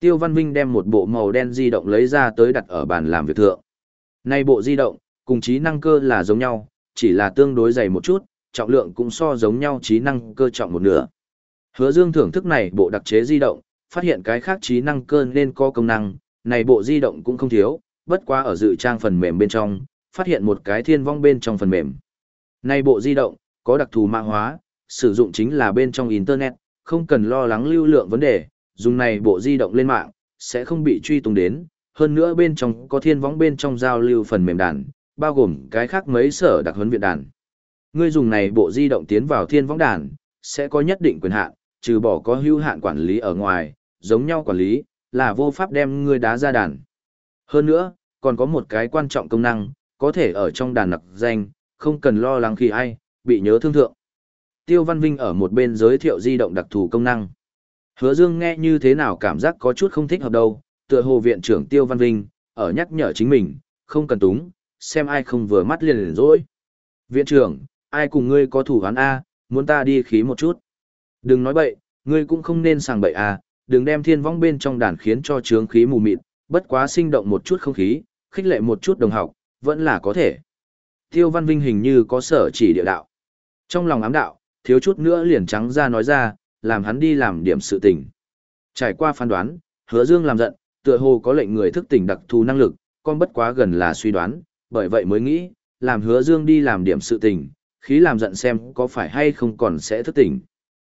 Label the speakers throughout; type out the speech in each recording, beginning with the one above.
Speaker 1: Tiêu Văn Vinh đem một bộ màu đen di động lấy ra tới đặt ở bàn làm việc thượng. Nay bộ di động, cùng trí năng cơ là giống nhau, chỉ là tương đối dày một chút, trọng lượng cũng so giống nhau trí năng cơ trọng một nửa. Hứa Dương thưởng thức này bộ đặc chế di động, phát hiện cái khác trí năng cơ nên có công năng, này bộ di động cũng không thiếu, bất quá ở dự trang phần mềm bên trong, phát hiện một cái thiên vong bên trong phần mềm. Này bộ di động, có đặc thù mạng hóa, sử dụng chính là bên trong Internet, không cần lo lắng lưu lượng vấn đề, dùng này bộ di động lên mạng, sẽ không bị truy tung đến, hơn nữa bên trong có thiên võng bên trong giao lưu phần mềm đàn, bao gồm cái khác mấy sở đặc huấn viện đàn. Ngươi dùng này bộ di động tiến vào thiên võng đàn, sẽ có nhất định quyền hạn, trừ bỏ có hữu hạn quản lý ở ngoài, giống nhau quản lý, là vô pháp đem ngươi đá ra đàn. Hơn nữa, còn có một cái quan trọng công năng, có thể ở trong đàn nặc danh, không cần lo lắng khi ai, bị nhớ thương thượng. Tiêu Văn Vinh ở một bên giới thiệu di động đặc thù công năng. Hứa Dương nghe như thế nào cảm giác có chút không thích hợp đâu, tựa hồ viện trưởng Tiêu Văn Vinh, ở nhắc nhở chính mình, không cần túng, xem ai không vừa mắt liền liền dỗi. Viện trưởng, ai cùng ngươi có thủ hắn A, muốn ta đi khí một chút. Đừng nói bậy, ngươi cũng không nên sàng bậy A, đừng đem thiên vong bên trong đàn khiến cho trướng khí mù mịt, bất quá sinh động một chút không khí, khích lệ một chút đồng học, vẫn là có thể. Tiêu Văn Vinh hình như có sở chỉ địa đạo. Trong lòng ám đạo, thiếu chút nữa liền trắng ra nói ra, làm hắn đi làm điểm sự tình. Trải qua phán đoán, hứa dương làm giận, tựa hồ có lệnh người thức tỉnh đặc thù năng lực, con bất quá gần là suy đoán, bởi vậy mới nghĩ, làm hứa dương đi làm điểm sự tình, khí làm giận xem có phải hay không còn sẽ thức tỉnh.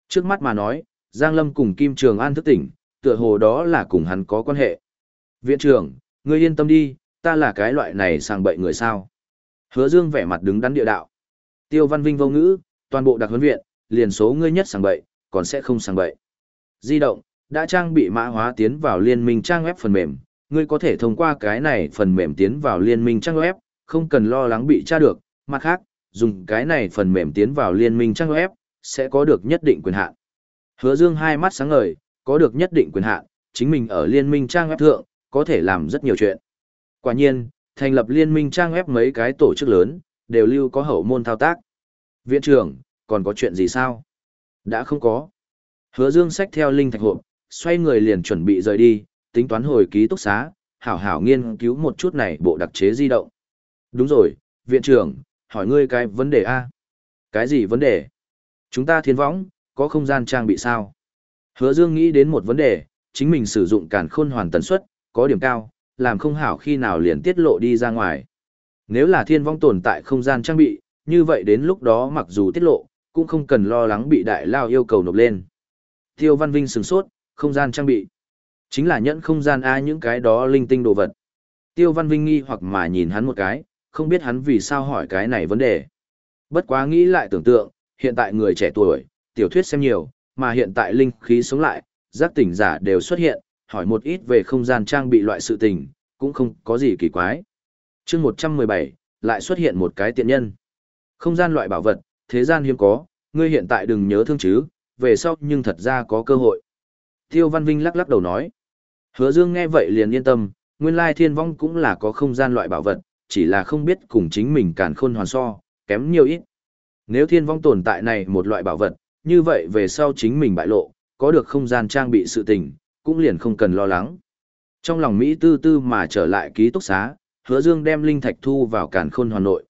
Speaker 1: Trước mắt mà nói, Giang Lâm cùng Kim Trường An thức tỉnh, tựa hồ đó là cùng hắn có quan hệ. Viện trưởng, ngươi yên tâm đi, ta là cái loại này sang bậy người sao. Hứa Dương vẻ mặt đứng đắn địa đạo. Tiêu Văn Vinh vô ngữ, toàn bộ đặc huấn viện, liền số ngươi nhất sang bậy, còn sẽ không sang bậy. Di động, đã trang bị mã hóa tiến vào liên minh trang web phần mềm, ngươi có thể thông qua cái này phần mềm tiến vào liên minh trang web, không cần lo lắng bị tra được, mặt khác, dùng cái này phần mềm tiến vào liên minh trang web, sẽ có được nhất định quyền hạn. Hứa Dương hai mắt sáng ngời, có được nhất định quyền hạn, chính mình ở liên minh trang web thượng, có thể làm rất nhiều chuyện. Quả nhiên, thành lập liên minh trang web mấy cái tổ chức lớn, đều lưu có hậu môn thao tác. Viện trưởng, còn có chuyện gì sao? Đã không có. Hứa Dương sách theo linh thạch hộp, xoay người liền chuẩn bị rời đi, tính toán hồi ký túc xá, hảo hảo nghiên cứu một chút này bộ đặc chế di động. Đúng rồi, viện trưởng, hỏi ngươi cái vấn đề A. Cái gì vấn đề? Chúng ta thiên võng, có không gian trang bị sao? Hứa Dương nghĩ đến một vấn đề, chính mình sử dụng càn khôn hoàn tần suất, có điểm cao, làm không hảo khi nào liền tiết lộ đi ra ngoài. Nếu là thiên vong tồn tại không gian trang bị, như vậy đến lúc đó mặc dù tiết lộ, cũng không cần lo lắng bị đại lao yêu cầu nộp lên. Tiêu Văn Vinh sừng sốt, không gian trang bị. Chính là nhẫn không gian A những cái đó linh tinh đồ vật. Tiêu Văn Vinh nghi hoặc mà nhìn hắn một cái, không biết hắn vì sao hỏi cái này vấn đề. Bất quá nghĩ lại tưởng tượng, hiện tại người trẻ tuổi, tiểu thuyết xem nhiều, mà hiện tại linh khí sống lại, giác tỉnh giả đều xuất hiện, hỏi một ít về không gian trang bị loại sự tình, cũng không có gì kỳ quái. chương 117, lại xuất hiện một cái tiện nhân. Không gian loại bảo vật, thế gian hiếm có, ngươi hiện tại đừng nhớ thương chứ, về sau nhưng thật ra có cơ hội. Tiêu Văn Vinh lắc lắc đầu nói. Hứa Dương nghe vậy liền yên tâm, nguyên lai thiên vong cũng là có không gian loại bảo vật, chỉ là không biết cùng chính mình càn khôn hoàn so, kém nhiều ít. Nếu thiên vong tồn tại này một loại bảo vật, như vậy về sau chính mình bại lộ, có được không gian trang bị sự tình, cũng liền không cần lo lắng. Trong lòng Mỹ tư tư mà trở lại ký túc xá, hứa dương đem linh thạch thu vào càn khôn hoàn nội.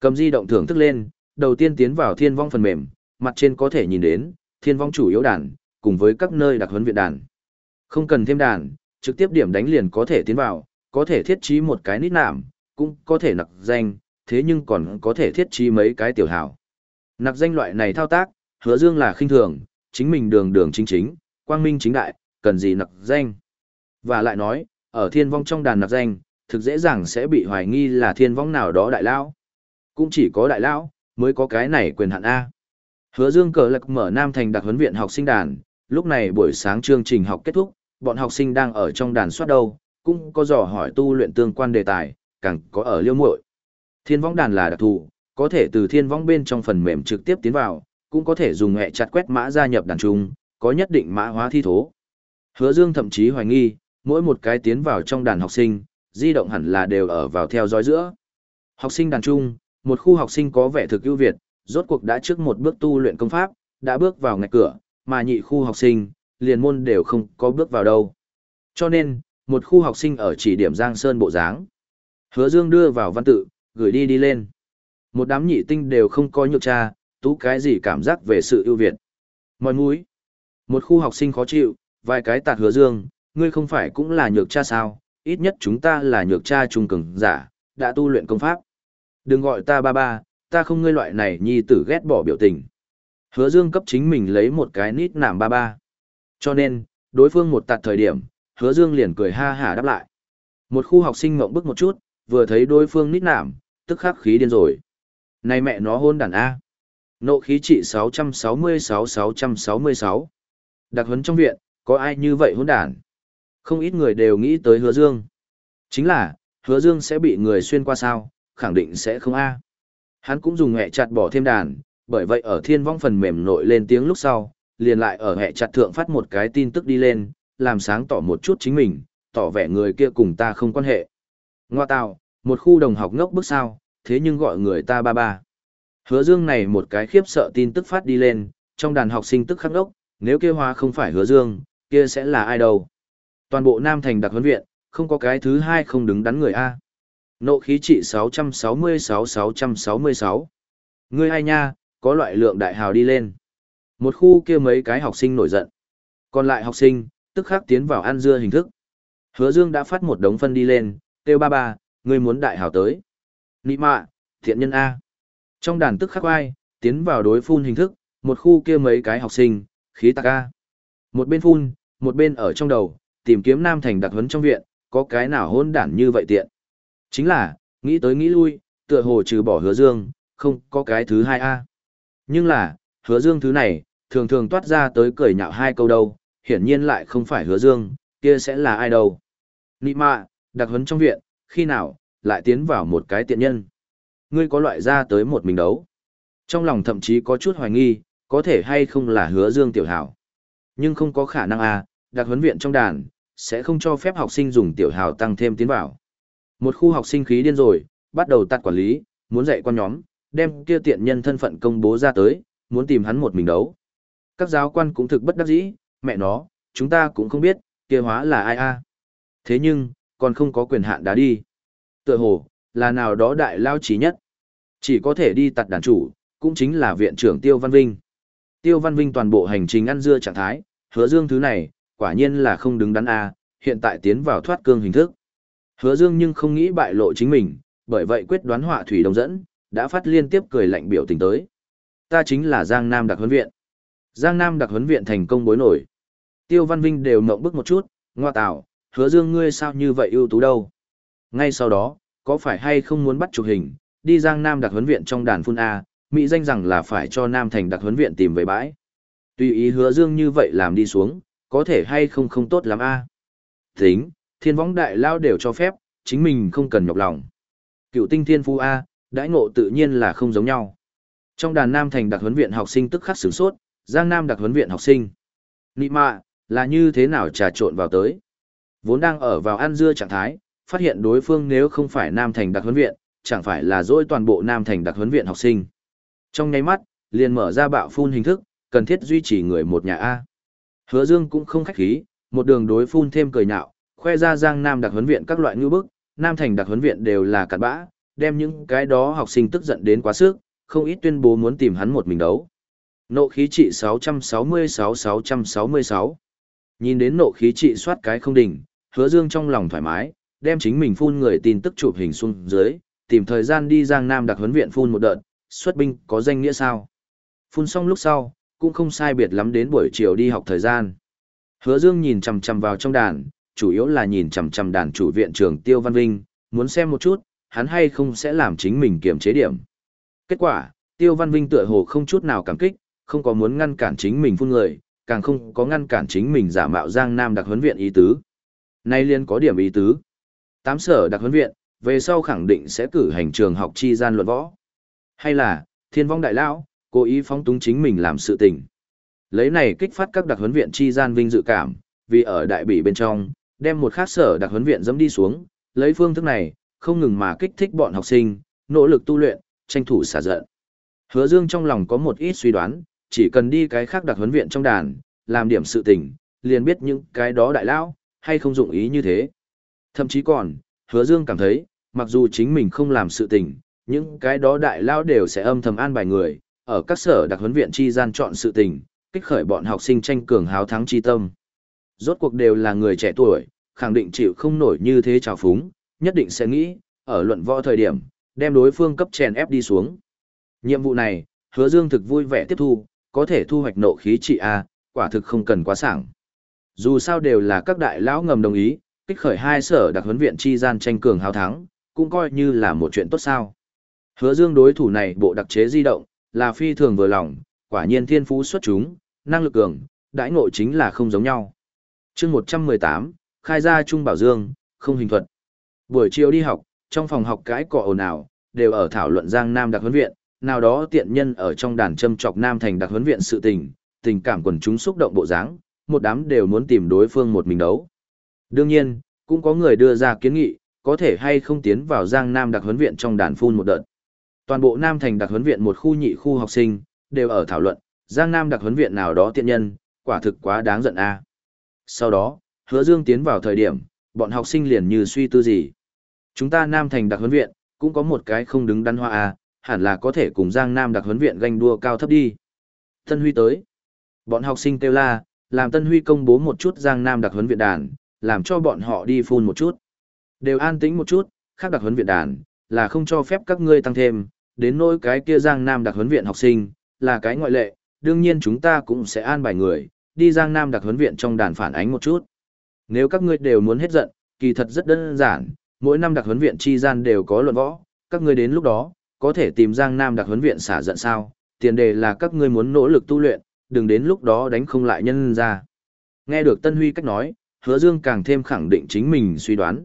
Speaker 1: Cầm di động thưởng thức lên, đầu tiên tiến vào thiên vong phần mềm, mặt trên có thể nhìn đến, thiên vong chủ yếu đàn, cùng với các nơi đặc huấn viện đàn. Không cần thêm đàn, trực tiếp điểm đánh liền có thể tiến vào, có thể thiết trí một cái nít nạm, cũng có thể nặc danh, thế nhưng còn có thể thiết trí mấy cái tiểu hảo. Nặc danh loại này thao tác, hứa dương là khinh thường, chính mình đường đường chính chính, quang minh chính đại, cần gì nặc danh. Và lại nói, ở thiên vong trong đàn nặc danh, thực dễ dàng sẽ bị hoài nghi là thiên vong nào đó đại lão. Cũng chỉ có đại lão mới có cái này quyền hạn A. Hứa Dương cờ lạc mở Nam Thành đặc huấn viện học sinh đàn, lúc này buổi sáng chương trình học kết thúc, bọn học sinh đang ở trong đàn soát đâu, cũng có dò hỏi tu luyện tương quan đề tài, càng có ở liêu muội. Thiên võng đàn là đặc thù, có thể từ thiên võng bên trong phần mềm trực tiếp tiến vào, cũng có thể dùng hệ chặt quét mã gia nhập đàn chung, có nhất định mã hóa thi thố. Hứa Dương thậm chí hoài nghi, mỗi một cái tiến vào trong đàn học sinh, di động hẳn là đều ở vào theo dõi giữa. Học sinh đàn chung một khu học sinh có vẻ thực ưu việt, rốt cuộc đã trước một bước tu luyện công pháp, đã bước vào ngạch cửa, mà nhị khu học sinh, liền môn đều không có bước vào đâu. Cho nên, một khu học sinh ở chỉ điểm Giang Sơn bộ dáng. Hứa Dương đưa vào văn tự, gửi đi đi lên. Một đám nhị tinh đều không có nhược tra, tú cái gì cảm giác về sự ưu việt. Mọi mũi. Một khu học sinh khó chịu, vài cái tạt hứa dương, ngươi không phải cũng là nhược cha sao, ít nhất chúng ta là nhược cha trung cường giả, đã tu luyện công pháp. Đừng gọi ta ba ba, ta không ngươi loại này nhi tử ghét bỏ biểu tình. Hứa dương cấp chính mình lấy một cái nít nảm ba ba. Cho nên, đối phương một tạt thời điểm, hứa dương liền cười ha hả đáp lại. Một khu học sinh ngậm bức một chút, vừa thấy đối phương nít nảm, tức khắc khí điên rồi. Này mẹ nó hôn đàn A. Nộ khí trị 666-666. Đặc huấn trong viện, có ai như vậy hôn đàn? Không ít người đều nghĩ tới hứa dương. Chính là, hứa dương sẽ bị người xuyên qua sao, khẳng định sẽ không A. Hắn cũng dùng hẹ chặt bỏ thêm đàn, bởi vậy ở thiên vong phần mềm nội lên tiếng lúc sau, liền lại ở hẹ chặt thượng phát một cái tin tức đi lên, làm sáng tỏ một chút chính mình, tỏ vẻ người kia cùng ta không quan hệ. Ngoa tạo, một khu đồng học ngốc bước sao, thế nhưng gọi người ta ba ba. Hứa Dương này một cái khiếp sợ tin tức phát đi lên, trong đàn học sinh tức khắc đốc, nếu kia hóa không phải Hứa Dương, kia sẽ là ai đâu? Toàn bộ Nam Thành đặc huấn viện, không có cái thứ hai không đứng đắn người A. Nộ khí trị 666-666. Ngươi ai nha, có loại lượng đại hào đi lên. Một khu kia mấy cái học sinh nổi giận. Còn lại học sinh, tức khắc tiến vào ăn dưa hình thức. Hứa Dương đã phát một đống phân đi lên, kêu ba ba, ngươi muốn đại hào tới. Nị mạ, thiện nhân A. Trong đàn tức khắc ai, tiến vào đối phun hình thức, một khu kia mấy cái học sinh, khí tạc A. Một bên phun, một bên ở trong đầu, tìm kiếm Nam Thành đặc huấn trong viện, có cái nào hôn đản như vậy tiện. Chính là, nghĩ tới nghĩ lui, tựa hồ trừ bỏ hứa dương, không có cái thứ hai A. Nhưng là, hứa dương thứ này, thường thường toát ra tới cười nhạo hai câu đâu, hiển nhiên lại không phải hứa dương, kia sẽ là ai đâu. Nị mạ, đặc huấn trong viện, khi nào, lại tiến vào một cái tiện nhân. Ngươi có loại ra tới một mình đấu. Trong lòng thậm chí có chút hoài nghi, có thể hay không là hứa dương tiểu hảo. Nhưng không có khả năng à, đặc huấn viện trong đàn, sẽ không cho phép học sinh dùng tiểu hào tăng thêm tiến vào. Một khu học sinh khí điên rồi, bắt đầu tắt quản lý, muốn dạy con nhóm, đem kia tiện nhân thân phận công bố ra tới, muốn tìm hắn một mình đấu. Các giáo quan cũng thực bất đắc dĩ, mẹ nó, chúng ta cũng không biết, kia hóa là ai a. Thế nhưng, còn không có quyền hạn đá đi. Tựa hồ, là nào đó đại lao trí nhất. Chỉ có thể đi tặt đàn chủ, cũng chính là viện trưởng Tiêu Văn Vinh. Tiêu Văn Vinh toàn bộ hành trình ăn dưa trạng thái, hứa dương thứ này, quả nhiên là không đứng đắn a, hiện tại tiến vào thoát cương hình thức. Hứa dương nhưng không nghĩ bại lộ chính mình, bởi vậy quyết đoán họa thủy đồng dẫn, đã phát liên tiếp cười lạnh biểu tình tới. Ta chính là Giang Nam đặc huấn viện. Giang Nam đặc huấn viện thành công bối nổi. Tiêu Văn Vinh đều ngậm bức một chút, ngoa tạo, hứa dương ngươi sao như vậy ưu tú đâu. Ngay sau đó, có phải hay không muốn bắt chụp hình, đi Giang Nam đặc huấn viện trong đàn phun A, Mỹ danh rằng là phải cho Nam Thành đặc huấn viện tìm về bãi. Tùy ý hứa dương như vậy làm đi xuống, có thể hay không không tốt lắm A. Tính, thiên võng đại lao đều cho phép, chính mình không cần nhọc lòng. Cựu tinh thiên phu A, đãi ngộ tự nhiên là không giống nhau. Trong đàn Nam Thành đặc huấn viện học sinh tức khắc sửng sốt, Giang Nam đặc huấn viện học sinh. Nị mạ, là như thế nào trà trộn vào tới? Vốn đang ở vào ăn dưa trạng thái, phát hiện đối phương nếu không phải Nam Thành đặc huấn viện, chẳng phải là dỗi toàn bộ Nam Thành đặc huấn viện học sinh. Trong nháy mắt, liền mở ra bạo phun hình thức, cần thiết duy trì người một nhà A. Hứa Dương cũng không khách khí, một đường đối phun thêm cười nhạo, khoe ra Giang Nam đặc huấn viện các loại ngư bức, Nam Thành đặc huấn viện đều là cặn bã, đem những cái đó học sinh tức giận đến quá sức, không ít tuyên bố muốn tìm hắn một mình đấu. Nộ khí trị 666-666. Nhìn đến nộ khí trị soát cái không đỉnh, hứa dương trong lòng thoải mái, đem chính mình phun người tin tức chụp hình xuống dưới, tìm thời gian đi Giang Nam đặc huấn viện phun một đợt, xuất binh có danh nghĩa sao. Phun xong lúc sau, cũng không sai biệt lắm đến buổi chiều đi học thời gian. Hứa dương nhìn chằm chằm vào trong đàn, chủ yếu là nhìn chằm chằm đàn chủ viện trưởng Tiêu Văn Vinh, muốn xem một chút, hắn hay không sẽ làm chính mình kiểm chế điểm. Kết quả, Tiêu Văn Vinh tựa hồ không chút nào cảm kích, không có muốn ngăn cản chính mình phun người, càng không có ngăn cản chính mình giả mạo Giang Nam đặc huấn viện ý tứ. Nay liên có điểm ý tứ. Tám sở đặc huấn viện, về sau khẳng định sẽ cử hành trường học chi gian luận võ. Hay là, thiên vong đại lão, cố ý phóng túng chính mình làm sự tình. Lấy này kích phát các đặc huấn viện chi gian vinh dự cảm, vì ở đại bỉ bên trong, đem một khác sở đặc huấn viện dẫm đi xuống, lấy phương thức này, không ngừng mà kích thích bọn học sinh, nỗ lực tu luyện, tranh thủ xả giận. Hứa Dương trong lòng có một ít suy đoán, chỉ cần đi cái khác đặc huấn viện trong đàn, làm điểm sự tình, liền biết những cái đó đại lão, hay không dụng ý như thế. Thậm chí còn, hứa dương cảm thấy, mặc dù chính mình không làm sự tình, những cái đó đại lao đều sẽ âm thầm an bài người, ở các sở đặc huấn viện chi gian chọn sự tình, kích khởi bọn học sinh tranh cường háo thắng chi tâm. Rốt cuộc đều là người trẻ tuổi, khẳng định chịu không nổi như thế trào phúng, nhất định sẽ nghĩ, ở luận võ thời điểm, đem đối phương cấp chèn ép đi xuống. Nhiệm vụ này, hứa dương thực vui vẻ tiếp thu, có thể thu hoạch nộ khí trị A, quả thực không cần quá sảng. Dù sao đều là các đại lão ngầm đồng ý, kích khởi hai sở đặc huấn viện chi gian tranh cường hào thắng, cũng coi như là một chuyện tốt sao. Hứa dương đối thủ này bộ đặc chế di động, là phi thường vừa lòng, quả nhiên thiên phú xuất chúng, năng lực cường, đãi ngộ chính là không giống nhau chương 118, khai ra Trung Bảo Dương, không hình thuật. Buổi chiều đi học, trong phòng học cái cọ ồn ào, đều ở thảo luận Giang Nam đặc huấn viện, nào đó tiện nhân ở trong đàn châm chọc Nam thành đặc huấn viện sự tình, tình cảm quần chúng xúc động bộ dáng, một đám đều muốn tìm đối phương một mình đấu. Đương nhiên, cũng có người đưa ra kiến nghị, có thể hay không tiến vào Giang Nam đặc huấn viện trong đàn phun một đợt. Toàn bộ Nam thành đặc huấn viện một khu nhị khu học sinh, đều ở thảo luận, Giang Nam đặc huấn viện nào đó tiện nhân, quả thực quá đáng giận a. Sau đó, Hứa Dương tiến vào thời điểm, bọn học sinh liền như suy tư gì. Chúng ta Nam thành đặc huấn viện, cũng có một cái không đứng đắn hoa à, hẳn là có thể cùng Giang Nam đặc huấn viện ganh đua cao thấp đi. Tân Huy tới. Bọn học sinh kêu la, làm Tân Huy công bố một chút Giang Nam đặc huấn viện đàn, làm cho bọn họ đi phun một chút. Đều an tĩnh một chút, khác đặc huấn viện đàn, là không cho phép các ngươi tăng thêm, đến nỗi cái kia Giang Nam đặc huấn viện học sinh, là cái ngoại lệ, đương nhiên chúng ta cũng sẽ an bài người, đi Giang Nam đặc huấn viện trong đàn phản ánh một chút. Nếu các ngươi đều muốn hết giận, kỳ thật rất đơn giản, mỗi năm đặc huấn viện chi gian đều có luận võ, các ngươi đến lúc đó, có thể tìm Giang Nam đặc huấn viện xả giận sao, tiền đề là các ngươi muốn nỗ lực tu luyện, đừng đến lúc đó đánh không lại nhân ra. Nghe được Tân Huy cách nói, hứa dương càng thêm khẳng định chính mình suy đoán.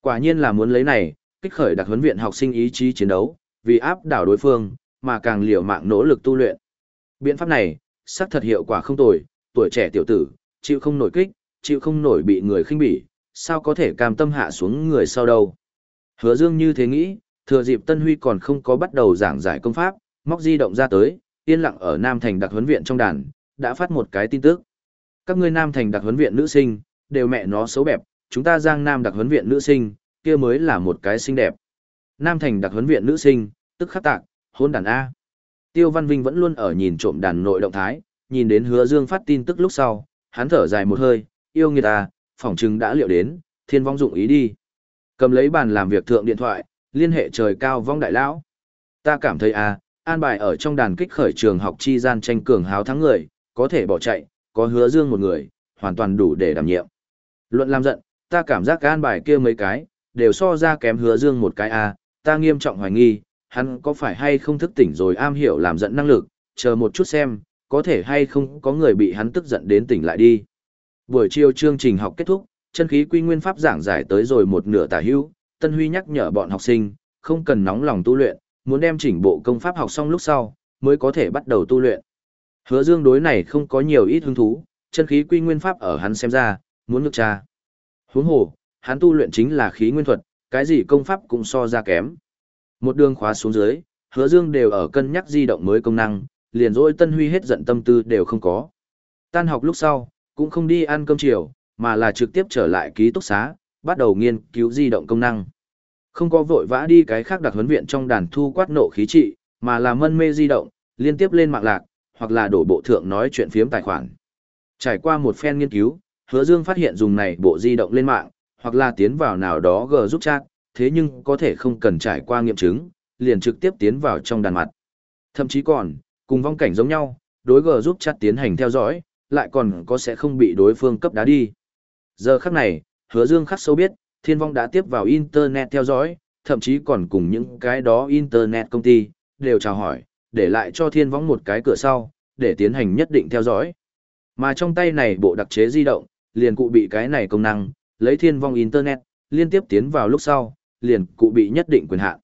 Speaker 1: Quả nhiên là muốn lấy này, kích khởi đặc huấn viện học sinh ý chí chiến đấu, vì áp đảo đối phương, mà càng liều mạng nỗ lực tu luyện. Biện pháp này, xác thật hiệu quả không tồi, tuổi trẻ tiểu tử, chịu không nổi kích, chịu không nổi bị người khinh bỉ, sao có thể cam tâm hạ xuống người sau đâu. Hứa Dương như thế nghĩ, thừa dịp Tân Huy còn không có bắt đầu giảng giải công pháp, móc di động ra tới, yên lặng ở Nam Thành đặc huấn viện trong đàn, đã phát một cái tin tức. Các ngươi Nam Thành đặc huấn viện nữ sinh, đều mẹ nó xấu bẹp, chúng ta Giang Nam đặc huấn viện nữ sinh, kia mới là một cái xinh đẹp. Nam Thành đặc huấn viện nữ sinh, tức khắc tạc, hôn đàn A. Tiêu Văn Vinh vẫn luôn ở nhìn trộm đàn nội động thái, nhìn đến hứa dương phát tin tức lúc sau, hắn thở dài một hơi, yêu người ta, à, phỏng chừng đã liệu đến, thiên vong dụng ý đi. Cầm lấy bàn làm việc thượng điện thoại, liên hệ trời cao vong đại lão. Ta cảm thấy à, an bài ở trong đàn kích khởi trường học chi gian tranh cường háo thắng người, có thể bỏ chạy, có hứa dương một người, hoàn toàn đủ để đảm nhiệm. Luận làm giận, ta cảm giác an bài kia mấy cái, đều so ra kém hứa dương một cái à, ta nghiêm trọng hoài nghi, hắn có phải hay không thức tỉnh rồi am hiểu làm giận năng lực, chờ một chút xem, có thể hay không có người bị hắn tức giận đến tỉnh lại đi. Buổi chiều chương trình học kết thúc, chân khí quy nguyên pháp giảng giải tới rồi một nửa tả hữu, Tân Huy nhắc nhở bọn học sinh, không cần nóng lòng tu luyện, muốn đem chỉnh bộ công pháp học xong lúc sau, mới có thể bắt đầu tu luyện. Hứa Dương đối này không có nhiều ít hứng thú, chân khí quy nguyên pháp ở hắn xem ra, muốn ngược tra. Huống hồ, hắn tu luyện chính là khí nguyên thuật, cái gì công pháp cũng so ra kém. Một đường khóa xuống dưới, Hứa Dương đều ở cân nhắc di động mới công năng, liền dỗi Tân Huy hết giận tâm tư đều không có. Tan học lúc sau, cũng không đi ăn cơm chiều, mà là trực tiếp trở lại ký túc xá, bắt đầu nghiên cứu di động công năng. Không có vội vã đi cái khác đặc huấn viện trong đàn thu quát nộ khí trị, mà là mân mê di động, liên tiếp lên mạng lạc, hoặc là đổ bộ thượng nói chuyện phiếm tài khoản. Trải qua một phen nghiên cứu, Hứa Dương phát hiện dùng này bộ di động lên mạng, hoặc là tiến vào nào đó G giúp chat, thế nhưng có thể không cần trải qua nghiệm chứng, liền trực tiếp tiến vào trong đàn mặt. Thậm chí còn, cùng vong cảnh giống nhau, đối gờ giúp chặt tiến hành theo dõi, lại còn có sẽ không bị đối phương cấp đá đi. Giờ khắc này, hứa dương khắc sâu biết, thiên vong đã tiếp vào Internet theo dõi, thậm chí còn cùng những cái đó Internet công ty, đều chào hỏi, để lại cho thiên vong một cái cửa sau, để tiến hành nhất định theo dõi. Mà trong tay này bộ đặc chế di động, liền cụ bị cái này công năng, lấy thiên vong Internet, liên tiếp tiến vào lúc sau, liền cụ bị nhất định quyền hạn.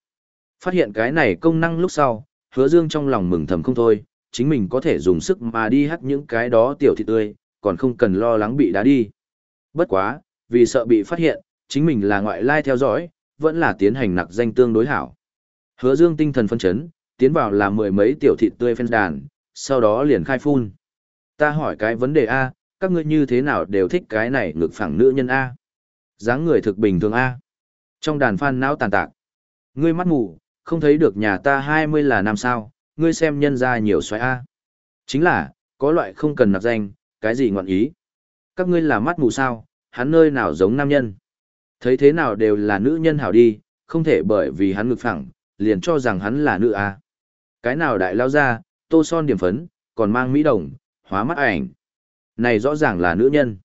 Speaker 1: Phát hiện cái này công năng lúc sau, hứa dương trong lòng mừng thầm không thôi, chính mình có thể dùng sức mà đi hắt những cái đó tiểu thịt tươi, còn không cần lo lắng bị đá đi. Bất quá, vì sợ bị phát hiện, chính mình là ngoại lai theo dõi, vẫn là tiến hành nặc danh tương đối hảo. Hứa Dương tinh thần phân chấn, tiến vào là mười mấy tiểu thịt tươi phân đàn, sau đó liền khai phun. Ta hỏi cái vấn đề A, các ngươi như thế nào đều thích cái này ngực phẳng nữ nhân A. dáng người thực bình thường A. Trong đàn phan não tàn tạc. Ngươi mắt mù, không thấy được nhà ta 20 là nam sao, ngươi xem nhân ra nhiều xoáy A. Chính là, có loại không cần nạp danh, cái gì ngọn ý. Các ngươi là mắt mù sao, hắn nơi nào giống nam nhân. Thấy thế nào đều là nữ nhân hảo đi, không thể bởi vì hắn ngực phẳng, liền cho rằng hắn là nữ A. Cái nào đại lao ra, tô son điểm phấn, còn mang mỹ đồng, hóa mắt ảnh. Này rõ ràng là nữ nhân.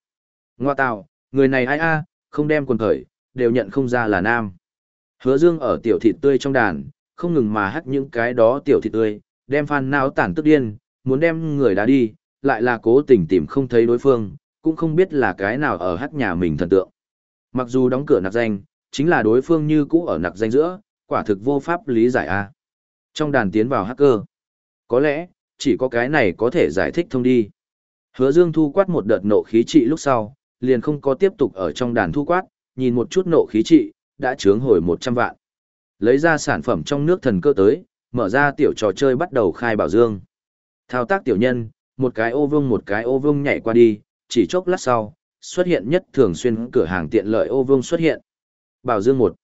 Speaker 1: Ngoa tạo, người này ai a, không đem quần khởi, đều nhận không ra là nam. Hứa dương ở tiểu thịt tươi trong đàn, không ngừng mà hắt những cái đó tiểu thịt tươi, đem phan não tản tức điên, muốn đem người đã đi, lại là cố tình tìm không thấy đối phương, cũng không biết là cái nào ở hắt nhà mình thần tượng. Mặc dù đóng cửa nặc danh, chính là đối phương như cũ ở nặc danh giữa, quả thực vô pháp lý giải a. Trong đàn tiến vào hacker, có lẽ, chỉ có cái này có thể giải thích thông đi. Hứa Dương thu quát một đợt nộ khí trị lúc sau, liền không có tiếp tục ở trong đàn thu quát, nhìn một chút nộ khí trị, đã trướng hồi 100 vạn. Lấy ra sản phẩm trong nước thần cơ tới, mở ra tiểu trò chơi bắt đầu khai bảo dương. Thao tác tiểu nhân, một cái ô vương một cái ô vương nhảy qua đi, chỉ chốc lát sau, xuất hiện nhất thường xuyên cửa hàng tiện lợi ô vương xuất hiện. Bảo dương 1.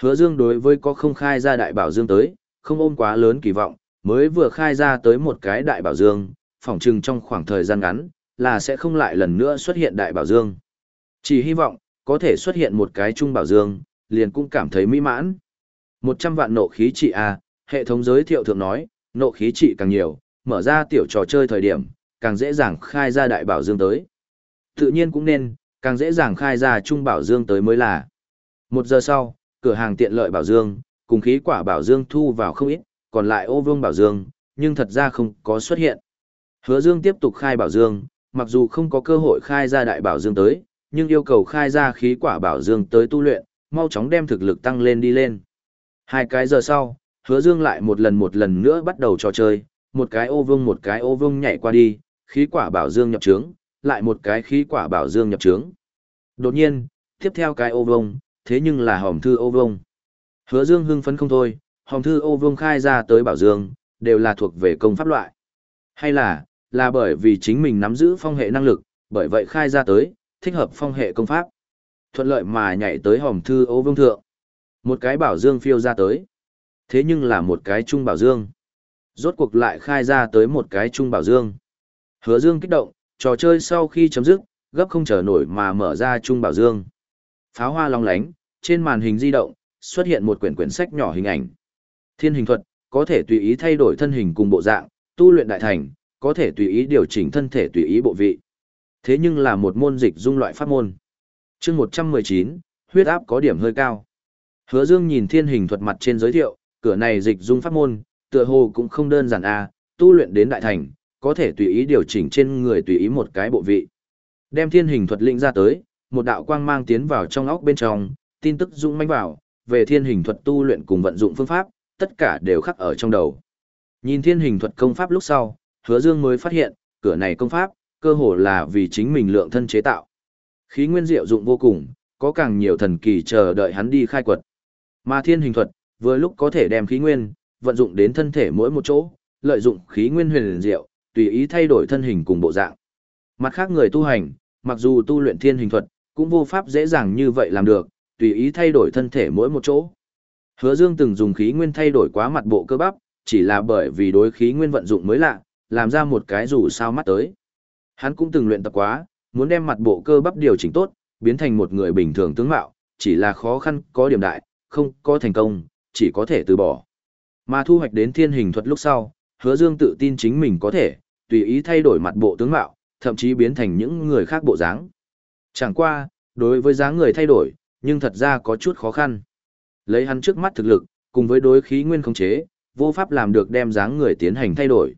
Speaker 1: Hứa Dương đối với có không khai ra đại bảo dương tới, không ôm quá lớn kỳ vọng, mới vừa khai ra tới một cái đại bảo dương, phỏng chừng trong khoảng thời gian ngắn, là sẽ không lại lần nữa xuất hiện đại bảo dương. Chỉ hy vọng, có thể xuất hiện một cái trung bảo dương, liền cũng cảm thấy mỹ mãn. 100 vạn nộ khí trị A, hệ thống giới thiệu thượng nói, nộ khí trị càng nhiều, mở ra tiểu trò chơi thời điểm, càng dễ dàng khai ra đại bảo dương tới. Tự nhiên cũng nên, càng dễ dàng khai ra trung bảo dương tới mới là. Một giờ sau, cửa hàng tiện lợi bảo dương, cùng khí quả bảo dương thu vào không ít, còn lại ô vương bảo dương, nhưng thật ra không có xuất hiện. Hứa Dương tiếp tục khai bảo dương, mặc dù không có cơ hội khai ra đại bảo dương tới, nhưng yêu cầu khai ra khí quả bảo dương tới tu luyện, mau chóng đem thực lực tăng lên đi lên. Hai cái giờ sau, hứa dương lại một lần một lần nữa bắt đầu trò chơi, một cái ô vương một cái ô vương nhảy qua đi, khí quả bảo dương nhập trướng, lại một cái khí quả bảo dương nhập trướng. Đột nhiên, tiếp theo cái ô vương, thế nhưng là hòm thư ô vương. Hứa dương hưng phấn không thôi, hòm thư ô vương khai ra tới bảo dương, đều là thuộc về công pháp loại. Hay là, là bởi vì chính mình nắm giữ phong hệ năng lực, bởi vậy khai ra tới, thích hợp phong hệ công pháp. Thuận lợi mà nhảy tới hòm thư ô vương thượng. Một cái bảo dương phiêu ra tới. Thế nhưng là một cái trung bảo dương. Rốt cuộc lại khai ra tới một cái trung bảo dương. Hứa dương kích động, trò chơi sau khi chấm dứt, gấp không chờ nổi mà mở ra trung bảo dương. Pháo hoa long lánh, trên màn hình di động, xuất hiện một quyển quyển sách nhỏ hình ảnh. Thiên hình thuật, có thể tùy ý thay đổi thân hình cùng bộ dạng, tu luyện đại thành, có thể tùy ý điều chỉnh thân thể tùy ý bộ vị. Thế nhưng là một môn dịch dung loại pháp môn chương 119, huyết áp có điểm hơi cao. Hứa Dương nhìn thiên hình thuật mặt trên giới thiệu, cửa này dịch dung pháp môn, tựa hồ cũng không đơn giản a, tu luyện đến đại thành, có thể tùy ý điều chỉnh trên người tùy ý một cái bộ vị. Đem thiên hình thuật lĩnh ra tới, một đạo quang mang tiến vào trong óc bên trong, tin tức dung manh vào, về thiên hình thuật tu luyện cùng vận dụng phương pháp, tất cả đều khắc ở trong đầu. Nhìn thiên hình thuật công pháp lúc sau, hứa dương mới phát hiện, cửa này công pháp, cơ hồ là vì chính mình lượng thân chế tạo. Khí nguyên diệu dụng vô cùng, có càng nhiều thần kỳ chờ đợi hắn đi khai quật. Mà thiên hình thuật, vừa lúc có thể đem khí nguyên, vận dụng đến thân thể mỗi một chỗ, lợi dụng khí nguyên huyền diệu, tùy ý thay đổi thân hình cùng bộ dạng. Mặt khác người tu hành, mặc dù tu luyện thiên hình thuật, cũng vô pháp dễ dàng như vậy làm được, tùy ý thay đổi thân thể mỗi một chỗ. Hứa Dương từng dùng khí nguyên thay đổi quá mặt bộ cơ bắp, chỉ là bởi vì đối khí nguyên vận dụng mới lạ, làm ra một cái rủ sao mắt tới. Hắn cũng từng luyện tập quá, muốn đem mặt bộ cơ bắp điều chỉnh tốt, biến thành một người bình thường tướng mạo, chỉ là khó khăn có điểm đại, không có thành công, chỉ có thể từ bỏ. Mà thu hoạch đến thiên hình thuật lúc sau, hứa dương tự tin chính mình có thể, tùy ý thay đổi mặt bộ tướng mạo, thậm chí biến thành những người khác bộ dáng. Chẳng qua, đối với dáng người thay đổi, nhưng thật ra có chút khó khăn. Lấy hắn trước mắt thực lực, cùng với đối khí nguyên khống chế, vô pháp làm được đem dáng người tiến hành thay đổi.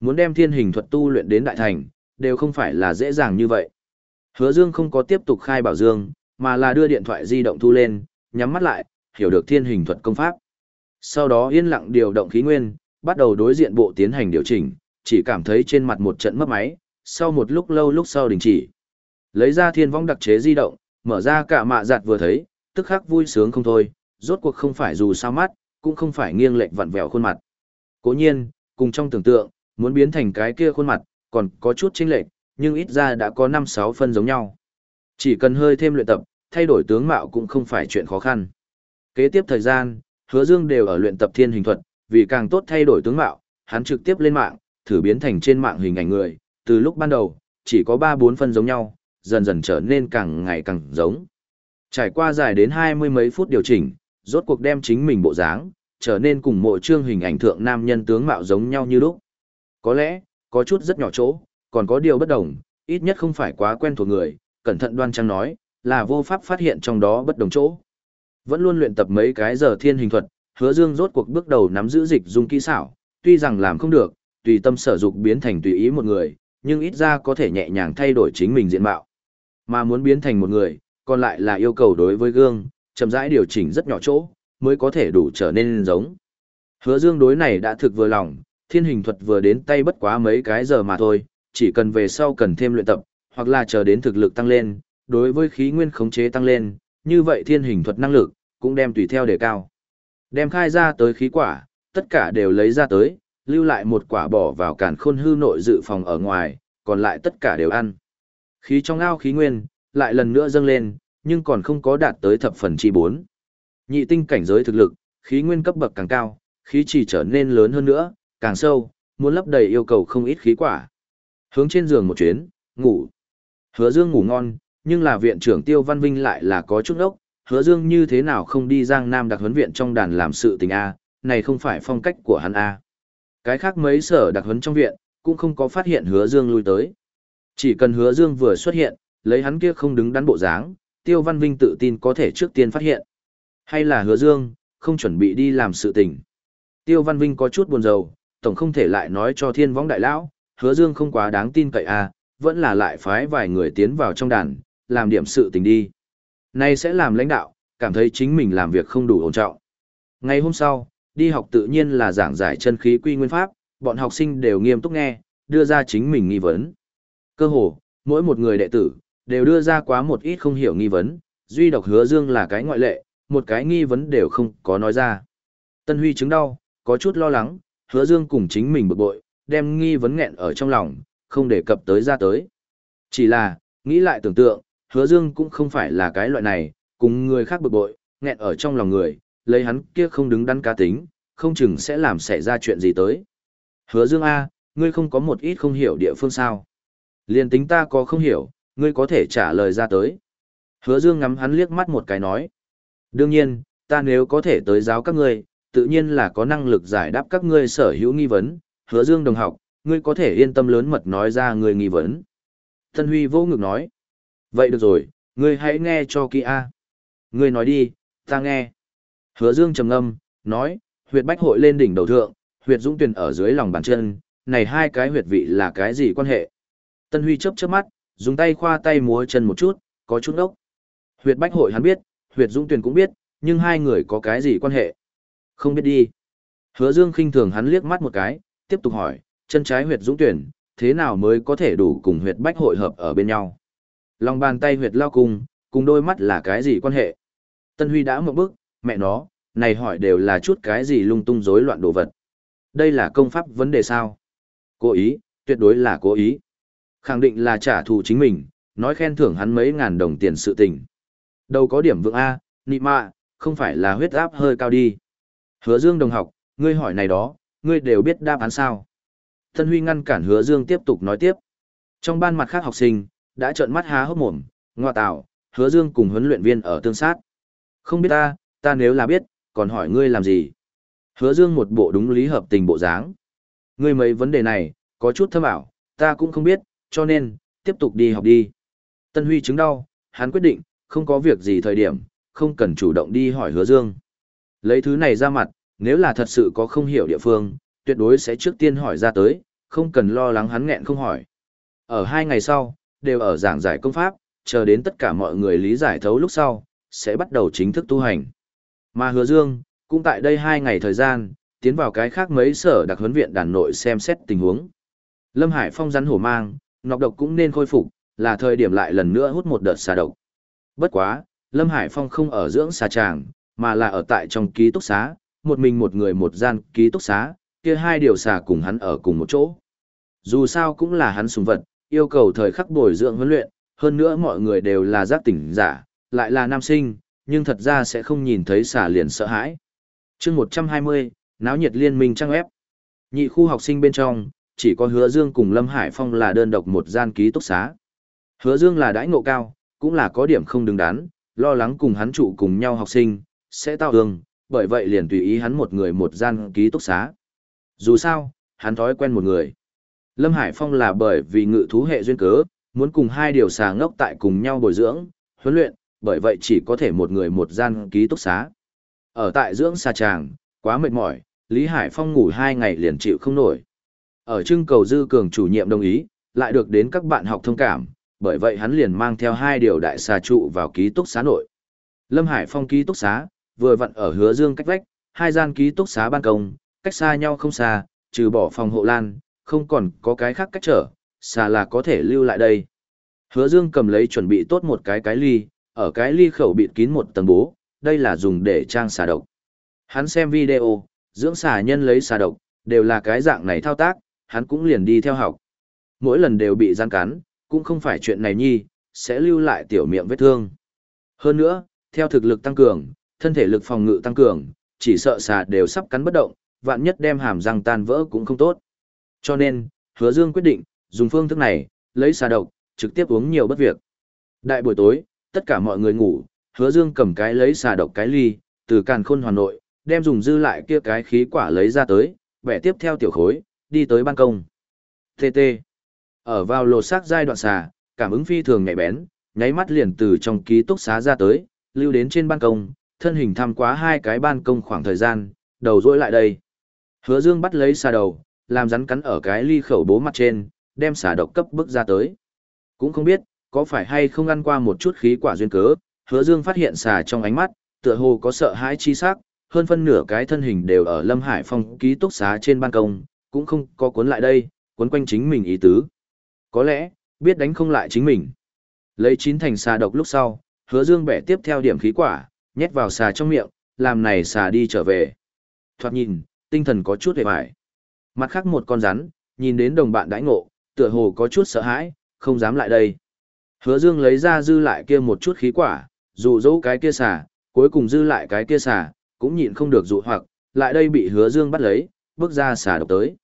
Speaker 1: Muốn đem thiên hình thuật tu luyện đến đại thành, đều không phải là dễ dàng như vậy. Hứa Dương không có tiếp tục khai bảo dương, mà là đưa điện thoại di động thu lên, nhắm mắt lại, hiểu được thiên hình thuật công pháp. Sau đó yên lặng điều động khí nguyên, bắt đầu đối diện bộ tiến hành điều chỉnh, chỉ cảm thấy trên mặt một trận mất máy, sau một lúc lâu lúc sau đình chỉ. Lấy ra thiên vong đặc chế di động, mở ra cả mạ giặt vừa thấy, tức khắc vui sướng không thôi, rốt cuộc không phải dù sao mắt, cũng không phải nghiêng lệch vặn vẹo khuôn mặt. Cố nhiên, cùng trong tưởng tượng, muốn biến thành cái kia khuôn mặt, còn có chút chênh lệch, nhưng ít ra đã có 5-6 phân giống nhau. Chỉ cần hơi thêm luyện tập, thay đổi tướng mạo cũng không phải chuyện khó khăn. Kế tiếp thời gian, hứa dương đều ở luyện tập thiên hình thuật, vì càng tốt thay đổi tướng mạo, hắn trực tiếp lên mạng, thử biến thành trên mạng hình ảnh người, từ lúc ban đầu, chỉ có 3-4 phân giống nhau, dần dần trở nên càng ngày càng giống. Trải qua dài đến hai mươi mấy phút điều chỉnh, rốt cuộc đem chính mình bộ dáng, trở nên cùng mộ trương hình ảnh thượng nam nhân tướng mạo giống nhau như lúc. Có lẽ, có chút rất nhỏ chỗ, còn có điều bất đồng, ít nhất không phải quá quen thuộc người, cẩn thận đoan trang nói, là vô pháp phát hiện trong đó bất đồng chỗ. Vẫn luôn luyện tập mấy cái giờ thiên hình thuật, hứa dương rốt cuộc bước đầu nắm giữ dịch dung kỹ xảo, tuy rằng làm không được, tùy tâm sở dục biến thành tùy ý một người, nhưng ít ra có thể nhẹ nhàng thay đổi chính mình diện mạo. Mà muốn biến thành một người, còn lại là yêu cầu đối với gương, chậm rãi điều chỉnh rất nhỏ chỗ, mới có thể đủ trở nên giống. Hứa dương đối này đã thực vừa lòng, thiên hình thuật vừa đến tay bất quá mấy cái giờ mà thôi, chỉ cần về sau cần thêm luyện tập, hoặc là chờ đến thực lực tăng lên, đối với khí nguyên khống chế tăng lên, như vậy thiên hình thuật năng lực, cũng đem tùy theo đề cao. Đem khai ra tới khí quả, tất cả đều lấy ra tới, lưu lại một quả bỏ vào cản khôn hư nội dự phòng ở ngoài, còn lại tất cả đều ăn. Khí trong ao khí nguyên, lại lần nữa dâng lên, nhưng còn không có đạt tới thập phần chi bốn. Nhị tinh cảnh giới thực lực, khí nguyên cấp bậc càng cao, khí chỉ trở nên lớn hơn nữa, càng sâu, muốn lấp đầy yêu cầu không ít khí quả. Hướng trên giường một chuyến, ngủ. Hứa Dương ngủ ngon, nhưng là viện trưởng Tiêu Văn Vinh lại là có chút ốc, Hứa Dương như thế nào không đi Giang Nam đặc huấn viện trong đàn làm sự tình a, này không phải phong cách của hắn a. Cái khác mấy sở đặc huấn trong viện, cũng không có phát hiện Hứa Dương lui tới. Chỉ cần Hứa Dương vừa xuất hiện, lấy hắn kia không đứng đắn bộ dáng, Tiêu Văn Vinh tự tin có thể trước tiên phát hiện. Hay là Hứa Dương, không chuẩn bị đi làm sự tình. Tiêu Văn Vinh có chút buồn rầu, tổng không thể lại nói cho Thiên Võng đại lão, Hứa Dương không quá đáng tin cậy à, vẫn là lại phái vài người tiến vào trong đàn, làm điểm sự tình đi. Nay sẽ làm lãnh đạo, cảm thấy chính mình làm việc không đủ ổn trọng. Ngày hôm sau, đi học tự nhiên là giảng giải chân khí quy nguyên pháp, bọn học sinh đều nghiêm túc nghe, đưa ra chính mình nghi vấn. Cơ hồ, mỗi một người đệ tử, đều đưa ra quá một ít không hiểu nghi vấn, duy độc hứa dương là cái ngoại lệ, một cái nghi vấn đều không có nói ra. Tân Huy chứng đau, có chút lo lắng, hứa dương cùng chính mình bực bội, đem nghi vấn nghẹn ở trong lòng, không đề cập tới ra tới. Chỉ là, nghĩ lại tưởng tượng, hứa dương cũng không phải là cái loại này, cùng người khác bực bội, nghẹn ở trong lòng người, lấy hắn kia không đứng đắn cá tính, không chừng sẽ làm xảy ra chuyện gì tới. Hứa dương A, ngươi không có một ít không hiểu địa phương sao. Liên tính ta có không hiểu, ngươi có thể trả lời ra tới. Hứa dương ngắm hắn liếc mắt một cái nói. Đương nhiên, ta nếu có thể tới giáo các ngươi, tự nhiên là có năng lực giải đáp các ngươi sở hữu nghi vấn, hứa dương đồng học, ngươi có thể yên tâm lớn mật nói ra người nghi vấn. Tân Huy vô ngực nói. Vậy được rồi, ngươi hãy nghe cho kỹ a. Ngươi nói đi, ta nghe. Hứa dương trầm ngâm, nói, huyệt bách hội lên đỉnh đầu thượng, huyệt dũng tuyển ở dưới lòng bàn chân, này hai cái huyệt vị là cái gì quan hệ? Tân Huy chớp chớp mắt, dùng tay khoa tay múa chân một chút, có chút ốc. Huyệt bách hội hắn biết, huyệt dũng tuyển cũng biết, nhưng hai người có cái gì quan hệ? Không biết đi. Hứa Dương khinh thường hắn liếc mắt một cái, tiếp tục hỏi, chân trái huyệt dũng tuyển, thế nào mới có thể đủ cùng huyệt bách hội hợp ở bên nhau? Lòng bàn tay huyệt lao cung, cùng đôi mắt là cái gì quan hệ? Tân Huy đã một bước, mẹ nó, này hỏi đều là chút cái gì lung tung rối loạn đồ vật. Đây là công pháp vấn đề sao? Cố ý, tuyệt đối là cố ý. Khẳng định là trả thù chính mình, nói khen thưởng hắn mấy ngàn đồng tiền sự tình. Đâu có điểm vượng A, nị mạ, không phải là huyết áp hơi cao đi. Hứa Dương đồng học, ngươi hỏi này đó, ngươi đều biết đáp án sao? Tân Huy ngăn cản Hứa Dương tiếp tục nói tiếp. Trong ban mặt khác học sinh, đã trợn mắt há hốc mồm, ngoa tạo, Hứa Dương cùng huấn luyện viên ở tương sát. Không biết ta, ta nếu là biết, còn hỏi ngươi làm gì? Hứa Dương một bộ đúng lý hợp tình bộ dáng. Ngươi mấy vấn đề này, có chút thâm ảo, ta cũng không biết, cho nên, tiếp tục đi học đi. Tân Huy chứng đau, hắn quyết định, không có việc gì thời điểm, không cần chủ động đi hỏi Hứa Dương. Lấy thứ này ra mặt, nếu là thật sự có không hiểu địa phương, tuyệt đối sẽ trước tiên hỏi ra tới, không cần lo lắng hắn nghẹn không hỏi. Ở hai ngày sau, đều ở giảng giải công pháp, chờ đến tất cả mọi người lý giải thấu lúc sau, sẽ bắt đầu chính thức tu hành. Mà hứa dương, cũng tại đây hai ngày thời gian, tiến vào cái khác mấy sở đặc huấn viện đàn nội xem xét tình huống. Lâm Hải Phong rắn hổ mang, nọc độc cũng nên khôi phục, là thời điểm lại lần nữa hút một đợt xà độc. Bất quá, Lâm Hải Phong không ở dưỡng xà tràng, mà là ở tại trong ký túc xá, một mình một người một gian ký túc xá, kia hai điều xà cùng hắn ở cùng một chỗ. Dù sao cũng là hắn sùng vật, yêu cầu thời khắc bồi dưỡng huấn luyện, hơn nữa mọi người đều là giác tỉnh giả, lại là nam sinh, nhưng thật ra sẽ không nhìn thấy xà liền sợ hãi. chương 120, náo nhiệt liên minh trang ép. Nhị khu học sinh bên trong, chỉ có Hứa Dương cùng Lâm Hải Phong là đơn độc một gian ký túc xá. Hứa Dương là đãi ngộ cao, cũng là có điểm không đứng đắn, lo lắng cùng hắn trụ cùng nhau học sinh, sẽ tao hương, bởi vậy liền tùy ý hắn một người một gian ký túc xá. Dù sao, hắn thói quen một người. Lâm Hải Phong là bởi vì ngự thú hệ duyên cớ, muốn cùng hai điều xà ngốc tại cùng nhau bồi dưỡng, huấn luyện, bởi vậy chỉ có thể một người một gian ký túc xá. Ở tại dưỡng xà tràng, quá mệt mỏi, Lý Hải Phong ngủ hai ngày liền chịu không nổi. Ở trưng cầu dư cường chủ nhiệm đồng ý, lại được đến các bạn học thông cảm, bởi vậy hắn liền mang theo hai điều đại xà trụ vào ký túc xá nội. Lâm Hải Phong ký túc xá, vừa vặn ở hứa dương cách vách, hai gian ký túc xá ban công, cách xa nhau không xa, trừ bỏ phòng hộ lan, không còn có cái khác cách trở, xà là có thể lưu lại đây. Hứa dương cầm lấy chuẩn bị tốt một cái cái ly, ở cái ly khẩu bịt kín một tầng bố, đây là dùng để trang xà độc. Hắn xem video, dưỡng xà nhân lấy xà độc, đều là cái dạng này thao tác, hắn cũng liền đi theo học. Mỗi lần đều bị gian cắn, cũng không phải chuyện này nhi, sẽ lưu lại tiểu miệng vết thương. Hơn nữa, theo thực lực tăng cường, thân thể lực phòng ngự tăng cường, chỉ sợ xà đều sắp cắn bất động, vạn nhất đem hàm răng tan vỡ cũng không tốt. Cho nên, hứa dương quyết định, dùng phương thức này, lấy xà độc, trực tiếp uống nhiều bất việc. Đại buổi tối, tất cả mọi người ngủ, hứa dương cầm cái lấy xà độc cái ly, từ càn khôn hoàn nội, đem dùng dư lại kia cái khí quả lấy ra tới, bẻ tiếp theo tiểu khối, đi tới ban công. TT. Ở vào lột xác giai đoạn xà, cảm ứng phi thường nhạy bén, nháy mắt liền từ trong ký túc xá ra tới, lưu đến trên ban công, thân hình thăm quá hai cái ban công khoảng thời gian, đầu rỗi lại đây. Hứa Dương bắt lấy xà đầu, làm rắn cắn ở cái ly khẩu bố mặt trên, đem xà độc cấp bức ra tới. Cũng không biết, có phải hay không ăn qua một chút khí quả duyên cớ, Hứa Dương phát hiện xà trong ánh mắt, tựa hồ có sợ hãi chi sắc, hơn phân nửa cái thân hình đều ở Lâm Hải Phong ký túc xá trên ban công, cũng không có cuốn lại đây, cuốn quanh chính mình ý tứ. Có lẽ, biết đánh không lại chính mình. Lấy chín thành xà độc lúc sau, hứa dương bẻ tiếp theo điểm khí quả, nhét vào xà trong miệng, làm này xà đi trở về. Thoạt nhìn, tinh thần có chút hề bại. Mặt khác một con rắn, nhìn đến đồng bạn đãi ngộ, tựa hồ có chút sợ hãi, không dám lại đây. Hứa dương lấy ra dư lại kia một chút khí quả, dụ dỗ cái kia xà, cuối cùng dư lại cái kia xà, cũng nhịn không được dụ hoặc, lại đây bị hứa dương bắt lấy, bước ra xà độc tới.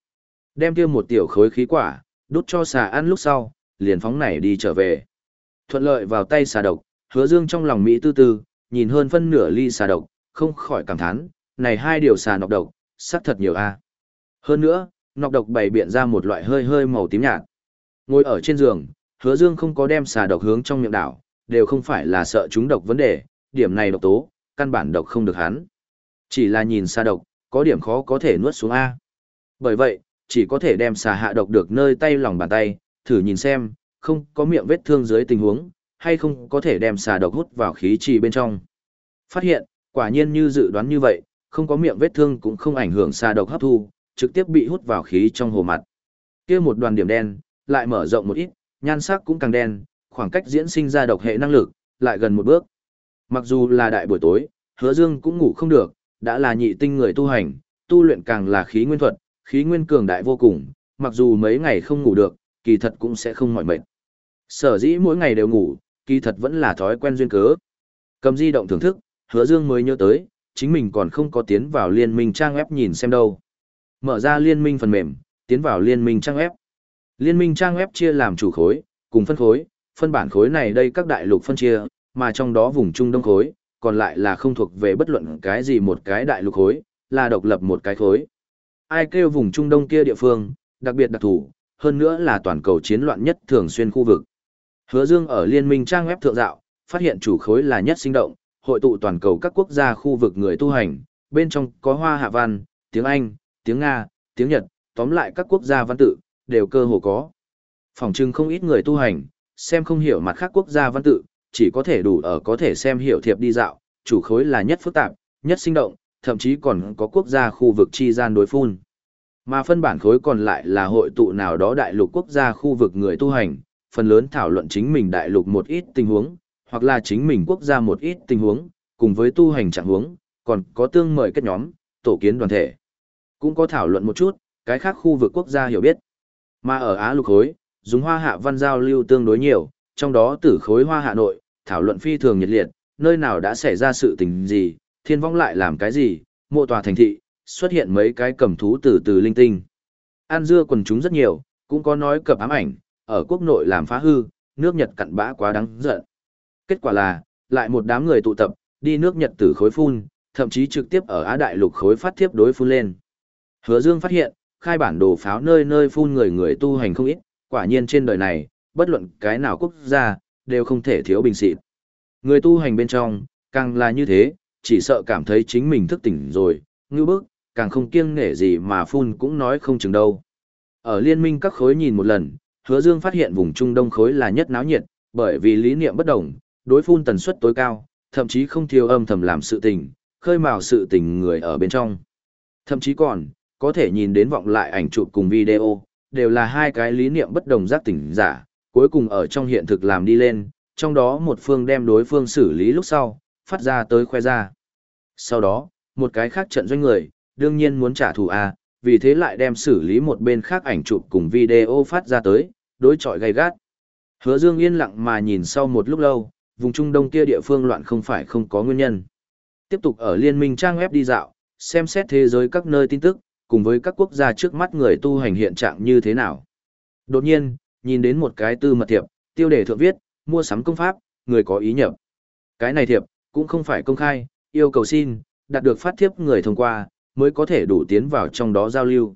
Speaker 1: Đem kia một tiểu khối khí quả, đút cho xà ăn lúc sau, liền phóng này đi trở về. Thuận lợi vào tay xà độc, hứa dương trong lòng Mỹ tư tư, nhìn hơn phân nửa ly xà độc, không khỏi cảm thán, này hai điều xà nọc độc, sắc thật nhiều a. Hơn nữa, nọc độc bày biện ra một loại hơi hơi màu tím nhạt. Ngồi ở trên giường, hứa dương không có đem xà độc hướng trong miệng đảo, đều không phải là sợ chúng độc vấn đề, điểm này độc tố, căn bản độc không được hắn. Chỉ là nhìn xà độc, có điểm khó có thể nuốt xuống A. Bởi vậy, chỉ có thể đem xà hạ độc được nơi tay lòng bàn tay, thử nhìn xem, không có miệng vết thương dưới tình huống, hay không có thể đem xà độc hút vào khí trì bên trong. Phát hiện, quả nhiên như dự đoán như vậy, không có miệng vết thương cũng không ảnh hưởng xà độc hấp thu, trực tiếp bị hút vào khí trong hồ mặt. Kia một đoàn điểm đen, lại mở rộng một ít, nhan sắc cũng càng đen, khoảng cách diễn sinh ra độc hệ năng lực, lại gần một bước. Mặc dù là đại buổi tối, hứa dương cũng ngủ không được, đã là nhị tinh người tu hành, tu luyện càng là khí nguyên thuật, khí nguyên cường đại vô cùng, mặc dù mấy ngày không ngủ được, kỳ thật cũng sẽ không mỏi mệt. Sở dĩ mỗi ngày đều ngủ, kỳ thật vẫn là thói quen duyên cớ. Cầm di động thưởng thức, hứa dương mới nhớ tới, chính mình còn không có tiến vào liên minh trang web nhìn xem đâu. Mở ra liên minh phần mềm, tiến vào liên minh trang web. Liên minh trang web chia làm chủ khối, cùng phân khối, phân bản khối này đây các đại lục phân chia, mà trong đó vùng Trung Đông khối, còn lại là không thuộc về bất luận cái gì một cái đại lục khối, là độc lập một cái khối. Ai kêu vùng Trung Đông kia địa phương, đặc biệt đặc thù, hơn nữa là toàn cầu chiến loạn nhất thường xuyên khu vực. Hứa Dương ở liên minh trang web thượng dạo, phát hiện chủ khối là nhất sinh động, hội tụ toàn cầu các quốc gia khu vực người tu hành, bên trong có Hoa Hạ văn, tiếng Anh, tiếng Nga, tiếng Nhật, tóm lại các quốc gia văn tự, đều cơ hồ có. Phòng trưng không ít người tu hành, xem không hiểu mặt khác quốc gia văn tự, chỉ có thể đủ ở có thể xem hiểu thiệp đi dạo, chủ khối là nhất phức tạp, nhất sinh động, thậm chí còn có quốc gia khu vực chi gian đối phun. Mà phân bản khối còn lại là hội tụ nào đó đại lục quốc gia khu vực người tu hành, phần lớn thảo luận chính mình đại lục một ít tình huống, hoặc là chính mình quốc gia một ít tình huống, cùng với tu hành trạng huống, còn có tương mời các nhóm, tổ kiến đoàn thể. Cũng có thảo luận một chút, cái khác khu vực quốc gia hiểu biết. Mà ở Á lục khối, dùng hoa hạ văn giao lưu tương đối nhiều, trong đó tử khối hoa hạ nội, thảo luận phi thường nhiệt liệt, nơi nào đã xảy ra sự tình gì, thiên vong lại làm cái gì, mộ tòa thành thị, xuất hiện mấy cái cầm thú từ từ linh tinh. An dưa quần chúng rất nhiều, cũng có nói cập ám ảnh, ở quốc nội làm phá hư, nước Nhật cặn bã quá đáng giận. Kết quả là, lại một đám người tụ tập, đi nước Nhật tử khối phun, thậm chí trực tiếp ở Á Đại lục khối phát tiếp đối phun lên. Hứa Dương phát hiện, khai bản đồ pháo nơi nơi phun người người tu hành không ít, quả nhiên trên đời này, bất luận cái nào quốc gia, đều không thể thiếu bình xịt. Người tu hành bên trong, càng là như thế, chỉ sợ cảm thấy chính mình thức tỉnh rồi, ngư bức, càng không kiêng nể gì mà phun cũng nói không chừng đâu. Ở liên minh các khối nhìn một lần, hứa dương phát hiện vùng Trung Đông khối là nhất náo nhiệt, bởi vì lý niệm bất đồng, đối phun tần suất tối cao, thậm chí không thiếu âm thầm làm sự tình, khơi mào sự tình người ở bên trong. Thậm chí còn, có thể nhìn đến vọng lại ảnh chụp cùng video, đều là hai cái lý niệm bất đồng giác tỉnh giả, cuối cùng ở trong hiện thực làm đi lên, trong đó một phương đem đối phương xử lý lúc sau, phát ra tới khoe ra. Sau đó, một cái khác trận doanh người, đương nhiên muốn trả thù à? Vì thế lại đem xử lý một bên khác ảnh chụp cùng video phát ra tới, đối chọi gay gắt. Hứa Dương yên lặng mà nhìn sau một lúc lâu, vùng Trung Đông kia địa phương loạn không phải không có nguyên nhân. Tiếp tục ở liên minh trang web đi dạo, xem xét thế giới các nơi tin tức, cùng với các quốc gia trước mắt người tu hành hiện trạng như thế nào. Đột nhiên, nhìn đến một cái tư mật thiệp, tiêu đề thượng viết, mua sắm công pháp, người có ý nhập. Cái này thiệp, cũng không phải công khai, yêu cầu xin, đạt được phát thiếp người thông qua, mới có thể đủ tiến vào trong đó giao lưu.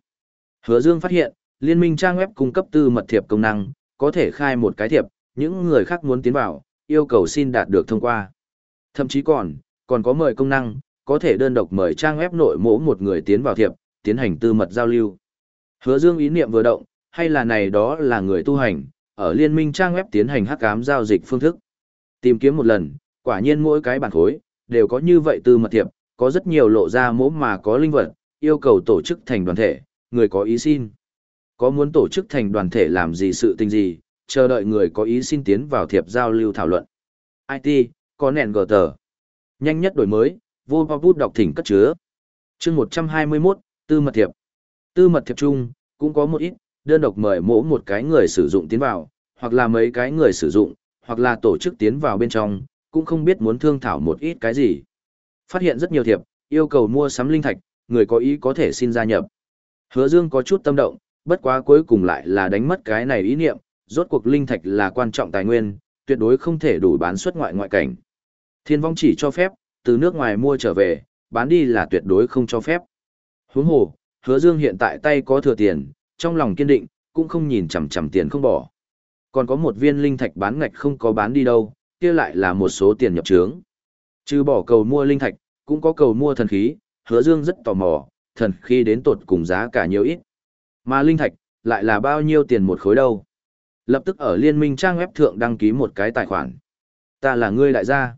Speaker 1: Hứa Dương phát hiện, liên minh trang web cung cấp tư mật thiệp công năng, có thể khai một cái thiệp, những người khác muốn tiến vào, yêu cầu xin đạt được thông qua. Thậm chí còn, còn có mời công năng, có thể đơn độc mời trang web nội mỗ một người tiến vào thiệp, tiến hành tư mật giao lưu. Hứa Dương ý niệm vừa động, hay là này đó là người tu hành, ở liên minh trang web tiến hành hắc ám giao dịch phương thức. Tìm kiếm một lần, quả nhiên mỗi cái bản khối, đều có như vậy tư mật thiệp, có rất nhiều lộ ra mỗ mà có linh vật, yêu cầu tổ chức thành đoàn thể, người có ý xin. Có muốn tổ chức thành đoàn thể làm gì sự tình gì, chờ đợi người có ý xin tiến vào thiệp giao lưu thảo luận. IT, có nền gờ tờ. Nhanh nhất đổi mới, vô bao bút đọc thỉnh cất chứa. chương 121, tư mật thiệp. Tư mật thiệp chung, cũng có một ít, đơn độc mời mỗ một cái người sử dụng tiến vào, hoặc là mấy cái người sử dụng, hoặc là tổ chức tiến vào bên trong, cũng không biết muốn thương thảo một ít cái gì. Phát hiện rất nhiều thiệp, yêu cầu mua sắm linh thạch, người có ý có thể xin gia nhập. Hứa Dương có chút tâm động, bất quá cuối cùng lại là đánh mất cái này ý niệm, rốt cuộc linh thạch là quan trọng tài nguyên, tuyệt đối không thể đủ bán xuất ngoại ngoại cảnh. Thiên vong chỉ cho phép, từ nước ngoài mua trở về, bán đi là tuyệt đối không cho phép. Huống hồ, Hứa Dương hiện tại tay có thừa tiền, trong lòng kiên định, cũng không nhìn chằm chằm tiền không bỏ. Còn có một viên linh thạch bán ngạch không có bán đi đâu, kia lại là một số tiền nhập trướng. Trừ bỏ cầu mua linh thạch, cũng có cầu mua thần khí, hứa dương rất tò mò, thần khí đến tột cùng giá cả nhiều ít. Mà linh thạch, lại là bao nhiêu tiền một khối đâu. Lập tức ở liên minh trang web thượng đăng ký một cái tài khoản. Ta là ngươi đại gia.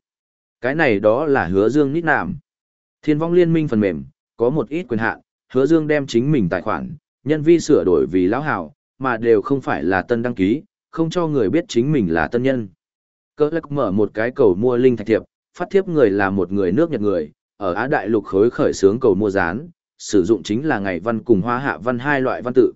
Speaker 1: Cái này đó là hứa dương nít nạm. Thiên vong liên minh phần mềm, có một ít quyền hạn, hứa dương đem chính mình tài khoản, nhân vi sửa đổi vì lão hảo, mà đều không phải là tân đăng ký, không cho người biết chính mình là tân nhân. Cơ lắc mở một cái cầu mua linh thạch thiệp, phát thiếp người là một người nước Nhật người, ở Á Đại lục khối khởi xướng cầu mua rán, sử dụng chính là ngày văn cùng hoa hạ văn hai loại văn tự.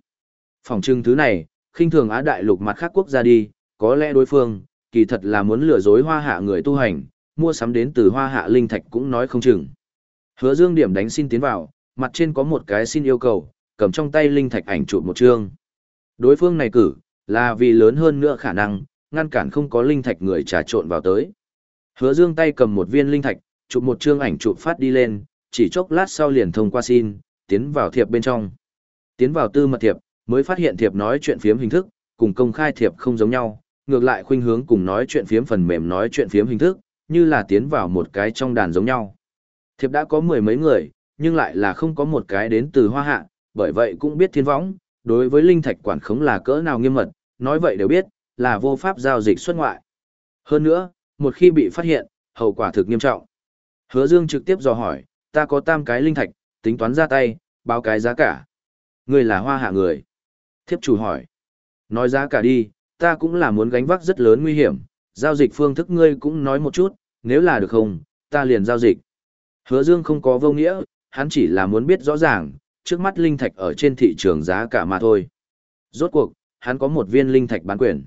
Speaker 1: Phòng trưng thứ này, khinh thường Á Đại lục mặt khác quốc gia đi, có lẽ đối phương, kỳ thật là muốn lừa dối hoa hạ người tu hành, mua sắm đến từ hoa hạ linh thạch cũng nói không chừng. Hứa dương điểm đánh xin tiến vào, mặt trên có một cái xin yêu cầu, cầm trong tay linh thạch ảnh chụp một chương. Đối phương này cử, là vì lớn hơn nữa khả năng, ngăn cản không có linh thạch người trà trộn vào tới. Hứa Dương tay cầm một viên linh thạch, chụp một chương ảnh chụp phát đi lên, chỉ chốc lát sau liền thông qua xin, tiến vào thiệp bên trong. Tiến vào tư mật thiệp, mới phát hiện thiệp nói chuyện phiếm hình thức, cùng công khai thiệp không giống nhau, ngược lại khuynh hướng cùng nói chuyện phiếm phần mềm nói chuyện phiếm hình thức, như là tiến vào một cái trong đàn giống nhau. Thiệp đã có mười mấy người, nhưng lại là không có một cái đến từ hoa hạ, bởi vậy cũng biết thiên võng, đối với linh thạch quản khống là cỡ nào nghiêm mật, nói vậy đều biết, là vô pháp giao dịch xuất ngoại. Hơn nữa, một khi bị phát hiện, hậu quả thực nghiêm trọng. Hứa Dương trực tiếp dò hỏi, ta có tam cái linh thạch, tính toán ra tay, báo cái giá cả. Ngươi là hoa hạ người. Thiếp chủ hỏi. Nói giá cả đi, ta cũng là muốn gánh vác rất lớn nguy hiểm, giao dịch phương thức ngươi cũng nói một chút, nếu là được không, ta liền giao dịch. Hứa Dương không có vô nghĩa, hắn chỉ là muốn biết rõ ràng, trước mắt linh thạch ở trên thị trường giá cả mà thôi. Rốt cuộc, hắn có một viên linh thạch bán quyền.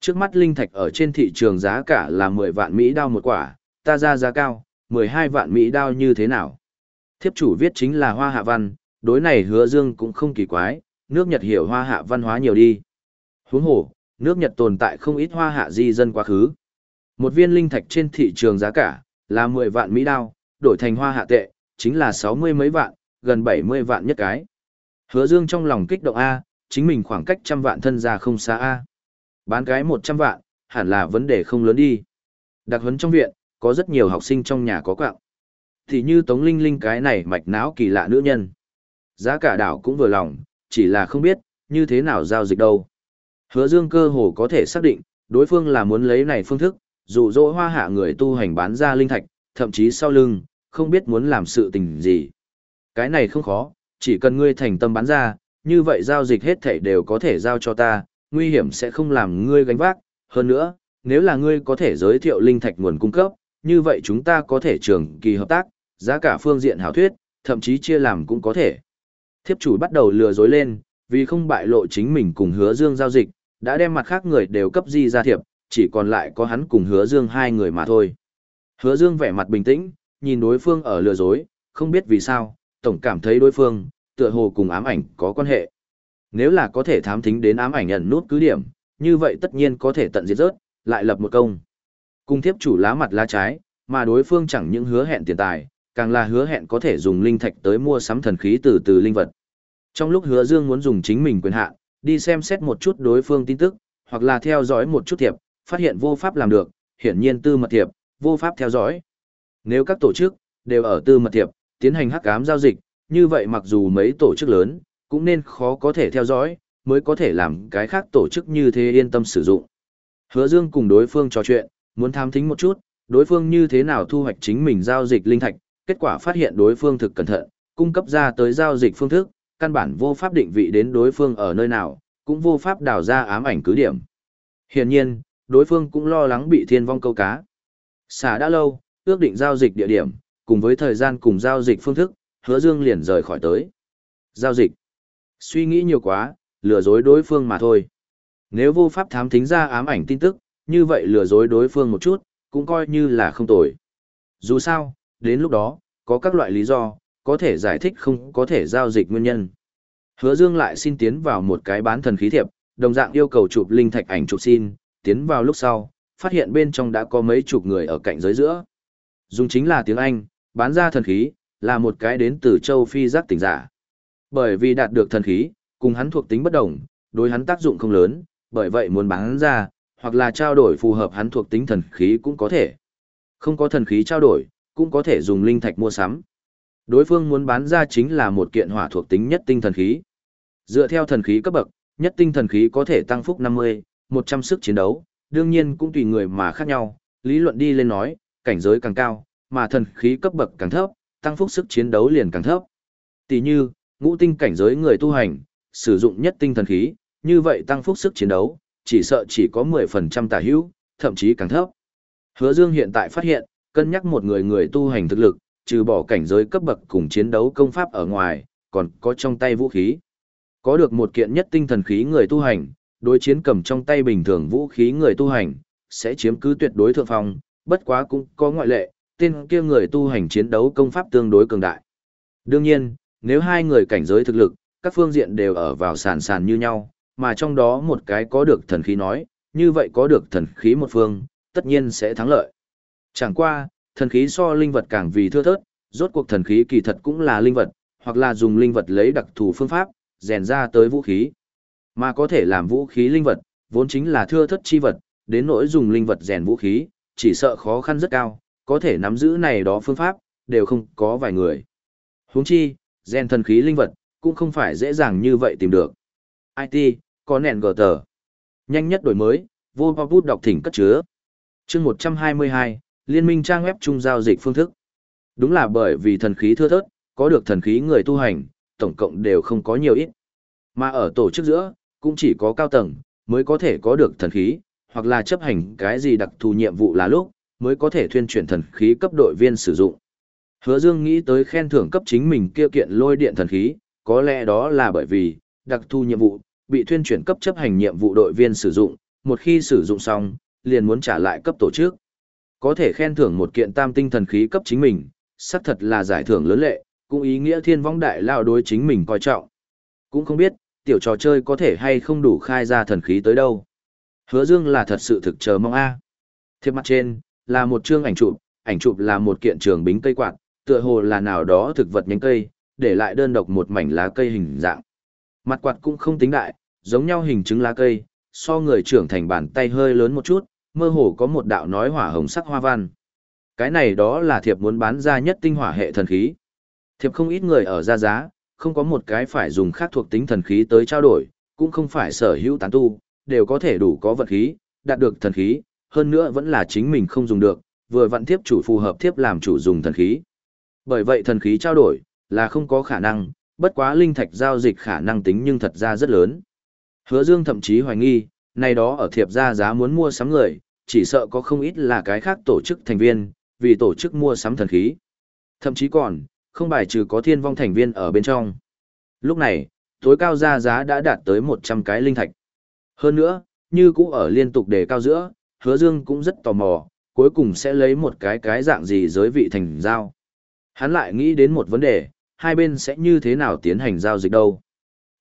Speaker 1: Trước mắt linh thạch ở trên thị trường giá cả là 10 vạn Mỹ đao một quả, ta ra giá cao, 12 vạn Mỹ đao như thế nào? Thiếp chủ viết chính là hoa hạ văn, đối này hứa dương cũng không kỳ quái, nước Nhật hiểu hoa hạ văn hóa nhiều đi. Huống hồ, nước Nhật tồn tại không ít hoa hạ di dân quá khứ. Một viên linh thạch trên thị trường giá cả là 10 vạn Mỹ đao, đổi thành hoa hạ tệ, chính là 60 mấy vạn, gần 70 vạn nhất cái. Hứa Dương trong lòng kích động A, chính mình khoảng cách trăm vạn thân ra không xa A. Bán cái 100 vạn, hẳn là vấn đề không lớn đi. Đặc huấn trong viện, có rất nhiều học sinh trong nhà có quạng. Thì như Tống Linh Linh cái này mạch não kỳ lạ nữ nhân. Giá cả đảo cũng vừa lòng, chỉ là không biết, như thế nào giao dịch đâu. Hứa Dương cơ hồ có thể xác định, đối phương là muốn lấy này phương thức, dụ dỗ hoa hạ người tu hành bán ra linh thạch, thậm chí sau lưng, không biết muốn làm sự tình gì. Cái này không khó, chỉ cần ngươi thành tâm bán ra, như vậy giao dịch hết thảy đều có thể giao cho ta, nguy hiểm sẽ không làm ngươi gánh vác. Hơn nữa, nếu là ngươi có thể giới thiệu linh thạch nguồn cung cấp, như vậy chúng ta có thể trường kỳ hợp tác, giá cả phương diện hảo thuyết, thậm chí chia làm cũng có thể. Thiếp chủ bắt đầu lừa dối lên, vì không bại lộ chính mình cùng hứa dương giao dịch, đã đem mặt khác người đều cấp di ra thiệp, chỉ còn lại có hắn cùng hứa dương hai người mà thôi. Hứa dương vẻ mặt bình tĩnh, nhìn đối phương ở lừa dối, không biết vì sao, tổng cảm thấy đối phương, tựa hồ cùng ám ảnh có quan hệ. Nếu là có thể thám thính đến ám ảnh ẩn nút cứ điểm, như vậy tất nhiên có thể tận diệt rớt, lại lập một công. Cung thiếp chủ lá mặt lá trái, mà đối phương chẳng những hứa hẹn tiền tài, càng là hứa hẹn có thể dùng linh thạch tới mua sắm thần khí từ từ linh vật. Trong lúc hứa dương muốn dùng chính mình quyền hạn, đi xem xét một chút đối phương tin tức, hoặc là theo dõi một chút thiệp, phát hiện vô pháp làm được, hiển nhiên tư mật thiệp, vô pháp theo dõi. Nếu các tổ chức đều ở tư mật thiệp, tiến hành hắc ám giao dịch, như vậy mặc dù mấy tổ chức lớn, cũng nên khó có thể theo dõi, mới có thể làm cái khác tổ chức như thế yên tâm sử dụng. Hứa Dương cùng đối phương trò chuyện, muốn tham thính một chút, đối phương như thế nào thu hoạch chính mình giao dịch linh thạch, kết quả phát hiện đối phương thực cẩn thận, cung cấp ra tới giao dịch phương thức, căn bản vô pháp định vị đến đối phương ở nơi nào, cũng vô pháp đào ra ám ảnh cứ điểm. Hiển nhiên, đối phương cũng lo lắng bị thiên vong câu cá. Xả đã lâu, ước định giao dịch địa điểm, cùng với thời gian cùng giao dịch phương thức, hứa dương liền rời khỏi tới. Giao dịch. Suy nghĩ nhiều quá, lừa dối đối phương mà thôi. Nếu vô pháp thám thính ra ám ảnh tin tức, như vậy lừa dối đối phương một chút, cũng coi như là không tồi. Dù sao, đến lúc đó, có các loại lý do, có thể giải thích không có thể giao dịch nguyên nhân. Hứa Dương lại xin tiến vào một cái bán thần khí thiệp, đồng dạng yêu cầu chụp linh thạch ảnh chụp xin, tiến vào lúc sau, phát hiện bên trong đã có mấy chục người ở cạnh giới giữa. Dùng chính là tiếng Anh, bán ra thần khí, là một cái đến từ châu Phi giác tỉnh giả. Bởi vì đạt được thần khí, cùng hắn thuộc tính bất đồng, đối hắn tác dụng không lớn, bởi vậy muốn bán ra, hoặc là trao đổi phù hợp hắn thuộc tính thần khí cũng có thể. Không có thần khí trao đổi, cũng có thể dùng linh thạch mua sắm. Đối phương muốn bán ra chính là một kiện hỏa thuộc tính nhất tinh thần khí. Dựa theo thần khí cấp bậc, nhất tinh thần khí có thể tăng phúc 50, 100 sức chiến đấu, đương nhiên cũng tùy người mà khác nhau, lý luận đi lên nói, cảnh giới càng cao, mà thần khí cấp bậc càng thấp, tăng phúc sức chiến đấu liền càng thấp. Tỷ như, ngũ tinh cảnh giới người tu hành, sử dụng nhất tinh thần khí, như vậy tăng phúc sức chiến đấu, chỉ sợ chỉ có 10% tả hữu, thậm chí càng thấp. Hứa Dương hiện tại phát hiện, cân nhắc một người người tu hành thực lực, trừ bỏ cảnh giới cấp bậc cùng chiến đấu công pháp ở ngoài, còn có trong tay vũ khí. Có được một kiện nhất tinh thần khí người tu hành, đối chiến cầm trong tay bình thường vũ khí người tu hành, sẽ chiếm cứ tuyệt đối thượng phong, bất quá cũng có ngoại lệ, tên kia người tu hành chiến đấu công pháp tương đối cường đại. Đương nhiên, nếu hai người cảnh giới thực lực, các phương diện đều ở vào sàn sàn như nhau, mà trong đó một cái có được thần khí nói, như vậy có được thần khí một phương, tất nhiên sẽ thắng lợi. Chẳng qua, thần khí so linh vật càng vì thưa thớt, rốt cuộc thần khí kỳ thật cũng là linh vật, hoặc là dùng linh vật lấy đặc thù phương pháp, rèn ra tới vũ khí. Mà có thể làm vũ khí linh vật, vốn chính là thưa thất chi vật, đến nỗi dùng linh vật rèn vũ khí, chỉ sợ khó khăn rất cao, có thể nắm giữ này đó phương pháp, đều không có vài người. Huống chi, Gen thần khí linh vật, cũng không phải dễ dàng như vậy tìm được. IT, có nền gờ tờ. Nhanh nhất đổi mới, vô bao bút đọc thỉnh cất chứa. chương 122, Liên minh trang web chung giao dịch phương thức. Đúng là bởi vì thần khí thưa thớt, có được thần khí người tu hành, tổng cộng đều không có nhiều ít. Mà ở tổ chức giữa, cũng chỉ có cao tầng, mới có thể có được thần khí, hoặc là chấp hành cái gì đặc thù nhiệm vụ là lúc, mới có thể thuyên chuyển thần khí cấp đội viên sử dụng. Hứa Dương nghĩ tới khen thưởng cấp chính mình kia kiện lôi điện thần khí, có lẽ đó là bởi vì, đặc thu nhiệm vụ, bị thuyên chuyển cấp chấp hành nhiệm vụ đội viên sử dụng, một khi sử dụng xong, liền muốn trả lại cấp tổ chức. Có thể khen thưởng một kiện tam tinh thần khí cấp chính mình, xác thật là giải thưởng lớn lệ, cũng ý nghĩa thiên vong đại lao đối chính mình coi trọng. Cũng không biết, tiểu trò chơi có thể hay không đủ khai ra thần khí tới đâu. Hứa Dương là thật sự thực chờ mong a. À. Thiệp mặt trên là một chương ảnh chụp, ảnh chụp là một kiện trường bính cây quạt, tựa hồ là nào đó thực vật nhánh cây, để lại đơn độc một mảnh lá cây hình dạng. Mặt quạt cũng không tính đại, giống nhau hình chứng lá cây, so người trưởng thành bàn tay hơi lớn một chút, mơ hồ có một đạo nói hỏa hồng sắc hoa văn. Cái này đó là thiệp muốn bán ra nhất tinh hỏa hệ thần khí. Thiệp không ít người ở ra giá, không có một cái phải dùng khác thuộc tính thần khí tới trao đổi, cũng không phải sở hữu tán tu, đều có thể đủ có vật khí, đạt được thần khí, hơn nữa vẫn là chính mình không dùng được, vừa vận thiếp chủ phù hợp thiếp làm chủ dùng thần khí. Bởi vậy thần khí trao đổi, là không có khả năng, bất quá linh thạch giao dịch khả năng tính nhưng thật ra rất lớn. Hứa Dương thậm chí hoài nghi, này đó ở thiệp ra giá muốn mua sắm người, chỉ sợ có không ít là cái khác tổ chức thành viên, vì tổ chức mua sắm thần khí. Thậm chí còn, không bài trừ có thiên vong thành viên ở bên trong. Lúc này, tối cao ra giá đã đạt tới 100 cái linh thạch. Hơn nữa, như cũ ở liên tục đề cao giữa, hứa dương cũng rất tò mò, cuối cùng sẽ lấy một cái cái dạng gì giới vị thành giao. Hắn lại nghĩ đến một vấn đề, hai bên sẽ như thế nào tiến hành giao dịch đâu.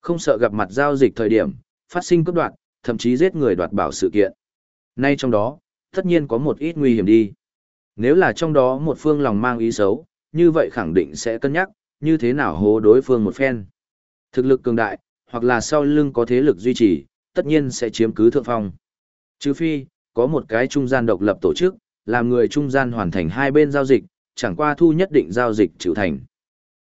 Speaker 1: Không sợ gặp mặt giao dịch thời điểm, phát sinh cấp đoạn, thậm chí giết người đoạt bảo sự kiện. Nay trong đó, tất nhiên có một ít nguy hiểm đi. Nếu là trong đó một phương lòng mang ý xấu, như vậy khẳng định sẽ cân nhắc, như thế nào hố đối phương một phen. Thực lực cường đại, hoặc là sau lưng có thế lực duy trì, tất nhiên sẽ chiếm cứ thượng phong. Trừ phi, có một cái trung gian độc lập tổ chức, làm người trung gian hoàn thành hai bên giao dịch, chẳng qua thu nhất định giao dịch chịu thành.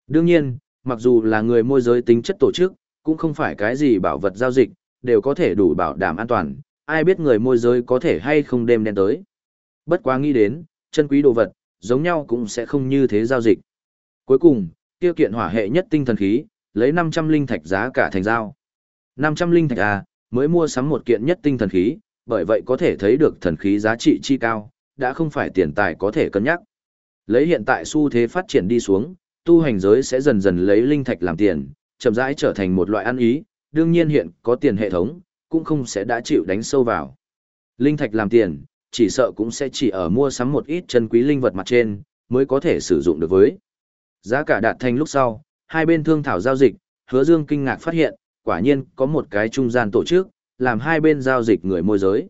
Speaker 1: Đương nhiên, mặc dù là người môi giới tính chất tổ chức, cũng không phải cái gì bảo vật giao dịch, đều có thể đủ bảo đảm an toàn, ai biết người môi giới có thể hay không đêm đen tới. Bất quá nghĩ đến, chân quý đồ vật, giống nhau cũng sẽ không như thế giao dịch. Cuối cùng, tiêu kiện hỏa hệ nhất tinh thần khí, lấy 500 linh thạch giá cả thành giao. 500 linh thạch à, mới mua sắm một kiện nhất tinh thần khí, bởi vậy có thể thấy được thần khí giá trị chi cao, đã không phải tiền tài có thể cân nhắc. Lấy hiện tại xu thế phát triển đi xuống, tu hành giới sẽ dần dần lấy linh thạch làm tiền, chậm rãi trở thành một loại ăn ý, đương nhiên hiện có tiền hệ thống, cũng không sẽ đã chịu đánh sâu vào. Linh thạch làm tiền, chỉ sợ cũng sẽ chỉ ở mua sắm một ít chân quý linh vật mặt trên, mới có thể sử dụng được với. Giá cả đạt thành lúc sau, hai bên thương thảo giao dịch, hứa dương kinh ngạc phát hiện, quả nhiên có một cái trung gian tổ chức, làm hai bên giao dịch người môi giới.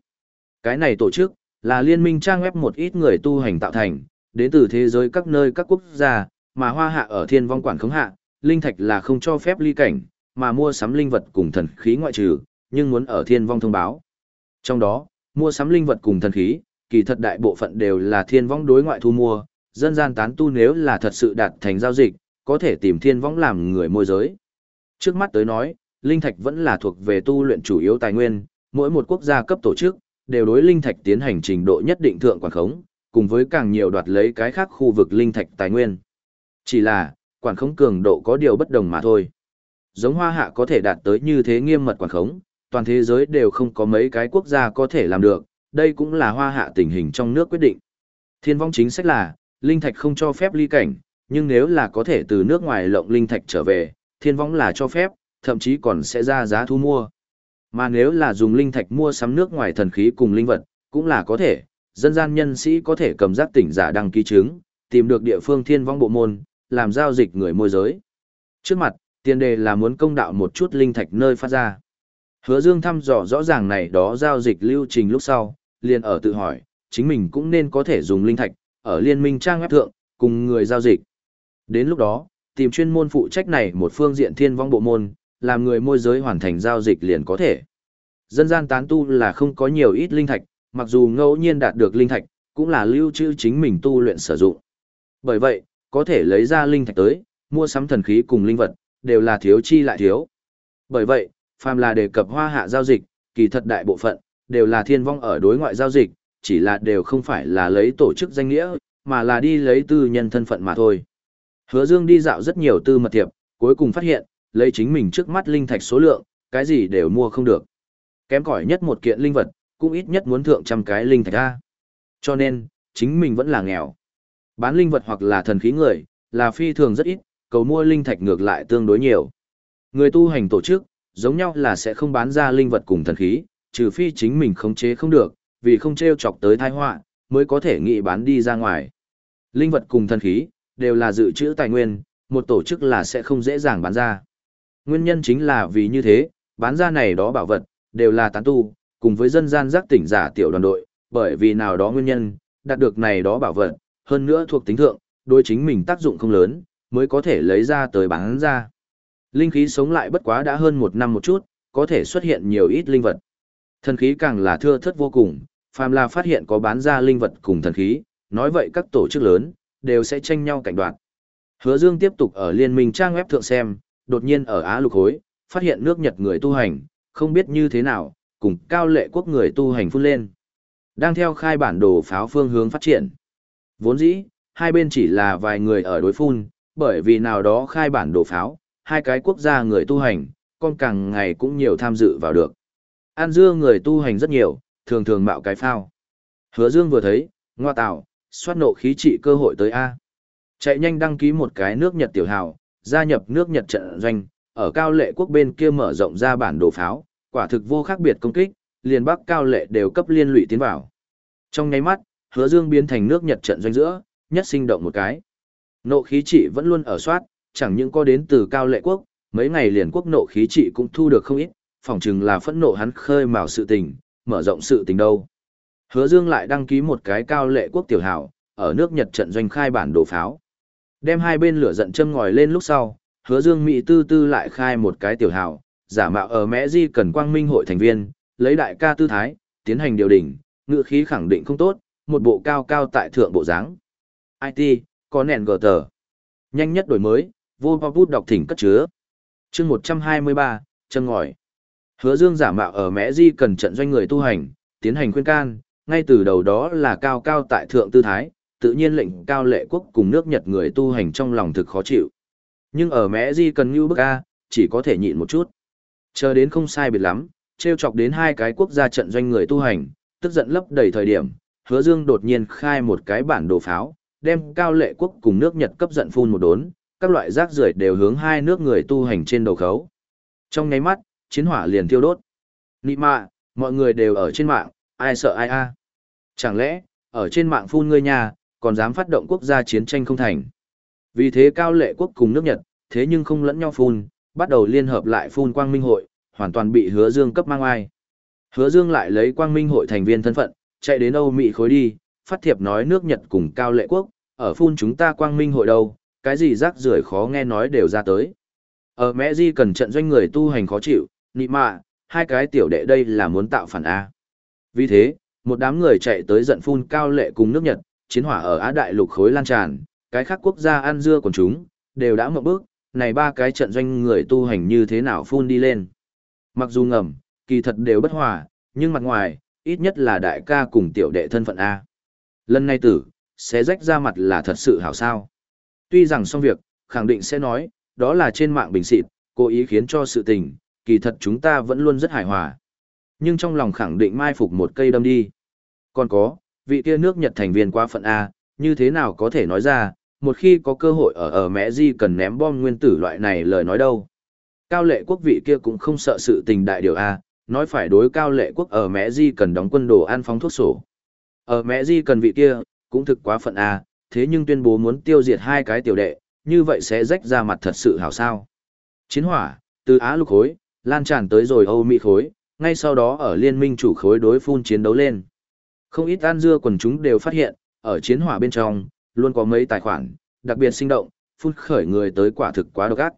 Speaker 1: Cái này tổ chức, là liên minh trang web một ít người tu hành tạo thành, đến từ thế giới các nơi các quốc gia, mà hoa hạ ở thiên vong quản khống hạ, linh thạch là không cho phép ly cảnh, mà mua sắm linh vật cùng thần khí ngoại trừ, nhưng muốn ở thiên vong thông báo. Trong đó, mua sắm linh vật cùng thần khí, kỳ thật đại bộ phận đều là thiên vong đối ngoại thu mua, dân gian tán tu nếu là thật sự đạt thành giao dịch, có thể tìm thiên vong làm người môi giới. Trước mắt tới nói, linh thạch vẫn là thuộc về tu luyện chủ yếu tài nguyên, mỗi một quốc gia cấp tổ chức, đều đối linh thạch tiến hành trình độ nhất định thượng quản khống, cùng với càng nhiều đoạt lấy cái khác khu vực linh thạch tài nguyên. Chỉ là, quản khống cường độ có điều bất đồng mà thôi. Giống hoa hạ có thể đạt tới như thế nghiêm mật quản khống, toàn thế giới đều không có mấy cái quốc gia có thể làm được, đây cũng là hoa hạ tình hình trong nước quyết định. Thiên vong chính sách là, linh thạch không cho phép ly cảnh, nhưng nếu là có thể từ nước ngoài lộng linh thạch trở về, thiên vong là cho phép, thậm chí còn sẽ ra giá thu mua. Mà nếu là dùng linh thạch mua sắm nước ngoài thần khí cùng linh vật, cũng là có thể, dân gian nhân sĩ có thể cầm giác tỉnh giả đăng ký chứng, tìm được địa phương thiên vong bộ môn, làm giao dịch người môi giới. Trước mặt, tiền đề là muốn công đạo một chút linh thạch nơi phát ra. Hứa Dương thăm dò rõ ràng này đó giao dịch lưu trình lúc sau, liền ở tự hỏi, chính mình cũng nên có thể dùng linh thạch, ở liên minh trang web thượng, cùng người giao dịch. Đến lúc đó, tìm chuyên môn phụ trách này một phương diện thiên vong bộ môn, làm người môi giới hoàn thành giao dịch liền có thể. Dân gian tán tu là không có nhiều ít linh thạch, mặc dù ngẫu nhiên đạt được linh thạch, cũng là lưu trữ chính mình tu luyện sử dụng. Bởi vậy, có thể lấy ra linh thạch tới, mua sắm thần khí cùng linh vật, đều là thiếu chi lại thiếu. Bởi vậy, phàm là đề cập hoa hạ giao dịch, kỳ thật đại bộ phận, đều là thiên vong ở đối ngoại giao dịch, chỉ là đều không phải là lấy tổ chức danh nghĩa, mà là đi lấy tư nhân thân phận mà thôi. Hứa Dương đi dạo rất nhiều tư mật thiệp, cuối cùng phát hiện, lấy chính mình trước mắt linh thạch số lượng, cái gì đều mua không được. Kém cỏi nhất một kiện linh vật, cũng ít nhất muốn thượng trăm cái linh thạch ra. Cho nên, chính mình vẫn là nghèo. Bán linh vật hoặc là thần khí người, là phi thường rất ít, cầu mua linh thạch ngược lại tương đối nhiều. Người tu hành tổ chức, giống nhau là sẽ không bán ra linh vật cùng thần khí, trừ phi chính mình khống chế không được, vì không treo chọc tới tai họa, mới có thể nghị bán đi ra ngoài. Linh vật cùng thần khí, đều là dự trữ tài nguyên, một tổ chức là sẽ không dễ dàng bán ra. Nguyên nhân chính là vì như thế, bán ra này đó bảo vật, đều là tán tu, cùng với dân gian giác tỉnh giả tiểu đoàn đội, bởi vì nào đó nguyên nhân, đạt được này đó bảo vật, hơn nữa thuộc tính thượng, đối chính mình tác dụng không lớn, mới có thể lấy ra tới bán ra. Linh khí sống lại bất quá đã hơn một năm một chút, có thể xuất hiện nhiều ít linh vật. Thần khí càng là thưa thất vô cùng, phàm là phát hiện có bán ra linh vật cùng thần khí, nói vậy các tổ chức lớn, đều sẽ tranh nhau cảnh đoạt. Hứa Dương tiếp tục ở liên minh trang web thượng xem, đột nhiên ở Á Lục Hối, phát hiện nước Nhật người tu hành, không biết như thế nào, cùng cao lệ quốc người tu hành phun lên. Đang theo khai bản đồ pháo phương hướng phát triển. Vốn dĩ, hai bên chỉ là vài người ở đối phun, bởi vì nào đó khai bản đồ pháo, hai cái quốc gia người tu hành, con càng ngày cũng nhiều tham dự vào được. An dưa người tu hành rất nhiều, thường thường mạo cái phao. Hứa Dương vừa thấy, ngoa tạo, xoát nộ khí trị cơ hội tới A. Chạy nhanh đăng ký một cái nước Nhật tiểu hào, gia nhập nước Nhật trận doanh, ở cao lệ quốc bên kia mở rộng ra bản đồ pháo, quả thực vô khác biệt công kích, liền bắc cao lệ đều cấp liên lụy tiến vào. Trong nháy mắt, hứa dương biến thành nước Nhật trận doanh giữa, nhất sinh động một cái. Nộ khí trị vẫn luôn ở soát, chẳng những có đến từ cao lệ quốc, mấy ngày liền quốc nộ khí trị cũng thu được không ít, phỏng chừng là phẫn nộ hắn khơi mào sự tình, mở rộng sự tình đâu. Hứa Dương lại đăng ký một cái cao lệ quốc tiểu hảo, ở nước Nhật trận doanh khai bản đồ pháo. Đem hai bên lửa giận châm ngòi lên lúc sau, Hứa Dương Mỹ tư tư lại khai một cái tiểu hảo, giả mạo ở Mễ Di cần quang minh hội thành viên, lấy đại ca tư thái, tiến hành điều đỉnh, ngựa khí khẳng định không tốt, một bộ cao cao tại thượng bộ dáng. IT, có nền gờ tờ. Nhanh nhất đổi mới, vô bao bút đọc thỉnh cất chứa. chương 123, chân ngòi. Hứa Dương giả mạo ở Mễ Di cần trận doanh người tu hành, tiến hành khuyên can, ngay từ đầu đó là cao cao tại thượng tư thái, tự nhiên lệnh cao lệ quốc cùng nước Nhật người tu hành trong lòng thực khó chịu. Nhưng ở Mễ Di cần như bức A, chỉ có thể nhịn một chút. Chờ đến không sai biệt lắm, treo chọc đến hai cái quốc gia trận doanh người tu hành, tức giận lấp đầy thời điểm, hứa dương đột nhiên khai một cái bản đồ pháo, đem cao lệ quốc cùng nước Nhật cấp giận phun một đốn, các loại rác rưởi đều hướng hai nước người tu hành trên đầu khấu. Trong nháy mắt, chiến hỏa liền thiêu đốt. Nị mạ, mọi người đều ở trên mạng, ai sợ ai a? Chẳng lẽ, ở trên mạng phun ngươi nhà, còn dám phát động quốc gia chiến tranh không thành? Vì thế cao lệ quốc cùng nước Nhật, thế nhưng không lẫn nhau phun, bắt đầu liên hợp lại phun quang minh hội, hoàn toàn bị hứa dương cấp mang ai. Hứa dương lại lấy quang minh hội thành viên thân phận, chạy đến Âu Mỹ khối đi, phát thiệp nói nước Nhật cùng cao lệ quốc, ở phun chúng ta quang minh hội đâu, cái gì rác rưởi khó nghe nói đều ra tới. Ở mẹ di cần trận doanh người tu hành khó chịu, nị mạ, hai cái tiểu đệ đây là muốn tạo phản A. Vì thế, một đám người chạy tới giận phun cao lệ cùng nước Nhật, chiến hỏa ở Á Đại lục khối lan tràn, cái khác quốc gia ăn dưa của chúng, đều đã một bước, này ba cái trận doanh người tu hành như thế nào phun đi lên. Mặc dù ngầm, kỳ thật đều bất hòa, nhưng mặt ngoài, ít nhất là đại ca cùng tiểu đệ thân phận A. Lần này tử, sẽ rách ra mặt là thật sự hảo sao. Tuy rằng xong việc, khẳng định sẽ nói, đó là trên mạng bình xịt, cố ý khiến cho sự tình, kỳ thật chúng ta vẫn luôn rất hài hòa. Nhưng trong lòng khẳng định mai phục một cây đâm đi. Còn có, vị kia nước Nhật thành viên quá phận A, như thế nào có thể nói ra, một khi có cơ hội ở ở mẹ di cần ném bom nguyên tử loại này lời nói đâu. Cao lệ quốc vị kia cũng không sợ sự tình đại điều A, nói phải đối cao lệ quốc ở mẹ di cần đóng quân đồ ăn phóng thuốc sổ. Ở mẹ di cần vị kia, cũng thực quá phận A, thế nhưng tuyên bố muốn tiêu diệt hai cái tiểu đệ, như vậy sẽ rách ra mặt thật sự hảo sao. Chiến hỏa, từ Á lục khối, lan tràn tới rồi Âu Mỹ khối, ngay sau đó ở liên minh chủ khối đối phun chiến đấu lên. Không ít an dưa quần chúng đều phát hiện, ở chiến hỏa bên trong, luôn có mấy tài khoản, đặc biệt sinh động, phun khởi người tới quả thực quá độc ác.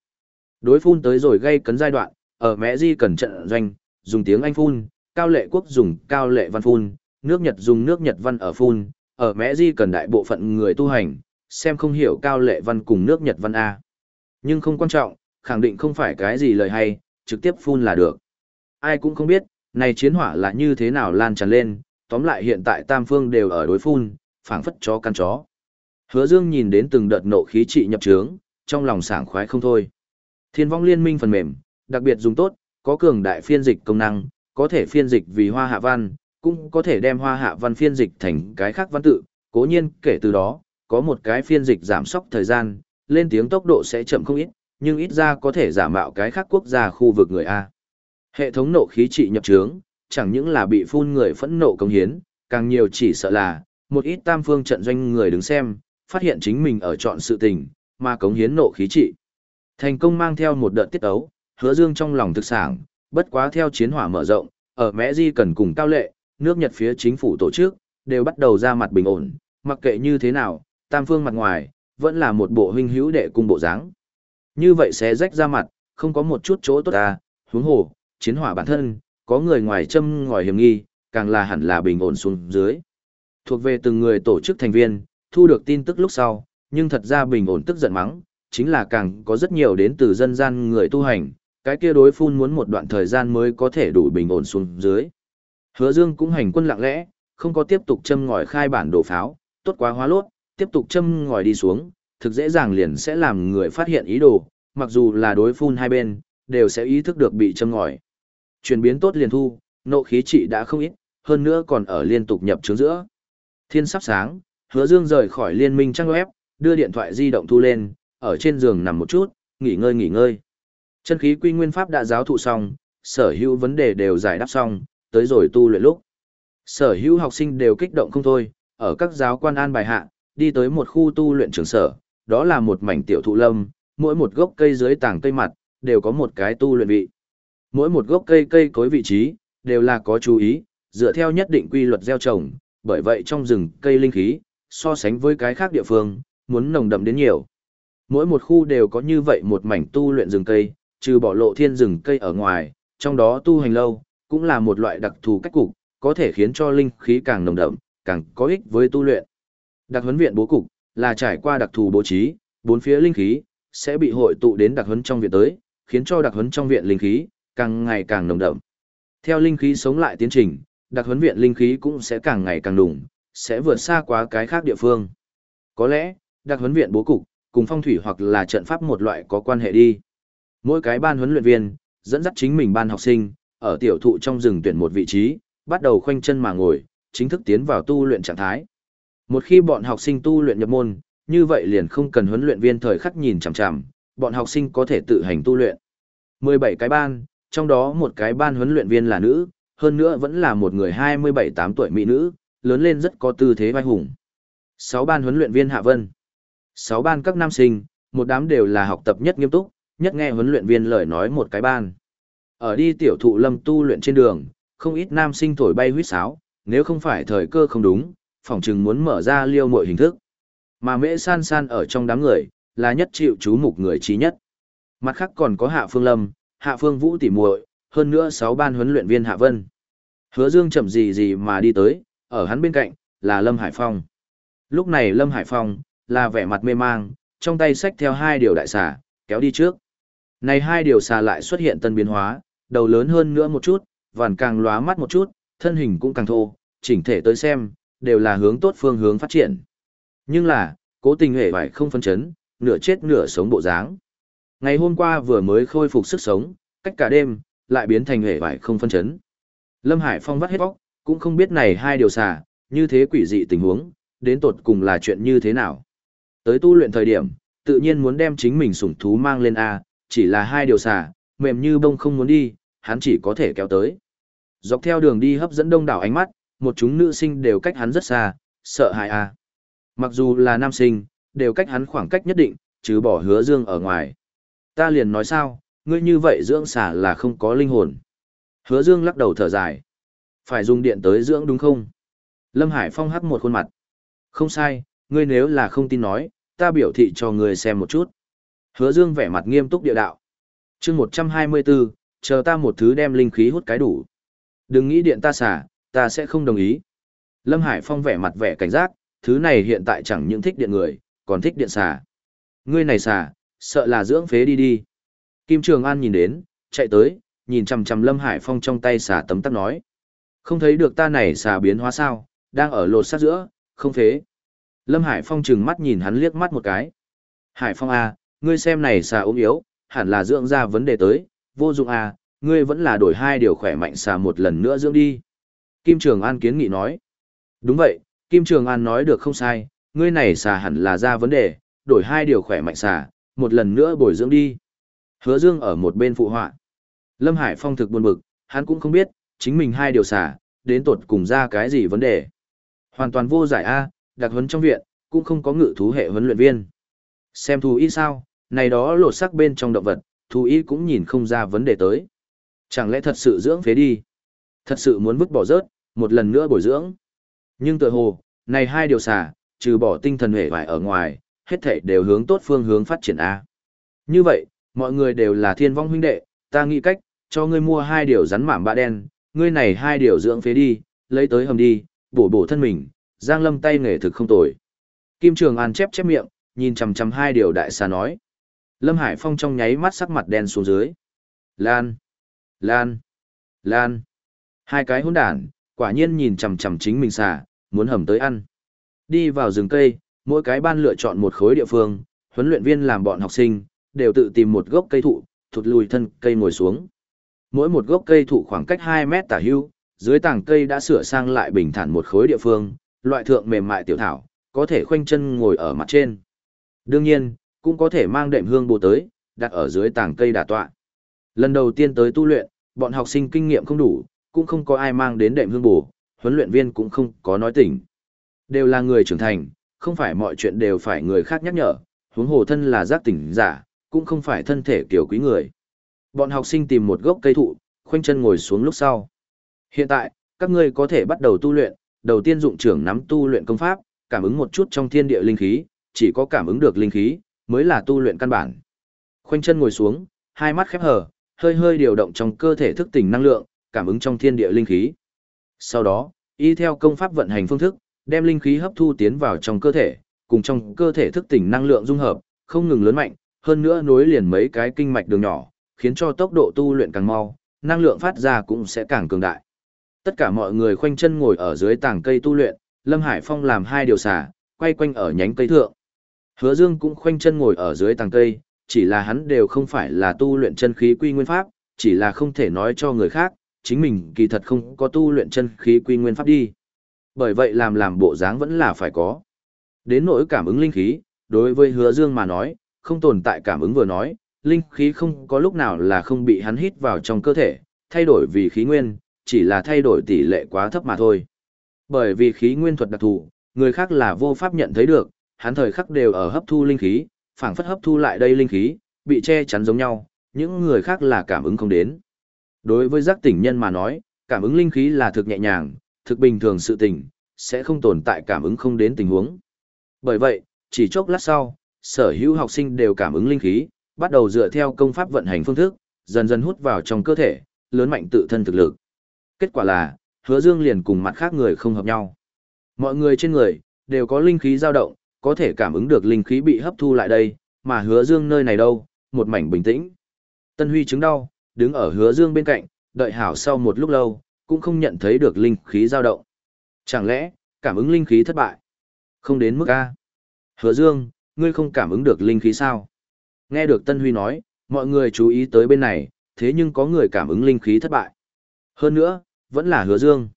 Speaker 1: Đối phun tới rồi gây cấn giai đoạn, ở mẹ di cần trận doanh, dùng tiếng Anh phun, cao lệ quốc dùng cao lệ văn phun, nước Nhật dùng nước Nhật văn ở phun, ở mẹ di cần đại bộ phận người tu hành, xem không hiểu cao lệ văn cùng nước Nhật văn A. Nhưng không quan trọng, khẳng định không phải cái gì lời hay, trực tiếp phun là được. Ai cũng không biết, này chiến hỏa là như thế nào lan tràn lên, tóm lại hiện tại tam phương đều ở đối phun, phảng phất chó căn chó. Hứa Dương nhìn đến từng đợt nộ khí trị nhập trướng, trong lòng sảng khoái không thôi. Thiên vong liên minh phần mềm, đặc biệt dùng tốt, có cường đại phiên dịch công năng, có thể phiên dịch vì hoa hạ văn, cũng có thể đem hoa hạ văn phiên dịch thành cái khác văn tự. Cố nhiên, kể từ đó, có một cái phiên dịch giảm sốc thời gian, lên tiếng tốc độ sẽ chậm không ít, nhưng ít ra có thể giả mạo cái khác quốc gia khu vực người A. Hệ thống nộ khí trị nhập trướng, chẳng những là bị phun người phẫn nộ công hiến, càng nhiều chỉ sợ là, một ít tam phương trận doanh người đứng xem, phát hiện chính mình ở chọn sự tình, mà cống hiến nộ khí trị. Thành công mang theo một đợt tiết ấu, hứa dương trong lòng thực sản, bất quá theo chiến hỏa mở rộng, ở Mẽ Di cần cùng cao lệ, nước Nhật phía chính phủ tổ chức, đều bắt đầu ra mặt bình ổn, mặc kệ như thế nào, tam phương mặt ngoài, vẫn là một bộ huynh hữu đệ cung bộ dáng. Như vậy sẽ rách ra mặt, không có một chút chỗ tốt ta, huống hồ, chiến hỏa bản thân, có người ngoài châm ngòi hiểm nghi, càng là hẳn là bình ổn xuống dưới. Thuộc về từng người tổ chức thành viên, thu được tin tức lúc sau, nhưng thật ra bình ổn tức giận mắng, chính là càng có rất nhiều đến từ dân gian người tu hành, cái kia đối phun muốn một đoạn thời gian mới có thể đủ bình ổn xuống dưới. Hứa Dương cũng hành quân lặng lẽ, không có tiếp tục châm ngòi khai bản đồ pháo, tốt quá hóa lốt, tiếp tục châm ngòi đi xuống, thực dễ dàng liền sẽ làm người phát hiện ý đồ, mặc dù là đối phun hai bên, đều sẽ ý thức được bị châm ngòi. Chuyển biến tốt liền thu, nộ khí trị đã không ít, hơn nữa còn ở liên tục nhập trướng giữa. Thiên sắp sáng, hứa dương rời khỏi liên minh trang web, đưa điện thoại di động thu lên, ở trên giường nằm một chút, nghỉ ngơi nghỉ ngơi. Chân khí quy nguyên pháp đã giáo thụ xong, sở hữu vấn đề đều giải đáp xong, tới rồi tu luyện lúc. Sở hữu học sinh đều kích động không thôi, ở các giáo quan an bài hạ, đi tới một khu tu luyện trường sở, đó là một mảnh tiểu thụ lâm, mỗi một gốc cây dưới tảng cây mặt, đều có một cái tu luyện vị. Mỗi một gốc cây cây cối vị trí, đều là có chú ý, dựa theo nhất định quy luật gieo trồng, bởi vậy trong rừng cây linh khí, so sánh với cái khác địa phương, muốn nồng đậm đến nhiều. Mỗi một khu đều có như vậy một mảnh tu luyện rừng cây, trừ bỏ lộ thiên rừng cây ở ngoài, trong đó tu hành lâu, cũng là một loại đặc thù cách cục, có thể khiến cho linh khí càng nồng đậm, càng có ích với tu luyện. Đặc huấn viện bố cục, là trải qua đặc thù bố trí, bốn phía linh khí, sẽ bị hội tụ đến đặc huấn trong viện tới, khiến cho đặc huấn trong viện linh khí, càng ngày càng nồng đậm. Theo linh khí sống lại tiến trình, đặc huấn viện linh khí cũng sẽ càng ngày càng đủng, sẽ vượt xa quá cái khác địa phương. Có lẽ, đặc huấn viện bố cục, cùng phong thủy hoặc là trận pháp một loại có quan hệ đi. Mỗi cái ban huấn luyện viên, dẫn dắt chính mình ban học sinh, ở tiểu thụ trong rừng tuyển một vị trí, bắt đầu khoanh chân mà ngồi, chính thức tiến vào tu luyện trạng thái. Một khi bọn học sinh tu luyện nhập môn, như vậy liền không cần huấn luyện viên thời khắc nhìn chằm chằm, bọn học sinh có thể tự hành tu luyện. 17 cái ban, trong đó một cái ban huấn luyện viên là nữ, hơn nữa vẫn là một người 27-8 tuổi mỹ nữ, lớn lên rất có tư thế vai hùng. sáu ban huấn luyện viên Hạ Vân. sáu ban các nam sinh, một đám đều là học tập nhất nghiêm túc, nhất nghe huấn luyện viên lời nói một cái ban. Ở đi tiểu thụ lâm tu luyện trên đường, không ít nam sinh thổi bay huýt sáo, nếu không phải thời cơ không đúng, phỏng chừng muốn mở ra liêu mọi hình thức. Mà mễ san san ở trong đám người, là nhất chịu chú mục người trí nhất. Mặt khác còn có Hạ Phương Lâm, Hạ Phương Vũ tỉ muội, hơn nữa sáu ban huấn luyện viên Hạ Vân. Hứa Dương chậm gì gì mà đi tới, ở hắn bên cạnh, là Lâm Hải Phong. Lúc này Lâm Hải Phong, là vẻ mặt mê mang, trong tay xách theo hai điều đại xà, kéo đi trước. Này hai điều xà lại xuất hiện tân biến hóa, đầu lớn hơn nữa một chút, vằn càng lóa mắt một chút, thân hình cũng càng thô, chỉnh thể tới xem, đều là hướng tốt phương hướng phát triển. Nhưng là, cố tình hề vải không phân chấn, nửa chết nửa sống bộ dáng. Ngày hôm qua vừa mới khôi phục sức sống, cách cả đêm, lại biến thành hề vải không phân chấn. Lâm Hải Phong vắt hết bóc, cũng không biết này hai điều xả, như thế quỷ dị tình huống, đến tột cùng là chuyện như thế nào. Tới tu luyện thời điểm, tự nhiên muốn đem chính mình sủng thú mang lên A, chỉ là hai điều xả, mềm như bông không muốn đi, hắn chỉ có thể kéo tới. Dọc theo đường đi hấp dẫn đông đảo ánh mắt, một chúng nữ sinh đều cách hắn rất xa, sợ hãi A. Mặc dù là nam sinh, đều cách hắn khoảng cách nhất định, chứ bỏ hứa dương ở ngoài. Ta liền nói sao, ngươi như vậy dưỡng xả là không có linh hồn. Hứa dương lắc đầu thở dài. Phải dùng điện tới dưỡng đúng không? Lâm Hải Phong hắc một khuôn mặt. Không sai, ngươi nếu là không tin nói, ta biểu thị cho ngươi xem một chút. Hứa dương vẻ mặt nghiêm túc địa đạo. chương 124, chờ ta một thứ đem linh khí hút cái đủ. Đừng nghĩ điện ta xả, ta sẽ không đồng ý. Lâm Hải Phong vẻ mặt vẻ cảnh giác, thứ này hiện tại chẳng những thích điện người, còn thích điện xả. Ngươi này xả, sợ là dưỡng phế đi đi. Kim Trường An nhìn đến, chạy tới, nhìn chằm chằm Lâm Hải Phong trong tay xả tấm tắc nói. Không thấy được ta này xà biến hóa sao, đang ở lột sát giữa, không thế Lâm Hải Phong trừng mắt nhìn hắn liếc mắt một cái. Hải Phong A, à, ngươi xem này xà ốm yếu, hẳn là dưỡng ra vấn đề tới, vô dụng A, à, ngươi vẫn là đổi hai điều khỏe mạnh xà một lần nữa dưỡng đi. Kim Trường An kiến nghị nói. Đúng vậy, Kim Trường An nói được không sai, ngươi này xà hẳn là ra vấn đề, đổi hai điều khỏe mạnh xà, một lần nữa bồi dưỡng đi. Hứa Dương ở một bên phụ họa. Lâm Hải Phong thực buồn bực, hắn cũng không biết, chính mình hai điều xả, đến tột cùng ra cái gì vấn đề. Hoàn toàn vô giải A, đặc huấn trong viện, cũng không có ngự thú hệ huấn luyện viên. Xem thú y sao, này đó lột sắc bên trong động vật, thú y cũng nhìn không ra vấn đề tới. Chẳng lẽ thật sự dưỡng phế đi? Thật sự muốn vứt bỏ rớt, một lần nữa bồi dưỡng. Nhưng tựa hồ, này hai điều xả, trừ bỏ tinh thần hệ vải ở ngoài, hết thảy đều hướng tốt phương hướng phát triển A. Như vậy, mọi người đều là thiên vong huynh đệ, ta nghĩ cách, cho ngươi mua hai điều rắn mảm bạ đen, ngươi này hai điều dưỡng phế đi, lấy tới hầm đi, bổ bổ thân mình, Giang Lâm tay nghề thực không tồi. Kim Trường An chép chép miệng, nhìn chằm chằm hai điều đại xà nói. Lâm Hải Phong trong nháy mắt sắc mặt đen xuống dưới. Lan, Lan, Lan. Hai cái hỗn đản, quả nhiên nhìn chằm chằm chính mình xà, muốn hầm tới ăn. Đi vào rừng cây, mỗi cái ban lựa chọn một khối địa phương, huấn luyện viên làm bọn học sinh, đều tự tìm một gốc cây thụ, thụt lùi thân cây ngồi xuống. Mỗi một gốc cây thụ khoảng cách 2 mét tả hưu, dưới tảng cây đã sửa sang lại bình thản một khối địa phương, loại thượng mềm mại tiểu thảo, có thể khoanh chân ngồi ở mặt trên. Đương nhiên, cũng có thể mang đệm hương bồ tới, đặt ở dưới tảng cây đả tọa. Lần đầu tiên tới tu luyện, bọn học sinh kinh nghiệm không đủ, cũng không có ai mang đến đệm hương bồ, huấn luyện viên cũng không có nói tỉnh. Đều là người trưởng thành, không phải mọi chuyện đều phải người khác nhắc nhở, huống hồ thân là giác tỉnh giả, cũng không phải thân thể kiểu quý người. Bọn học sinh tìm một gốc cây thụ, khoanh chân ngồi xuống lúc sau. Hiện tại, các ngươi có thể bắt đầu tu luyện, đầu tiên dụng trưởng nắm tu luyện công pháp, cảm ứng một chút trong thiên địa linh khí, chỉ có cảm ứng được linh khí, mới là tu luyện căn bản. Khoanh chân ngồi xuống, hai mắt khép hờ, hơi hơi điều động trong cơ thể thức tỉnh năng lượng, cảm ứng trong thiên địa linh khí. Sau đó, y theo công pháp vận hành phương thức, đem linh khí hấp thu tiến vào trong cơ thể, cùng trong cơ thể thức tỉnh năng lượng dung hợp, không ngừng lớn mạnh, hơn nữa nối liền mấy cái kinh mạch đường nhỏ, khiến cho tốc độ tu luyện càng mau, năng lượng phát ra cũng sẽ càng cường đại. Tất cả mọi người khoanh chân ngồi ở dưới tảng cây tu luyện, Lâm Hải Phong làm hai điều xả, quay quanh ở nhánh cây thượng. Hứa Dương cũng khoanh chân ngồi ở dưới tàng cây, chỉ là hắn đều không phải là tu luyện chân khí quy nguyên pháp, chỉ là không thể nói cho người khác, chính mình kỳ thật không có tu luyện chân khí quy nguyên pháp đi. Bởi vậy làm làm bộ dáng vẫn là phải có. Đến nỗi cảm ứng linh khí, đối với Hứa Dương mà nói, không tồn tại cảm ứng vừa nói, linh khí không có lúc nào là không bị hắn hít vào trong cơ thể, thay đổi vì khí nguyên, chỉ là thay đổi tỷ lệ quá thấp mà thôi. Bởi vì khí nguyên thuật đặc thù, người khác là vô pháp nhận thấy được, hắn thời khắc đều ở hấp thu linh khí, phảng phất hấp thu lại đây linh khí, bị che chắn giống nhau, những người khác là cảm ứng không đến. Đối với giác tỉnh nhân mà nói, cảm ứng linh khí là thực nhẹ nhàng, thực bình thường sự tình, sẽ không tồn tại cảm ứng không đến tình huống. Bởi vậy, chỉ chốc lát sau, sở hữu học sinh đều cảm ứng linh khí, bắt đầu dựa theo công pháp vận hành phương thức, dần dần hút vào trong cơ thể, lớn mạnh tự thân thực lực. Kết quả là, hứa dương liền cùng mặt khác người không hợp nhau. Mọi người trên người, đều có linh khí dao động, có thể cảm ứng được linh khí bị hấp thu lại đây, mà hứa dương nơi này đâu, một mảnh bình tĩnh. Tân Huy chứng đau, đứng ở hứa dương bên cạnh, đợi hảo sau một lúc lâu, cũng không nhận thấy được linh khí dao động. Chẳng lẽ, cảm ứng linh khí thất bại? Không đến mức A. Hứa dương, ngươi không cảm ứng được linh khí sao? Nghe được Tân Huy nói, mọi người chú ý tới bên này, thế nhưng có người cảm ứng linh khí thất bại. Hơn nữa, vẫn là hứa dương.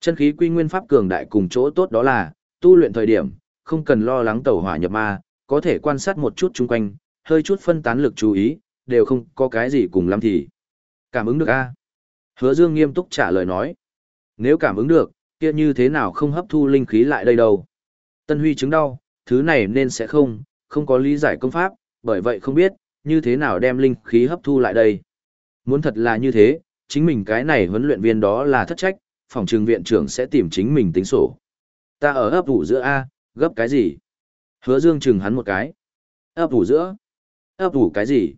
Speaker 1: Chân khí quy nguyên pháp cường đại cùng chỗ tốt đó là, tu luyện thời điểm, không cần lo lắng tẩu hỏa nhập ma, có thể quan sát một chút chung quanh, hơi chút phân tán lực chú ý, đều không có cái gì cùng lắm thì. Cảm ứng được a Hứa Dương nghiêm túc trả lời nói. Nếu cảm ứng được, kia như thế nào không hấp thu linh khí lại đây đâu. Tân Huy chứng đau, thứ này nên sẽ không, không có lý giải công pháp, bởi vậy không biết, như thế nào đem linh khí hấp thu lại đây. Muốn thật là như thế, chính mình cái này huấn luyện viên đó là thất trách, phòng trường viện trưởng sẽ tìm chính mình tính sổ. Ta ở ấp ủ giữa A, gấp cái gì? Hứa Dương chừng hắn một cái. Ấp ủ giữa? Ấp ủ cái gì?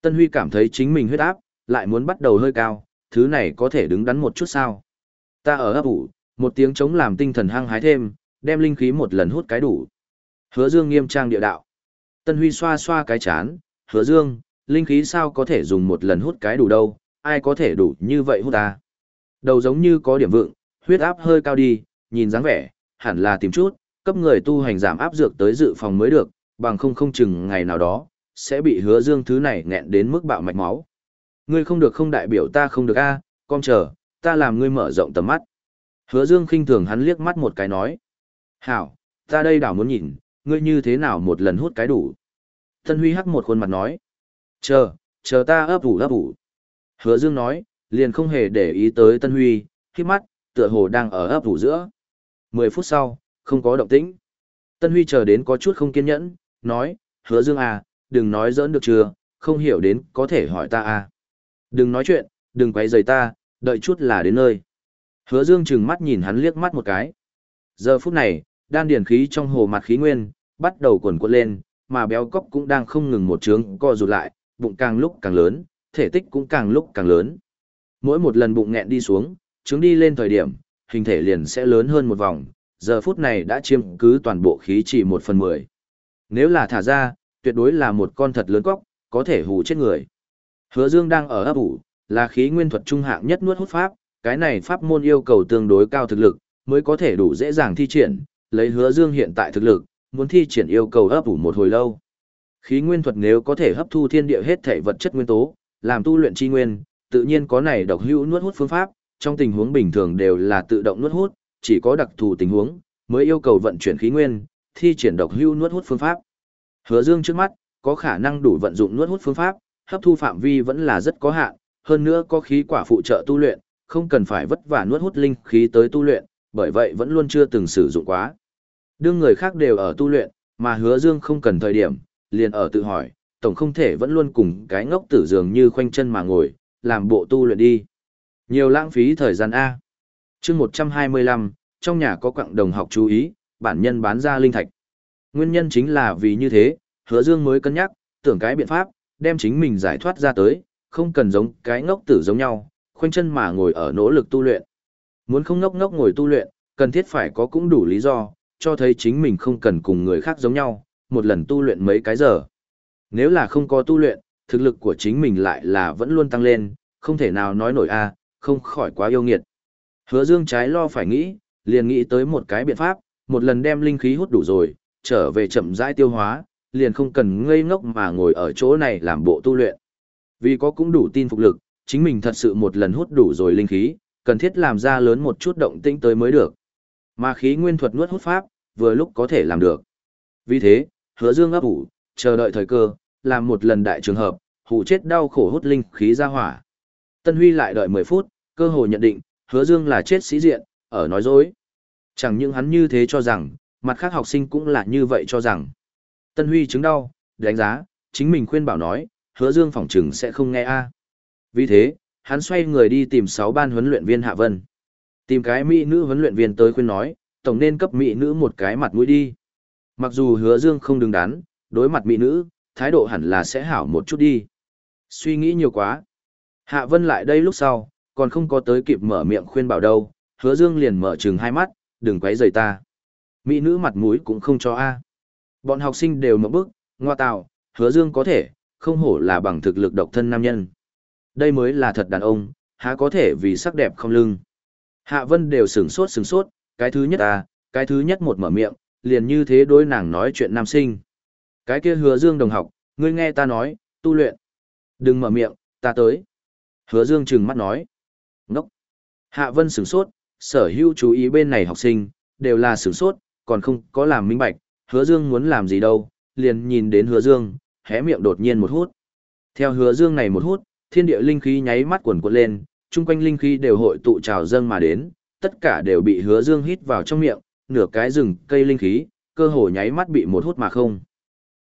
Speaker 1: Tân Huy cảm thấy chính mình huyết áp, lại muốn bắt đầu hơi cao, thứ này có thể đứng đắn một chút sao? Ta ở ấp ủ, một tiếng chống làm tinh thần hăng hái thêm, đem linh khí một lần hút cái đủ. Hứa Dương nghiêm trang địa đạo. Tân Huy xoa xoa cái chán, hứa Dương, linh khí sao có thể dùng một lần hút cái đủ đâu, ai có thể đủ như vậy hút ta. Đầu giống như có điểm vượng, huyết áp hơi cao đi, nhìn dáng vẻ, hẳn là tìm chút, cấp người tu hành giảm áp dược tới dự phòng mới được, bằng không không chừng ngày nào đó, sẽ bị hứa dương thứ này nghẹn đến mức bạo mạch máu. Ngươi không được không đại biểu ta không được a, con chờ, ta làm ngươi mở rộng tầm mắt. Hứa dương khinh thường hắn liếc mắt một cái nói. Hảo, ta đây đảo muốn nhìn, ngươi như thế nào một lần hút cái đủ. Tân Huy hắc một khuôn mặt nói. Chờ, chờ ta ấp ủ ấp ủ. Hứa Dương nói, liền không hề để ý tới Tân Huy, khi mắt, tựa hồ đang ở ấp ủ giữa. 10 phút sau, không có động tĩnh. Tân Huy chờ đến có chút không kiên nhẫn, nói, hứa dương à, đừng nói giỡn được chưa, không hiểu đến có thể hỏi ta à. Đừng nói chuyện, đừng quấy rầy ta, đợi chút là đến nơi. Hứa dương chừng mắt nhìn hắn liếc mắt một cái. Giờ phút này, đan điển khí trong hồ mặt khí nguyên, bắt đầu cuồn cuộn lên, mà béo cóc cũng đang không ngừng một trướng co rụt lại, bụng càng lúc càng lớn, thể tích cũng càng lúc càng lớn. Mỗi một lần bụng nghẹn đi xuống, trướng đi lên thời điểm, hình thể liền sẽ lớn hơn một vòng, giờ phút này đã chiếm cứ toàn bộ khí chỉ một phần mười. Nếu là thả ra, tuyệt đối là một con thật lớn cóc, có thể hù chết người. Hứa Dương đang ở ấp ủ, là khí nguyên thuật trung hạng nhất nuốt hút pháp, cái này pháp môn yêu cầu tương đối cao thực lực, mới có thể đủ dễ dàng thi triển, lấy Hứa Dương hiện tại thực lực, muốn thi triển yêu cầu ấp ủ một hồi lâu. Khí nguyên thuật nếu có thể hấp thu thiên địa hết thể vật chất nguyên tố, làm tu luyện chi nguyên, tự nhiên có này độc hữu nuốt hút phương pháp, trong tình huống bình thường đều là tự động nuốt hút, chỉ có đặc thù tình huống mới yêu cầu vận chuyển khí nguyên, thi triển độc hữu nuốt hút phương pháp. Hứa Dương trước mắt, có khả năng đủ vận dụng nuốt hút phương pháp, hấp thu phạm vi vẫn là rất có hạn, hơn nữa có khí quả phụ trợ tu luyện, không cần phải vất vả nuốt hút linh khí tới tu luyện, bởi vậy vẫn luôn chưa từng sử dụng quá. Đương người khác đều ở tu luyện, mà hứa dương không cần thời điểm, liền ở tự hỏi, tổng không thể vẫn luôn cùng cái ngốc tử dường như khoanh chân mà ngồi, làm bộ tu luyện đi. Nhiều lãng phí thời gian A. chương 125, trong nhà có quặng đồng học chú ý, bản nhân bán ra linh thạch. Nguyên nhân chính là vì như thế, hứa dương mới cân nhắc, tưởng cái biện pháp, đem chính mình giải thoát ra tới, không cần giống cái ngốc tử giống nhau, khoanh chân mà ngồi ở nỗ lực tu luyện. Muốn không ngốc ngốc ngồi tu luyện, cần thiết phải có cũng đủ lý do, cho thấy chính mình không cần cùng người khác giống nhau, một lần tu luyện mấy cái giờ. Nếu là không có tu luyện, thực lực của chính mình lại là vẫn luôn tăng lên, không thể nào nói nổi a, không khỏi quá yêu nghiệt. Hứa Dương trái lo phải nghĩ, liền nghĩ tới một cái biện pháp, một lần đem linh khí hút đủ rồi, trở về chậm rãi tiêu hóa, liền không cần ngây ngốc mà ngồi ở chỗ này làm bộ tu luyện. Vì có cũng đủ tin phục lực, chính mình thật sự một lần hút đủ rồi linh khí, cần thiết làm ra lớn một chút động tĩnh tới mới được. Mà khí nguyên thuật nuốt hút pháp, vừa lúc có thể làm được. Vì thế, hứa dương ấp ủ, chờ đợi thời cơ, làm một lần đại trường hợp, hủ chết đau khổ hút linh khí ra hỏa. Tân Huy lại đợi 10 phút, cơ hội nhận định, hứa dương là chết sĩ diện, ở nói dối. Chẳng những hắn như thế cho rằng, mặt khác học sinh cũng là như vậy cho rằng. Tân Huy chứng đau, đánh giá, chính mình khuyên bảo nói, hứa dương phỏng chừng sẽ không nghe a. Vì thế, hắn xoay người đi tìm 6 ban huấn luyện viên Hạ Vân. Tìm cái mỹ nữ huấn luyện viên tới khuyên nói, tổng nên cấp mỹ nữ một cái mặt mũi đi. Mặc dù hứa dương không đứng đắn, đối mặt mỹ nữ, thái độ hẳn là sẽ hảo một chút đi. Suy nghĩ nhiều quá. Hạ Vân lại đây lúc sau, còn không có tới kịp mở miệng khuyên bảo đâu, hứa dương liền mở trừng hai mắt, đừng quấy rầy ta. Mỹ nữ mặt mũi cũng không cho a. Bọn học sinh đều mở bức, ngoa tạo, hứa dương có thể, không hổ là bằng thực lực độc thân nam nhân. Đây mới là thật đàn ông, há có thể vì sắc đẹp không lưng. Hạ Vân đều sửng sốt sửng sốt, cái thứ nhất à, cái thứ nhất một mở miệng, liền như thế đối nàng nói chuyện nam sinh. Cái kia hứa dương đồng học, ngươi nghe ta nói, tu luyện. Đừng mở miệng, ta tới. Hứa dương trừng mắt nói. Ngốc. Hạ Vân sửng sốt, sở hữu chú ý bên này học sinh, đều là sửng sốt, còn không có làm minh bạch, hứa dương muốn làm gì đâu, liền nhìn đến hứa dương, hé miệng đột nhiên một hút. Theo hứa dương này một hút, thiên địa linh khí nháy mắt cuộn cuộn lên, chung quanh linh khí đều hội tụ trào dâng mà đến, tất cả đều bị hứa dương hít vào trong miệng, nửa cái rừng cây linh khí, cơ hồ nháy mắt bị một hút mà không.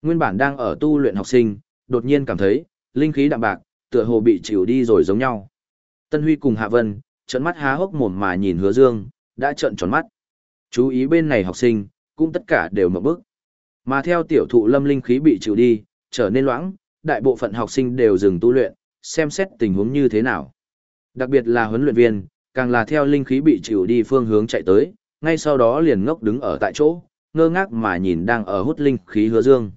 Speaker 1: Nguyên bản đang ở tu luyện học sinh, đột nhiên cảm thấy, linh khí đạm bạc, tựa hồ bị chịu đi rồi giống nhau. Tân Huy cùng Hạ Vân, trợn mắt há hốc mồm mà nhìn hứa dương, đã trợn tròn mắt. Chú ý bên này học sinh, cũng tất cả đều mở bức. Mà theo tiểu thụ lâm linh khí bị chịu đi, trở nên loãng, đại bộ phận học sinh đều dừng tu luyện, xem xét tình huống như thế nào. Đặc biệt là huấn luyện viên, càng là theo linh khí bị chịu đi phương hướng chạy tới, ngay sau đó liền ngốc đứng ở tại chỗ, ngơ ngác mà nhìn đang ở hút linh khí hứa dương.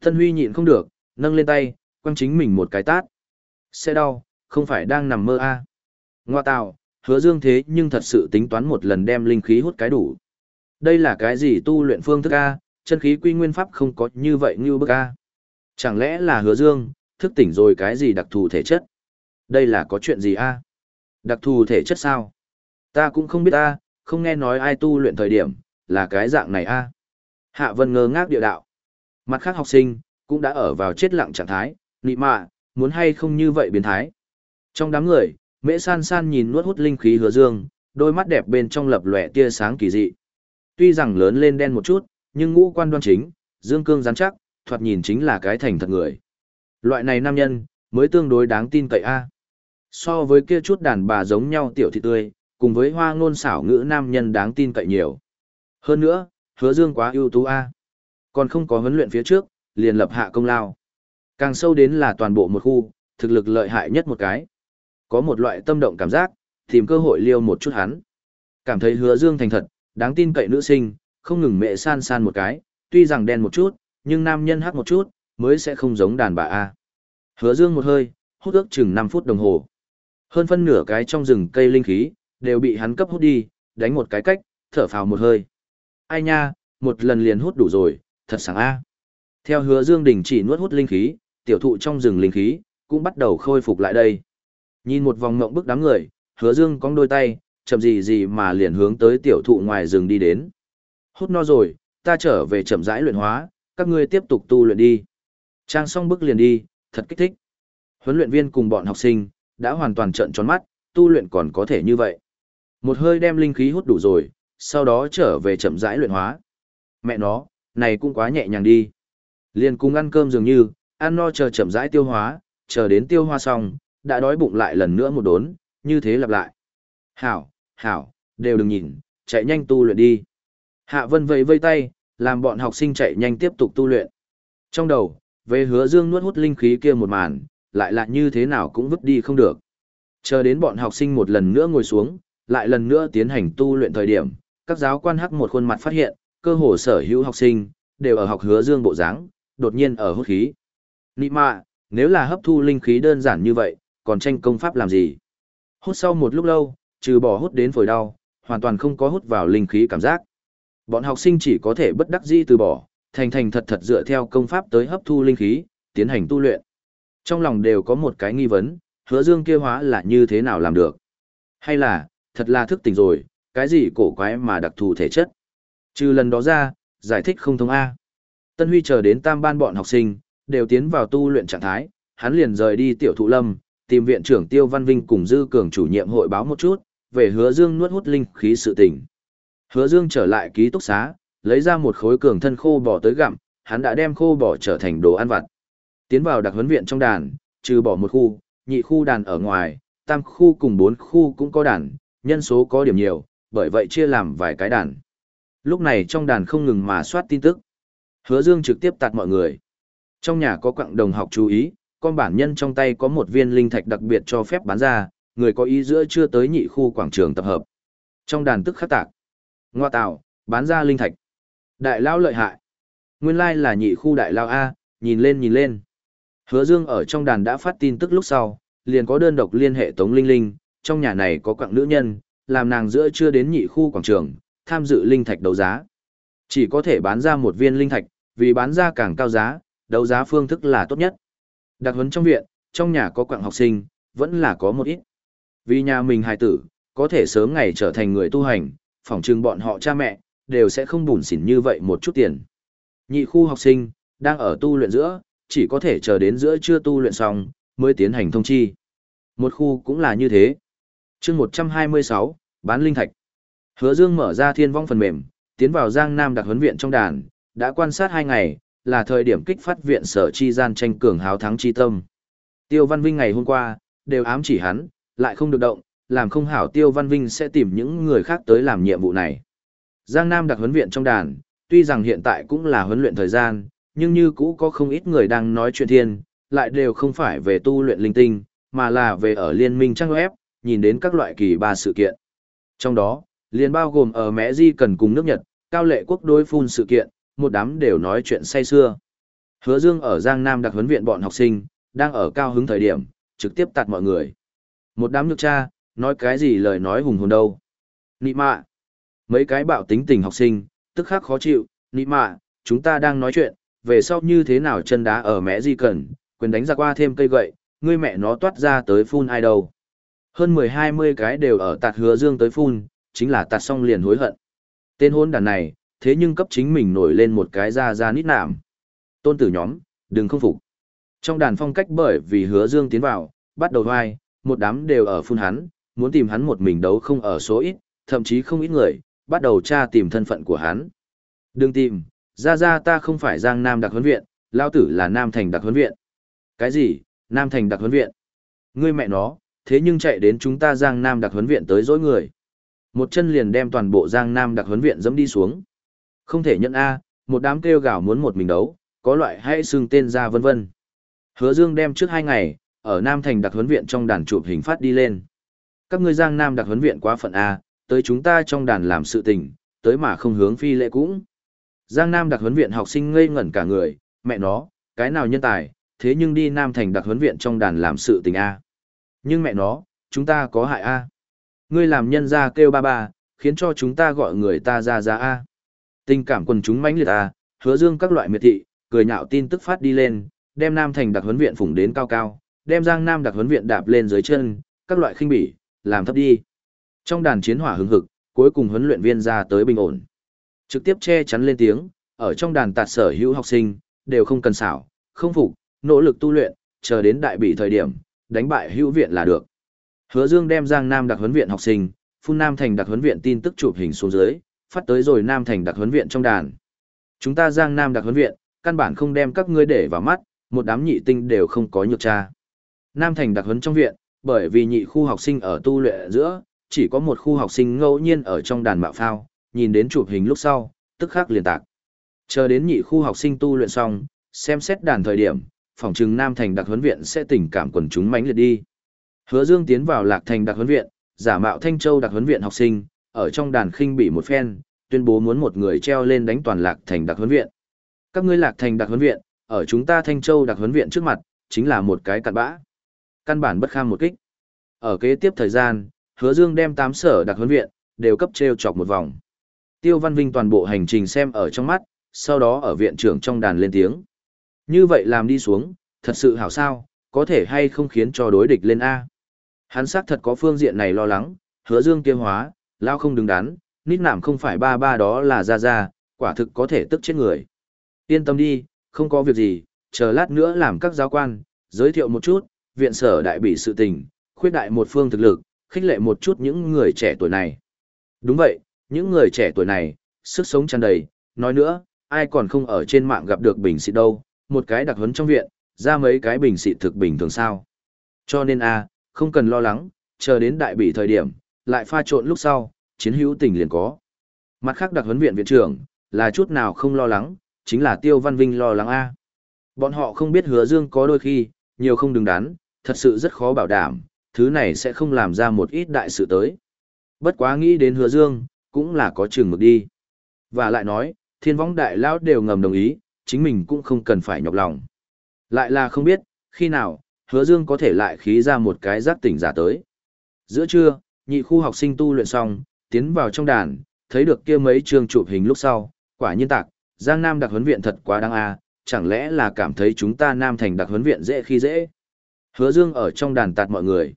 Speaker 1: Thân Huy nhịn không được, nâng lên tay, quăng chính mình một cái tát. Sẽ đau, không phải đang nằm mơ a à. Ngoa tạo, hứa dương thế nhưng thật sự tính toán một lần đem linh khí hút cái đủ. Đây là cái gì tu luyện phương thức a chân khí quy nguyên pháp không có như vậy như bức a Chẳng lẽ là hứa dương, thức tỉnh rồi cái gì đặc thù thể chất? Đây là có chuyện gì a? Đặc thù thể chất sao? Ta cũng không biết a, không nghe nói ai tu luyện thời điểm, là cái dạng này a. Hạ Vân ngơ ngác địa đạo. Mặt khác học sinh, cũng đã ở vào chết lặng trạng thái, nị mạ, muốn hay không như vậy biến thái. Trong đám người, Mễ san san nhìn nuốt hút linh khí hứa dương, đôi mắt đẹp bên trong lập lòe tia sáng kỳ dị. Tuy rằng lớn lên đen một chút, nhưng ngũ quan đoan chính, dương cương rắn chắc, thoạt nhìn chính là cái thành thật người. Loại này nam nhân, mới tương đối đáng tin cậy a. So với kia chút đàn bà giống nhau tiểu thị tươi, cùng với hoa ngôn xảo ngữ nam nhân đáng tin cậy nhiều. Hơn nữa, hứa dương quá ưu tú a. Còn không có huấn luyện phía trước, liền lập hạ công lao. Càng sâu đến là toàn bộ một khu, thực lực lợi hại nhất một cái. Có một loại tâm động cảm giác, tìm cơ hội liêu một chút hắn. Cảm thấy hứa dương thành thật, đáng tin cậy nữ sinh, không ngừng mẹ san san một cái, tuy rằng đen một chút, nhưng nam nhân hắc một chút, mới sẽ không giống đàn bà A. Hứa dương một hơi, hút ước chừng 5 phút đồng hồ. Hơn phân nửa cái trong rừng cây linh khí, đều bị hắn cấp hút đi, đánh một cái cách, thở phào một hơi. Ai nha, một lần liền hút đủ rồi, thật sáng A. Theo hứa dương đình chỉ nuốt hút linh khí, tiểu thụ trong rừng linh khí, cũng bắt đầu khôi phục lại đây. Nhìn một vòng ngộng bức đám người, hứa dương cong đôi tay, chậm gì gì mà liền hướng tới tiểu thụ ngoài rừng đi đến. Hút no rồi, ta trở về chậm rãi luyện hóa, các ngươi tiếp tục tu luyện đi. Trang xong bước liền đi, thật kích thích. Huấn luyện viên cùng bọn học sinh, đã hoàn toàn trợn tròn mắt, tu luyện còn có thể như vậy. Một hơi đem linh khí hút đủ rồi, sau đó trở về chậm rãi luyện hóa. Mẹ nó, này cũng quá nhẹ nhàng đi. Liền cùng ăn cơm dường như, ăn no chờ chậm rãi tiêu hóa, chờ đến tiêu hóa xong, đã đói bụng lại lần nữa một đốn, như thế lặp lại. Hảo, hảo, đều đừng nhìn, chạy nhanh tu luyện đi. Hạ Vân vẫy vây tay, làm bọn học sinh chạy nhanh tiếp tục tu luyện. Trong đầu, về hứa dương nuốt hút linh khí kia một màn, lại là như thế nào cũng vứt đi không được. Chờ đến bọn học sinh một lần nữa ngồi xuống, lại lần nữa tiến hành tu luyện thời điểm, các giáo quan hắc một khuôn mặt phát hiện, cơ hồ sở hữu học sinh, đều ở học hứa dương bộ dáng, đột nhiên ở hút khí. Nị mạ, nếu là hấp thu linh khí đơn giản như vậy, còn tranh công pháp làm gì? Hút sau một lúc lâu, trừ bỏ hút đến phổi đau, hoàn toàn không có hút vào linh khí cảm giác. Bọn học sinh chỉ có thể bất đắc dĩ từ bỏ, thành thành thật thật dựa theo công pháp tới hấp thu linh khí, tiến hành tu luyện. Trong lòng đều có một cái nghi vấn, hứa dương kia hóa là như thế nào làm được? Hay là, thật là thức tỉnh rồi, cái gì cổ quái mà đặc thù thể chất? Trừ lần đó ra, giải thích không thông A. Tân Huy chờ đến tam ban bọn học sinh, đều tiến vào tu luyện trạng thái, hắn liền rời đi tiểu thụ lâm, tìm viện trưởng Tiêu Văn Vinh cùng Dư Cường chủ nhiệm hội báo một chút, về hứa dương nuốt hút linh khí sự tình. Hứa dương trở lại ký túc xá, lấy ra một khối cường thân khô bò tới gặm, hắn đã đem khô bò trở thành đồ ăn vặt. Tiến vào đặc huấn viện trong đàn, trừ bỏ một khu, nhị khu đàn ở ngoài, tam khu cùng bốn khu cũng có đàn, nhân số có điểm nhiều, bởi vậy chia làm vài cái đàn. Lúc này trong đàn không ngừng mà soát tin tức. Hứa Dương trực tiếp tạt mọi người. Trong nhà có quặng đồng học chú ý, con bản nhân trong tay có một viên linh thạch đặc biệt cho phép bán ra, người có ý giữa chưa tới nhị khu quảng trường tập hợp. Trong đàn tức khắc tạc. Ngoa tạo, bán ra linh thạch. Đại lao lợi hại. Nguyên lai là nhị khu đại lao A, nhìn lên nhìn lên. Hứa Dương ở trong đàn đã phát tin tức lúc sau, liền có đơn độc liên hệ Tống Linh Linh, trong nhà này có quặng nữ nhân, làm nàng giữa chưa đến nhị khu quảng trường, tham dự linh thạch đấu giá. Chỉ có thể bán ra một viên linh thạch, vì bán ra càng cao giá, đấu giá phương thức là tốt nhất. Đặc huấn trong viện, trong nhà có quặng học sinh, vẫn là có một ít. Vì nhà mình hài tử, có thể sớm ngày trở thành người tu hành, phỏng chừng bọn họ cha mẹ, đều sẽ không bùn xỉn như vậy một chút tiền. Nhị khu học sinh, đang ở tu luyện giữa, chỉ có thể chờ đến giữa trưa tu luyện xong, mới tiến hành thông chi. Một khu cũng là như thế. chương 126, bán linh thạch. Hứa Dương mở ra thiên vong phần mềm, tiến vào Giang Nam đặc huấn viện trong đàn, đã quan sát hai ngày, là thời điểm kích phát viện sở chi gian tranh cường háo thắng chi tâm. Tiêu Văn Vinh ngày hôm qua, đều ám chỉ hắn, lại không được động, làm không hảo Tiêu Văn Vinh sẽ tìm những người khác tới làm nhiệm vụ này. Giang Nam đặc huấn viện trong đàn, tuy rằng hiện tại cũng là huấn luyện thời gian, nhưng như cũ có không ít người đang nói chuyện thiên, lại đều không phải về tu luyện linh tinh, mà là về ở liên minh trang web, nhìn đến các loại kỳ ba sự kiện. Trong đó, liền bao gồm ở Mẹ Di cần cùng nước Nhật, cao lệ quốc đối phun sự kiện, một đám đều nói chuyện say xưa. Hứa Dương ở Giang Nam đặc huấn viện bọn học sinh, đang ở cao hứng thời điểm, trực tiếp tạt mọi người. Một đám nước cha, nói cái gì lời nói hùng hồn đâu. Nị mạ. Mấy cái bạo tính tình học sinh, tức khắc khó chịu, nị mạ, chúng ta đang nói chuyện, về sau như thế nào chân đá ở mẹ di cần, quyền đánh ra qua thêm cây gậy, ngươi mẹ nó toát ra tới phun ai đâu. Hơn 10-20 cái đều ở tạt hứa dương tới phun, chính là tạt xong liền hối hận. Tên hôn đàn này, thế nhưng cấp chính mình nổi lên một cái ra ra nít nạm. Tôn tử nhóm, đừng không phục. Trong đàn phong cách bởi vì hứa dương tiến vào, bắt đầu hoài, một đám đều ở phun hắn, muốn tìm hắn một mình đấu không ở số ít, thậm chí không ít người, bắt đầu tra tìm thân phận của hắn. Đừng tìm, ra ra ta không phải Giang Nam đặc huấn viện, lao tử là Nam Thành đặc huấn viện. Cái gì, Nam Thành đặc huấn viện? Ngươi mẹ nó, thế nhưng chạy đến chúng ta Giang Nam đặc huấn viện tới dỗi người. Một chân liền đem toàn bộ Giang Nam đặc huấn viện dẫm đi xuống. Không thể nhận A, một đám kêu gào muốn một mình đấu, có loại hay xưng tên ra vân vân. Hứa Dương đem trước hai ngày, ở Nam Thành đặc huấn viện trong đàn chụp hình phát đi lên. Các ngươi Giang Nam đặc huấn viện quá phận A, tới chúng ta trong đàn làm sự tình, tới mà không hướng phi lệ cũng. Giang Nam đặc huấn viện học sinh ngây ngẩn cả người, mẹ nó, cái nào nhân tài, thế nhưng đi Nam Thành đặc huấn viện trong đàn làm sự tình A. Nhưng mẹ nó, chúng ta có hại A. Ngươi làm nhân ra kêu ba ba, khiến cho chúng ta gọi người ta ra ra A. Tình cảm quần chúng mãnh liệt A, hứa dương các loại miệt thị, cười nhạo tin tức phát đi lên, đem Nam Thành đặc huấn viện phủng đến cao cao, đem Giang Nam đặc huấn viện đạp lên dưới chân, các loại khinh bỉ, làm thấp đi. Trong đàn chiến hỏa hứng hực, cuối cùng huấn luyện viên ra tới bình ổn. Trực tiếp che chắn lên tiếng, ở trong đàn tạt sở hữu học sinh, đều không cần xảo, không phục, nỗ lực tu luyện, chờ đến đại bị thời điểm, đánh bại hữu viện là được. Hứa Dương đem Giang Nam đặc huấn viện học sinh, phun Nam Thành đặc huấn viện tin tức chụp hình xuống dưới, phát tới rồi Nam Thành đặc huấn viện trong đàn. Chúng ta Giang Nam đặc huấn viện, căn bản không đem các ngươi để vào mắt, một đám nhị tinh đều không có nhược tra. Nam Thành đặc huấn trong viện, bởi vì nhị khu học sinh ở tu luyện giữa, chỉ có một khu học sinh ngẫu nhiên ở trong đàn mạo phao, nhìn đến chụp hình lúc sau, tức khắc liền tạc. Chờ đến nhị khu học sinh tu luyện xong, xem xét đàn thời điểm, phòng trừng Nam Thành đặc huấn viện sẽ tình cảm quần chúng mãnh liệt đi. Hứa Dương tiến vào Lạc Thành đặc huấn viện, giả mạo Thanh Châu đặc huấn viện học sinh, ở trong đàn khinh bị một phen, tuyên bố muốn một người treo lên đánh toàn Lạc Thành đặc huấn viện. Các ngươi Lạc Thành đặc huấn viện, ở chúng ta Thanh Châu đặc huấn viện trước mặt, chính là một cái cặn bã. Căn bản bất kham một kích. Ở kế tiếp thời gian, Hứa Dương đem tám sở đặc huấn viện đều cấp treo chọc một vòng. Tiêu Văn Vinh toàn bộ hành trình xem ở trong mắt, sau đó ở viện trưởng trong đàn lên tiếng. Như vậy làm đi xuống, thật sự hảo sao, có thể hay không khiến cho đối địch lên A. Hắn xác thật có phương diện này lo lắng, hứa dương tiêu hóa, lao không đứng đắn, nít nảm không phải ba ba đó là ra ra, quả thực có thể tức chết người. Yên tâm đi, không có việc gì, chờ lát nữa làm các giáo quan, giới thiệu một chút, viện sở đại bị sự tình, khuyết đại một phương thực lực, khích lệ một chút những người trẻ tuổi này. Đúng vậy, những người trẻ tuổi này, sức sống tràn đầy, nói nữa, ai còn không ở trên mạng gặp được bình xịt đâu, một cái đặc huấn trong viện, ra mấy cái bình xịt thực bình thường sao. Cho nên a không cần lo lắng, chờ đến đại bị thời điểm, lại pha trộn lúc sau, chiến hữu tình liền có. Mặt khác đặc huấn viện viện trưởng, là chút nào không lo lắng, chính là Tiêu Văn Vinh lo lắng a. Bọn họ không biết hứa dương có đôi khi, nhiều không đứng đắn, thật sự rất khó bảo đảm, thứ này sẽ không làm ra một ít đại sự tới. Bất quá nghĩ đến hứa dương, cũng là có chừng mực đi. Và lại nói, thiên võng đại lão đều ngầm đồng ý, chính mình cũng không cần phải nhọc lòng. Lại là không biết, khi nào, hứa dương có thể lại khí ra một cái giác tỉnh giả tới. Giữa trưa, nhị khu học sinh tu luyện xong, tiến vào trong đàn, thấy được kia mấy trường chụp hình lúc sau, quả nhiên tạc, Giang Nam đặc huấn viện thật quá đáng a, chẳng lẽ là cảm thấy chúng ta Nam thành đặc huấn viện dễ khi dễ. Hứa Dương ở trong đàn tạt mọi người.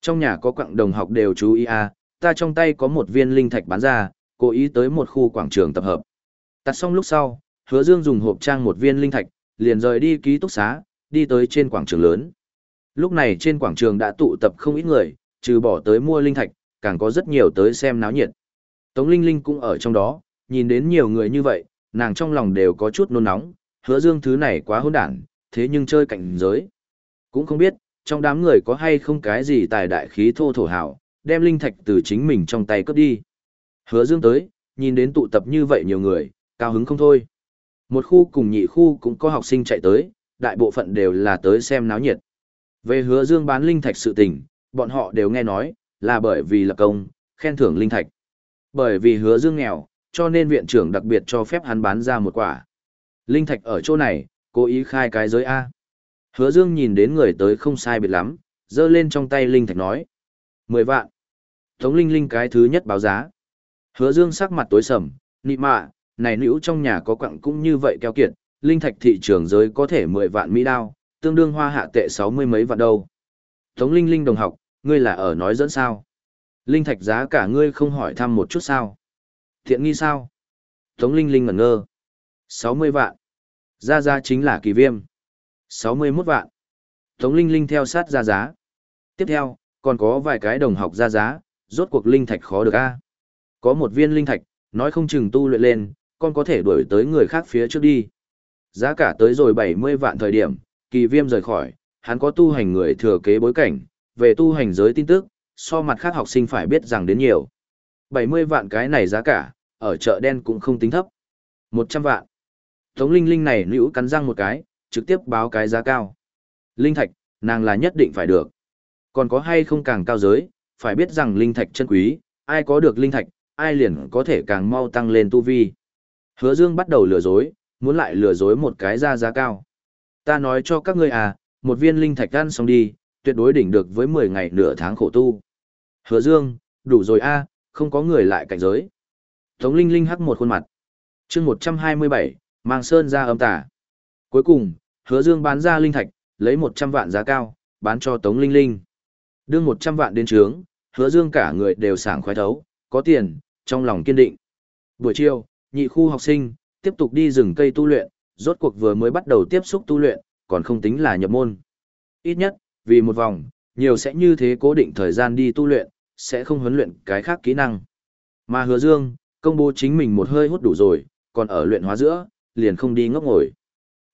Speaker 1: Trong nhà có quặng đồng học đều chú ý a, ta trong tay có một viên linh thạch bán ra, cố ý tới một khu quảng trường tập hợp. Tạt xong lúc sau, Hứa Dương dùng hộp trang một viên linh thạch, liền rời đi ký túc xá, đi tới trên quảng trường lớn. Lúc này trên quảng trường đã tụ tập không ít người, trừ bỏ tới mua linh thạch, càng có rất nhiều tới xem náo nhiệt. Tống Linh Linh cũng ở trong đó, nhìn đến nhiều người như vậy, nàng trong lòng đều có chút nôn nóng, hứa dương thứ này quá hỗn đản, thế nhưng chơi cảnh giới. Cũng không biết, trong đám người có hay không cái gì tài đại khí thô thổ hảo, đem linh thạch từ chính mình trong tay cướp đi. Hứa dương tới, nhìn đến tụ tập như vậy nhiều người, cao hứng không thôi. Một khu cùng nhị khu cũng có học sinh chạy tới, đại bộ phận đều là tới xem náo nhiệt. Về hứa dương bán linh thạch sự tình, bọn họ đều nghe nói, là bởi vì lập công, khen thưởng linh thạch. Bởi vì hứa dương nghèo, cho nên viện trưởng đặc biệt cho phép hắn bán ra một quả. Linh thạch ở chỗ này, cố ý khai cái giới A. Hứa dương nhìn đến người tới không sai biệt lắm, giơ lên trong tay linh thạch nói mười vạn. Tống linh linh cái thứ nhất báo giá. Hứa dương sắc mặt tối sầm, nị mạ, này nữ trong nhà có quặng cũng như vậy keo kiệt, linh thạch thị trường giới có thể 10 vạn mỹ đao, tương đương hoa hạ tệ 60 mấy vạn đâu. Tống Linh Linh đồng học, ngươi là ở nói dẫn sao? Linh thạch giá cả ngươi không hỏi thăm một chút sao? Thiện nghi sao? Tống Linh Linh ngẩn ngơ. 60 vạn. Ra gia chính là kỳ viêm. 61 vạn. Tống Linh Linh theo sát ra giá. Tiếp theo, còn có vài cái đồng học ra giá, rốt cuộc linh thạch khó được a. Có một viên linh thạch, nói không chừng tu luyện lên, con có thể đuổi tới người khác phía trước đi. Giá cả tới rồi 70 vạn thời điểm, kỳ viêm rời khỏi, hắn có tu hành người thừa kế bối cảnh, về tu hành giới tin tức, so mặt khác học sinh phải biết rằng đến nhiều. 70 vạn cái này giá cả, ở chợ đen cũng không tính thấp. 100 vạn. Tống Linh Linh này nữ cắn răng một cái, trực tiếp báo cái giá cao. Linh thạch, nàng là nhất định phải được. Còn có hay không càng cao giới, phải biết rằng linh thạch chân quý, ai có được linh thạch, ai liền có thể càng mau tăng lên tu vi. Hứa Dương bắt đầu lừa dối, muốn lại lừa dối một cái ra giá cao. Ta nói cho các ngươi à, một viên linh thạch ăn xong đi, tuyệt đối đỉnh được với 10 ngày nửa tháng khổ tu. Hứa Dương, đủ rồi a, không có người lại cảnh giới. Tống Linh Linh hắc một khuôn mặt. Chương 127, mang sơn ra âm tà. Cuối cùng, Hứa Dương bán ra linh thạch, lấy 100 vạn giá cao, bán cho Tống Linh Linh. Đưa 100 vạn đến trướng, Hứa Dương cả người đều sảng khoái thấu, có tiền, trong lòng kiên định. Buổi chiều, nhị khu học sinh, tiếp tục đi rừng cây tu luyện, rốt cuộc vừa mới bắt đầu tiếp xúc tu luyện, còn không tính là nhập môn. Ít nhất, vì một vòng, nhiều sẽ như thế cố định thời gian đi tu luyện, sẽ không huấn luyện cái khác kỹ năng. Mà hứa dương, công bố chính mình một hơi hút đủ rồi, còn ở luyện hóa giữa, liền không đi ngốc ngồi.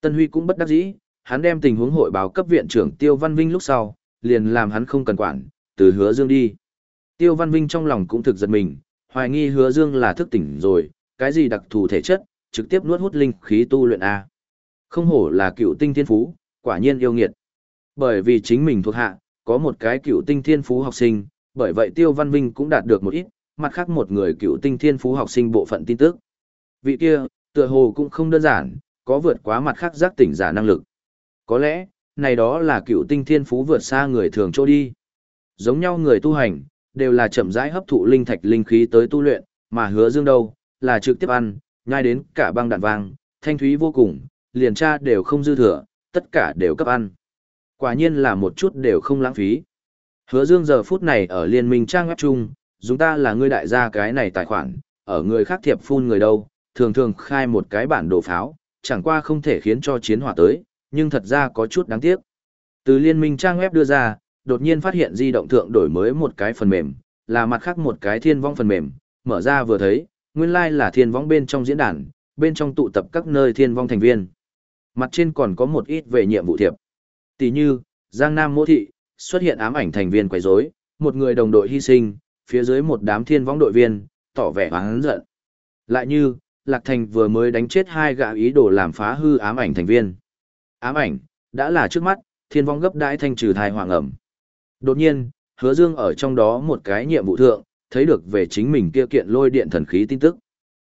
Speaker 1: Tân Huy cũng bất đắc dĩ, hắn đem tình huống hội báo cấp viện trưởng Tiêu Văn Vinh lúc sau, liền làm hắn không cần quản, từ hứa dương đi. Tiêu Văn Vinh trong lòng cũng thực giật mình, hoài nghi hứa dương là thức tỉnh rồi, cái gì đặc thù thể chất, trực tiếp nuốt hút linh khí tu luyện A. Không hổ là cựu tinh thiên phú, quả nhiên yêu nghiệt. Bởi vì chính mình thuộc hạ, có một cái cựu tinh thiên phú học sinh, bởi vậy Tiêu Văn Vinh cũng đạt được một ít, mặt khác một người cựu tinh thiên phú học sinh bộ phận tin tức. Vị kia, tựa hồ cũng không đơn giản, có vượt quá mặt khác giác tỉnh giả năng lực. Có lẽ, này đó là cựu tinh thiên phú vượt xa người thường chỗ đi. Giống nhau người tu hành, đều là chậm rãi hấp thụ linh thạch linh khí tới tu luyện, mà hứa dương đâu, là trực tiếp ăn, nhai đến cả băng đạn vàng thanh thúy vô cùng, liền tra đều không dư thừa, tất cả đều cấp ăn. Quả nhiên là một chút đều không lãng phí. Hứa Dương giờ phút này ở liên minh trang web chung, chúng ta là người đại gia cái này tài khoản, ở người khác thiệp phun người đâu, thường thường khai một cái bản đồ pháo, chẳng qua không thể khiến cho chiến hỏa tới, nhưng thật ra có chút đáng tiếc. Từ liên minh trang web đưa ra, đột nhiên phát hiện di động thượng đổi mới một cái phần mềm, là mặt khác một cái thiên vong phần mềm, mở ra vừa thấy, nguyên lai like là thiên vong bên trong diễn đàn, bên trong tụ tập các nơi thiên vong thành viên. Mặt trên còn có một ít về nhiệm vụ thiệp. Tỷ như, Giang Nam Mỗ Thị, xuất hiện ám ảnh thành viên quấy rối, một người đồng đội hy sinh, phía dưới một đám thiên vong đội viên, tỏ vẻ oán giận. Lại như, Lạc Thành vừa mới đánh chết hai gã ý đồ làm phá hư ám ảnh thành viên. Ám ảnh, đã là trước mắt, thiên vong gấp đãi thanh trừ thai hoàng ẩm. Đột nhiên, hứa dương ở trong đó một cái nhiệm vụ thượng, thấy được về chính mình kia kiện lôi điện thần khí tin tức.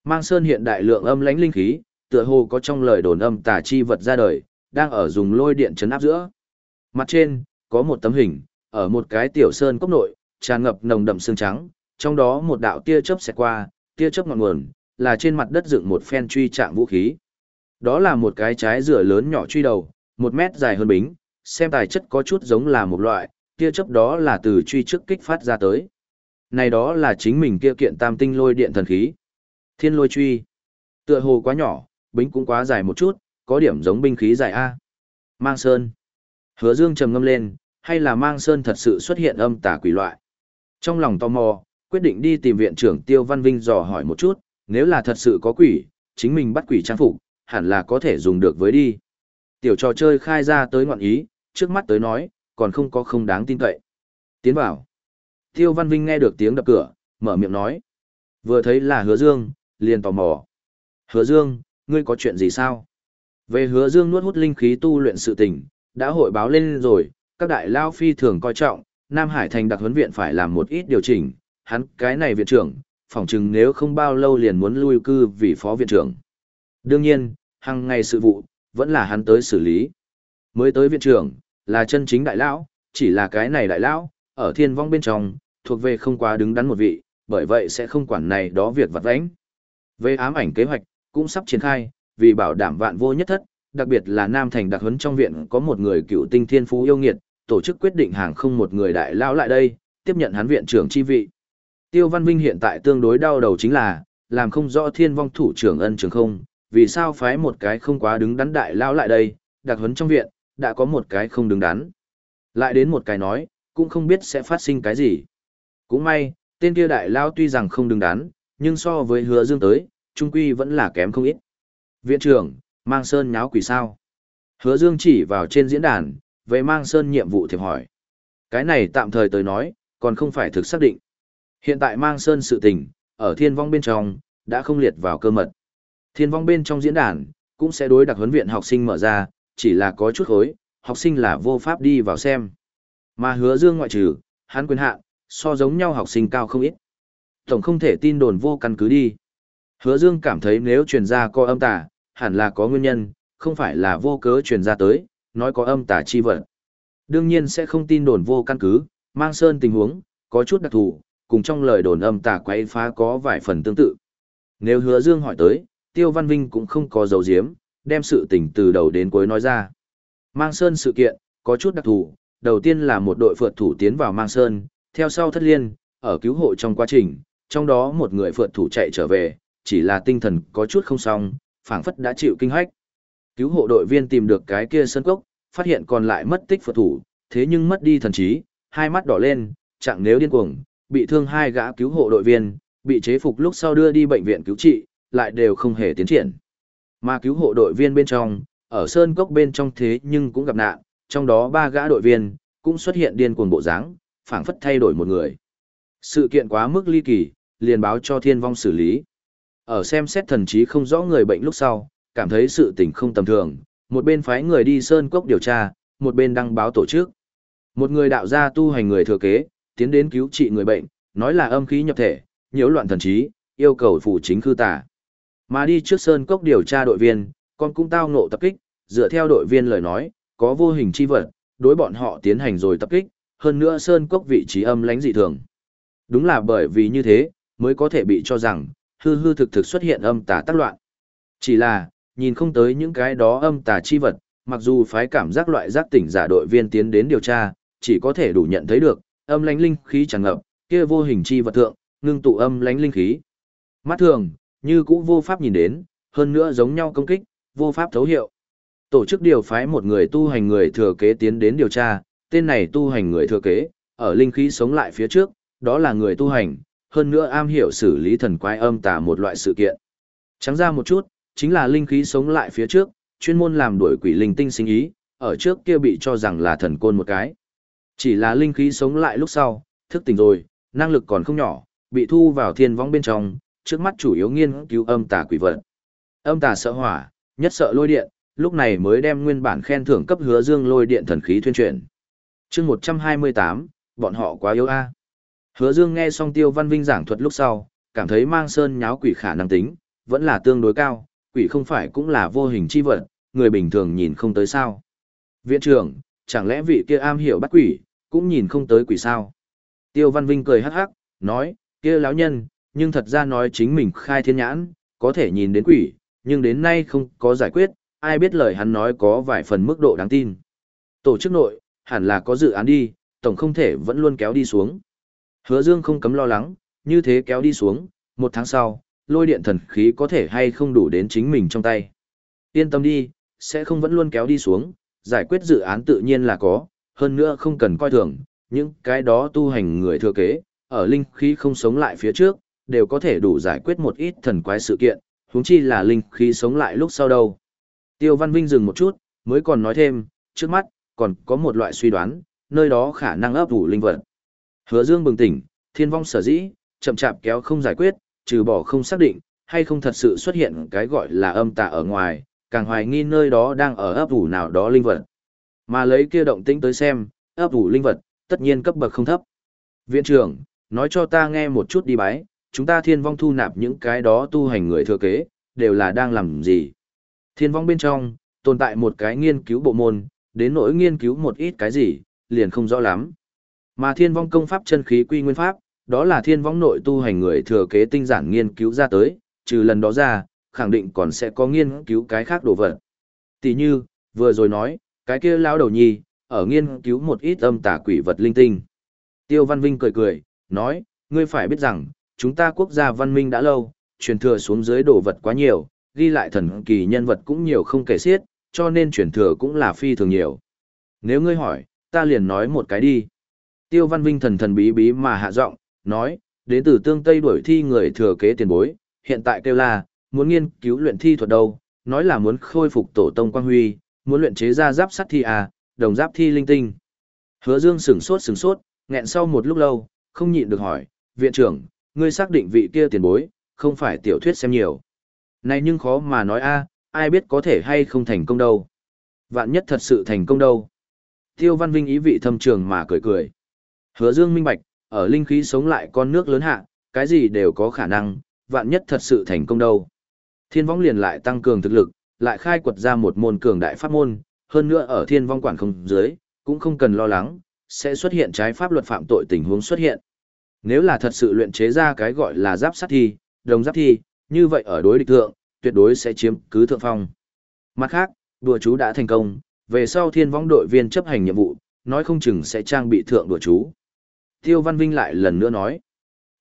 Speaker 1: Mang sơn hiện đại lượng âm lãnh linh khí, tựa hồ có trong lời đồn âm tà chi vật ra đời, đang ở dùng lôi điện chấn áp giữa. Mặt trên, có một tấm hình, ở một cái tiểu sơn cốc nội, tràn ngập nồng đậm sương trắng, trong đó một đạo tia chớp xẹt qua, tia chớp ngọn nguồn, là trên mặt đất dựng một phen truy trạng vũ khí. Đó là một cái trái rửa lớn nhỏ truy đầu, một mét dài hơn bính, xem tài chất có chút giống là một loại, tia chấp đó là từ truy trước kích phát ra tới. Này đó là chính mình kia kiện tam tinh lôi điện thần khí. Thiên lôi truy. Tựa hồ quá nhỏ, bính cũng quá dài một chút, có điểm giống binh khí dài A. Mang sơn. Hứa dương trầm ngâm lên, hay là mang sơn thật sự xuất hiện âm tà quỷ loại. Trong lòng tò mò, quyết định đi tìm viện trưởng Tiêu Văn Vinh dò hỏi một chút, nếu là thật sự có quỷ, chính mình bắt quỷ trang phục, hẳn là có thể dùng được với đi. Tiểu trò chơi khai ra tới ngọn ý, trước mắt tới nói, còn không có không đáng tin cậy. Tiến vào. Tiêu Văn Vinh nghe được tiếng đập cửa, mở miệng nói. Vừa thấy là hứa dương, liền tò mò. Hứa dương, ngươi có chuyện gì sao? Về hứa dương nuốt hút linh khí tu luyện sự tình, đã hội báo lên rồi, các đại lao phi thường coi trọng, Nam Hải thành đặc huấn viện phải làm một ít điều chỉnh, hắn cái này viện trưởng, phỏng chừng nếu không bao lâu liền muốn lui cư vì phó viện trưởng. Đương nhiên, hàng ngày sự vụ, vẫn là hắn tới xử lý. Mới tới viện trưởng, là chân chính đại lão, chỉ là cái này đại lão, ở thiên vong bên trong, thuộc về không quá đứng đắn một vị, bởi vậy sẽ không quản này đó việc vặt vãnh. Về ám ảnh kế hoạch, cũng sắp triển khai, vì bảo đảm vạn vô nhất thất, đặc biệt là Nam Thành đặc huấn trong viện có một người cựu tinh thiên phú yêu nghiệt, tổ chức quyết định hàng không một người đại lão lại đây, tiếp nhận hắn viện trưởng chi vị. Tiêu Văn Vinh hiện tại tương đối đau đầu chính là, làm không rõ thiên vong thủ trưởng ân trường không, vì sao phái một cái không quá đứng đắn đại lao lại đây, đặc huấn trong viện, đã có một cái không đứng đắn. Lại đến một cái nói, cũng không biết sẽ phát sinh cái gì. Cũng may, tên kia đại lao tuy rằng không đứng đắn, nhưng so với hứa dương tới, trung quy vẫn là kém không ít. Viện trưởng, mang sơn nháo quỷ sao? Hứa dương chỉ vào trên diễn đàn, về mang sơn nhiệm vụ thiệp hỏi. Cái này tạm thời tới nói, còn không phải thực xác định. Hiện tại mang sơn sự tình, ở thiên vong bên trong, đã không liệt vào cơ mật. Thiên vong bên trong diễn đàn, cũng sẽ đối đặc huấn viện học sinh mở ra, chỉ là có chút khối, học sinh là vô pháp đi vào xem. Mà hứa dương ngoại trừ, hắn quyền hạn so giống nhau học sinh cao không ít. Tổng không thể tin đồn vô căn cứ đi. Hứa dương cảm thấy nếu truyền ra có âm tà, hẳn là có nguyên nhân, không phải là vô cớ truyền ra tới, nói có âm tà chi vật. Đương nhiên sẽ không tin đồn vô căn cứ, mang sơn tình huống, có chút đặc thù, cùng trong lời đồn âm tà quay phá có vài phần tương tự. Nếu hứa dương hỏi tới, Tiêu Văn Vinh cũng không có dấu diếm, đem sự tình từ đầu đến cuối nói ra. Mang Sơn sự kiện, có chút đặc thù, đầu tiên là một đội phượt thủ tiến vào Mang Sơn, theo sau thất liên, ở cứu hộ trong quá trình, trong đó một người phượt thủ chạy trở về, chỉ là tinh thần có chút không xong, phảng phất đã chịu kinh hách. Cứu hộ đội viên tìm được cái kia sân cốc, phát hiện còn lại mất tích phượt thủ, thế nhưng mất đi thần trí, hai mắt đỏ lên, chẳng nếu điên cuồng, bị thương hai gã cứu hộ đội viên, bị chế phục lúc sau đưa đi bệnh viện cứu trị, lại đều không hề tiến triển. Mà cứu hộ đội viên bên trong, ở sơn cốc bên trong thế nhưng cũng gặp nạn, trong đó ba gã đội viên cũng xuất hiện điên cuồng bộ dáng, phảng phất thay đổi một người. Sự kiện quá mức ly kỳ, liền báo cho thiên vong xử lý. Ở xem xét thần trí không rõ người bệnh lúc sau, cảm thấy sự tình không tầm thường, một bên phái người đi sơn cốc điều tra, một bên đăng báo tổ chức. Một người đạo gia tu hành người thừa kế, tiến đến cứu trị người bệnh, nói là âm khí nhập thể, nhiễu loạn thần trí, yêu cầu phụ chính khư tả. Mà đi trước sơn cốc điều tra đội viên, con cũng tao ngộ tập kích, dựa theo đội viên lời nói, có vô hình chi vật, đối bọn họ tiến hành rồi tập kích, hơn nữa sơn cốc vị trí âm lãnh dị thường. Đúng là bởi vì như thế, mới có thể bị cho rằng, hư hư thực thực xuất hiện âm tà tác loạn. Chỉ là, nhìn không tới những cái đó âm tà chi vật, mặc dù phái cảm giác loại giác tỉnh giả đội viên tiến đến điều tra, chỉ có thể đủ nhận thấy được, âm lãnh linh khí tràn ngập, kia vô hình chi vật thượng, ngưng tụ âm lãnh linh khí. Mắt thường, như cũ vô pháp nhìn đến, hơn nữa giống nhau công kích, vô pháp thấu hiệu. Tổ chức điều phái một người tu hành người thừa kế tiến đến điều tra, tên này tu hành người thừa kế, ở linh khí sống lại phía trước, đó là người tu hành, hơn nữa am hiểu xử lý thần quái âm tà một loại sự kiện. Trắng ra một chút, chính là linh khí sống lại phía trước, chuyên môn làm đuổi quỷ linh tinh sinh ý, ở trước kia bị cho rằng là thần côn một cái. Chỉ là linh khí sống lại lúc sau, thức tỉnh rồi, năng lực còn không nhỏ, bị thu vào thiên vong bên trong, trước mắt chủ yếu nghiên cứu âm tà quỷ vật. Âm tà sợ hỏa, nhất sợ lôi điện, lúc này mới đem nguyên bản khen thưởng cấp hứa dương lôi điện thần khí thuyên truyền. chương 128, bọn họ quá yếu a. Hứa dương nghe xong tiêu văn vinh giảng thuật lúc sau, cảm thấy mang sơn nháo quỷ khả năng tính, vẫn là tương đối cao, quỷ không phải cũng là vô hình chi vật, người bình thường nhìn không tới sao. Viện trưởng, chẳng lẽ vị kia am hiểu bắt quỷ, cũng nhìn không tới quỷ sao. Tiêu văn vinh cười hắc hắc, nói, kia lão nhân, nhưng thật ra nói chính mình khai thiên nhãn, có thể nhìn đến quỷ, nhưng đến nay không có giải quyết, ai biết lời hắn nói có vài phần mức độ đáng tin. Tổ chức nội, hẳn là có dự án đi, tổng không thể vẫn luôn kéo đi xuống. Hứa Dương không cấm lo lắng, như thế kéo đi xuống, một tháng sau, lôi điện thần khí có thể hay không đủ đến chính mình trong tay. Yên tâm đi, sẽ không vẫn luôn kéo đi xuống, giải quyết dự án tự nhiên là có, hơn nữa không cần coi thường, những cái đó tu hành người thừa kế, ở linh khí không sống lại phía trước, đều có thể đủ giải quyết một ít thần quái sự kiện, huống chi là linh khí sống lại lúc sau đâu. Tiêu Văn Vinh dừng một chút, mới còn nói thêm, trước mắt, còn có một loại suy đoán, nơi đó khả năng ấp ủ linh vật. Hứa Dương bừng tỉnh, thiên vong sở dĩ, chậm chạp kéo không giải quyết, trừ bỏ không xác định, hay không thật sự xuất hiện cái gọi là âm tà ở ngoài, càng hoài nghi nơi đó đang ở ấp ủ nào đó linh vật. Mà lấy kia động tĩnh tới xem, ấp ủ linh vật, tất nhiên cấp bậc không thấp. Viện trưởng, nói cho ta nghe một chút đi bái, chúng ta thiên vong thu nạp những cái đó tu hành người thừa kế, đều là đang làm gì. Thiên vong bên trong, tồn tại một cái nghiên cứu bộ môn, đến nỗi nghiên cứu một ít cái gì, liền không rõ lắm. Mà thiên vong công pháp chân khí quy nguyên pháp, đó là thiên vong nội tu hành người thừa kế tinh giản nghiên cứu ra tới, trừ lần đó ra, khẳng định còn sẽ có nghiên cứu cái khác đồ vật. Tỷ như, vừa rồi nói, cái kia lão đầu nhi, ở nghiên cứu một ít âm tà quỷ vật linh tinh. Tiêu Văn Vinh cười cười, nói, ngươi phải biết rằng, chúng ta quốc gia văn minh đã lâu, truyền thừa xuống dưới đồ vật quá nhiều, ghi lại thần kỳ nhân vật cũng nhiều không kể xiết, cho nên truyền thừa cũng là phi thường nhiều. Nếu ngươi hỏi, ta liền nói một cái đi. Tiêu Văn Vinh thần thần bí bí mà hạ giọng, nói, đến từ tương Tây đuổi thi người thừa kế tiền bối, hiện tại kêu là, muốn nghiên cứu luyện thi thuật đâu, nói là muốn khôi phục tổ tông quang huy, muốn luyện chế ra giáp sắt thi à, đồng giáp thi linh tinh. Hứa Dương sửng sốt sửng sốt, nghẹn sau một lúc lâu, không nhịn được hỏi, viện trưởng, ngươi xác định vị kia tiền bối, không phải tiểu thuyết xem nhiều. Này nhưng khó mà nói a, ai biết có thể hay không thành công đâu. Vạn nhất thật sự thành công đâu. Tiêu Văn Vinh ý vị thâm trường mà cười cười. Hứa Dương minh bạch, ở linh khí sống lại con nước lớn hạ, cái gì đều có khả năng, vạn nhất thật sự thành công đâu. Thiên vong liền lại tăng cường thực lực, lại khai quật ra một môn cường đại pháp môn, hơn nữa ở thiên vong quản không dưới, cũng không cần lo lắng, sẽ xuất hiện trái pháp luật phạm tội tình huống xuất hiện. Nếu là thật sự luyện chế ra cái gọi là giáp sát thi, đồng giáp thi, như vậy ở đối địch thượng, tuyệt đối sẽ chiếm cứ thượng phong. Mặt khác, đùa chú đã thành công, về sau thiên vong đội viên chấp hành nhiệm vụ, nói không chừng sẽ trang bị thượng đùa chú. Tiêu Văn Vinh lại lần nữa nói.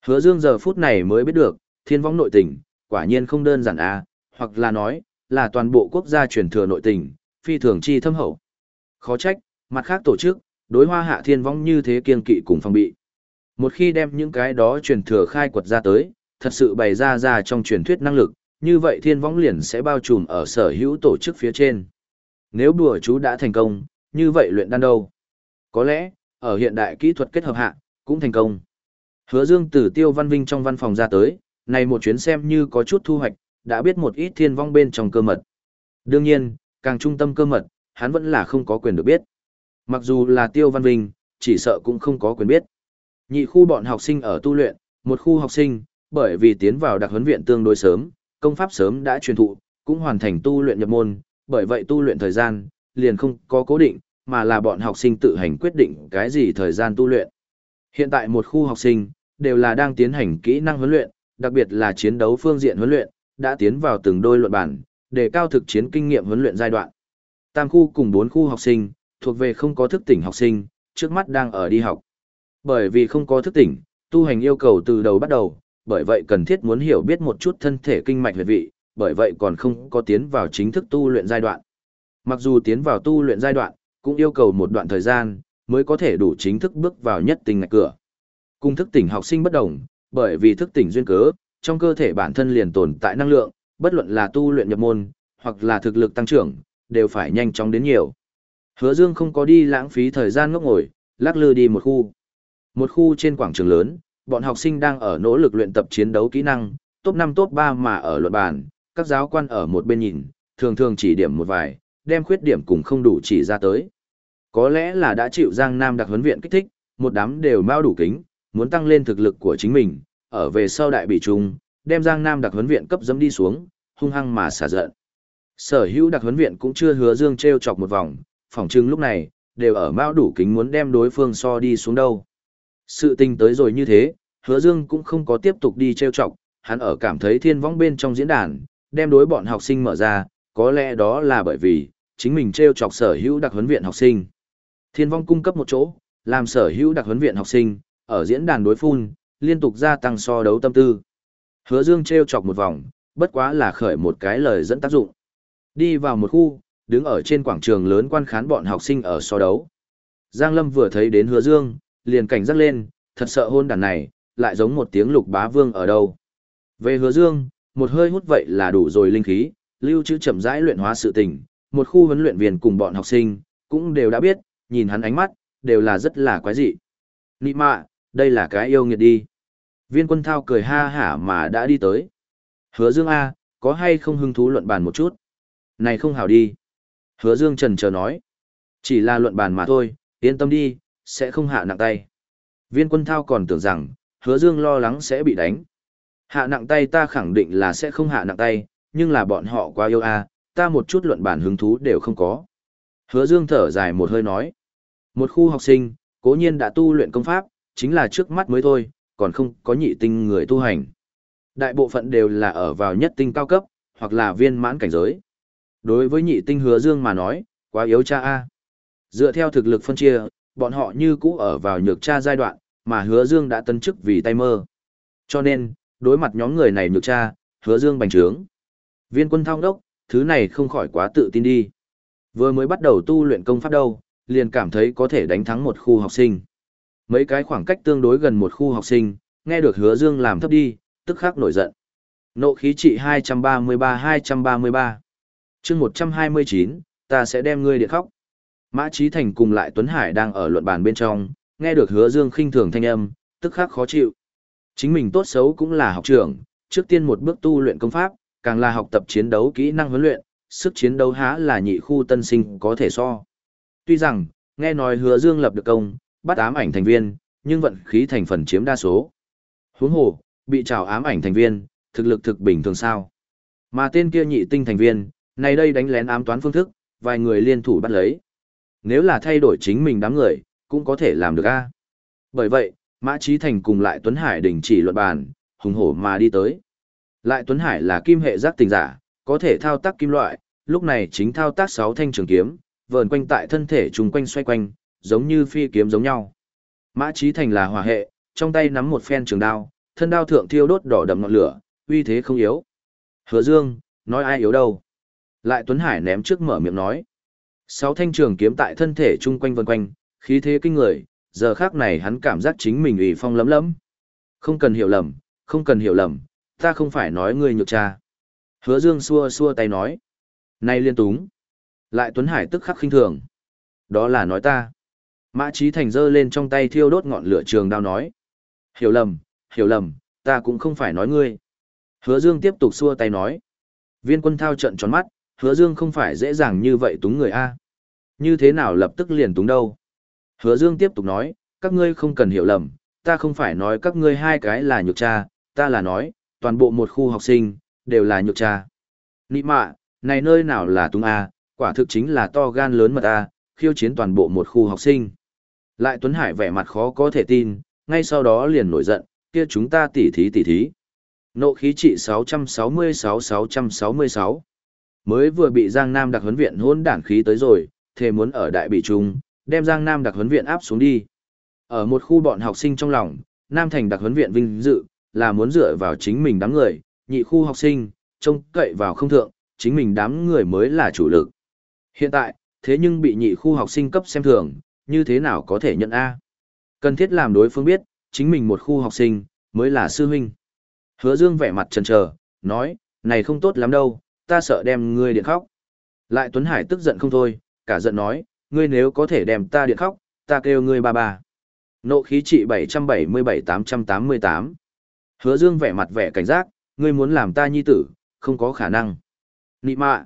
Speaker 1: Hứa Dương giờ phút này mới biết được, thiên vong nội tình, quả nhiên không đơn giản a, hoặc là nói, là toàn bộ quốc gia truyền thừa nội tình, phi thường chi thâm hậu. Khó trách, mặt khác tổ chức, đối hoa hạ thiên vong như thế kiên kỵ cùng phòng bị. Một khi đem những cái đó truyền thừa khai quật ra tới, thật sự bày ra ra trong truyền thuyết năng lực, như vậy thiên vong liền sẽ bao trùm ở sở hữu tổ chức phía trên. Nếu đùa chú đã thành công, như vậy luyện đan đâu? Có lẽ, ở hiện đại kỹ thuật kết hợp hạ, cũng thành công. Hứa Dương từ Tiêu Văn Vinh trong văn phòng ra tới, này một chuyến xem như có chút thu hoạch, đã biết một ít thiên vong bên trong cơ mật. Đương nhiên, càng trung tâm cơ mật, hắn vẫn là không có quyền được biết. Mặc dù là Tiêu Văn Vinh, chỉ sợ cũng không có quyền biết. Nhị khu bọn học sinh ở tu luyện, một khu học sinh, bởi vì tiến vào đặc huấn viện tương đối sớm, công pháp sớm đã truyền thụ, cũng hoàn thành tu luyện nhập môn, bởi vậy tu luyện thời gian, liền không có cố định, mà là bọn học sinh tự hành quyết định cái gì thời gian tu luyện. Hiện tại một khu học sinh, đều là đang tiến hành kỹ năng huấn luyện, đặc biệt là chiến đấu phương diện huấn luyện, đã tiến vào từng đôi luận bản, để cao thực chiến kinh nghiệm huấn luyện giai đoạn. Tam khu cùng bốn khu học sinh, thuộc về không có thức tỉnh học sinh, trước mắt đang ở đi học. Bởi vì không có thức tỉnh, tu hành yêu cầu từ đầu bắt đầu, bởi vậy cần thiết muốn hiểu biết một chút thân thể kinh mạch huyệt vị, bởi vậy còn không có tiến vào chính thức tu luyện giai đoạn. Mặc dù tiến vào tu luyện giai đoạn, cũng yêu cầu một đoạn thời gian, mới có thể đủ chính thức bước vào nhất tình ngạch cửa. Cùng thức tỉnh học sinh bất đồng, bởi vì thức tỉnh duyên cớ, trong cơ thể bản thân liền tồn tại năng lượng, bất luận là tu luyện nhập môn, hoặc là thực lực tăng trưởng, đều phải nhanh chóng đến nhiều. Hứa Dương không có đi lãng phí thời gian ngốc ngồi, lắc lư đi một khu. Một khu trên quảng trường lớn, bọn học sinh đang ở nỗ lực luyện tập chiến đấu kỹ năng, top 5 top 3 mà ở luận bàn, các giáo quan ở một bên nhìn, thường thường chỉ điểm một vài, đem khuyết điểm cùng không đủ chỉ ra tới. Có lẽ là đã chịu Giang Nam đặc huấn viện kích thích, một đám đều mau đủ kính, muốn tăng lên thực lực của chính mình, ở về sau đại bị trung, đem Giang Nam đặc huấn viện cấp dấm đi xuống, hung hăng mà xả giận. Sở hữu đặc huấn viện cũng chưa hứa Dương treo chọc một vòng, phỏng chừng lúc này, đều ở mau đủ kính muốn đem đối phương so đi xuống đâu. Sự tình tới rồi như thế, hứa Dương cũng không có tiếp tục đi treo chọc, hắn ở cảm thấy thiên vong bên trong diễn đàn, đem đối bọn học sinh mở ra, có lẽ đó là bởi vì, chính mình treo chọc sở hữu đặc huấn viện học sinh. Thiên vong cung cấp một chỗ, làm sở hữu đặc huấn viện học sinh, ở diễn đàn đối phun, liên tục gia tăng so đấu tâm tư. Hứa Dương treo chọc một vòng, bất quá là khởi một cái lời dẫn tác dụng. Đi vào một khu, đứng ở trên quảng trường lớn quan khán bọn học sinh ở so đấu. Giang Lâm vừa thấy đến Hứa Dương, liền cảnh giác lên, thật sợ hôn đàn này, lại giống một tiếng lục bá vương ở đâu. Về Hứa Dương, một hơi hút vậy là đủ rồi linh khí, lưu trữ chậm rãi luyện hóa sự tình, một khu huấn luyện viên cùng bọn học sinh, cũng đều đã biết, nhìn hắn ánh mắt, đều là rất là quái dị. Nị mạ, đây là cái yêu nghiệt đi. Viên quân thao cười ha hả mà đã đi tới. Hứa Dương A, có hay không hứng thú luận bàn một chút? Này không hảo đi. Hứa Dương trần chờ nói. Chỉ là luận bàn mà thôi, yên tâm đi, sẽ không hạ nặng tay. Viên quân thao còn tưởng rằng, hứa Dương lo lắng sẽ bị đánh. Hạ nặng tay ta khẳng định là sẽ không hạ nặng tay, nhưng là bọn họ quá yêu a, ta một chút luận bản hứng thú đều không có. Hứa Dương thở dài một hơi nói. Một khu học sinh, cố nhiên đã tu luyện công pháp, chính là trước mắt mới thôi, còn không có nhị tinh người tu hành. Đại bộ phận đều là ở vào nhất tinh cao cấp, hoặc là viên mãn cảnh giới. Đối với nhị tinh hứa dương mà nói, quá yếu cha A. Dựa theo thực lực phân chia, bọn họ như cũ ở vào nhược cha giai đoạn, mà hứa dương đã tân chức vì tay mơ. Cho nên, đối mặt nhóm người này nhược cha, hứa dương bành trướng. Viên quân thao đốc, thứ này không khỏi quá tự tin đi. Vừa mới bắt đầu tu luyện công pháp đâu, liền cảm thấy có thể đánh thắng một khu học sinh. Mấy cái khoảng cách tương đối gần một khu học sinh, nghe được hứa dương làm thấp đi, tức khắc nổi giận. Nộ khí trị 233-233. chương 129, ta sẽ đem ngươi điện khóc. Mã Trí Thành cùng lại Tuấn Hải đang ở luận bàn bên trong, nghe được hứa dương khinh thường thanh âm, tức khắc khó chịu. Chính mình tốt xấu cũng là học trưởng, trước tiên một bước tu luyện công pháp, càng là học tập chiến đấu kỹ năng huấn luyện, sức chiến đấu há là nhị khu tân sinh có thể so. Tuy rằng, nghe nói hứa dương lập được công, bắt ám ảnh thành viên, nhưng vận khí thành phần chiếm đa số. Huống hồ, bị trào ám ảnh thành viên, thực lực thực bình thường sao. Mà tên kia nhị tinh thành viên, này đây đánh lén ám toán phương thức, vài người liên thủ bắt lấy. Nếu là thay đổi chính mình đám người, cũng có thể làm được a. Bởi vậy, Mã Trí Thành cùng lại Tuấn Hải đình chỉ luận bàn, hùng hổ mà đi tới. Lại Tuấn Hải là kim hệ giác tình giả, có thể thao tác kim loại, lúc này chính thao tác sáu thanh trường kiếm, vờn quanh tại thân thể trùng quanh xoay quanh, giống như phi kiếm giống nhau. Mã Trí Thành là hỏa hệ, trong tay nắm một phen trường đao, thân đao thượng thiêu đốt đỏ đậm ngọn lửa, uy thế không yếu. Hứa Dương, nói ai yếu đâu? Lại Tuấn Hải ném trước mở miệng nói. Sáu thanh trường kiếm tại thân thể chung quanh vần quanh, khí thế kinh người, giờ khác này hắn cảm giác chính mình ủy phong lấm lấm. Không cần hiểu lầm, không cần hiểu lầm, ta không phải nói ngươi nhược cha. Hứa Dương xua xua tay nói. nay liên túng. Lại Tuấn Hải tức khắc khinh thường. Đó là nói ta. Mã Trí Thành giơ lên trong tay thiêu đốt ngọn lửa trường đao nói. Hiểu lầm, hiểu lầm, ta cũng không phải nói ngươi. Hứa Dương tiếp tục xua tay nói. Viên quân thao trận tròn mắt, hứa Dương không phải dễ dàng như vậy túng người A. Như thế nào lập tức liền túng đâu. Hứa Dương tiếp tục nói, các ngươi không cần hiểu lầm, ta không phải nói các ngươi hai cái là nhược cha, ta là nói, toàn bộ một khu học sinh, đều là nhược cha. Nị mạ, này nơi nào là túng A, quả thực chính là to gan lớn mật A, khiêu chiến toàn bộ một khu học sinh. Lại Tuấn Hải vẻ mặt khó có thể tin, ngay sau đó liền nổi giận, kia chúng ta tỉ thí tỉ thí. Nộ khí trị 666-666. Mới vừa bị Giang Nam đặc huấn viện hôn đảng khí tới rồi, thề muốn ở đại bị trung, đem Giang Nam đặc huấn viện áp xuống đi. Ở một khu bọn học sinh trong lòng, Nam Thành đặc huấn viện vinh dự, là muốn dựa vào chính mình đám người, nhị khu học sinh, trông cậy vào không thượng, chính mình đám người mới là chủ lực. Hiện tại, thế nhưng bị nhị khu học sinh cấp xem thường, như thế nào có thể nhận A. Cần thiết làm đối phương biết, chính mình một khu học sinh, mới là sư huynh. Hứa Dương vẻ mặt chần chờ, nói, này không tốt lắm đâu, ta sợ đem ngươi điện khóc. Lại Tuấn Hải tức giận không thôi, cả giận nói, ngươi nếu có thể đem ta điện khóc, ta kêu ngươi ba ba. Nộ khí trị 777-888. Hứa Dương vẻ mặt vẻ cảnh giác, ngươi muốn làm ta nhi tử, không có khả năng. Nị mạ.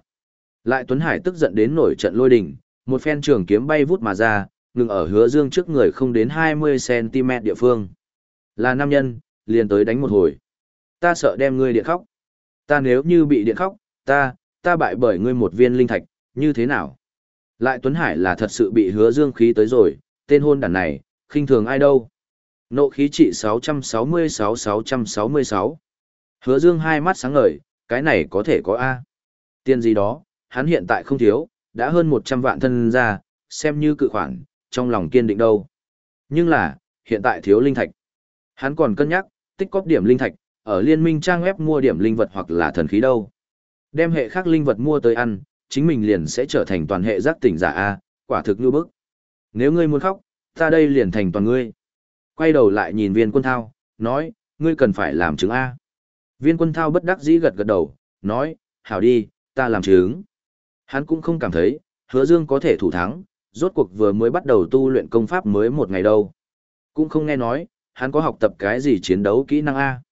Speaker 1: Lại Tuấn Hải tức giận đến nổi trận lôi đình, một phen trường kiếm bay vút mà ra, ngừng ở hứa dương trước người không đến 20cm địa phương. Là nam nhân, liền tới đánh một hồi. Ta sợ đem ngươi điện khóc. Ta nếu như bị điện khóc, ta, ta bại bởi ngươi một viên linh thạch, như thế nào? Lại Tuấn Hải là thật sự bị hứa dương khí tới rồi, tên hôn đàn này, khinh thường ai đâu. Nộ khí trị 666-666. Hứa dương hai mắt sáng ngời, cái này có thể có A. Tiền gì đó, hắn hiện tại không thiếu, đã hơn 100 vạn thân ra, xem như cự khoản, trong lòng kiên định đâu. Nhưng là, hiện tại thiếu linh thạch. Hắn còn cân nhắc, tích cóp điểm linh thạch, ở liên minh trang web mua điểm linh vật hoặc là thần khí đâu. Đem hệ khác linh vật mua tới ăn, chính mình liền sẽ trở thành toàn hệ giác tỉnh giả A, quả thực như bức. Nếu ngươi muốn khóc, ta đây liền thành toàn ngươi. Quay đầu lại nhìn viên quân thao, nói, ngươi cần phải làm chứng A. Viên quân thao bất đắc dĩ gật gật đầu, nói, hảo đi, ta làm chứng. Hắn cũng không cảm thấy, hứa dương có thể thủ thắng, rốt cuộc vừa mới bắt đầu tu luyện công pháp mới một ngày đâu. Cũng không nghe nói, hắn có học tập cái gì chiến đấu kỹ năng A.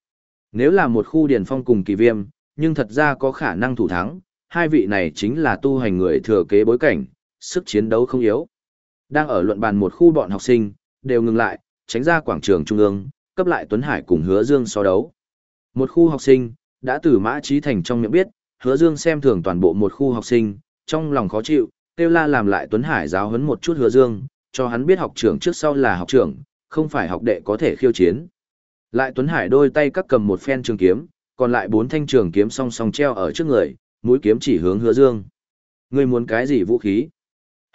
Speaker 1: Nếu là một khu điền phong cùng kỳ viêm, nhưng thật ra có khả năng thủ thắng, hai vị này chính là tu hành người thừa kế bối cảnh, sức chiến đấu không yếu. Đang ở luận bàn một khu bọn học sinh, đều ngừng lại, tránh ra quảng trường trung ương, cấp lại Tuấn Hải cùng Hứa Dương so đấu. Một khu học sinh, đã từ mã trí thành trong miệng biết, Hứa Dương xem thường toàn bộ một khu học sinh, trong lòng khó chịu, kêu la làm lại Tuấn Hải giáo huấn một chút hứa dương, cho hắn biết học trưởng trước sau là học trưởng, không phải học đệ có thể khiêu chiến. Lại Tuấn Hải đôi tay cắt cầm một phen trường kiếm, còn lại bốn thanh trường kiếm song song treo ở trước người, mũi kiếm chỉ hướng hứa dương. Ngươi muốn cái gì vũ khí?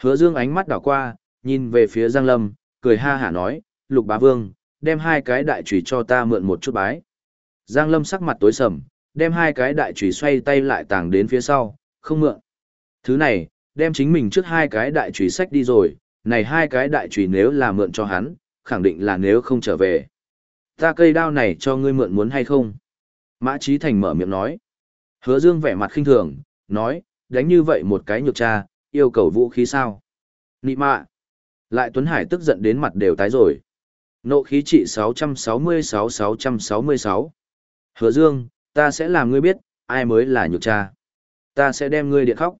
Speaker 1: Hứa dương ánh mắt đảo qua, nhìn về phía Giang Lâm, cười ha hả nói, lục bá vương, đem hai cái đại chùy cho ta mượn một chút bái. Giang Lâm sắc mặt tối sầm, đem hai cái đại chùy xoay tay lại tàng đến phía sau, không mượn. Thứ này, đem chính mình trước hai cái đại chùy sách đi rồi, này hai cái đại chùy nếu là mượn cho hắn, khẳng định là nếu không trở về. Ta cây đao này cho ngươi mượn muốn hay không? Mã Trí Thành mở miệng nói. Hứa Dương vẻ mặt khinh thường, nói, đánh như vậy một cái nhược cha, yêu cầu vũ khí sao? Nị mạ! Lại Tuấn Hải tức giận đến mặt đều tái rồi. Nộ khí trị 666-666. Hứa Dương, ta sẽ làm ngươi biết, ai mới là nhược cha. Ta sẽ đem ngươi điện khóc.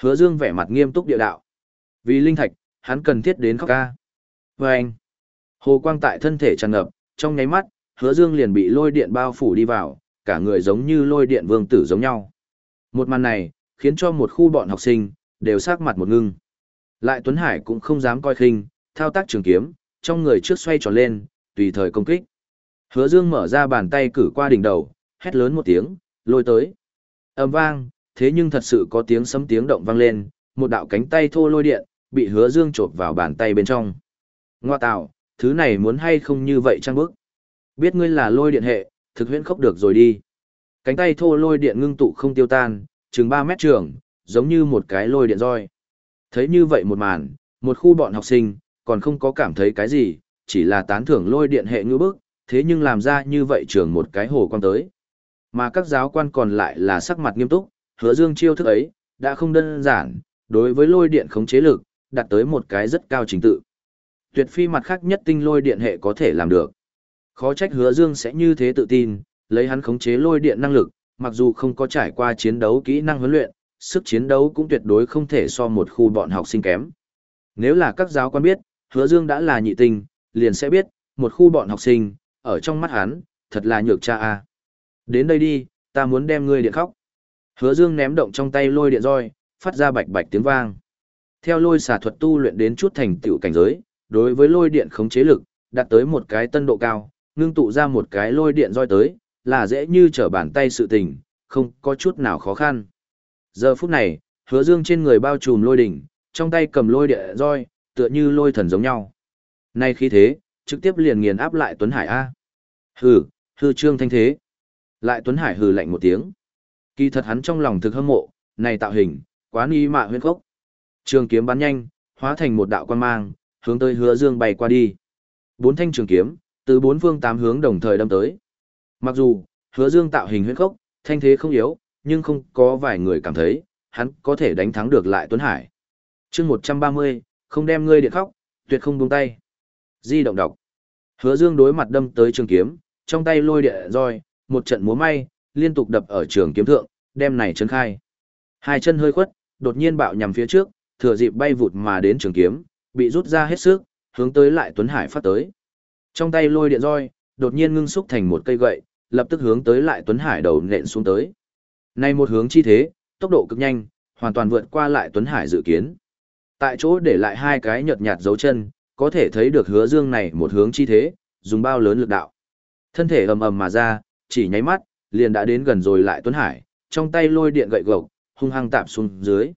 Speaker 1: Hứa Dương vẻ mặt nghiêm túc địa đạo. Vì linh thạch, hắn cần thiết đến khóc ca. Và anh, hồ quang tại thân thể tràn ngập, trong nháy mắt, hứa dương liền bị lôi điện bao phủ đi vào, cả người giống như lôi điện vương tử giống nhau. Một màn này, khiến cho một khu bọn học sinh, đều sắc mặt một ngưng. Lại Tuấn Hải cũng không dám coi khinh, thao tác trường kiếm, trong người trước xoay tròn lên, tùy thời công kích. Hứa Dương mở ra bàn tay cử qua đỉnh đầu, hét lớn một tiếng, lôi tới. Ầm vang, thế nhưng thật sự có tiếng sấm tiếng động vang lên, một đạo cánh tay thô lôi điện, bị hứa dương chộp vào bàn tay bên trong. Ngoa tạo, thứ này muốn hay không như vậy trang bức. Biết ngươi là lôi điện hệ, thực huyễn khốc được rồi đi. Cánh tay thô lôi điện ngưng tụ không tiêu tan, chừng 3 mét trường, giống như một cái lôi điện roi. Thấy như vậy một màn, một khu bọn học sinh, còn không có cảm thấy cái gì, chỉ là tán thưởng lôi điện hệ ngữ bức, thế nhưng làm ra như vậy trường một cái hồ quan tới. Mà các giáo quan còn lại là sắc mặt nghiêm túc, hứa dương chiêu thức ấy, đã không đơn giản, đối với lôi điện khống chế lực, đạt tới một cái rất cao trình tự. Tuyệt phi mặt khác nhất tinh lôi điện hệ có thể làm được. Khó trách hứa dương sẽ như thế tự tin, lấy hắn khống chế lôi điện năng lực, mặc dù không có trải qua chiến đấu kỹ năng huấn luyện, sức chiến đấu cũng tuyệt đối không thể so một khu bọn học sinh kém. Nếu là các giáo quan biết, hứa dương đã là nhị tinh, liền sẽ biết, một khu bọn học sinh, ở trong mắt hắn, thật là nhược cha a. Đến đây đi, ta muốn đem ngươi điện khóc. Hứa dương ném động trong tay lôi điện roi, phát ra bạch bạch tiếng vang. Theo lôi xà thuật tu luyện đến chút thành tựu cảnh giới, đối với lôi điện khống chế lực, đạt tới một cái tân độ cao, ngưng tụ ra một cái lôi điện roi tới, là dễ như trở bàn tay sự tình, không có chút nào khó khăn. Giờ phút này, hứa dương trên người bao trùm lôi đỉnh, trong tay cầm lôi điện roi, tựa như lôi thần giống nhau. Nay khi thế, trực tiếp liền nghiền áp lại Tuấn Hải A. Hừ, hư trương thanh thế. Lại Tuấn Hải hừ lạnh một tiếng. Kỳ thật hắn trong lòng thực hâm mộ, này tạo hình, quá ni mạ huyên khốc. Trường kiếm bắn nhanh, hóa thành một đạo quan mang, hướng tới hứa dương bay qua đi. Bốn thanh trường kiếm, từ bốn phương tám hướng đồng thời đâm tới. Mặc dù, hứa dương tạo hình huyết khốc, thanh thế không yếu, nhưng không có vài người cảm thấy, hắn có thể đánh thắng được lại Tuấn Hải. chương 130, không đem ngươi điện khóc, tuyệt không buông tay. Di động đọc. Hứa dương đối mặt đâm tới trường kiếm, trong tay lôi địa roi, một trận múa may, liên tục đập ở trường kiếm thượng, đem này chấn khai. Hai chân hơi khuất, đột nhiên bạo nhằm phía trước, thừa dịp bay vụt mà đến trường kiếm, bị rút ra hết sức, hướng tới lại Tuấn Hải phát tới. Trong tay lôi điện roi, đột nhiên ngưng xúc thành một cây gậy, lập tức hướng tới lại Tuấn Hải đầu nện xuống tới. Này một hướng chi thế, tốc độ cực nhanh, hoàn toàn vượt qua lại Tuấn Hải dự kiến. Tại chỗ để lại hai cái nhợt nhạt dấu chân, có thể thấy được hứa dương này một hướng chi thế, dùng bao lớn lực đạo. Thân thể ầm ầm mà ra, chỉ nháy mắt, liền đã đến gần rồi lại Tuấn Hải, trong tay lôi điện gậy gộc, hung hăng tạm xuống dưới.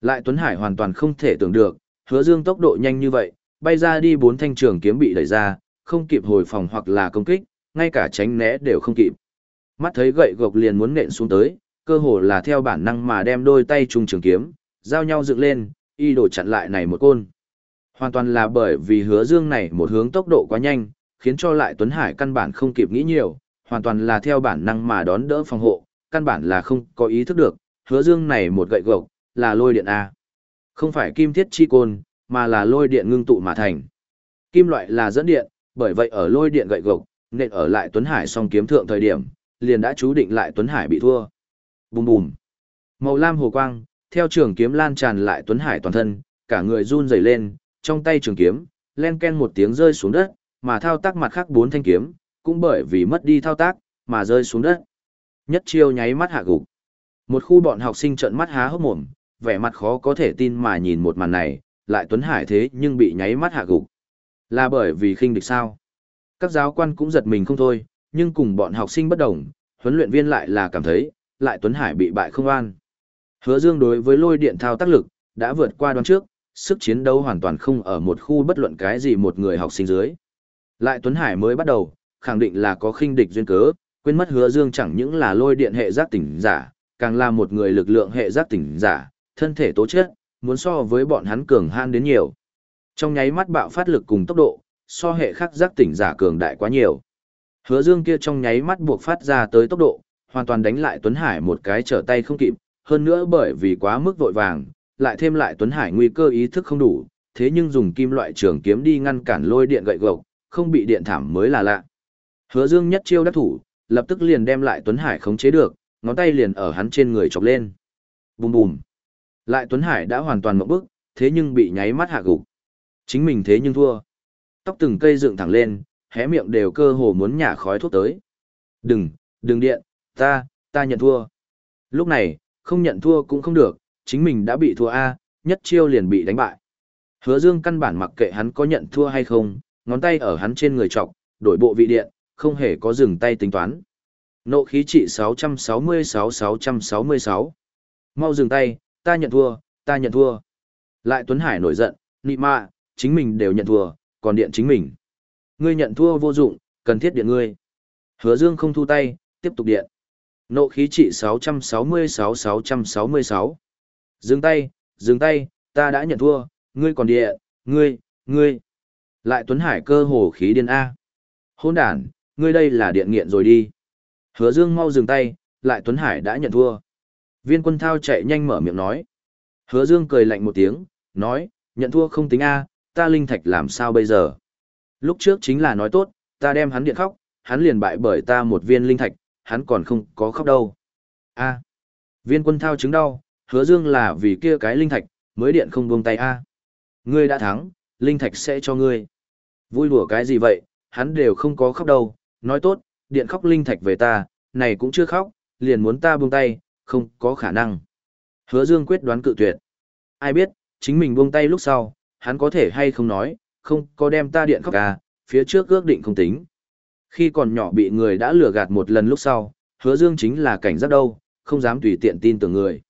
Speaker 1: Lại Tuấn Hải hoàn toàn không thể tưởng được, hứa dương tốc độ nhanh như vậy, bay ra đi bốn thanh trường kiếm bị đẩy ra, không kịp hồi phòng hoặc là công kích, ngay cả tránh né đều không kịp. Mắt thấy gậy gộc liền muốn nện xuống tới, cơ hồ là theo bản năng mà đem đôi tay trùng trường kiếm, giao nhau dựng lên, y đổ chặn lại này một côn. Hoàn toàn là bởi vì hứa dương này một hướng tốc độ quá nhanh, khiến cho lại Tuấn Hải căn bản không kịp nghĩ nhiều, hoàn toàn là theo bản năng mà đón đỡ phòng hộ, căn bản là không có ý thức được, hứa dương này một gậy gộc, là lôi điện A. Không phải kim thiết chi côn, mà là lôi điện ngưng tụ mà thành. Kim loại là dẫn điện, bởi vậy ở lôi điện gậy gộc, nên ở lại Tuấn Hải song kiếm thượng thời điểm, liền đã chú định lại Tuấn Hải bị thua. Bùm bùm. Màu lam hồ quang, theo trường kiếm lan tràn lại Tuấn Hải toàn thân, cả người run rẩy lên, trong tay trường kiếm, len ken một tiếng rơi xuống đất, mà thao tác mặt khác bốn thanh kiếm, cũng bởi vì mất đi thao tác, mà rơi xuống đất. Nhất chiêu nháy mắt hạ gục. Một khu bọn học sinh trợn mắt há hốc mồm, vẻ mặt khó có thể tin mà nhìn một màn này, lại Tuấn Hải thế nhưng bị nháy mắt hạ gục. Là bởi vì khinh địch sao? Các giáo quan cũng giật mình không thôi, nhưng cùng bọn học sinh bất đồng, huấn luyện viên lại là cảm thấy, lại Tuấn Hải bị bại không an. Hứa Dương đối với lôi điện thao tác lực, đã vượt qua đoán trước, sức chiến đấu hoàn toàn không ở một khu bất luận cái gì một người học sinh dưới. Lại Tuấn Hải mới bắt đầu, khẳng định là có khinh địch duyên cớ, quên mất Hứa Dương chẳng những là lôi điện hệ giác tỉnh giả, càng là một người lực lượng hệ giác tỉnh giả, thân thể tố chất, muốn so với bọn hắn cường han đến nhiều. Trong nháy mắt bạo phát lực cùng tốc độ, so hệ khắc giác tỉnh giả cường đại quá nhiều. Hứa Dương kia trong nháy mắt buộc phát ra tới tốc độ, hoàn toàn đánh lại Tuấn Hải một cái trở tay không kịp, hơn nữa bởi vì quá mức vội vàng, lại thêm lại Tuấn Hải nguy cơ ý thức không đủ, thế nhưng dùng kim loại trường kiếm đi ngăn cản lôi điện gậy gộc, không bị điện thảm mới là lạ. Hứa Dương nhất chiêu đắc thủ, lập tức liền đem lại Tuấn Hải khống chế được, ngón tay liền ở hắn trên người chọc lên. Bùm bùm. Lại Tuấn Hải đã hoàn toàn mộng bức, thế nhưng bị nháy mắt hạ gục. Chính mình thế nhưng thua. Tóc từng cây dựng thẳng lên, hé miệng đều cơ hồ muốn nhả khói thuốc tới. Đừng, đừng điện, ta, ta nhận thua. Lúc này, không nhận thua cũng không được, chính mình đã bị thua A, nhất chiêu liền bị đánh bại. Hứa Dương căn bản mặc kệ hắn có nhận thua hay không, ngón tay ở hắn trên người trọc, đổi bộ vị điện, không hề có dừng tay tính toán. Nộ khí trị 666-666. Mau dừng tay, ta nhận thua, ta nhận thua. Lại Tuấn Hải nổi giận, nị mạ, chính mình đều nhận thua, còn điện chính mình. Ngươi nhận thua vô dụng, cần thiết điện ngươi. Hứa Dương không thu tay, tiếp tục điện. Nộ khí trị 666-666. Dừng tay, dừng tay, ta đã nhận thua, ngươi còn điện, ngươi, ngươi. Lại Tuấn Hải cơ hồ khí điên A. Hôn đàn, ngươi đây là điện nghiện rồi đi. Hứa Dương mau dừng tay, lại Tuấn Hải đã nhận thua. Viên quân thao chạy nhanh mở miệng nói. Hứa Dương cười lạnh một tiếng, nói, nhận thua không tính A, ta linh thạch làm sao bây giờ? Lúc trước chính là nói tốt, ta đem hắn điện khóc, hắn liền bại bởi ta một viên linh thạch, hắn còn không có khóc đâu. A. À. Viên quân thao chứng đau, hứa dương là vì kia cái linh thạch, mới điện không buông tay A. Ngươi đã thắng, linh thạch sẽ cho ngươi. Vui đùa cái gì vậy, hắn đều không có khóc đâu, nói tốt, điện khóc linh thạch về ta, này cũng chưa khóc, liền muốn ta buông tay, không có khả năng. Hứa dương quyết đoán cự tuyệt. Ai biết, chính mình buông tay lúc sau, hắn có thể hay không nói, không có đem ta điện khóc à, phía trước ước định không tính. Khi còn nhỏ bị người đã lừa gạt một lần lúc sau, hứa dương chính là cảnh giác đâu, không dám tùy tiện tin tưởng người.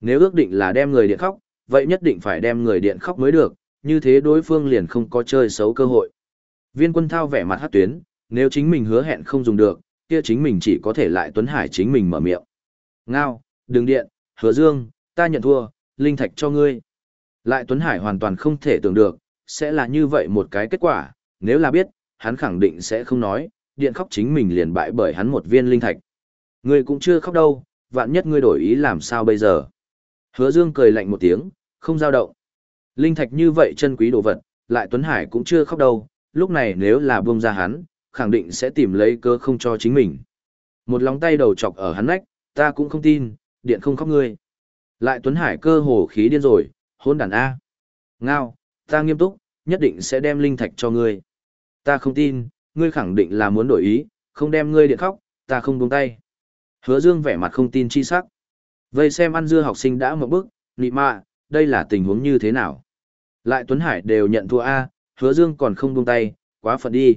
Speaker 1: Nếu ước định là đem người điện khóc, vậy nhất định phải đem người điện khóc mới được, như thế đối phương liền không có chơi xấu cơ hội. Viên quân thao vẻ mặt hát tuyến, nếu chính mình hứa hẹn không dùng được, kia chính mình chỉ có thể lại Tuấn Hải chính mình mở miệng. Ngao, đừng điện, hứa dương, ta nhận thua, linh thạch cho ngươi. Lại Tuấn Hải hoàn toàn không thể tưởng được, sẽ là như vậy một cái kết quả, nếu là biết, hắn khẳng định sẽ không nói, điện khóc chính mình liền bại bởi hắn một viên linh thạch. Ngươi cũng chưa khóc đâu, vạn nhất ngươi đổi ý làm sao bây giờ. Hứa Dương cười lạnh một tiếng, không giao động. Linh thạch như vậy chân quý đồ vật, lại Tuấn Hải cũng chưa khóc đâu, lúc này nếu là buông ra hắn, khẳng định sẽ tìm lấy cơ không cho chính mình. Một lòng tay đầu chọc ở hắn nách, ta cũng không tin, điện không khóc ngươi. Lại Tuấn Hải cơ hồ khí điên rồi, hôn đàn A. Ngao, ta nghiêm túc, nhất định sẽ đem linh thạch cho ngươi. Ta không tin, ngươi khẳng định là muốn đổi ý, không đem ngươi điện khóc, ta không buông tay. Hứa Dương vẻ mặt không tin chi sắc. Vây xem ăn dưa học sinh đã một bước, nị mạ, đây là tình huống như thế nào? Lại Tuấn Hải đều nhận thua A, hứa Dương còn không buông tay, quá phận đi.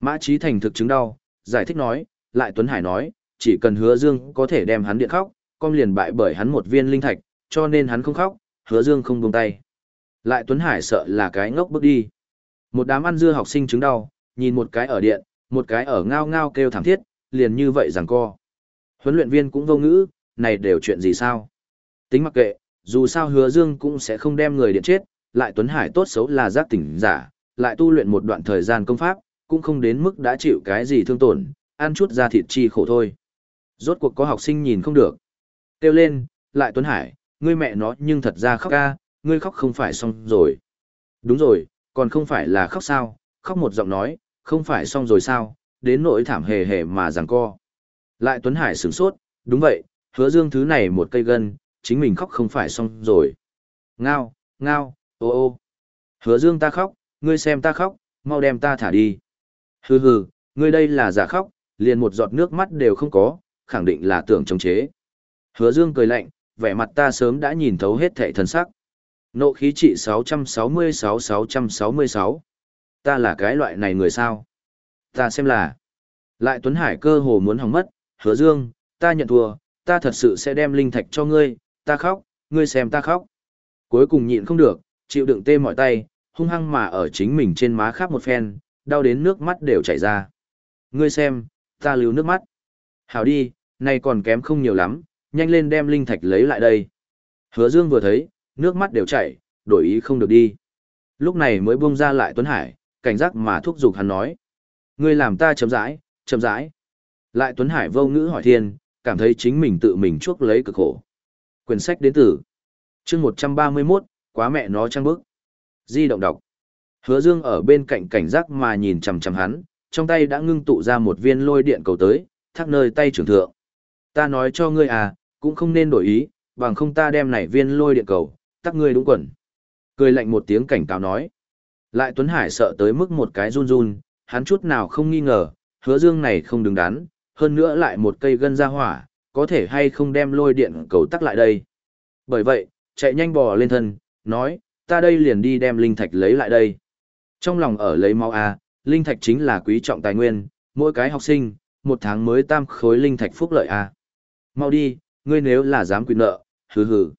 Speaker 1: Mã Trí Thành thực chứng đau, giải thích nói, lại Tuấn Hải nói, chỉ cần hứa Dương có thể đem hắn điện khóc, con liền bại bởi hắn một viên linh thạch, cho nên hắn không khóc, hứa Dương không buông tay. Lại Tuấn Hải sợ là cái ngốc bước đi. Một đám ăn dưa học sinh chứng đau, nhìn một cái ở điện, một cái ở ngao ngao kêu thảm thiết, liền như vậy rằng co. Huấn luyện viên cũng vô ngữ, này đều chuyện gì sao? Tính mặc kệ, dù sao hứa dương cũng sẽ không đem người điện chết, lại Tuấn Hải tốt xấu là giác tỉnh giả, lại tu luyện một đoạn thời gian công pháp, cũng không đến mức đã chịu cái gì thương tổn, ăn chút ra thịt chi khổ thôi. Rốt cuộc có học sinh nhìn không được. Kêu lên, lại Tuấn Hải, ngươi mẹ nó nhưng thật ra khóc ca, ngươi khóc không phải xong rồi. Đúng rồi, còn không phải là khóc sao, khóc một giọng nói, không phải xong rồi sao, đến nỗi thảm hề hề mà giằng co. Lại Tuấn Hải sửng sốt, đúng vậy, hứa dương thứ này một cây gân, chính mình khóc không phải xong rồi. Ngao, ngao, ô ô. Hứa dương ta khóc, ngươi xem ta khóc, mau đem ta thả đi. Hừ hừ, ngươi đây là giả khóc, liền một giọt nước mắt đều không có, khẳng định là tưởng chống chế. Hứa dương cười lạnh, vẻ mặt ta sớm đã nhìn thấu hết thệ thần sắc. Nộ khí trị 666-666. Ta là cái loại này người sao? Ta xem là. Lại Tuấn Hải cơ hồ muốn hỏng mất, hứa dương, ta nhận thua, ta thật sự sẽ đem linh thạch cho ngươi, ta khóc, ngươi xem ta khóc. Cuối cùng nhịn không được, chịu đựng tê mọi tay, hung hăng mà ở chính mình trên má khắp một phen, đau đến nước mắt đều chảy ra. Ngươi xem, ta lưu nước mắt. Hảo đi, này còn kém không nhiều lắm, nhanh lên đem linh thạch lấy lại đây. Hứa Dương vừa thấy, nước mắt đều chảy, đổi ý không được đi. Lúc này mới buông ra lại Tuấn Hải, cảnh giác mà thúc giục hắn nói. Ngươi làm ta chậm rãi, chậm rãi. Lại Tuấn Hải vô ngữ hỏi thiên, cảm thấy chính mình tự mình chuốc lấy cực khổ. Quyển sách đến từ chương 131, quá mẹ nó trăng bức. Di động đọc. Hứa Dương ở bên cạnh cảnh giác mà nhìn chằm chằm hắn, trong tay đã ngưng tụ ra một viên lôi điện cầu tới, thác nơi tay trưởng thượng. Ta nói cho ngươi à, cũng không nên đổi ý, bằng không ta đem này viên lôi điện cầu, tắc ngươi đúng quẩn. Cười lạnh một tiếng cảnh cáo nói. Lại Tuấn Hải sợ tới mức một cái run run, hắn chút nào không nghi ngờ, hứa dương này không đứng đắn, hơn nữa lại một cây gân ra hỏa, có thể hay không đem lôi điện cầu tắc lại đây. Bởi vậy, chạy nhanh bò lên thân, nói, ta đây liền đi đem linh thạch lấy lại đây. Trong lòng ở lấy máu A, linh thạch chính là quý trọng tài nguyên, mỗi cái học sinh, một tháng mới tam khối linh thạch phúc lợi A. Mau đi, ngươi nếu là dám quyền nợ, hừ hừ.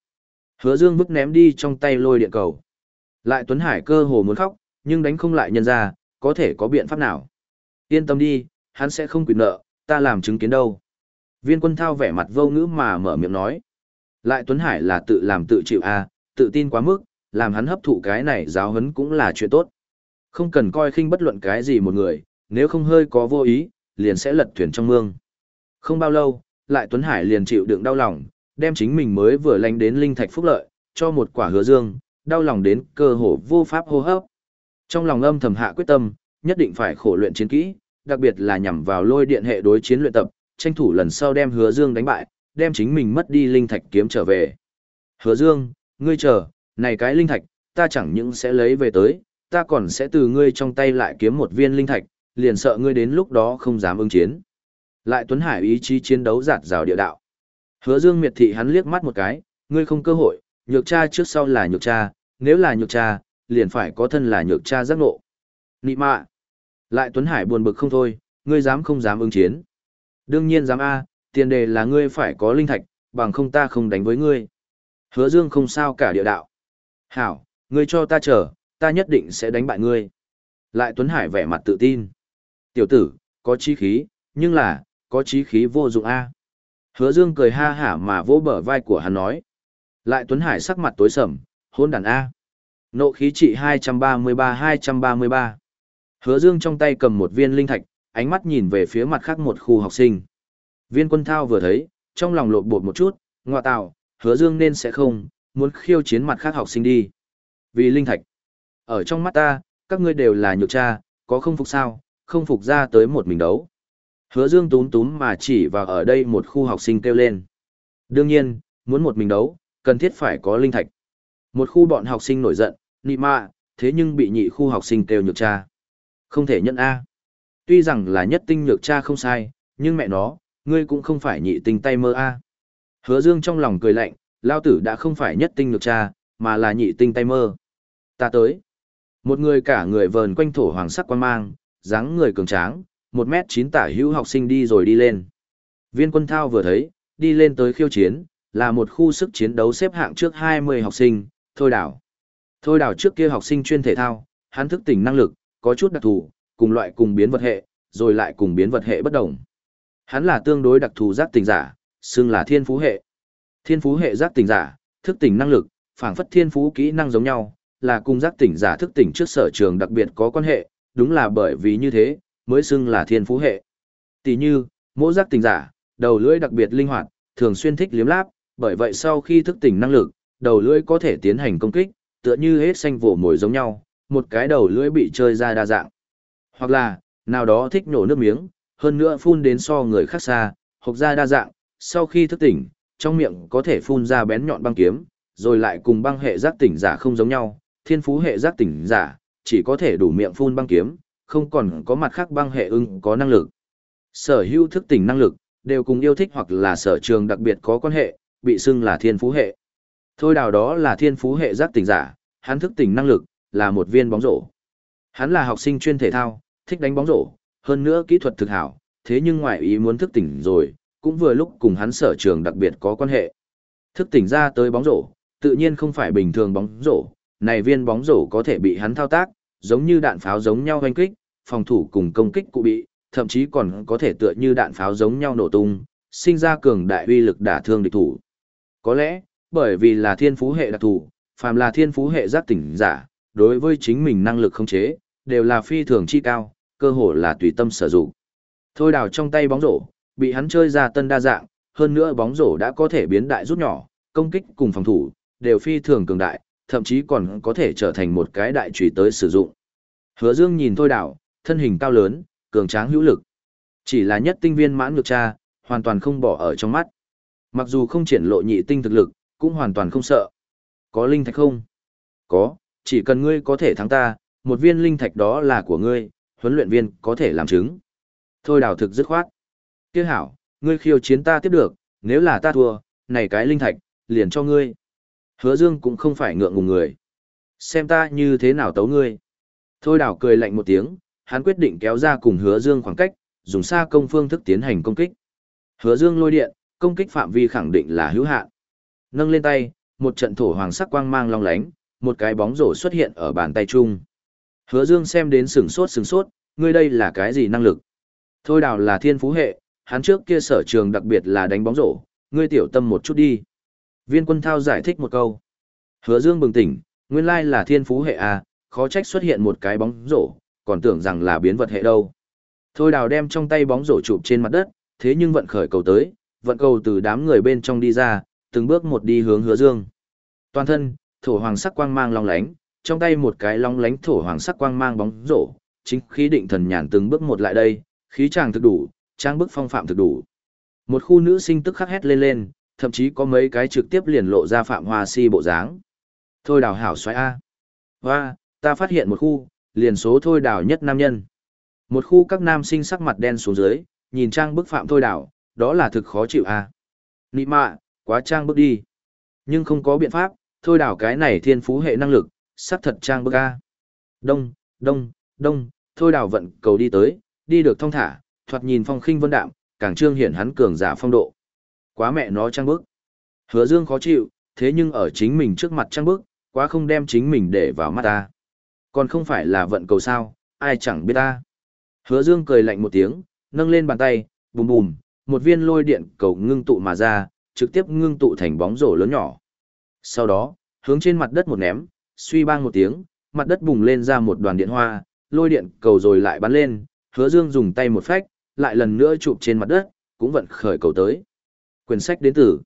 Speaker 1: Hứa Dương vứt ném đi trong tay lôi điện cầu. Lại Tuấn Hải cơ hồ muốn khóc, nhưng đánh không lại nhân ra, có thể có biện pháp nào. Yên tâm đi, hắn sẽ không quyền nợ, ta làm chứng kiến đâu. Viên quân thao vẻ mặt vô ngữ mà mở miệng nói. Lại Tuấn Hải là tự làm tự chịu a, tự tin quá mức, làm hắn hấp thụ cái này giáo huấn cũng là chuyện tốt. Không cần coi khinh bất luận cái gì một người, nếu không hơi có vô ý, liền sẽ lật thuyền trong mương. Không bao lâu, lại Tuấn Hải liền chịu đựng đau lòng, đem chính mình mới vừa lánh đến linh thạch phúc lợi, cho một quả hứa dương, đau lòng đến cơ hồ vô pháp hô hấp. Trong lòng âm thầm hạ quyết tâm, nhất định phải khổ luyện chiến kỹ, đặc biệt là nhằm vào lôi điện hệ đối chiến luyện tập, tranh thủ lần sau đem hứa dương đánh bại, đem chính mình mất đi linh thạch kiếm trở về. Hứa dương, ngươi chờ, này cái linh thạch, ta chẳng những sẽ lấy về tới, ta còn sẽ từ ngươi trong tay lại kiếm một viên linh thạch, liền sợ ngươi đến lúc đó không dám ứng chiến. Lại Tuấn Hải ý chí chiến đấu giạt rào địa đạo. Hứa Dương miệt thị hắn liếc mắt một cái, ngươi không cơ hội, nhược cha trước sau là nhược cha, nếu là nhược cha, liền phải có thân là nhược cha giác ngộ. Nị mạ. Lại Tuấn Hải buồn bực không thôi, ngươi dám không dám ứng chiến. Đương nhiên dám A, tiền đề là ngươi phải có linh thạch, bằng không ta không đánh với ngươi. Hứa Dương không sao cả địa đạo. Hảo, ngươi cho ta chờ, ta nhất định sẽ đánh bại ngươi. Lại Tuấn Hải vẻ mặt tự tin. Tiểu tử, có chí khí, nhưng là, có chí khí vô dụng A. Hứa Dương cười ha hả mà vỗ bờ vai của hắn nói. Lại Tuấn Hải sắc mặt tối sầm, hôn đàn A. Nộ khí trị 233-233. Hứa Dương trong tay cầm một viên linh thạch, ánh mắt nhìn về phía mặt khác một khu học sinh. Viên quân thao vừa thấy, trong lòng lộn bột một chút, ngọa tạo, hứa Dương nên sẽ không, muốn khiêu chiến mặt khác học sinh đi. Vì linh thạch. Ở trong mắt ta, các ngươi đều là nhược cha, có không phục sao, không phục ra tới một mình đấu. Hứa Dương túm túm mà chỉ vào ở đây một khu học sinh kêu lên. Đương nhiên, muốn một mình đấu, cần thiết phải có linh thạch. Một khu bọn học sinh nổi giận, nị mạ, thế nhưng bị nhị khu học sinh kêu nhược cha. Không thể nhận A. Tuy rằng là nhất tinh nhược cha không sai, nhưng mẹ nó, ngươi cũng không phải nhị tinh tay mơ A. Hứa Dương trong lòng cười lạnh, lao tử đã không phải nhất tinh nhược cha, mà là nhị tinh tay mơ. Ta tới. Một người cả người vờn quanh thổ hoàng sắc quan mang, dáng người cường tráng, một mét chín tả hữu học sinh đi rồi đi lên. Viên quân thao vừa thấy, đi lên tới khiêu chiến, là một khu sức chiến đấu xếp hạng trước 20 học sinh, thôi đảo. Thôi đảo trước kia học sinh chuyên thể thao, hắn thức tỉnh năng lực, có chút đặc thù, cùng loại cùng biến vật hệ, rồi lại cùng biến vật hệ bất đồng. Hắn là tương đối đặc thù giác tỉnh giả, xưng là thiên phú hệ. Thiên phú hệ giác tỉnh giả, thức tỉnh năng lực, phảng phất thiên phú kỹ năng giống nhau, là cùng giác tỉnh giả thức tỉnh trước sở trường đặc biệt có quan hệ, đúng là bởi vì như thế, mới xưng là thiên phú hệ. Tỷ như, mỗ giác tỉnh giả, đầu lưỡi đặc biệt linh hoạt, thường xuyên thích liếm láp, bởi vậy sau khi thức tỉnh năng lực, đầu lưỡi có thể tiến hành công kích, tựa như hết xanh vồ mồi giống nhau, một cái đầu lưỡi bị chơi ra đa dạng. Hoặc là, nào đó thích nổ nước miếng, hơn nữa phun đến so người khác xa, hoặc ra đa dạng, sau khi thức tỉnh, trong miệng có thể phun ra bén nhọn băng kiếm, rồi lại cùng băng hệ giác tỉnh giả không giống nhau, thiên phú hệ giác tỉnh giả, chỉ có thể đủ miệng phun băng kiếm, không còn có mặt khác băng hệ ưng có năng lực. Sở hữu thức tỉnh năng lực, đều cùng yêu thích hoặc là sở trường đặc biệt có quan hệ, bị xưng là thiên phú hệ. Thôi đào đó là thiên phú hệ giác tỉnh giả, hắn thức tỉnh năng lực, là một viên bóng rổ. Hắn là học sinh chuyên thể thao, thích đánh bóng rổ, hơn nữa kỹ thuật thực hảo, thế nhưng ngoại ý muốn thức tỉnh rồi, cũng vừa lúc cùng hắn sở trường đặc biệt có quan hệ. Thức tỉnh ra tới bóng rổ, tự nhiên không phải bình thường bóng rổ, này viên bóng rổ có thể bị hắn thao tác, giống như đạn pháo giống nhau hoanh kích, phòng thủ cùng công kích cụ bị, thậm chí còn có thể tựa như đạn pháo giống nhau nổ tung, sinh ra cường đại uy lực đả thương địch thủ. Có lẽ, bởi vì là thiên phú hệ đặc thủ phàm là thiên phú hệ giác tỉnh giả, đối với chính mình năng lực không chế, đều là phi thường chi cao, cơ hồ là tùy tâm sử dụng. Thôi đào trong tay bóng rổ, bị hắn chơi ra tân đa dạng, hơn nữa bóng rổ đã có thể biến đại rút nhỏ, công kích cùng phòng thủ, đều phi thường cường đại, thậm chí còn có thể trở thành một cái đại trùy tới sử dụng. Hứa Dương nhìn thôi đào, thân hình cao lớn, cường tráng hữu lực. Chỉ là nhất tinh viên mãn ngược cha, hoàn toàn không bỏ ở trong mắt. Mặc dù không triển lộ nhị tinh thực lực, cũng hoàn toàn không sợ. Có linh thạch không? Có, chỉ cần ngươi có thể thắng ta, một viên linh thạch đó là của ngươi, huấn luyện viên có thể làm chứng. Thôi đào thực dứt khoát. Tiếc hảo, ngươi khiêu chiến ta tiếp được, nếu là ta thua, này cái linh thạch, liền cho ngươi. Hứa Dương cũng không phải ngượng ngùng người. Xem ta như thế nào tấu ngươi. Thôi đào cười lạnh một tiếng, hắn quyết định kéo ra cùng hứa Dương khoảng cách, dùng xa công phương thức tiến hành công kích. Hứa Dương lôi điện, công kích phạm vi khẳng định là hữu hạn. Nâng lên tay, một trận thổ hoàng sắc quang mang long lánh, một cái bóng rổ xuất hiện ở bàn tay chung. Hứa Dương xem đến sừng sốt sừng sốt, ngươi đây là cái gì năng lực? Thôi đào là thiên phú hệ, hắn trước kia sở trường đặc biệt là đánh bóng rổ, ngươi tiểu tâm một chút đi. Viên quân thao giải thích một câu. Hứa Dương bừng tỉnh, nguyên lai là thiên phú hệ à, khó trách xuất hiện một cái bóng rổ, còn tưởng rằng là biến vật hệ đâu. Thôi đào đem trong tay bóng rổ chụp trên mặt đất, thế nhưng vận khởi cầu tới, vận cầu từ đám người bên trong đi ra, từng bước một đi hướng hứa dương. Toàn thân, thổ hoàng sắc quang mang long lánh, trong tay một cái long lánh thổ hoàng sắc quang mang bóng rổ, chính khí định thần nhàn từng bước một lại đây, khí chàng thực đủ, trang bức phong phạm thực đủ. Một khu nữ sinh tức khắc hét lên lên, thậm chí có mấy cái trực tiếp liền lộ ra phạm hoa si bộ dáng. Thôi đào hảo xoay A. Hoa, ta phát hiện một khu, liền số thôi đào nhất nam nhân. Một khu các nam sinh sắc mặt đen xuống dưới, nhìn trang bức phạm thôi đào, đó là thực khó chịu à Nị mạ, quá trang bức đi. Nhưng không có biện pháp, thôi đào cái này thiên phú hệ năng lực, sắc thật trang bức A. Đông, đông, đông, thôi đào vận cầu đi tới, đi được thong thả, thoạt nhìn phong khinh vân đạm, càng trương hiển hắn cường giả phong độ. Quá mẹ nó trang bức. Hứa Dương khó chịu, thế nhưng ở chính mình trước mặt trang bức, quá không đem chính mình để vào mắt ta. Còn không phải là vận cầu sao, ai chẳng biết ta. Hứa Dương cười lạnh một tiếng, nâng lên bàn tay, bùm bùm, một viên lôi điện cầu ngưng tụ mà ra, trực tiếp ngưng tụ thành bóng rổ lớn nhỏ. Sau đó, hướng trên mặt đất một ném, suy bang một tiếng, mặt đất bùng lên ra một đoàn điện hoa, lôi điện cầu rồi lại bắn lên, hứa dương dùng tay một phách, lại lần nữa chụp trên mặt đất, cũng vận khởi cầu tới. Quyển sách đến từ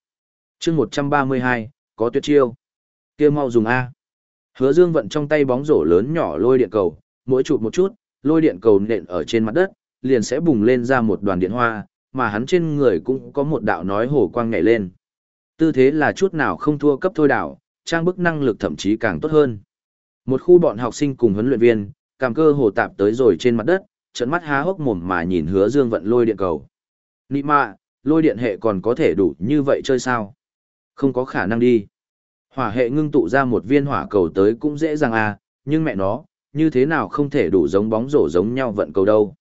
Speaker 1: chương 132, có tuyệt chiêu. kia mau dùng A. Hứa dương vận trong tay bóng rổ lớn nhỏ lôi điện cầu, mỗi chụp một chút, lôi điện cầu nện ở trên mặt đất, liền sẽ bùng lên ra một đoàn điện hoa, mà hắn trên người cũng có một đạo nói hổ quang nhảy lên. Tư thế là chút nào không thua cấp thôi đảo, trang bức năng lực thậm chí càng tốt hơn. Một khu bọn học sinh cùng huấn luyện viên, cảm cơ hồ tạp tới rồi trên mặt đất, trận mắt há hốc mồm mà nhìn hứa dương vận lôi điện cầu. Nị mạ, lôi điện hệ còn có thể đủ như vậy chơi sao? Không có khả năng đi. Hỏa hệ ngưng tụ ra một viên hỏa cầu tới cũng dễ dàng à, nhưng mẹ nó, như thế nào không thể đủ giống bóng rổ giống nhau vận cầu đâu.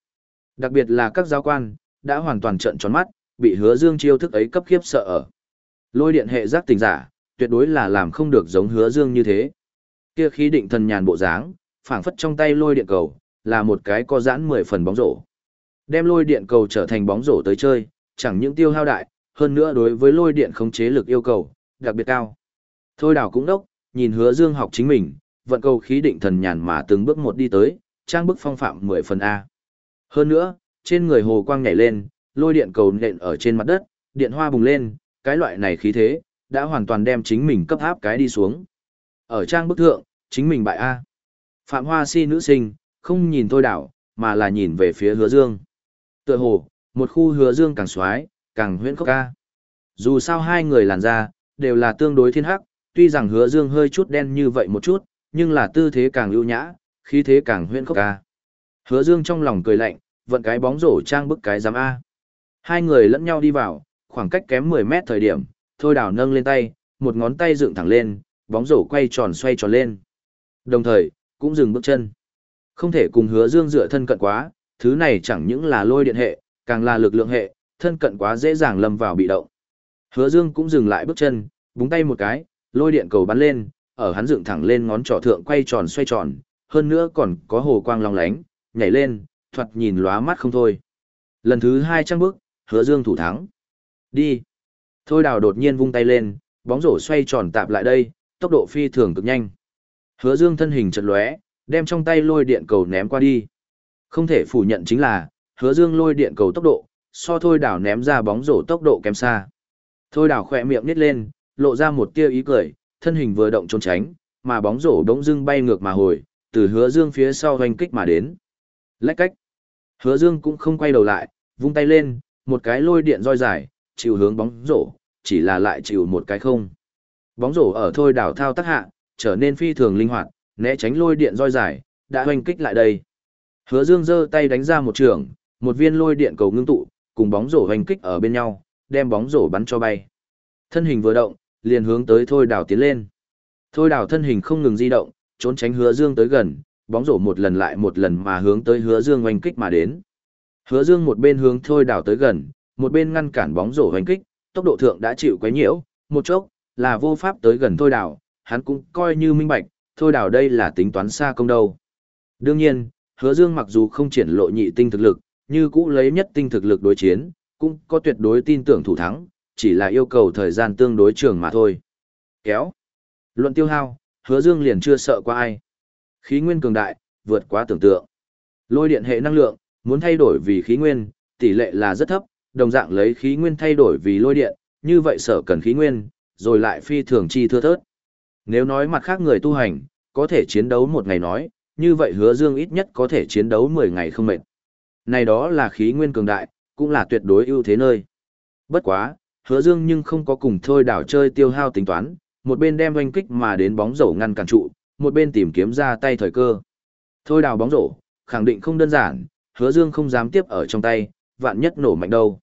Speaker 1: Đặc biệt là các giáo quan, đã hoàn toàn trận tròn mắt, bị hứa dương chiêu thức ấy cấp khiếp sợ ở. Lôi điện hệ giác tình giả, tuyệt đối là làm không được giống hứa dương như thế. Kia khí định thần nhàn bộ dáng, phảng phất trong tay lôi điện cầu, là một cái có giãn 10 phần bóng rổ. Đem lôi điện cầu trở thành bóng rổ tới chơi, chẳng những tiêu hao đại, hơn nữa đối với lôi điện khống chế lực yêu cầu, đặc biệt cao. Thôi đảo cũng đốc, nhìn hứa dương học chính mình, vận cầu khí định thần nhàn mà từng bước một đi tới, trang bức phong phạm 10 phần A. Hơn nữa, trên người hồ quang nhảy lên, lôi điện cầu nện ở trên mặt đất, điện hoa bùng lên, cái loại này khí thế, đã hoàn toàn đem chính mình cấp áp cái đi xuống. Ở trang bức thượng, chính mình bại A. Phạm Hoa si nữ sinh, không nhìn thôi đảo, mà là nhìn về phía hứa dương. Tựa hồ, một khu hứa dương càng xoái, càng huyễn khốc ca. Dù sao hai người làn da, đều là tương đối thiên hắc, tuy rằng hứa dương hơi chút đen như vậy một chút, nhưng là tư thế càng ưu nhã, khí thế càng huyễn khốc ca. Hứa dương trong lòng cười lạnh, vận cái bóng rổ trang bức cái giám A. Hai người lẫn nhau đi vào, khoảng cách kém 10 mét thời điểm, thôi đảo nâng lên tay, một ngón tay dựng thẳng lên, bóng rổ quay tròn xoay tròn lên. Đồng thời, cũng dừng bước chân. Không thể cùng hứa dương dựa thân cận quá, thứ này chẳng những là lôi điện hệ, càng là lực lượng hệ, thân cận quá dễ dàng lâm vào bị động. Hứa dương cũng dừng lại bước chân, búng tay một cái, lôi điện cầu bắn lên, ở hắn dựng thẳng lên ngón trỏ thượng quay tròn xoay tròn, hơn nữa còn có hồ quang long lánh, nhảy lên, thoạt nhìn lóa mắt không thôi. Lần thứ hai trăng bước, hứa dương thủ thắng. Đi. Thôi đào đột nhiên vung tay lên, bóng rổ xoay tròn tạp lại đây, tốc độ phi thường cực nhanh. Hứa dương thân hình chật lóe, Đem trong tay lôi điện cầu ném qua đi. Không thể phủ nhận chính là, hứa dương lôi điện cầu tốc độ, so thôi Đào ném ra bóng rổ tốc độ kém xa. Thôi Đào khỏe miệng nít lên, lộ ra một tia ý cười, thân hình vừa động trốn tránh, mà bóng rổ đống dưng bay ngược mà hồi, từ hứa dương phía sau hoành kích mà đến. Lách cách. Hứa dương cũng không quay đầu lại, vung tay lên, một cái lôi điện roi dài, chịu hướng bóng rổ, chỉ là lại chịu một cái không. Bóng rổ ở thôi đảo thao tác hạ, trở nên phi thường linh hoạt, né tránh lôi điện roi dài, đã hoành kích lại đây. Hứa Dương giơ tay đánh ra một trường, một viên lôi điện cầu ngưng tụ, cùng bóng rổ hoành kích ở bên nhau, đem bóng rổ bắn cho bay. Thân hình vừa động, liền hướng tới Thôi Đào tiến lên. Thôi Đào thân hình không ngừng di động, trốn tránh Hứa Dương tới gần, bóng rổ một lần lại một lần mà hướng tới Hứa Dương hoành kích mà đến. Hứa Dương một bên hướng Thôi Đào tới gần, một bên ngăn cản bóng rổ hoành kích, tốc độ thượng đã chịu quấy nhiễu, một chốc là vô pháp tới gần Thôi Đào, hắn cũng coi như minh bạch, Thôi Đào đây là tính toán xa công đâu. Đương nhiên, Hứa Dương mặc dù không triển lộ nhị tinh thực lực, như cũ lấy nhất tinh thực lực đối chiến, cũng có tuyệt đối tin tưởng thủ thắng, chỉ là yêu cầu thời gian tương đối trường mà thôi. Kéo. Luận tiêu hao, Hứa Dương liền chưa sợ qua ai. Khí nguyên cường đại, vượt quá tưởng tượng. Lôi điện hệ năng lượng, muốn thay đổi vì khí nguyên, tỷ lệ là rất thấp, đồng dạng lấy khí nguyên thay đổi vì lôi điện, như vậy sở cần khí nguyên, rồi lại phi thường chi thưa thớt. Nếu nói mặt khác người tu hành, có thể chiến đấu một ngày nói, như vậy hứa dương ít nhất có thể chiến đấu 10 ngày không mệt. Này đó là khí nguyên cường đại, cũng là tuyệt đối ưu thế nơi. Bất quá, hứa dương nhưng không có cùng thôi đảo chơi tiêu hao tính toán, một bên đem oanh kích mà đến bóng rổ ngăn cản trụ, một bên tìm kiếm ra tay thời cơ. Thôi đào bóng rổ, khẳng định không đơn giản, hứa dương không dám tiếp ở trong tay, vạn nhất nổ mạnh đâu.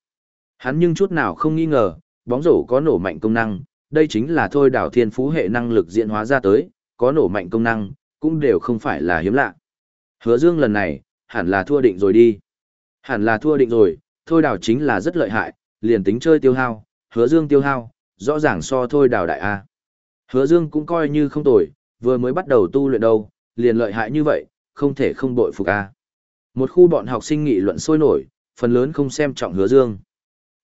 Speaker 1: Hắn nhưng chút nào không nghi ngờ, bóng rổ có nổ mạnh công năng, đây chính là thôi đảo thiên phú hệ năng lực diễn hóa ra tới, có nổ mạnh công năng, cũng đều không phải là hiếm lạ. Hứa Dương lần này, hẳn là thua định rồi đi. Hẳn là thua định rồi, thôi đảo chính là rất lợi hại, liền tính chơi tiêu hao, hứa Dương tiêu hao, rõ ràng so thôi đào đại A. Hứa Dương cũng coi như không tồi, vừa mới bắt đầu tu luyện đâu, liền lợi hại như vậy, không thể không bội phục A. Một khu bọn học sinh nghị luận sôi nổi, phần lớn không xem trọng hứa Dương.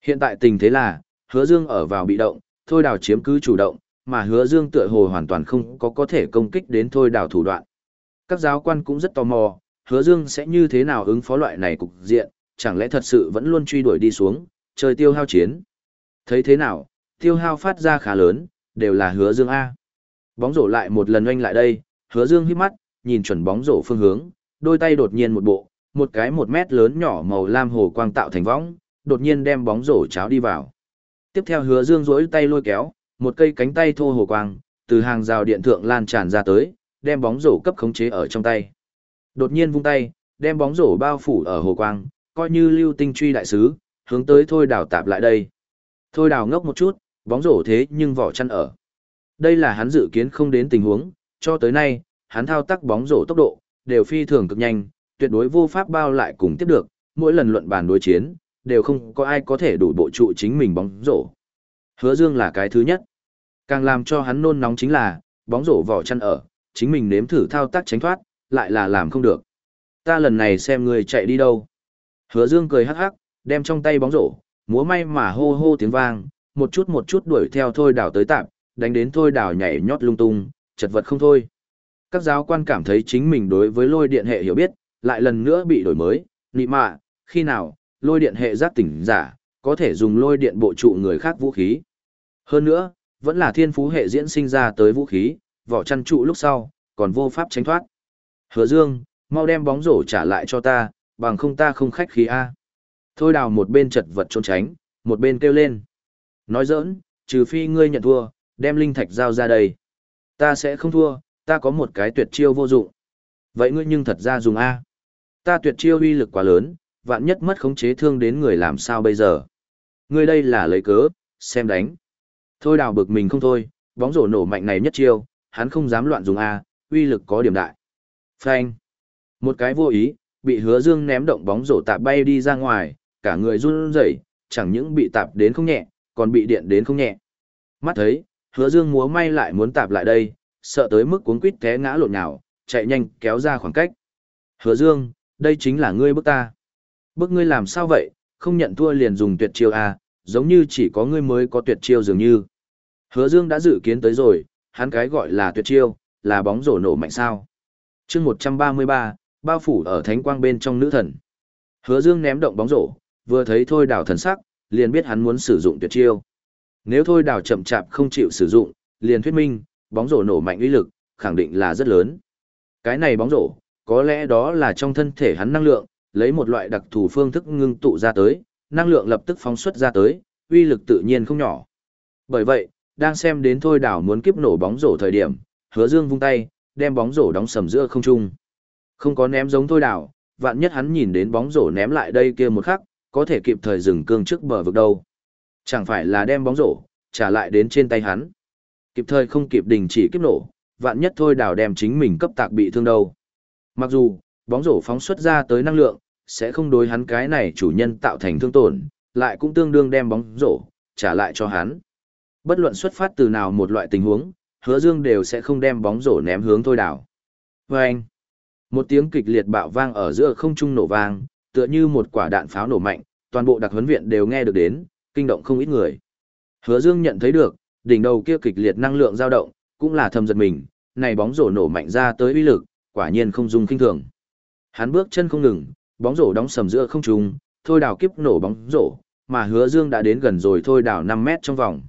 Speaker 1: Hiện tại tình thế là, hứa Dương ở vào bị động, thôi Đào chiếm cứ chủ động, mà hứa dương tựa hồ hoàn toàn không có có thể công kích đến thôi đào thủ đoạn. Các giáo quan cũng rất tò mò, hứa dương sẽ như thế nào ứng phó loại này cục diện, chẳng lẽ thật sự vẫn luôn truy đuổi đi xuống, chơi tiêu hao chiến. Thấy thế nào, tiêu hao phát ra khá lớn, đều là hứa dương A. Bóng rổ lại một lần oanh lại đây, hứa dương hít mắt, nhìn chuẩn bóng rổ phương hướng, đôi tay đột nhiên một bộ, một cái một mét lớn nhỏ màu lam hồ quang tạo thành võng, đột nhiên đem bóng rổ cháo đi vào. Tiếp theo hứa dương rỗi tay lôi kéo, một cây cánh tay thô hồ quang, từ hàng rào điện thượng lan tràn ra tới, đem bóng rổ cấp khống chế ở trong tay. Đột nhiên vung tay, đem bóng rổ bao phủ ở hồ quang, coi như lưu tinh truy đại sứ, hướng tới thôi đào tạp lại đây. Thôi đào ngốc một chút, bóng rổ thế nhưng vỏ chăn ở. Đây là hắn dự kiến không đến tình huống, cho tới nay, hắn thao tác bóng rổ tốc độ, đều phi thường cực nhanh, tuyệt đối vô pháp bao lại cùng tiếp được, mỗi lần luận bàn đối chiến, đều không có ai có thể đủ bộ trụ chính mình bóng rổ. Hứa Dương là cái thứ nhất. Càng làm cho hắn nôn nóng chính là, bóng rổ vỏ chăn ở, chính mình nếm thử thao tác tránh thoát, lại là làm không được. Ta lần này xem người chạy đi đâu. Hứa Dương cười hắc hắc, đem trong tay bóng rổ, múa may mà hô hô tiếng vang, một chút một chút đuổi theo thôi đảo tới tạm, đánh đến thôi đảo nhảy nhót lung tung, chật vật không thôi. Các giáo quan cảm thấy chính mình đối với lôi điện hệ hiểu biết, lại lần nữa bị đổi mới, nị mạ, khi nào, lôi điện hệ giác tỉnh giả, có thể dùng lôi điện bộ trụ người khác vũ khí. Hơn nữa, vẫn là thiên phú hệ diễn sinh ra tới vũ khí, vỏ chăn trụ lúc sau, còn vô pháp tránh thoát. Hứa Dương, mau đem bóng rổ trả lại cho ta, bằng không ta không khách khí A. Thôi đào một bên chật vật trốn tránh, một bên kêu lên. Nói giỡn, trừ phi ngươi nhận thua, đem linh thạch giao ra đây. Ta sẽ không thua, ta có một cái tuyệt chiêu vô dụng. Vậy ngươi nhưng thật ra dùng A. Ta tuyệt chiêu uy lực quá lớn, vạn nhất mất khống chế thương đến người làm sao bây giờ. Ngươi đây là lấy cớ, xem đánh. Thôi đào bực mình không thôi, bóng rổ nổ mạnh này nhất chiêu, hắn không dám loạn dùng A, uy lực có điểm đại. Phanh. Một cái vô ý, bị hứa dương ném động bóng rổ tạ bay đi ra ngoài, cả người run rẩy, chẳng những bị tạp đến không nhẹ, còn bị điện đến không nhẹ. Mắt thấy, hứa dương múa may lại muốn tạp lại đây, sợ tới mức cuốn quýt té ngã lộn nhào, chạy nhanh kéo ra khoảng cách. Hứa dương, đây chính là ngươi bức ta. Bức ngươi làm sao vậy, không nhận thua liền dùng tuyệt chiêu à? giống như chỉ có ngươi mới có tuyệt chiêu dường như. Hứa Dương đã dự kiến tới rồi, hắn cái gọi là tuyệt chiêu, là bóng rổ nổ mạnh sao. chương 133, bao phủ ở thánh quang bên trong nữ thần. Hứa Dương ném động bóng rổ, vừa thấy thôi đào thần sắc, liền biết hắn muốn sử dụng tuyệt chiêu. Nếu thôi đào chậm chạp không chịu sử dụng, liền thuyết minh, bóng rổ nổ mạnh uy lực, khẳng định là rất lớn. Cái này bóng rổ, có lẽ đó là trong thân thể hắn năng lượng, lấy một loại đặc thù phương thức ngưng tụ ra tới, năng lượng lập tức phóng xuất ra tới, uy lực tự nhiên không nhỏ. Bởi vậy, đang xem đến thôi đảo muốn kiếp nổ bóng rổ thời điểm, hứa dương vung tay, đem bóng rổ đóng sầm giữa không trung. Không có ném giống thôi đảo, vạn nhất hắn nhìn đến bóng rổ ném lại đây kia một khắc, có thể kịp thời dừng cương trước bờ vực đâu. Chẳng phải là đem bóng rổ, trả lại đến trên tay hắn. Kịp thời không kịp đình chỉ kiếp nổ, vạn nhất thôi đảo đem chính mình cấp tạc bị thương đâu. Mặc dù, bóng rổ phóng xuất ra tới năng lượng, sẽ không đối hắn cái này chủ nhân tạo thành thương tổn, lại cũng tương đương đem bóng rổ, trả lại cho hắn. Bất luận xuất phát từ nào một loại tình huống, hứa dương đều sẽ không đem bóng rổ ném hướng thôi đảo. Vâng! một tiếng kịch liệt bạo vang ở giữa không trung nổ vang, tựa như một quả đạn pháo nổ mạnh, toàn bộ đặc huấn viện đều nghe được đến, kinh động không ít người. Hứa dương nhận thấy được, đỉnh đầu kia kịch liệt năng lượng dao động, cũng là thầm giật mình, này bóng rổ nổ mạnh ra tới uy lực, quả nhiên không dung kinh thường. Hắn bước chân không ngừng, bóng rổ đóng sầm giữa không trung, thôi đào kiếp nổ bóng rổ, mà hứa dương đã đến gần rồi thôi đào 5 mét trong vòng.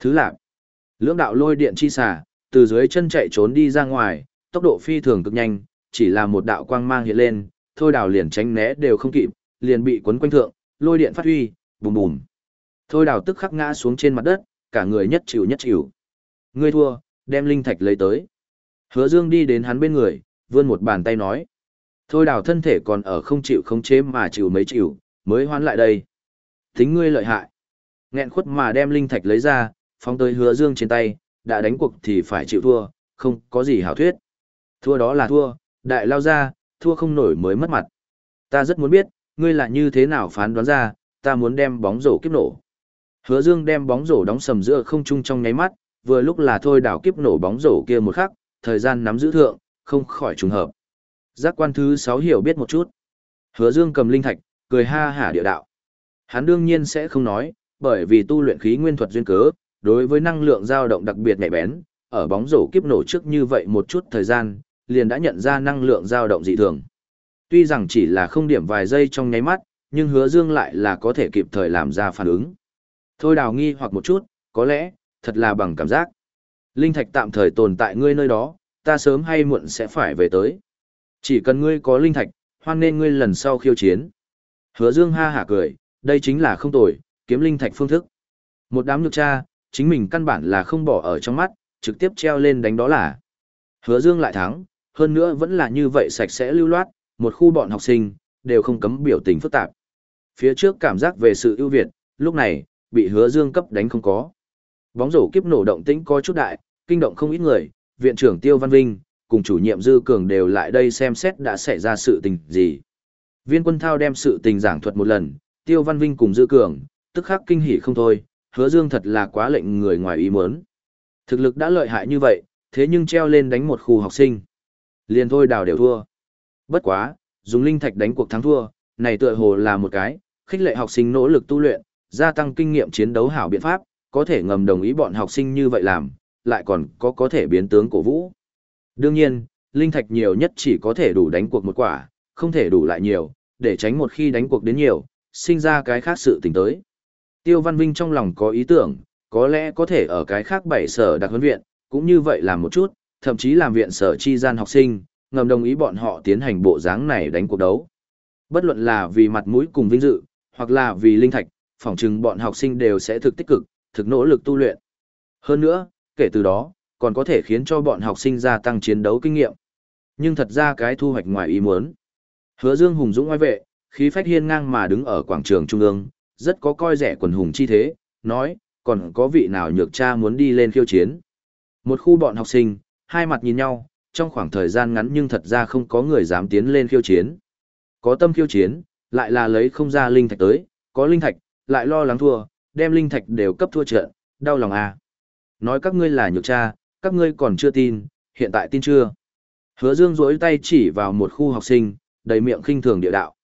Speaker 1: Thứ lạ, lưỡng đạo lôi điện chi xả, từ dưới chân chạy trốn đi ra ngoài, tốc độ phi thường cực nhanh, chỉ là một đạo quang mang hiện lên, thôi đào liền tránh né đều không kịp, liền bị cuốn quanh thượng, lôi điện phát huy, bùm bùm. Thôi đào tức khắc ngã xuống trên mặt đất, cả người nhất chịu nhất chịu. Ngươi thua, đem linh thạch lấy tới. Hứa Dương đi đến hắn bên người, vươn một bàn tay nói. Thôi đào thân thể còn ở không chịu không chế mà chịu mấy chịu, mới hoán lại đây. Tính ngươi lợi hại. Nghẹn khuất mà đem linh thạch lấy ra, phóng tới hứa dương trên tay, đã đánh cuộc thì phải chịu thua, không có gì hảo thuyết. Thua đó là thua, đại lao ra, thua không nổi mới mất mặt. Ta rất muốn biết, ngươi là như thế nào phán đoán ra, ta muốn đem bóng rổ kiếp nổ. Hứa dương đem bóng rổ đóng sầm giữa không trung trong nháy mắt, vừa lúc là thôi đảo kiếp nổ bóng rổ kia một khắc, thời gian nắm giữ thượng, không khỏi trùng hợp. Giác quan thứ 6 hiểu biết một chút. Hứa Dương cầm linh thạch, cười ha hả địa đạo. Hắn đương nhiên sẽ không nói, bởi vì tu luyện khí nguyên thuật duyên cớ, đối với năng lượng dao động đặc biệt nhạy bén, ở bóng rổ kiếp nổ trước như vậy một chút thời gian, liền đã nhận ra năng lượng dao động dị thường. Tuy rằng chỉ là không điểm vài giây trong nháy mắt, nhưng hứa dương lại là có thể kịp thời làm ra phản ứng. Thôi đào nghi hoặc một chút, có lẽ, thật là bằng cảm giác. Linh thạch tạm thời tồn tại ngươi nơi đó, ta sớm hay muộn sẽ phải về tới. Chỉ cần ngươi có linh thạch, hoan nên ngươi lần sau khiêu chiến. Hứa Dương ha hả cười, đây chính là không tồi, kiếm linh thạch phương thức. Một đám nhược cha, chính mình căn bản là không bỏ ở trong mắt, trực tiếp treo lên đánh đó là. Hứa Dương lại thắng, hơn nữa vẫn là như vậy sạch sẽ lưu loát, một khu bọn học sinh, đều không cấm biểu tình phức tạp. Phía trước cảm giác về sự ưu việt, lúc này, bị hứa Dương cấp đánh không có. Bóng rổ kiếp nổ động tĩnh có chút đại, kinh động không ít người, viện trưởng Tiêu Văn Vinh, cùng chủ nhiệm Dư Cường đều lại đây xem xét đã xảy ra sự tình gì. Viên quân thao đem sự tình giảng thuật một lần, Tiêu Văn Vinh cùng Dư Cường, tức khắc kinh hỉ không thôi, hứa dương thật là quá lệnh người ngoài ý muốn. Thực lực đã lợi hại như vậy, thế nhưng treo lên đánh một khu học sinh. Liền thôi đào đều thua. Bất quá, dùng linh thạch đánh cuộc thắng thua, này tựa hồ là một cái, khích lệ học sinh nỗ lực tu luyện, gia tăng kinh nghiệm chiến đấu hảo biện pháp, có thể ngầm đồng ý bọn học sinh như vậy làm, lại còn có có thể biến tướng cổ vũ. Đương nhiên, linh thạch nhiều nhất chỉ có thể đủ đánh cuộc một quả, không thể đủ lại nhiều, để tránh một khi đánh cuộc đến nhiều, sinh ra cái khác sự tình tới. Tiêu Văn Vinh trong lòng có ý tưởng, có lẽ có thể ở cái khác bảy sở đặc huấn viện, cũng như vậy làm một chút, thậm chí làm viện sở chi gian học sinh, ngầm đồng ý bọn họ tiến hành bộ dáng này đánh cuộc đấu. Bất luận là vì mặt mũi cùng vinh dự, hoặc là vì linh thạch, phỏng chừng bọn học sinh đều sẽ thực tích cực, thực nỗ lực tu luyện. Hơn nữa, kể từ đó, còn có thể khiến cho bọn học sinh gia tăng chiến đấu kinh nghiệm. Nhưng thật ra cái thu hoạch ngoài ý muốn. Hứa Dương hùng dũng ngoài vệ, khí phách hiên ngang mà đứng ở quảng trường trung ương, rất có coi rẻ quần hùng chi thế, nói, còn có vị nào nhược cha muốn đi lên khiêu chiến. Một khu bọn học sinh, hai mặt nhìn nhau, trong khoảng thời gian ngắn nhưng thật ra không có người dám tiến lên khiêu chiến. Có tâm khiêu chiến, lại là lấy không ra linh thạch tới, có linh thạch, lại lo lắng thua, đem linh thạch đều cấp thua trận, đau lòng à. Nói các ngươi là nhược cha, các ngươi còn chưa tin, hiện tại tin chưa? Hứa Dương rỗi tay chỉ vào một khu học sinh, đầy miệng khinh thường địa đạo.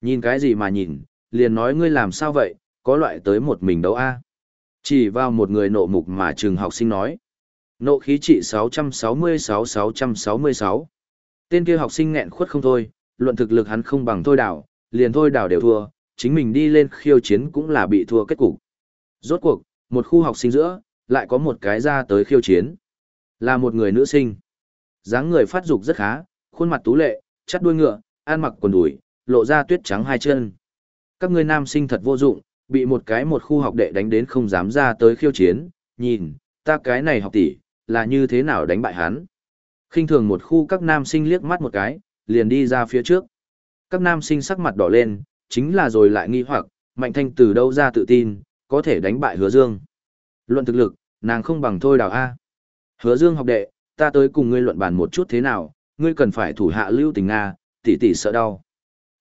Speaker 1: Nhìn cái gì mà nhìn, liền nói ngươi làm sao vậy, có loại tới một mình đấu a? Chỉ vào một người nộ mục mà trường học sinh nói. Nộ khí trị 666-666. Tên kia học sinh nghẹn khuất không thôi, luận thực lực hắn không bằng thôi đảo, liền thôi đảo đều thua, chính mình đi lên khiêu chiến cũng là bị thua kết cục. Rốt cuộc, một khu học sinh giữa, lại có một cái ra tới khiêu chiến. Là một người nữ sinh. dáng người phát dục rất khá, khuôn mặt tú lệ, chắt đuôi ngựa, ăn mặc quần đùi, lộ ra tuyết trắng hai chân. Các ngươi nam sinh thật vô dụng, bị một cái một khu học đệ đánh đến không dám ra tới khiêu chiến, nhìn, ta cái này học tỷ, là như thế nào đánh bại hắn. khinh thường một khu các nam sinh liếc mắt một cái, liền đi ra phía trước. Các nam sinh sắc mặt đỏ lên, chính là rồi lại nghi hoặc, Mạnh Thanh từ đâu ra tự tin, có thể đánh bại hứa dương. Luận thực lực, nàng không bằng thôi đào A. Hứa dương học đệ, ta tới cùng ngươi luận bàn một chút thế nào, ngươi cần phải thủ hạ lưu tình Nga, tỷ tỷ sợ đau.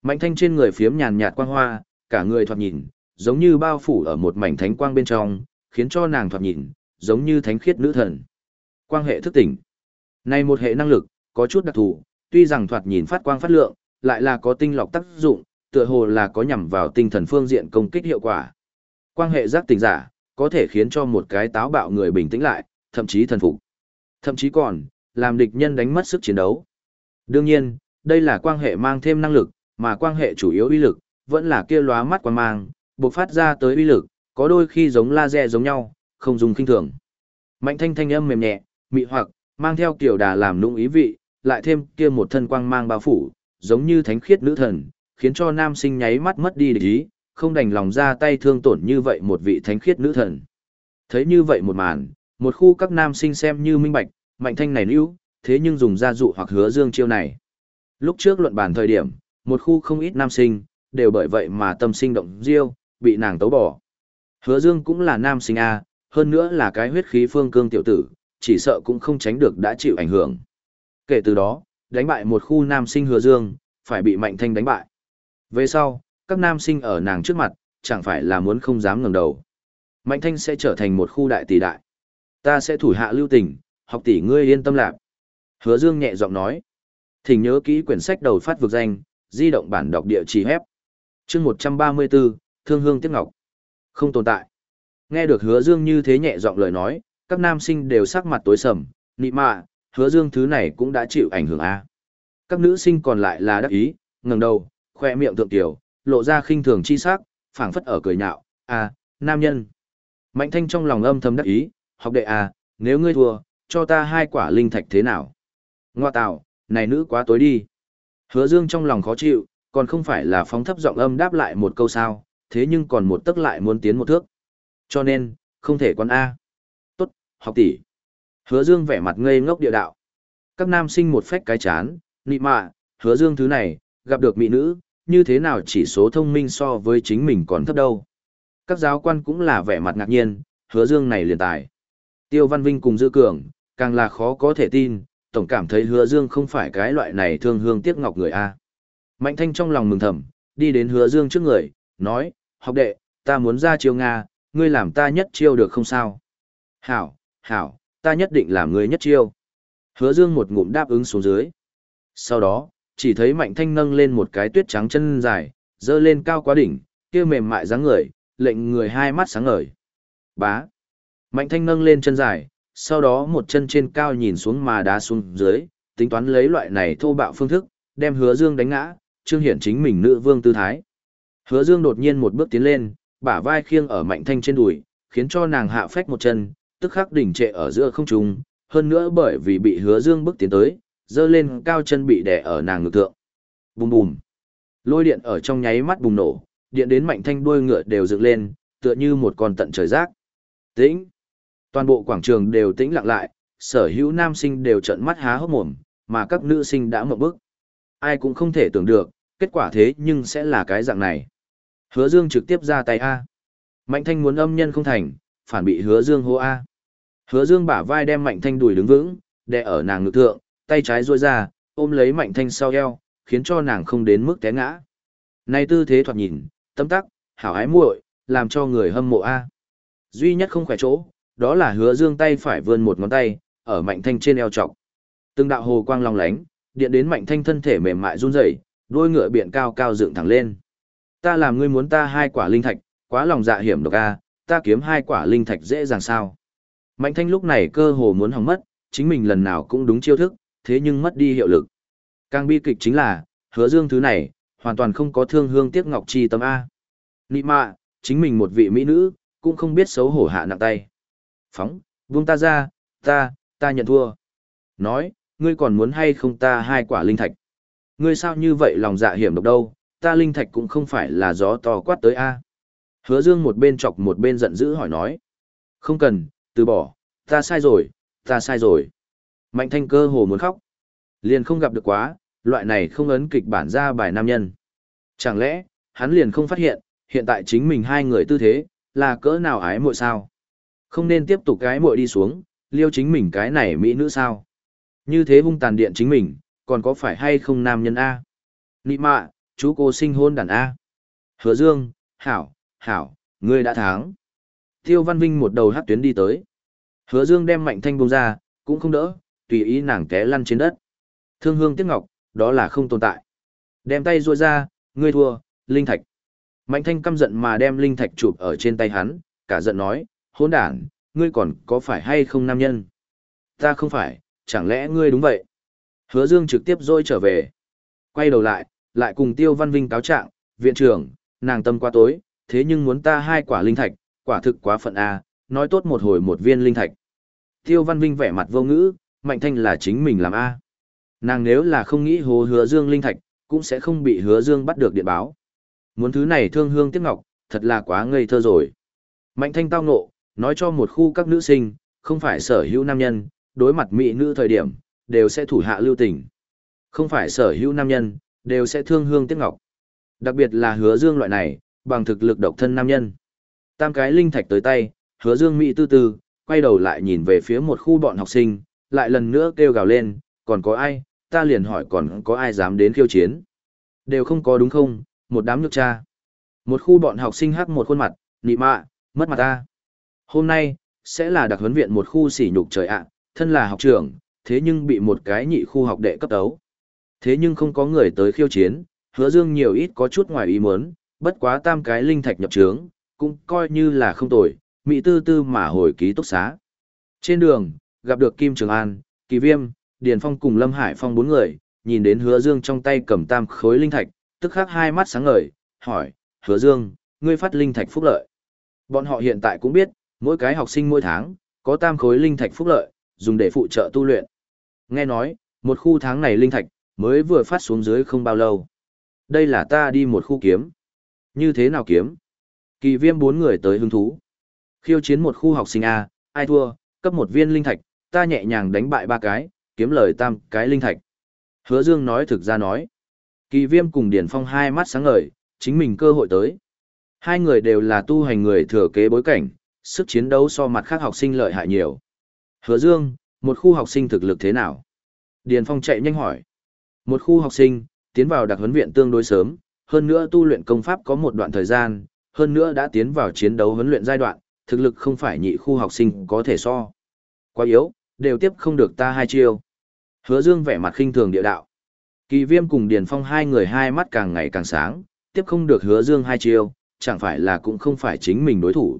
Speaker 1: Mạnh Thanh trên người phiếm nhàn nhạt quang hoa, cả người thoạt nhìn, giống như bao phủ ở một mảnh thánh quang bên trong, khiến cho nàng thoạt nhìn, giống như thánh khiết nữ thần. Quang hệ thức tỉnh. Này một hệ năng lực, có chút đặc thù, tuy rằng thoạt nhìn phát quang phát lượng, lại là có tinh lọc tác dụng, tựa hồ là có nhằm vào tinh thần phương diện công kích hiệu quả. Quang hệ giác tỉnh giả, có thể khiến cho một cái táo bạo người bình tĩnh lại, thậm chí thần phục. Thậm chí còn, làm địch nhân đánh mất sức chiến đấu. Đương nhiên, đây là quang hệ mang thêm năng lực, mà quang hệ chủ yếu uy lực, vẫn là kia lóa mắt quang mang, bộc phát ra tới uy lực, có đôi khi giống laser giống nhau, không dùng kinh thường. Mạnh thanh thanh âm mềm nhẹ, mị hoặc, mang theo kiểu đà làm nũng ý vị, lại thêm kia một thân quang mang bao phủ, giống như thánh khiết nữ thần, khiến cho nam sinh nháy mắt mất đi địch ý, không đành lòng ra tay thương tổn như vậy một vị thánh khiết nữ thần. Thấy như vậy một màn, một khu các nam sinh xem như minh bạch, mạnh thanh này lưu, thế nhưng dùng ra dụ hoặc hứa dương chiêu này. Lúc trước luận bàn thời điểm, một khu không ít nam sinh, đều bởi vậy mà tâm sinh động diêu, bị nàng tấu bỏ. Hứa dương cũng là nam sinh A, hơn nữa là cái huyết khí phương cương tiểu tử, chỉ sợ cũng không tránh được đã chịu ảnh hưởng. Kể từ đó, đánh bại một khu nam sinh hứa dương, phải bị mạnh thanh đánh bại. Về sau, các nam sinh ở nàng trước mặt, chẳng phải là muốn không dám ngẩng đầu. Mạnh thanh sẽ trở thành một khu đại tỷ đại. Ta sẽ thủ hạ lưu tình, học tỷ ngươi yên tâm lạc. Hứa Dương nhẹ giọng nói. Thỉnh nhớ kỹ quyển sách đầu phát vực danh, di động bản đọc địa chỉ hép. chương 134, Thương Hương Tiếc Ngọc. Không tồn tại. Nghe được Hứa Dương như thế nhẹ giọng lời nói, các nam sinh đều sắc mặt tối sầm, nị mạ, Hứa Dương thứ này cũng đã chịu ảnh hưởng a. Các nữ sinh còn lại là đắc ý, ngẩng đầu, khoe miệng thượng tiểu, lộ ra khinh thường chi sắc, phảng phất ở cười nhạo, "A, nam nhân." Mạnh Thanh trong lòng âm thầm đắc ý, "Học đệ a, nếu ngươi thua, cho ta hai quả linh thạch thế nào?" Ngoa tạo, này nữ quá tối đi. Hứa Dương trong lòng khó chịu, còn không phải là phóng thấp giọng âm đáp lại một câu sao, thế nhưng còn một tức lại muốn tiến một thước. Cho nên, không thể con A. Học tỷ. Hứa Dương vẻ mặt ngây ngốc địa đạo. Các nam sinh một phách cái chán, nị mạ, hứa Dương thứ này, gặp được mỹ nữ, như thế nào chỉ số thông minh so với chính mình còn thấp đâu. Các giáo quan cũng là vẻ mặt ngạc nhiên, hứa Dương này liền tài. Tiêu Văn Vinh cùng Dư Cường, càng là khó có thể tin, tổng cảm thấy hứa Dương không phải cái loại này thương hương tiếc ngọc người A. Mạnh Thanh trong lòng mừng thầm, đi đến hứa Dương trước người, nói, học đệ, ta muốn ra chiêu Nga, ngươi làm ta nhất chiêu được không sao? Hảo, hảo, ta nhất định làm ngươi nhất chiêu. Hứa Dương một ngụm đáp ứng xuống dưới. Sau đó, chỉ thấy Mạnh Thanh nâng lên một cái tuyết trắng chân dài, dơ lên cao quá đỉnh, kia mềm mại dáng người, lệnh người hai mắt sáng ngời. Bá. Mạnh Thanh nâng lên chân dài, sau đó một chân trên cao nhìn xuống mà đá xuống dưới, tính toán lấy loại này thô bạo phương thức, đem Hứa Dương đánh ngã, trương hiển chính mình nữ vương tư thái. Hứa Dương đột nhiên một bước tiến lên, bả vai khiêng ở Mạnh Thanh trên đùi, khiến cho nàng hạ phách một chân, tức khắc đỉnh trệ ở giữa không trung, hơn nữa bởi vì bị Hứa Dương bước tiến tới, dơ lên cao chân bị đè ở nàng ngực thượng. Bùm bùm. Lôi điện ở trong nháy mắt bùng nổ, điện đến Mạnh Thanh đuôi ngựa đều dựng lên, tựa như một con tận trời rác. Tĩnh. Toàn bộ quảng trường đều tĩnh lặng lại, sở hữu nam sinh đều trợn mắt há hốc mồm, mà các nữ sinh đã mở bức. Ai cũng không thể tưởng được, kết quả thế nhưng sẽ là cái dạng này. Hứa Dương trực tiếp ra tay A. Mạnh Thanh muốn âm nhân không thành, phản bị Hứa Dương hô A. Hứa Dương bả vai đem Mạnh Thanh đùi đứng vững, đè ở nàng ngực thượng, tay trái duỗi ra, ôm lấy Mạnh Thanh sau eo, khiến cho nàng không đến mức té ngã. Này tư thế thoạt nhìn, tâm tắc, hảo ái muội, làm cho người hâm mộ A. Duy nhất không khỏe chỗ, đó là hứa dương tay phải vươn một ngón tay, ở mạnh thanh trên eo trọc. Từng đạo hồ quang long lánh, điện đến mạnh thanh thân thể mềm mại run rẩy, đôi ngựa biển cao cao dựng thẳng lên. Ta làm ngươi muốn ta hai quả linh thạch, quá lòng dạ hiểm độc a, ta kiếm hai quả linh thạch dễ dàng sao? Mạnh thanh lúc này cơ hồ muốn hỏng mất, chính mình lần nào cũng đúng chiêu thức, thế nhưng mất đi hiệu lực. Càng bi kịch chính là, hứa dương thứ này, hoàn toàn không có thương hương tiếc ngọc chi tâm A. Nị mạ, chính mình một vị mỹ nữ, cũng không biết xấu hổ hạ nặng tay. Phóng, buông ta ra, ta, ta nhận thua. Nói, ngươi còn muốn hay không ta hai quả linh thạch. Ngươi sao như vậy lòng dạ hiểm độc đâu, ta linh thạch cũng không phải là gió to quát tới A. Hứa dương một bên chọc một bên giận dữ hỏi nói. Không cần, từ bỏ, ta sai rồi, ta sai rồi. Mạnh thanh cơ hồ muốn khóc. Liền không gặp được quá, loại này không ấn kịch bản ra bài nam nhân. Chẳng lẽ, hắn liền không phát hiện, hiện tại chính mình hai người tư thế, là cỡ nào ái muội sao? Không nên tiếp tục cái muội đi xuống, liêu chính mình cái này mỹ nữ sao? Như thế hung tàn điện chính mình, còn có phải hay không nam nhân A? Nị mạ, chú cô sinh hôn đàn A. Hứa dương, hảo, hảo, ngươi đã thắng. Tiêu Văn Vinh một đầu hát tuyến đi tới. Hứa dương đem mạnh thanh bông ra, cũng không đỡ, tùy ý nàng té lăn trên đất. Thương hương tiếc ngọc, đó là không tồn tại. Đem tay ruôi ra, ngươi thua, linh thạch. Mạnh thanh căm giận mà đem linh thạch chụp ở trên tay hắn, cả giận nói, hỗn đản, ngươi còn có phải hay không nam nhân? Ta không phải, chẳng lẽ ngươi đúng vậy? Hứa Dương trực tiếp rôi trở về. Quay đầu lại, lại cùng Tiêu Văn Vinh cáo trạng, viện trưởng, nàng tâm quá tối, thế nhưng muốn ta hai quả linh thạch, quả thực quá phận a, nói tốt một hồi một viên linh thạch. Tiêu Văn Vinh vẻ mặt vô ngữ, Mạnh Thanh là chính mình làm a. Nàng nếu là không nghĩ hồ hứa Dương linh thạch, cũng sẽ không bị hứa Dương bắt được điện báo. Muốn thứ này thương hương tiếc ngọc, thật là quá ngây thơ rồi. Mạnh Thanh tao ngộ, nói cho một khu các nữ sinh, không phải sở hữu nam nhân, đối mặt mỹ nữ thời điểm, đều sẽ thủ hạ lưu tình. Không phải sở hữu nam nhân, đều sẽ thương hương tiếc ngọc. Đặc biệt là hứa dương loại này, bằng thực lực độc thân nam nhân. Tam cái linh thạch tới tay, hứa dương mỹ tư tư, quay đầu lại nhìn về phía một khu bọn học sinh, lại lần nữa kêu gào lên, còn có ai, ta liền hỏi còn có ai dám đến khiêu chiến. Đều không có đúng không, một đám nước cha. Một khu bọn học sinh hắc một khuôn mặt, nị mạ, mất mặt ta. Hôm nay, sẽ là đặc huấn viện một khu sỉ nhục trời ạ, thân là học trưởng, thế nhưng bị một cái nhị khu học đệ cấp đấu. Thế nhưng không có người tới khiêu chiến, hứa dương nhiều ít có chút ngoài ý muốn, bất quá tam cái linh thạch nhập trướng, cũng coi như là không tồi, mỹ tư tư mà hồi ký túc xá. Trên đường, gặp được Kim Trường An, Kỳ Viêm, Điền Phong cùng Lâm Hải Phong bốn người, nhìn đến hứa dương trong tay cầm tam khối linh thạch, tức khắc hai mắt sáng ngời, hỏi, hứa dương, ngươi phát linh thạch phúc lợi. Bọn họ hiện tại cũng biết, mỗi cái học sinh mỗi tháng, có tam khối linh thạch phúc lợi, dùng để phụ trợ tu luyện. Nghe nói, một khu tháng này linh thạch, mới vừa phát xuống dưới không bao lâu. Đây là ta đi một khu kiếm. Như thế nào kiếm? Kỳ viêm bốn người tới hứng thú. Khiêu chiến một khu học sinh A, ai thua, cấp một viên linh thạch, ta nhẹ nhàng đánh bại ba cái, kiếm lời tam cái linh thạch. Hứa Dương nói thực ra nói. Kỳ viêm cùng Điển Phong hai mắt sáng ngời, chính mình cơ hội tới. Hai người đều là tu hành người thừa kế bối cảnh, sức chiến đấu so mặt khác học sinh lợi hại nhiều. Hứa Dương, một khu học sinh thực lực thế nào? Điền Phong chạy nhanh hỏi. Một khu học sinh, tiến vào đặc huấn viện tương đối sớm, hơn nữa tu luyện công pháp có một đoạn thời gian, hơn nữa đã tiến vào chiến đấu huấn luyện giai đoạn, thực lực không phải nhị khu học sinh có thể so. Quá yếu, đều tiếp không được ta hai chiêu. Hứa Dương vẻ mặt khinh thường địa đạo. Kỳ Viêm cùng Điền Phong hai người hai mắt càng ngày càng sáng, tiếp không được Hứa Dương hai chiêu, chẳng phải là cũng không phải chính mình đối thủ.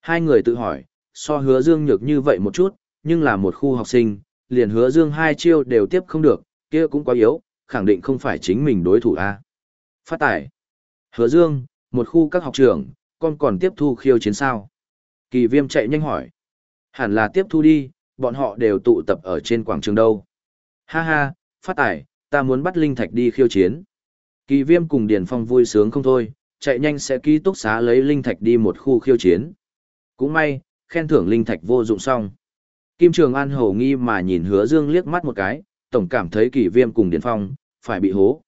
Speaker 1: Hai người tự hỏi, so Hứa Dương nhược như vậy một chút, nhưng là một khu học sinh, liền hứa dương hai chiêu đều tiếp không được, kia cũng quá yếu, khẳng định không phải chính mình đối thủ a. Phát tải. Hứa dương, một khu các học trường, con còn tiếp thu khiêu chiến sao? Kỳ viêm chạy nhanh hỏi. Hẳn là tiếp thu đi, bọn họ đều tụ tập ở trên quảng trường đâu. Ha ha, phát tải, ta muốn bắt linh thạch đi khiêu chiến. Kỳ viêm cùng Điền Phong vui sướng không thôi, chạy nhanh sẽ ký túc xá lấy linh thạch đi một khu khiêu chiến. Cũng may, khen thưởng linh thạch vô dụng xong. Kim Trường An hầu nghi mà nhìn hứa dương liếc mắt một cái, tổng cảm thấy kỳ viêm cùng Điền Phong, phải bị hố.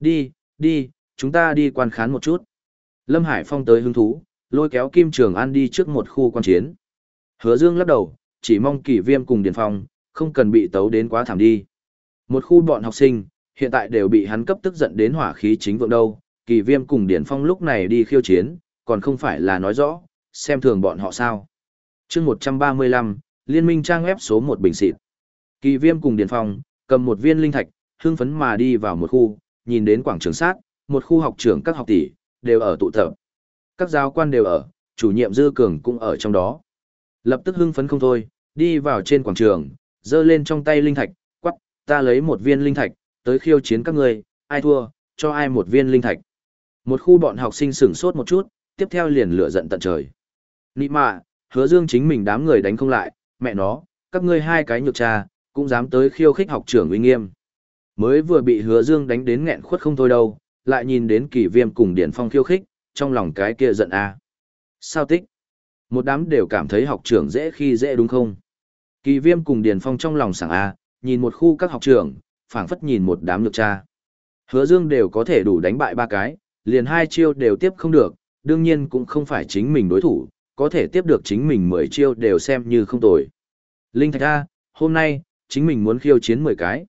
Speaker 1: Đi, đi, chúng ta đi quan khán một chút. Lâm Hải Phong tới hứng thú, lôi kéo Kim Trường An đi trước một khu quan chiến. Hứa dương lắc đầu, chỉ mong Kỷ viêm cùng Điền Phong, không cần bị tấu đến quá thảm đi. Một khu bọn học sinh, hiện tại đều bị hắn cấp tức giận đến hỏa khí chính vượng đâu, Kỷ viêm cùng Điền Phong lúc này đi khiêu chiến, còn không phải là nói rõ, xem thường bọn họ sao. chương 135, liên minh trang web số một bình xịt. Kỳ viêm cùng Điền Phong, cầm một viên linh thạch, hưng phấn mà đi vào một khu, nhìn đến quảng trường sát, một khu học trưởng các học tỷ, đều ở tụ tập. Các giáo quan đều ở, chủ nhiệm Dư Cường cũng ở trong đó. Lập tức hưng phấn không thôi, đi vào trên quảng trường, giơ lên trong tay linh thạch, quắc, ta lấy một viên linh thạch, tới khiêu chiến các ngươi, ai thua, cho ai một viên linh thạch. Một khu bọn học sinh sửng sốt một chút, tiếp theo liền lửa giận tận trời. Nị mạ, hứa dương chính mình đám người đánh không lại, mẹ nó, các ngươi hai cái nhược cha, cũng dám tới khiêu khích học trưởng uy nghiêm. Mới vừa bị hứa dương đánh đến nghẹn khuất không thôi đâu, lại nhìn đến kỳ viêm cùng điển phong khiêu khích, trong lòng cái kia giận a. Sao tích? Một đám đều cảm thấy học trưởng dễ khi dễ đúng không? Kỳ viêm cùng điển phong trong lòng sảng a, nhìn một khu các học trưởng, phảng phất nhìn một đám nhược cha. Hứa dương đều có thể đủ đánh bại ba cái, liền hai chiêu đều tiếp không được, đương nhiên cũng không phải chính mình đối thủ, có thể tiếp được chính mình 10 chiêu đều xem như không tồi. Linh Thạch A, hôm nay, chính mình muốn khiêu chiến 10 cái.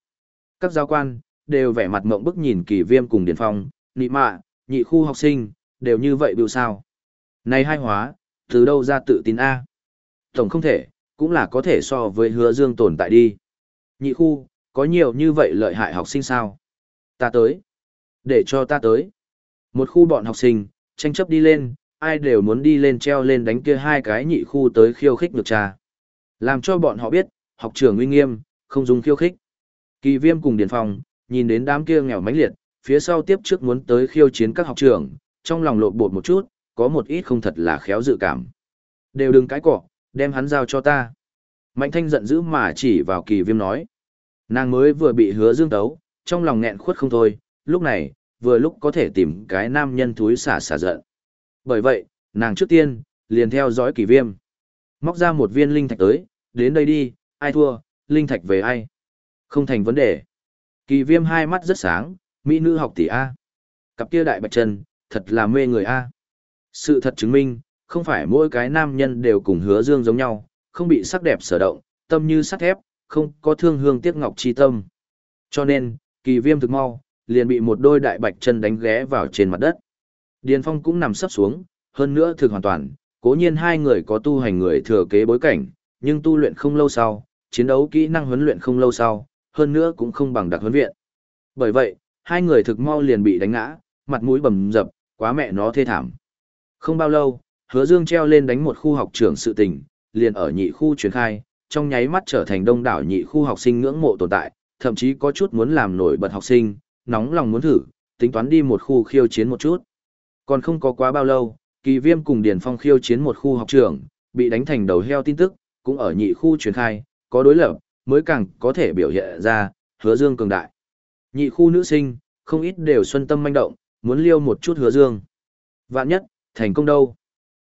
Speaker 1: Các giáo quan, đều vẻ mặt mộng bức nhìn kỳ viêm cùng điển phong, nị mạ, nhị khu học sinh, đều như vậy biểu sao. Này hai hóa, từ đâu ra tự tin A? Tổng không thể, cũng là có thể so với hứa dương tồn tại đi. Nhị khu, có nhiều như vậy lợi hại học sinh sao? Ta tới. Để cho ta tới. Một khu bọn học sinh, tranh chấp đi lên, ai đều muốn đi lên treo lên đánh kia hai cái nhị khu tới khiêu khích được trà. Làm cho bọn họ biết, học trường uy nghiêm, không dùng khiêu khích. Kỳ viêm cùng Điền Phong, nhìn đến đám kia nghèo mãnh liệt, phía sau tiếp trước muốn tới khiêu chiến các học trường, trong lòng lộn bột một chút, có một ít không thật là khéo dự cảm. Đều đừng cái cỏ, đem hắn giao cho ta. Mạnh thanh giận dữ mà chỉ vào kỳ viêm nói. Nàng mới vừa bị hứa dương tấu, trong lòng nghẹn khuất không thôi, lúc này, vừa lúc có thể tìm cái nam nhân thúi xả xả giận. Bởi vậy, nàng trước tiên, liền theo dõi kỳ viêm. Móc ra một viên linh thạch tới, đến đây đi, ai thua, linh thạch về ai. Không thành vấn đề. Kỳ viêm hai mắt rất sáng, mỹ nữ học tỷ A. Cặp kia đại bạch chân, thật là mê người A. Sự thật chứng minh, không phải mỗi cái nam nhân đều cùng hứa dương giống nhau, không bị sắc đẹp sở động, tâm như sắt thép, không có thương hương tiếc ngọc chi tâm. Cho nên, kỳ viêm thực mau, liền bị một đôi đại bạch chân đánh ghé vào trên mặt đất. Điền Phong cũng nằm sấp xuống, hơn nữa thực hoàn toàn, cố nhiên hai người có tu hành người thừa kế bối cảnh, nhưng tu luyện không lâu sau, chiến đấu kỹ năng huấn luyện không lâu sau, hơn nữa cũng không bằng đặc huấn viện. Bởi vậy, hai người thực mau liền bị đánh ngã, mặt mũi bầm dập, quá mẹ nó thê thảm. Không bao lâu, hứa dương treo lên đánh một khu học trưởng sự tình, liền ở nhị khu truyền khai, trong nháy mắt trở thành đông đảo nhị khu học sinh ngưỡng mộ tồn tại, thậm chí có chút muốn làm nổi bật học sinh, nóng lòng muốn thử, tính toán đi một khu khiêu chiến một chút. Còn không có quá bao lâu, kỳ viêm cùng Điền Phong khiêu chiến một khu học trưởng, bị đánh thành đầu heo tin tức, cũng ở nhị khu truyền khai, có đối lập, mới càng có thể biểu hiện ra, hứa dương cường đại. Nhị khu nữ sinh, không ít đều xuân tâm manh động, muốn liêu một chút hứa dương. Vạn nhất, thành công đâu?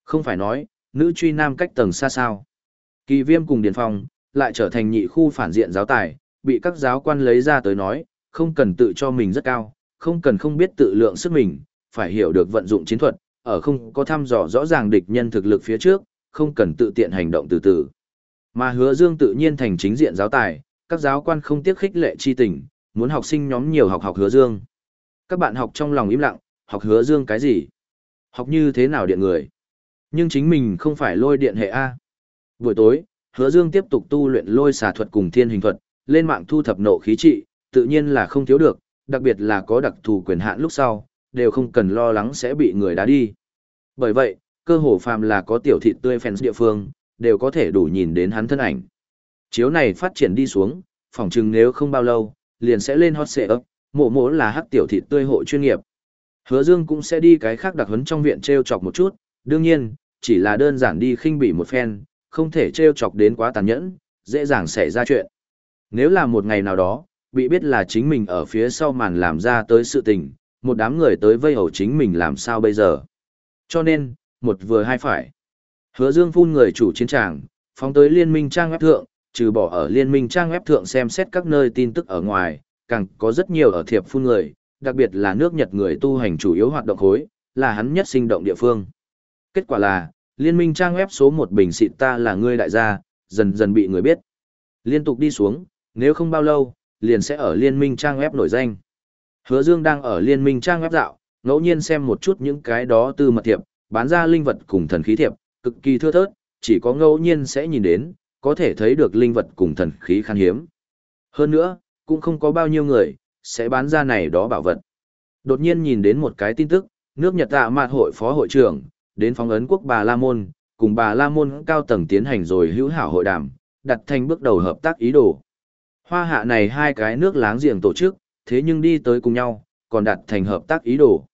Speaker 1: Không phải nói, nữ truy nam cách tầng xa sao. Kỳ viêm cùng Điền Phong, lại trở thành nhị khu phản diện giáo tài, bị các giáo quan lấy ra tới nói, không cần tự cho mình rất cao, không cần không biết tự lượng sức mình, phải hiểu được vận dụng chiến thuật, ở không có thăm dò rõ ràng địch nhân thực lực phía trước, không cần tự tiện hành động từ từ. Mà hứa dương tự nhiên thành chính diện giáo tài, các giáo quan không tiếc khích lệ chi tình, muốn học sinh nhóm nhiều học học hứa dương. Các bạn học trong lòng im lặng, học hứa dương cái gì? Học như thế nào điện người? Nhưng chính mình không phải lôi điện hệ A. Buổi tối, hứa dương tiếp tục tu luyện lôi xà thuật cùng thiên hình thuật, lên mạng thu thập nộ khí trị, tự nhiên là không thiếu được, đặc biệt là có đặc thù quyền hạn lúc sau, đều không cần lo lắng sẽ bị người đá đi. Bởi vậy, cơ hồ phàm là có tiểu thịt tươi fans địa phương, đều có thể đủ nhìn đến hắn thân ảnh. Chiếu này phát triển đi xuống, phỏng chừng nếu không bao lâu, liền sẽ lên hot ấp, mộ mộ là hắc tiểu thịt tươi hộ chuyên nghiệp. Hứa Dương cũng sẽ đi cái khác đặc huấn trong viện treo chọc một chút, đương nhiên, chỉ là đơn giản đi khinh bỉ một phen, không thể treo chọc đến quá tàn nhẫn, dễ dàng xảy ra chuyện. Nếu là một ngày nào đó, bị biết là chính mình ở phía sau màn làm ra tới sự tình, một đám người tới vây hầu chính mình làm sao bây giờ. Cho nên, một vừa hai phải. Hứa Dương phun người chủ chiến tràng, phóng tới liên minh trang web thượng, trừ bỏ ở liên minh trang web thượng xem xét các nơi tin tức ở ngoài, càng có rất nhiều ở thiệp phun người, đặc biệt là nước Nhật người tu hành chủ yếu hoạt động khối, là hắn nhất sinh động địa phương. Kết quả là, liên minh trang web số một bình xịt ta là ngươi đại gia, dần dần bị người biết. Liên tục đi xuống, nếu không bao lâu, liền sẽ ở liên minh trang web nổi danh. Hứa Dương đang ở liên minh trang web dạo, ngẫu nhiên xem một chút những cái đó từ mật thiệp, bán ra linh vật cùng thần khí thiệp, cực kỳ thưa thớt, chỉ có ngẫu nhiên sẽ nhìn đến, có thể thấy được linh vật cùng thần khí khan hiếm. Hơn nữa, cũng không có bao nhiêu người, sẽ bán ra này đó bảo vật. Đột nhiên nhìn đến một cái tin tức, nước Nhật tạ mạt hội phó hội trưởng, đến phóng ấn quốc bà La Môn, cùng bà La Môn cao tầng tiến hành rồi hữu hảo hội đàm, đặt thành bước đầu hợp tác ý đồ. Hoa hạ này hai cái nước láng giềng tổ chức, thế nhưng đi tới cùng nhau, còn đạt thành hợp tác ý đồ.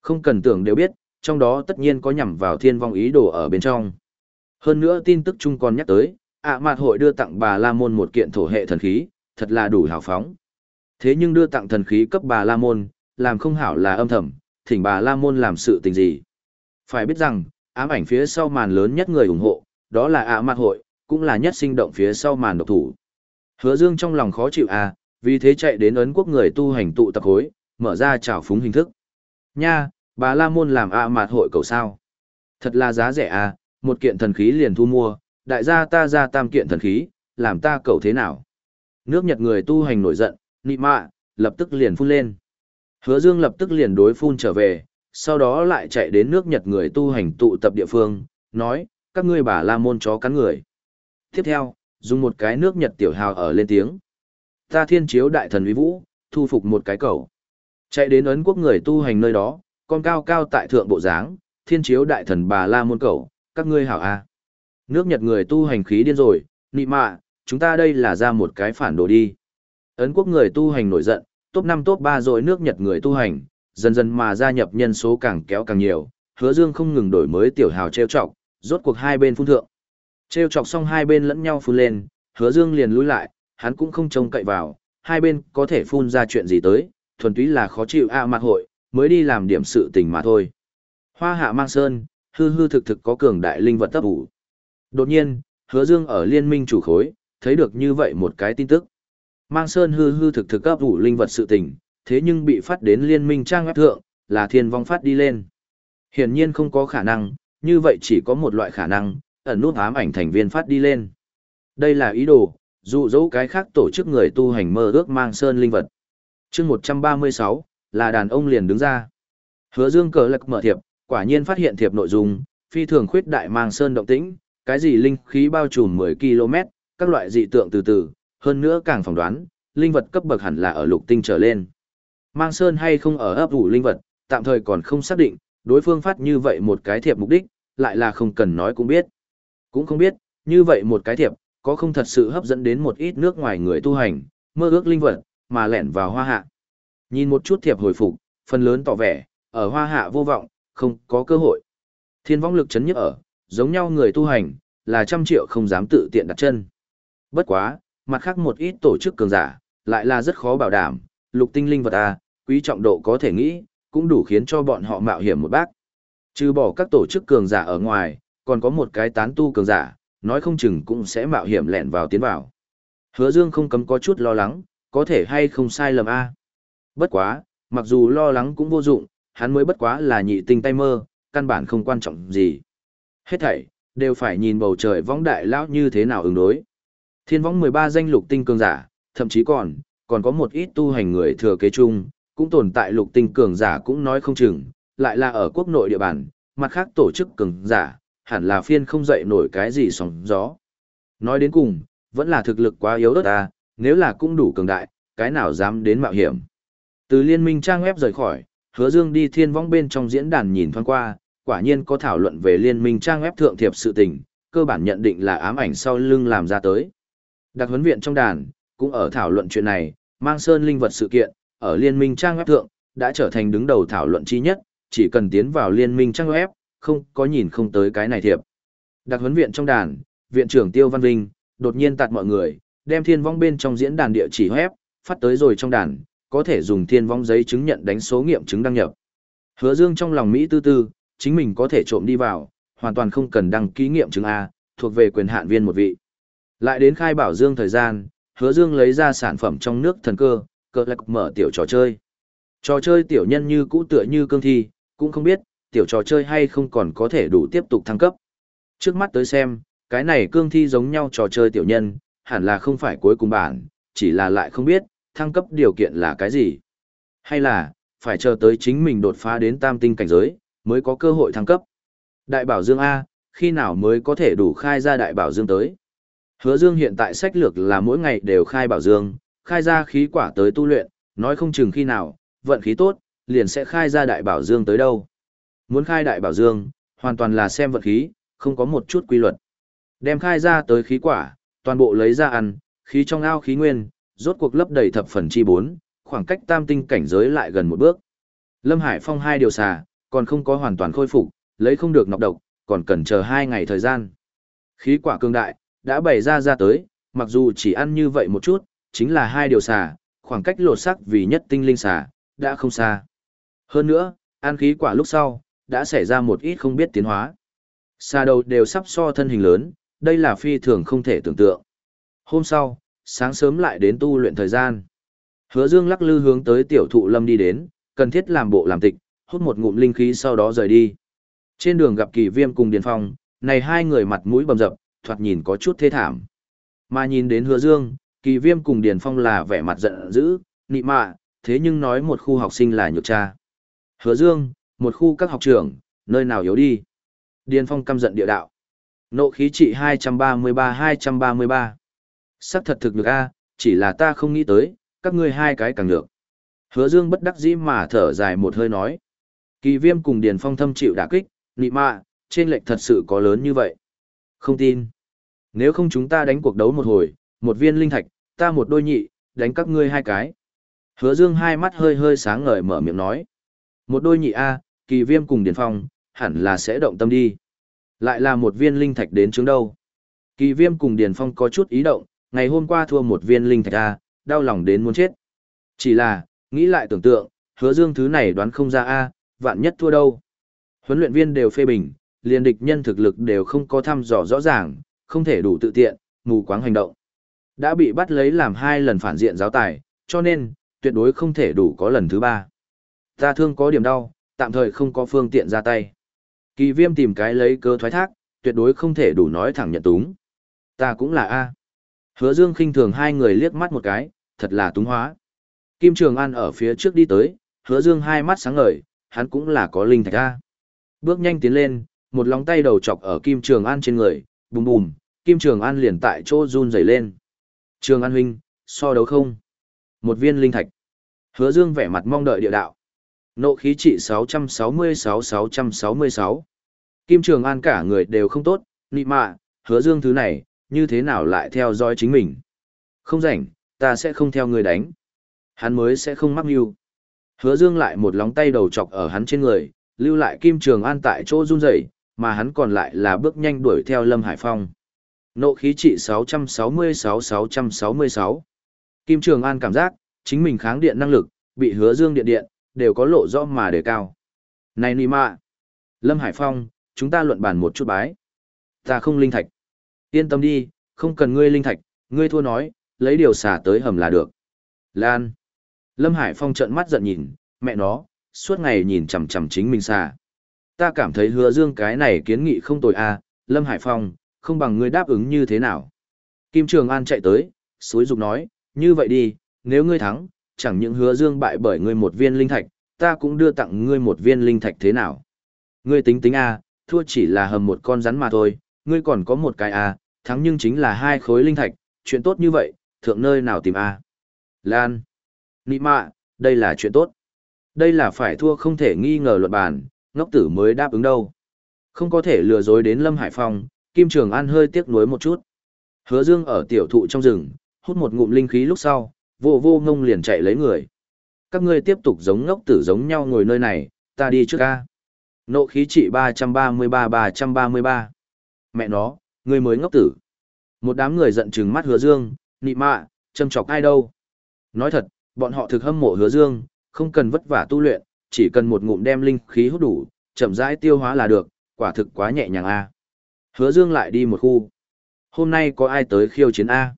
Speaker 1: Không cần tưởng đều biết, trong đó tất nhiên có nhằm vào thiên vong ý đồ ở bên trong. Hơn nữa tin tức chung còn nhắc tới, ạ mạt hội đưa tặng bà La Môn một kiện thổ hệ thần khí, thật là đủ hào phóng. Thế nhưng đưa tặng thần khí cấp bà La Môn, làm không hảo là âm thầm, thỉnh bà La Môn làm sự tình gì. Phải biết rằng, ám ảnh phía sau màn lớn nhất người ủng hộ, đó là ạ mạt hội, cũng là nhất sinh động phía sau màn độc thủ. Hứa Dương trong lòng khó chịu à, vì thế chạy đến ấn quốc người tu hành tụ tập hối, mở ra trào phúng hình thức. Nha, bà La Môn làm ạ mạt hội cầu sao. Thật là giá rẻ à, một kiện thần khí liền thu mua, đại gia ta ra tam kiện thần khí, làm ta cầu thế nào. Nước Nhật người tu hành nổi giận, nị mạ, lập tức liền phun lên. Hứa Dương lập tức liền đối phun trở về, sau đó lại chạy đến nước Nhật người tu hành tụ tập địa phương, nói, các ngươi bà la môn chó cắn người. Tiếp theo, dùng một cái nước Nhật tiểu hào ở lên tiếng. Ta thiên chiếu đại thần uy vũ, thu phục một cái cầu. Chạy đến ấn quốc người tu hành nơi đó, con cao cao tại thượng bộ dáng, thiên chiếu đại thần bà la môn cầu, các ngươi hảo a. Nước Nhật người tu hành khí điên rồi, nị mạ, chúng ta đây là ra một cái phản đồ đi. Ấn quốc người tu hành nổi giận, top 5 top 3 rồi nước Nhật người tu hành, dần dần mà gia nhập nhân số càng kéo càng nhiều, hứa dương không ngừng đổi mới tiểu hào treo chọc, rốt cuộc hai bên phun thượng. Treo chọc xong hai bên lẫn nhau phun lên, hứa dương liền lùi lại, hắn cũng không trông cậy vào, hai bên có thể phun ra chuyện gì tới, thuần túy là khó chịu a à mặt hội, mới đi làm điểm sự tình mà thôi. Hoa hạ mang sơn, hư hư thực thực có cường đại linh vật tấp ủ. Đột nhiên, hứa dương ở liên minh chủ khối, thấy được như vậy một cái tin tức. Mang sơn hư hư thực thực cấp ủ linh vật sự tình, thế nhưng bị phát đến liên minh trang web thượng, là thiên vong phát đi lên. Hiển nhiên không có khả năng, như vậy chỉ có một loại khả năng, ẩn nút ám ảnh thành viên phát đi lên. Đây là ý đồ, dụ dỗ cái khác tổ chức người tu hành mơ ước mang sơn linh vật. chương 136, là đàn ông liền đứng ra. Hứa dương cờ lật mở thiệp, quả nhiên phát hiện thiệp nội dung, phi thường khuyết đại mang sơn động tĩnh, cái gì linh khí bao trùm 10 km, các loại dị tượng từ từ, hơn nữa càng phỏng đoán, linh vật cấp bậc hẳn là ở lục tinh trở lên. Mang sơn hay không ở ấp ủ linh vật, tạm thời còn không xác định, đối phương phát như vậy một cái thiệp mục đích, lại là không cần nói cũng biết. Cũng không biết, như vậy một cái thiệp, có không thật sự hấp dẫn đến một ít nước ngoài người tu hành, mơ ước linh vật, mà lẻn vào hoa hạ. Nhìn một chút thiệp hồi phục, phần lớn tỏ vẻ, ở hoa hạ vô vọng, không có cơ hội. Thiên vong lực chấn nhất ở, giống nhau người tu hành, là trăm triệu không dám tự tiện đặt chân. Bất quá, mặt khác một ít tổ chức cường giả, lại là rất khó bảo đảm, lục tinh linh vật A, quý trọng độ có thể nghĩ, cũng đủ khiến cho bọn họ mạo hiểm một bác. Trừ bỏ các tổ chức cường giả ở ngoài, còn có một cái tán tu cường giả, nói không chừng cũng sẽ mạo hiểm lẹn vào tiến vào. Hứa Dương không cấm có chút lo lắng, có thể hay không sai lầm A. Bất quá, mặc dù lo lắng cũng vô dụng, hắn mới bất quá là nhị tinh tay mơ, căn bản không quan trọng gì. Hết thảy, đều phải nhìn bầu trời võng đại lão như thế nào ứng đối. Thiên võng 13 danh lục tinh cường giả, thậm chí còn, còn có một ít tu hành người thừa kế chung, cũng tồn tại lục tinh cường giả cũng nói không chừng, lại là ở quốc nội địa bàn, mặt khác tổ chức cường giả, hẳn là phiên không dậy nổi cái gì sóng gió. Nói đến cùng, vẫn là thực lực quá yếu đất ta, nếu là cũng đủ cường đại, cái nào dám đến mạo hiểm. Từ liên minh trang web rời khỏi, hứa dương đi thiên vong bên trong diễn đàn nhìn thoáng qua, quả nhiên có thảo luận về liên minh trang web thượng thiệp sự tình, cơ bản nhận định là ám ảnh sau lưng làm ra tới. Đặc huấn viện trong đàn, cũng ở thảo luận chuyện này, mang sơn linh vật sự kiện, ở liên minh trang web thượng, đã trở thành đứng đầu thảo luận chi nhất, chỉ cần tiến vào liên minh trang web, không có nhìn không tới cái này thiệp. Đặc huấn viện trong đàn, viện trưởng Tiêu Văn Vinh, đột nhiên tạt mọi người, đem thiên vong bên trong diễn đàn địa chỉ web, phát tới rồi trong đàn, có thể dùng thiên vong giấy chứng nhận đánh số nghiệm chứng đăng nhập. Hứa Dương trong lòng Mỹ tư tư, chính mình có thể trộm đi vào, hoàn toàn không cần đăng ký nghiệm chứng A, thuộc về quyền hạn viên một vị. Lại đến khai bảo Dương thời gian, hứa Dương lấy ra sản phẩm trong nước thần cơ, cơ lạc mở tiểu trò chơi. Trò chơi tiểu nhân như cũ tựa như cương thi, cũng không biết, tiểu trò chơi hay không còn có thể đủ tiếp tục thăng cấp. Trước mắt tới xem, cái này cương thi giống nhau trò chơi tiểu nhân, hẳn là không phải cuối cùng bản, chỉ là lại không biết, thăng cấp điều kiện là cái gì. Hay là, phải chờ tới chính mình đột phá đến tam tinh cảnh giới, mới có cơ hội thăng cấp. Đại bảo Dương A, khi nào mới có thể đủ khai ra đại bảo Dương tới? Hứa Dương hiện tại sách lược là mỗi ngày đều khai bảo Dương, khai ra khí quả tới tu luyện, nói không chừng khi nào, vận khí tốt, liền sẽ khai ra đại bảo Dương tới đâu. Muốn khai đại bảo Dương, hoàn toàn là xem vận khí, không có một chút quy luật. Đem khai ra tới khí quả, toàn bộ lấy ra ăn, khí trong ao khí nguyên, rốt cuộc lấp đầy thập phần chi bốn, khoảng cách tam tinh cảnh giới lại gần một bước. Lâm Hải Phong hai điều xà, còn không có hoàn toàn khôi phục, lấy không được nọc độc, còn cần chờ hai ngày thời gian. Khí quả cương đại, đã bày ra ra tới, mặc dù chỉ ăn như vậy một chút, chính là hai điều xà, khoảng cách lột sắc vì nhất tinh linh xà, đã không xa. Hơn nữa, ăn khí quả lúc sau, đã xảy ra một ít không biết tiến hóa. Xà đầu đều sắp so thân hình lớn, đây là phi thường không thể tưởng tượng. Hôm sau, sáng sớm lại đến tu luyện thời gian. Hứa Dương lắc lư hướng tới tiểu thụ lâm đi đến, cần thiết làm bộ làm tịch, hút một ngụm linh khí sau đó rời đi. Trên đường gặp Kỳ Viêm cùng Điền Phong, này hai người mặt mũi bầm dập, thoạt nhìn có chút thê thảm. Mà nhìn đến Hứa Dương, Kỳ Viêm cùng Điền Phong là vẻ mặt giận dữ, nị mạ, thế nhưng nói một khu học sinh là nhược cha. Hứa Dương, một khu các học trưởng, nơi nào yếu đi. Điền Phong căm giận địa đạo. Nộ khí trị 233-233. Sắc thật thực được a, chỉ là ta không nghĩ tới, các ngươi hai cái càng được. Hứa Dương bất đắc dĩ mà thở dài một hơi nói. Kỳ viêm cùng Điền Phong thâm chịu đả kích, nị mạ, trên lệnh thật sự có lớn như vậy. Không tin. Nếu không chúng ta đánh cuộc đấu một hồi, một viên linh thạch, ta một đôi nhị, đánh các ngươi hai cái. Hứa Dương hai mắt hơi hơi sáng ngời mở miệng nói. Một đôi nhị A, kỳ viêm cùng Điền Phong, hẳn là sẽ động tâm đi. Lại là một viên linh thạch đến chứng đâu. Kỳ viêm cùng Điền Phong có chút ý động, ngày hôm qua thua một viên linh thạch A, đau lòng đến muốn chết. Chỉ là, nghĩ lại tưởng tượng, hứa dương thứ này đoán không ra A, vạn nhất thua đâu. Huấn luyện viên đều phê bình, liền địch nhân thực lực đều không có thăm dò rõ ràng, không thể đủ tự tiện, mù quáng hành động. Đã bị bắt lấy làm hai lần phản diện giáo tài, cho nên, tuyệt đối không thể đủ có lần thứ ba. Ta thương có điểm đau, tạm thời không có phương tiện ra tay. Kỳ viêm tìm cái lấy cơ thoái thác, tuyệt đối không thể đủ nói thẳng nhận túng. Ta cũng là A. Hứa Dương khinh thường hai người liếc mắt một cái, thật là túng hóa. Kim Trường An ở phía trước đi tới, hứa Dương hai mắt sáng ngời, hắn cũng là có linh thạch A. Bước nhanh tiến lên, một lòng tay đầu chọc ở Kim Trường An trên người, bùm bùm, Kim Trường An liền tại chỗ run rẩy lên. Trường An huynh, so đấu không? Một viên linh thạch. Hứa Dương vẻ mặt mong đợi địa đạo. Nộ khí trị 666-666. Kim Trường An cả người đều không tốt, nị mạ, hứa Dương thứ này, như thế nào lại theo dõi chính mình. Không rảnh, ta sẽ không theo người đánh. Hắn mới sẽ không mắc mưu. Hứa Dương lại một lóng tay đầu chọc ở hắn trên người, lưu lại Kim Trường An tại chỗ run rẩy, mà hắn còn lại là bước nhanh đuổi theo Lâm Hải Phong. Nộ khí trị 666-666. Kim Trường An cảm giác, chính mình kháng điện năng lực, bị hứa dương điện điện, đều có lộ rõ mà đề cao. Này nì mạ! Lâm Hải Phong, chúng ta luận bàn một chút bái. Ta không linh thạch. Yên tâm đi, không cần ngươi linh thạch, ngươi thua nói, lấy điều xả tới hầm là được. Lan. Lâm Hải Phong trợn mắt giận nhìn, mẹ nó, suốt ngày nhìn chằm chằm chính mình xả. Ta cảm thấy hứa dương cái này kiến nghị không tồi a, à, Lâm Hải Phong, không bằng ngươi đáp ứng như thế nào. Kim Trường An chạy tới, suối dục nói, như vậy đi, nếu ngươi thắng, chẳng những hứa dương bại bởi ngươi một viên linh thạch, ta cũng đưa tặng ngươi một viên linh thạch thế nào. Ngươi tính tính a, thua chỉ là hầm một con rắn mà thôi, ngươi còn có một cái a, thắng nhưng chính là hai khối linh thạch, chuyện tốt như vậy, thượng nơi nào tìm a? Lan. Nị mạ, đây là chuyện tốt. Đây là phải thua không thể nghi ngờ luận bàn, ngốc tử mới đáp ứng đâu. Không có thể lừa dối đến Lâm Hải Phong, Kim Trường An hơi tiếc nuối một chút. Hứa Dương ở tiểu thụ trong rừng, hút một ngụm linh khí lúc sau, vô vô ngông liền chạy lấy người. Các ngươi tiếp tục giống ngốc tử giống nhau ngồi nơi này, ta đi trước ca. Nộ khí trị 333-333. Mẹ nó, ngươi mới ngốc tử. Một đám người giận chừng mắt hứa dương, nị mạ, châm chọc ai đâu. Nói thật, bọn họ thực hâm mộ hứa dương, không cần vất vả tu luyện, chỉ cần một ngụm đem linh khí hút đủ, chậm rãi tiêu hóa là được, quả thực quá nhẹ nhàng a. Hứa Dương lại đi một khu. Hôm nay có ai tới khiêu chiến a?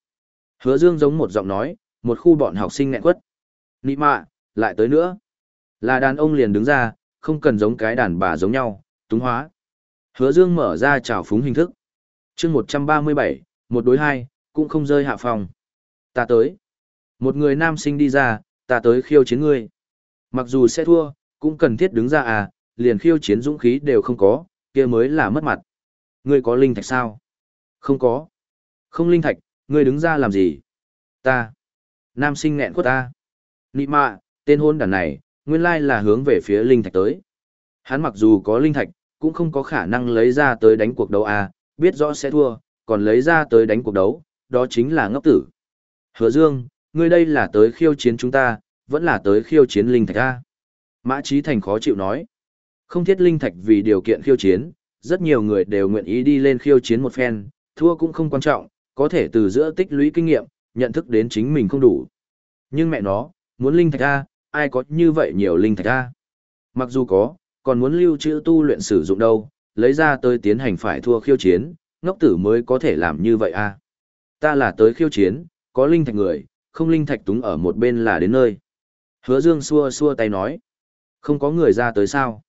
Speaker 1: Hứa Dương giống một giọng nói, một khu bọn học sinh nghẹn quất. Nị mạ, lại tới nữa. Là đàn ông liền đứng ra, không cần giống cái đàn bà giống nhau, túng hóa. Hứa Dương mở ra trào phúng hình thức. chương 137, một đối hai, cũng không rơi hạ phòng. Ta tới. Một người nam sinh đi ra, ta tới khiêu chiến ngươi. Mặc dù sẽ thua, cũng cần thiết đứng ra à, liền khiêu chiến dũng khí đều không có, kia mới là mất mặt. Ngươi có linh thạch sao? Không có. Không linh thạch, ngươi đứng ra làm gì? Ta. Nam sinh nghẹn quất ta. Nị mạ, tên hôn đàn này, nguyên lai là hướng về phía linh thạch tới. Hắn mặc dù có linh thạch, cũng không có khả năng lấy ra tới đánh cuộc đấu à, biết rõ sẽ thua, còn lấy ra tới đánh cuộc đấu, đó chính là ngốc tử. Hứa Dương, ngươi đây là tới khiêu chiến chúng ta, vẫn là tới khiêu chiến linh thạch a. Mã Trí Thành khó chịu nói. Không thiết linh thạch vì điều kiện khiêu chiến, rất nhiều người đều nguyện ý đi lên khiêu chiến một phen, thua cũng không quan trọng, có thể từ giữa tích lũy kinh nghiệm, nhận thức đến chính mình không đủ. Nhưng mẹ nó, muốn linh thạch A, ai có như vậy nhiều linh thạch A. Mặc dù có, còn muốn lưu trữ tu luyện sử dụng đâu, lấy ra tới tiến hành phải thua khiêu chiến, ngốc tử mới có thể làm như vậy A. Ta là tới khiêu chiến, có linh thạch người, không linh thạch túng ở một bên là đến nơi. Hứa Dương xua xua tay nói, không có người ra tới sao.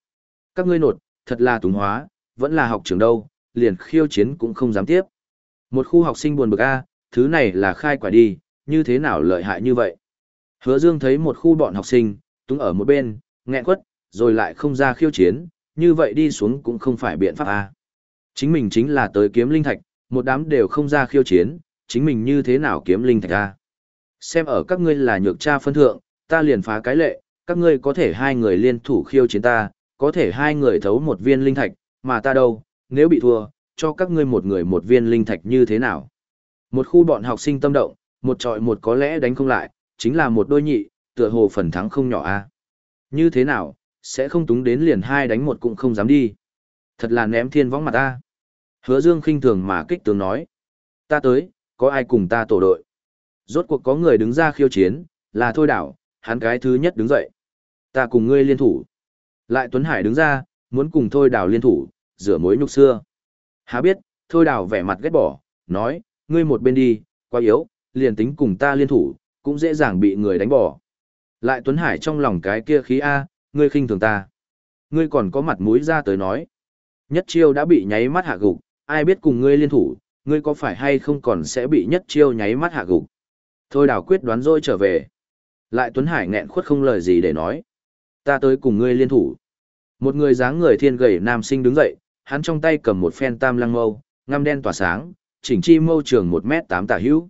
Speaker 1: Các ngươi nột, thật là túng hóa, vẫn là học trường đâu, liền khiêu chiến cũng không dám tiếp. Một khu học sinh buồn bực A, thứ này là khai quả đi, như thế nào lợi hại như vậy. Hứa Dương thấy một khu bọn học sinh, túng ở một bên, nghẹn quất, rồi lại không ra khiêu chiến, như vậy đi xuống cũng không phải biện pháp A. Chính mình chính là tới kiếm linh thạch, một đám đều không ra khiêu chiến, chính mình như thế nào kiếm linh thạch A. Xem ở các ngươi là nhược cha phân thượng, ta liền phá cái lệ, các ngươi có thể hai người liên thủ khiêu chiến ta, có thể hai người thấu một viên linh thạch, mà ta đâu, nếu bị thua, cho các ngươi một người một viên linh thạch như thế nào. Một khu bọn học sinh tâm động, một trọi một có lẽ đánh không lại, chính là một đôi nhị, tựa hồ phần thắng không nhỏ a. Như thế nào, sẽ không túng đến liền hai đánh một cũng không dám đi. Thật là ném thiên võng mặt ta. Hứa Dương khinh thường mà kích tướng nói. Ta tới, có ai cùng ta tổ đội. Rốt cuộc có người đứng ra khiêu chiến, là thôi đảo, hắn cái thứ nhất đứng dậy. Ta cùng ngươi liên thủ. Lại Tuấn Hải đứng ra, muốn cùng thôi đảo liên thủ, rửa mối nhục xưa. Há biết, thôi đảo vẻ mặt ghét bỏ, nói, ngươi một bên đi, quá yếu, liền tính cùng ta liên thủ, cũng dễ dàng bị người đánh bỏ. Lại Tuấn Hải trong lòng cái kia khí A, ngươi khinh thường ta. Ngươi còn có mặt mũi ra tới nói. Nhất chiêu đã bị nháy mắt hạ gục, ai biết cùng ngươi liên thủ, ngươi có phải hay không còn sẽ bị nhất chiêu nháy mắt hạ gục. Thôi đảo quyết đoán rồi trở về. Lại Tuấn Hải nghẹn khuất không lời gì để nói. Ta tới cùng ngươi liên thủ. Một người dáng người thiên gầy nam sinh đứng dậy, hắn trong tay cầm một phen tam lăng mâu, ngăm đen tỏa sáng, chỉnh chi mâu trường 1 mét 8 tả hữu.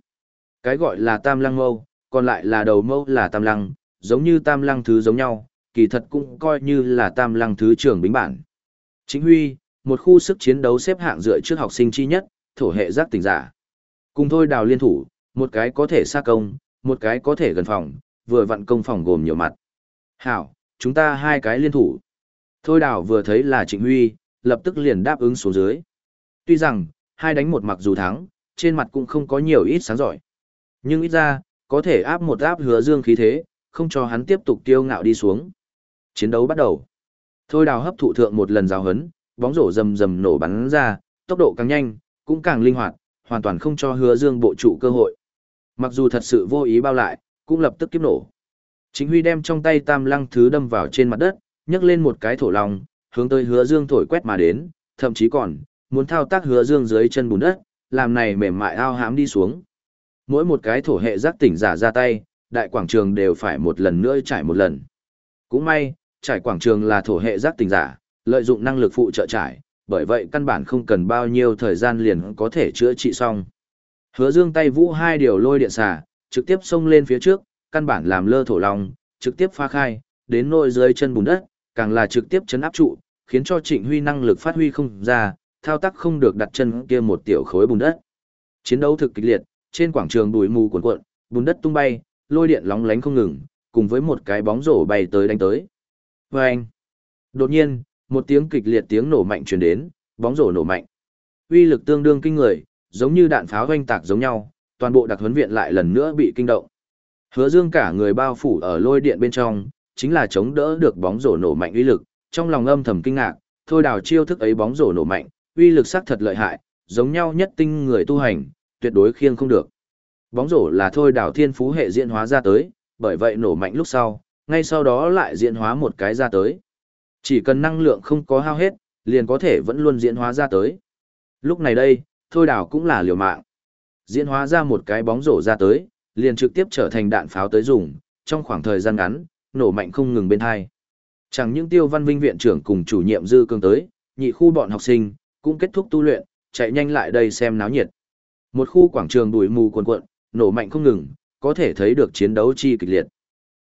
Speaker 1: Cái gọi là tam lăng mâu, còn lại là đầu mâu là tam lăng, giống như tam lăng thứ giống nhau, kỳ thật cũng coi như là tam lăng thứ trưởng bính bản. Chính huy, một khu sức chiến đấu xếp hạng dựa trước học sinh chi nhất, thổ hệ giác tỉnh giả. Cùng thôi đào liên thủ, một cái có thể xa công, một cái có thể gần phòng, vừa vặn công phòng gồm nhiều mặt. Hảo, chúng ta hai cái liên thủ. Thôi đào vừa thấy là Trịnh Huy, lập tức liền đáp ứng xuống dưới. Tuy rằng, hai đánh một mặc dù thắng, trên mặt cũng không có nhiều ít sáng giỏi. Nhưng ít ra, có thể áp một áp hứa dương khí thế, không cho hắn tiếp tục tiêu ngạo đi xuống. Chiến đấu bắt đầu. Thôi đào hấp thụ thượng một lần giáo hấn, bóng rổ rầm rầm nổ bắn ra, tốc độ càng nhanh, cũng càng linh hoạt, hoàn toàn không cho hứa dương bộ trụ cơ hội. Mặc dù thật sự vô ý bao lại, cũng lập tức kiếp nổ. Chính Huy đem trong tay tam lăng thứ đâm vào trên mặt đất, nhấc lên một cái thổ lòng, hướng tới hứa dương thổi quét mà đến, thậm chí còn, muốn thao tác hứa dương dưới chân bùn đất, làm này mềm mại ao hám đi xuống. Mỗi một cái thổ hệ giác tỉnh giả ra tay, đại quảng trường đều phải một lần nữa trải một lần. Cũng may, trải quảng trường là thổ hệ giác tình giả, lợi dụng năng lực phụ trợ trải, bởi vậy căn bản không cần bao nhiêu thời gian liền có thể chữa trị xong. Hứa dương tay vũ hai điều lôi điện xà, trực tiếp xông lên phía trước, căn bản làm lơ thổ long, trực tiếp phá khai, đến nôi dưới chân bùn đất, càng là trực tiếp chấn áp trụ, khiến cho Trịnh Huy năng lực phát huy không ra, thao tác không được đặt chân kia một tiểu khối bùn đất. Chiến đấu thực kịch liệt, trên quảng trường bụi mù cuồn cuộn, bùn đất tung bay, lôi điện lóng lánh không ngừng, cùng với một cái bóng rổ bay tới đánh tới. Vâng! Đột nhiên, một tiếng kịch liệt tiếng nổ mạnh truyền đến, bóng rổ nổ mạnh. Uy lực tương đương kinh người, giống như đạn pháo hoanh tạc giống nhau, toàn bộ đặc huấn viện lại lần nữa bị kinh động. Hứa Dương cả người bao phủ ở lôi điện bên trong, chính là chống đỡ được bóng rổ nổ mạnh uy lực, trong lòng âm thầm kinh ngạc, thôi đào chiêu thức ấy bóng rổ nổ mạnh, uy lực sắc thật lợi hại, giống nhau nhất tinh người tu hành, tuyệt đối khiêng không được. Bóng rổ là thôi đào thiên phú hệ diễn hóa ra tới, bởi vậy nổ mạnh lúc sau, ngay sau đó lại diễn hóa một cái ra tới. Chỉ cần năng lượng không có hao hết, liền có thể vẫn luôn diễn hóa ra tới. Lúc này đây, thôi đào cũng là liều mạng. Diễn hóa ra một cái bóng rổ ra tới, liền trực tiếp trở thành đạn pháo tới dùng, trong khoảng thời gian ngắn, nổ mạnh không ngừng bên hai. Chẳng những tiêu văn vinh viện trưởng cùng chủ nhiệm dư cương tới, nhị khu bọn học sinh, cũng kết thúc tu luyện, chạy nhanh lại đây xem náo nhiệt. Một khu quảng trường đuổi mù cuồn cuộn, nổ mạnh không ngừng, có thể thấy được chiến đấu chi kịch liệt.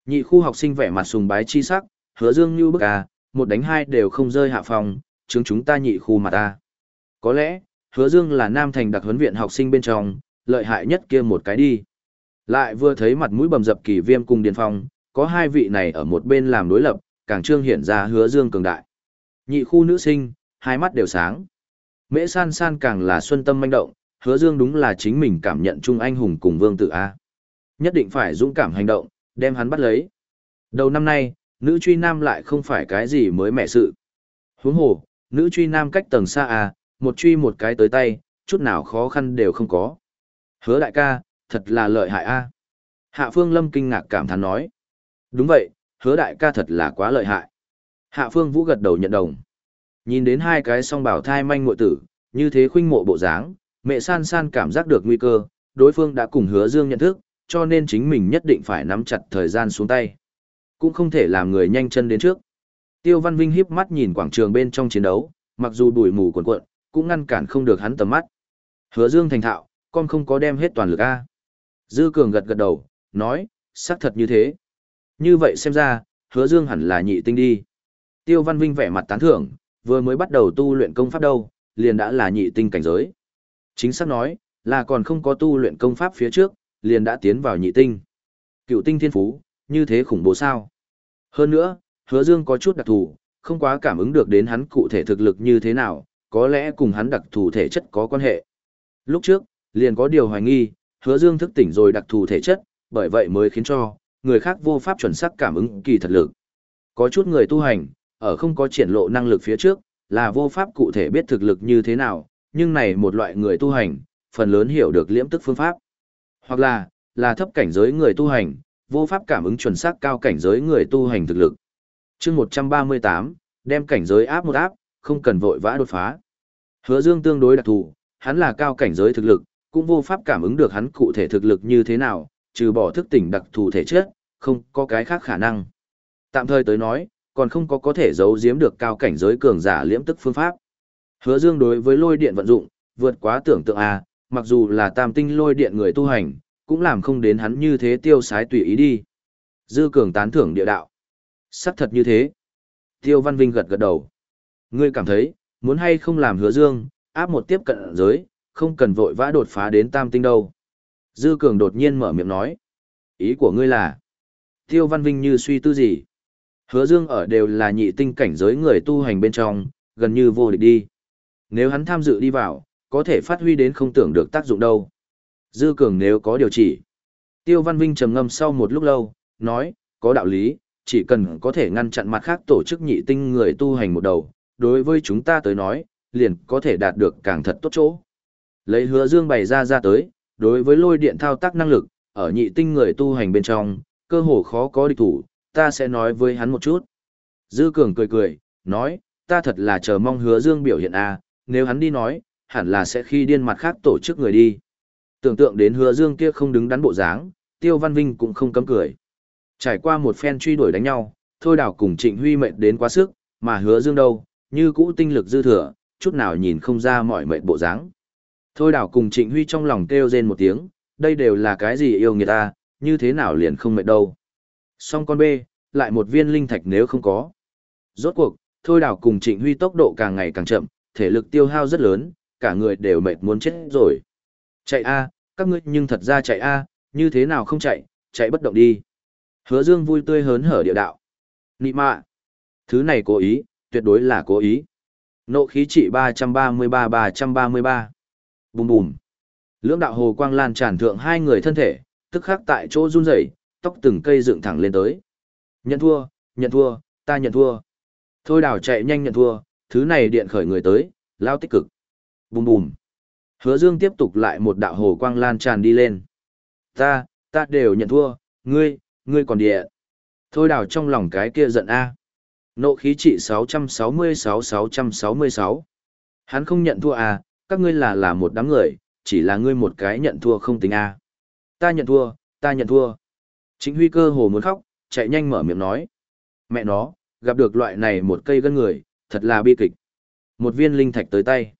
Speaker 1: Nhị khu học sinh vẻ mặt sùng bái chi sắc, hứa dương như bức à, một đánh hai đều không rơi hạ phòng, chứng chúng ta nhị khu mà ta. Có lẽ, hứa dương là nam thành đặc huấn viện học sinh bên trong, lợi hại nhất kia một cái đi. Lại vừa thấy mặt mũi bầm dập kỳ viêm cùng điền phong, có hai vị này ở một bên làm đối lập, càng trương hiện ra hứa dương cường đại. Nhị khu nữ sinh, hai mắt đều sáng. Mễ san san càng là xuân tâm manh động, hứa dương đúng là chính mình cảm nhận chung anh hùng cùng vương tử A. Nhất định phải dũng cảm hành động, đem hắn bắt lấy. Đầu năm nay, nữ truy nam lại không phải cái gì mới mẻ sự. Huống hồ, nữ truy nam cách tầng xa à, một truy một cái tới tay, chút nào khó khăn đều không có. Hứa đại ca, thật là lợi hại A. Hạ Phương Lâm kinh ngạc cảm thán nói. Đúng vậy, hứa đại ca thật là quá lợi hại. Hạ Phương Vũ gật đầu nhận đồng. Nhìn đến hai cái song bảo thai manh muội tử, như thế khuynh mộ bộ dáng, mẹ san san cảm giác được nguy cơ, đối phương đã cùng hứa dương nhận thức, cho nên chính mình nhất định phải nắm chặt thời gian xuống tay. Cũng không thể làm người nhanh chân đến trước. Tiêu Văn Vinh híp mắt nhìn quảng trường bên trong chiến đấu, mặc dù đuổi mù cuộn cuộn, cũng ngăn cản không được hắn tầm mắt. Hứa Dương thành thạo, con không có đem hết toàn lực a. Dư Cường gật gật đầu, nói, xác thật như thế. Như vậy xem ra, Hứa Dương hẳn là nhị tinh đi. Tiêu Văn Vinh vẻ mặt tán thưởng, vừa mới bắt đầu tu luyện công pháp đâu, liền đã là nhị tinh cảnh giới. Chính xác nói, là còn không có tu luyện công pháp phía trước, liền đã tiến vào nhị tinh. Cựu tinh thiên phú, như thế khủng bố sao? Hơn nữa, hứa dương có chút đặc thù, không quá cảm ứng được đến hắn cụ thể thực lực như thế nào, có lẽ cùng hắn đặc thù thể chất có quan hệ. Lúc trước, liền có điều hoài nghi, hứa dương thức tỉnh rồi đặc thù thể chất, bởi vậy mới khiến cho, người khác vô pháp chuẩn xác cảm ứng kỳ thật lực. Có chút người tu hành, ở không có triển lộ năng lực phía trước, là vô pháp cụ thể biết thực lực như thế nào, nhưng này một loại người tu hành, phần lớn hiểu được liễm tức phương pháp. Hoặc là, là thấp cảnh giới người tu hành, vô pháp cảm ứng chuẩn xác cao cảnh giới người tu hành thực lực. chương 138, đem cảnh giới áp một áp, không cần vội vã đột phá. Hứa Dương tương đối đặc thù, hắn là cao cảnh giới thực lực, cũng vô pháp cảm ứng được hắn cụ thể thực lực như thế nào, trừ bỏ thức tỉnh đặc thù thể chất, không có cái khác khả năng. Tạm thời tới nói, còn không có có thể giấu giếm được cao cảnh giới cường giả liễm tức phương pháp. Hứa Dương đối với lôi điện vận dụng, vượt quá tưởng tượng a, mặc dù là tam tinh lôi điện người tu hành, cũng làm không đến hắn như thế tiêu sái tùy ý đi. Dư cường tán thưởng địa đạo. Sắc thật như thế. Tiêu Văn Vinh gật gật đầu. Ngươi cảm thấy, muốn hay không làm hứa dương, áp một tiếp cận giới, không cần vội vã đột phá đến tam tinh đâu. Dư cường đột nhiên mở miệng nói. Ý của ngươi là, Tiêu Văn Vinh như suy tư gì? Hứa dương ở đều là nhị tinh cảnh giới người tu hành bên trong, gần như vô địch đi. Nếu hắn tham dự đi vào, có thể phát huy đến không tưởng được tác dụng đâu. Dư Cường nếu có điều chỉ. Tiêu Văn Vinh trầm ngâm sau một lúc lâu, nói, có đạo lý, chỉ cần có thể ngăn chặn mặt khác tổ chức nhị tinh người tu hành một đầu, đối với chúng ta tới nói, liền có thể đạt được càng thật tốt chỗ. Lấy hứa dương bày ra ra tới, đối với lôi điện thao tác năng lực, ở nhị tinh người tu hành bên trong, cơ hồ khó có địch thủ, ta sẽ nói với hắn một chút. Dư Cường cười cười, nói, ta thật là chờ mong hứa dương biểu hiện A, nếu hắn đi nói, hẳn là sẽ khi điên mặt khác tổ chức người đi. Tưởng tượng đến hứa dương kia không đứng đắn bộ dáng, Tiêu Văn Vinh cũng không cấm cười. Trải qua một phen truy đuổi đánh nhau, Thôi Đào cùng Trịnh Huy mệt đến quá sức, mà hứa dương đâu, như cũ tinh lực dư thừa, chút nào nhìn không ra mọi mệt bộ dáng. Thôi Đào cùng Trịnh Huy trong lòng kêu rên một tiếng, đây đều là cái gì yêu người ta, như thế nào liền không mệt đâu. Xong con bê, lại một viên linh thạch nếu không có. Rốt cuộc, Thôi Đào cùng Trịnh Huy tốc độ càng ngày càng chậm, thể lực tiêu hao rất lớn, cả người đều mệt muốn chết rồi. Chạy a, các ngươi nhưng thật ra chạy a, như thế nào không chạy, chạy bất động đi. Hứa Dương vui tươi hớn hở địa đạo. Nị mạ, thứ này cố ý, tuyệt đối là cố ý. Nộ khí trị 333-333. Bùm bùm. Lưỡng đạo hồ quang lan tràn thượng hai người thân thể, tức khắc tại chỗ run rẩy, tóc từng cây dựng thẳng lên tới. Nhận thua, nhận thua, ta nhận thua. Thôi đảo chạy nhanh nhận thua, thứ này điện khởi người tới, lao tích cực. Bùm bùm. Hứa Dương tiếp tục lại một đạo hồ quang lan tràn đi lên. Ta, ta đều nhận thua, ngươi, ngươi còn địa. Thôi đào trong lòng cái kia giận A. Nộ khí trị 666-666. Hắn không nhận thua à, các ngươi là là một đám người, chỉ là ngươi một cái nhận thua không tính a. Ta nhận thua, ta nhận thua. Chính huy cơ hồ muốn khóc, chạy nhanh mở miệng nói. Mẹ nó, gặp được loại này một cây gân người, thật là bi kịch. Một viên linh thạch tới tay.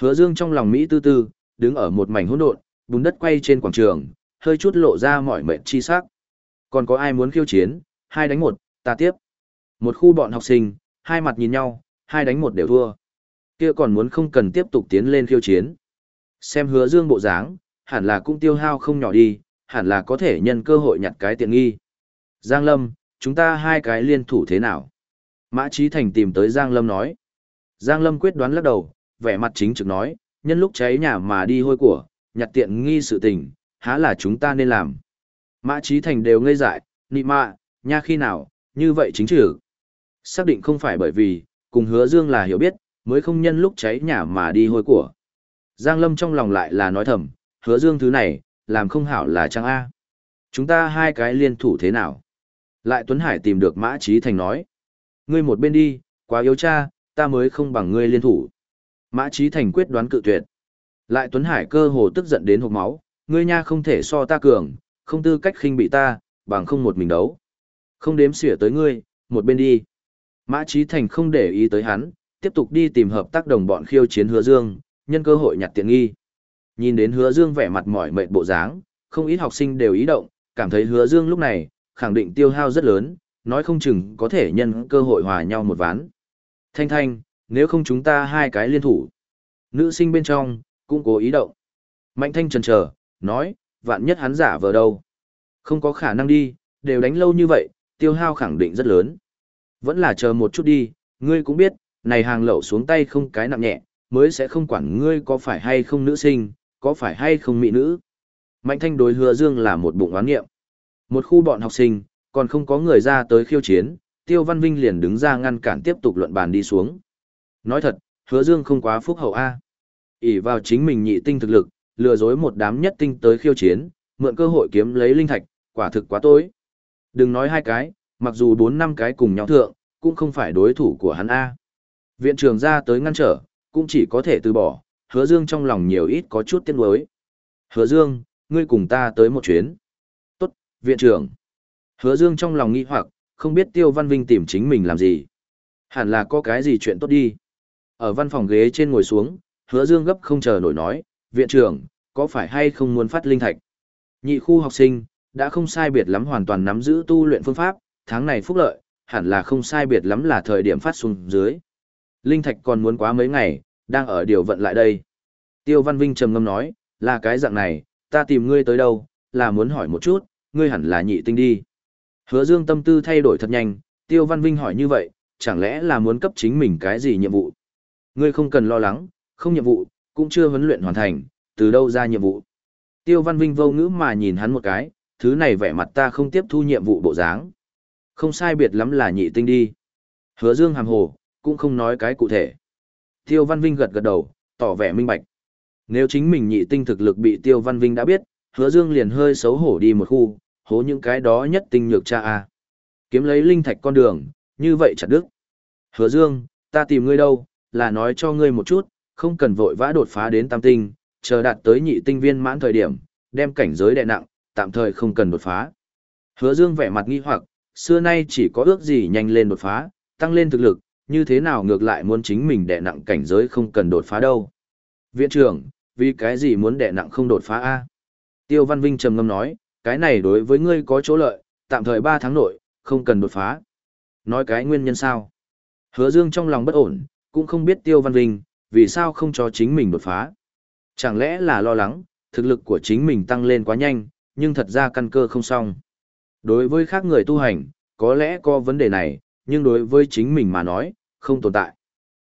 Speaker 1: Hứa Dương trong lòng Mỹ tư tư, đứng ở một mảnh hỗn độn, bùn đất quay trên quảng trường, hơi chút lộ ra mọi mệt chi sắc. Còn có ai muốn khiêu chiến, hai đánh một, ta tiếp. Một khu bọn học sinh, hai mặt nhìn nhau, hai đánh một đều thua. Kia còn muốn không cần tiếp tục tiến lên khiêu chiến. Xem hứa dương bộ dáng, hẳn là cũng tiêu hao không nhỏ đi, hẳn là có thể nhân cơ hội nhặt cái tiện nghi. Giang Lâm, chúng ta hai cái liên thủ thế nào? Mã Trí Thành tìm tới Giang Lâm nói. Giang Lâm quyết đoán lắc đầu, vẻ mặt chính trực nói, nhân lúc cháy nhà mà đi hôi của, nhặt tiện nghi sự tình, há là chúng ta nên làm. Mã Trí Thành đều ngây dại, nị mạ, nha khi nào, như vậy chính trừ. Xác định không phải bởi vì, cùng hứa dương là hiểu biết, mới không nhân lúc cháy nhà mà đi hôi của. Giang Lâm trong lòng lại là nói thầm, hứa dương thứ này, làm không hảo là chăng A. Chúng ta hai cái liên thủ thế nào? Lại Tuấn Hải tìm được Mã Trí Thành nói. Ngươi một bên đi, quá yếu cha, ta mới không bằng ngươi liên thủ. Mã Chí Thành quyết đoán cự tuyệt. Lại Tuấn Hải cơ hồ tức giận đến hộc máu, ngươi nha không thể so ta cường, không tư cách khinh bị ta, bằng không một mình đấu. Không đếm xỉa tới ngươi, một bên đi. Mã Chí Thành không để ý tới hắn, tiếp tục đi tìm hợp tác đồng bọn khiêu chiến hứa dương, nhân cơ hội nhặt tiện nghi. Nhìn đến hứa dương vẻ mặt mỏi mệt bộ dáng, không ít học sinh đều ý động, cảm thấy hứa dương lúc này, khẳng định tiêu hao rất lớn, nói không chừng có thể nhân cơ hội hòa nhau một ván. Thanh thanh, nếu không chúng ta hai cái liên thủ. Nữ sinh bên trong, cũng cố ý động. Mạnh thanh trần chờ nói, vạn nhất hắn giả vờ đâu. Không có khả năng đi, đều đánh lâu như vậy, tiêu hao khẳng định rất lớn. Vẫn là chờ một chút đi, ngươi cũng biết, này hàng lậu xuống tay không cái nặng nhẹ, mới sẽ không quản ngươi có phải hay không nữ sinh, có phải hay không mỹ nữ. Mạnh thanh đối hứa dương là một bụng oán nghiệm. Một khu bọn học sinh, còn không có người ra tới khiêu chiến, Tiêu Văn Vinh liền đứng ra ngăn cản tiếp tục luận bàn đi xuống. Nói thật, hứa dương không quá phúc hậu A. ỉ vào chính mình nhị tinh thực lực, lừa dối một đám nhất tinh tới khiêu chiến, mượn cơ hội kiếm lấy linh thạch, quả thực quá tối. Đừng nói hai cái, mặc dù bốn năm cái cùng nhau thượng, cũng không phải đối thủ của hắn A. Viện trưởng ra tới ngăn trở, cũng chỉ có thể từ bỏ, hứa dương trong lòng nhiều ít có chút tiếc nuối. Hứa dương, ngươi cùng ta tới một chuyến. Tốt, viện trưởng. Hứa dương trong lòng nghi hoặc, không biết Tiêu Văn Vinh tìm chính mình làm gì. Hẳn là có cái gì chuyện tốt đi. Ở văn phòng ghế trên ngồi xuống, hứa dương gấp không chờ nổi nói, viện trưởng, có phải hay không muốn phát linh thạch? Nhị khu học sinh, đã không sai biệt lắm hoàn toàn nắm giữ tu luyện phương pháp, tháng này phúc lợi, hẳn là không sai biệt lắm là thời điểm phát xuống dưới. Linh thạch còn muốn quá mấy ngày, đang ở điều vận lại đây. Tiêu Văn Vinh trầm ngâm nói, là cái dạng này, ta tìm ngươi tới đâu, là muốn hỏi một chút, ngươi hẳn là nhị tinh đi. Hứa Dương tâm tư thay đổi thật nhanh, Tiêu Văn Vinh hỏi như vậy, chẳng lẽ là muốn cấp chính mình cái gì nhiệm vụ? Ngươi không cần lo lắng, không nhiệm vụ, cũng chưa huấn luyện hoàn thành, từ đâu ra nhiệm vụ? Tiêu Văn Vinh vô ngữ mà nhìn hắn một cái, thứ này vẻ mặt ta không tiếp thu nhiệm vụ bộ dáng. Không sai biệt lắm là nhị tinh đi. Hứa Dương hàm hồ, cũng không nói cái cụ thể. Tiêu Văn Vinh gật gật đầu, tỏ vẻ minh bạch. Nếu chính mình nhị tinh thực lực bị Tiêu Văn Vinh đã biết, Hứa Dương liền hơi xấu hổ đi một khu, hố những cái đó nhất tinh nhược cha a. Kiếm lấy linh thạch con đường, như vậy chặt đức. Hứa Dương, ta tìm ngươi đâu, là nói cho ngươi một chút, không cần vội vã đột phá đến tam tinh, chờ đạt tới nhị tinh viên mãn thời điểm, đem cảnh giới đè nặng, tạm thời không cần đột phá. Hứa Dương vẻ mặt nghi hoặc, xưa nay chỉ có ước gì nhanh lên đột phá, tăng lên thực lực, như thế nào ngược lại muốn chính mình đè nặng cảnh giới không cần đột phá đâu. Viện trưởng, vì cái gì muốn đè nặng không đột phá a? Tiêu Văn Vinh trầm ngâm nói, cái này đối với ngươi có chỗ lợi, tạm thời 3 tháng nội, không cần đột phá. Nói cái nguyên nhân sao? Hứa Dương trong lòng bất ổn, cũng không biết Tiêu Văn Vinh, vì sao không cho chính mình đột phá. Chẳng lẽ là lo lắng, thực lực của chính mình tăng lên quá nhanh, nhưng thật ra căn cơ không xong. Đối với khác người tu hành, có lẽ có vấn đề này, nhưng đối với chính mình mà nói, không tồn tại.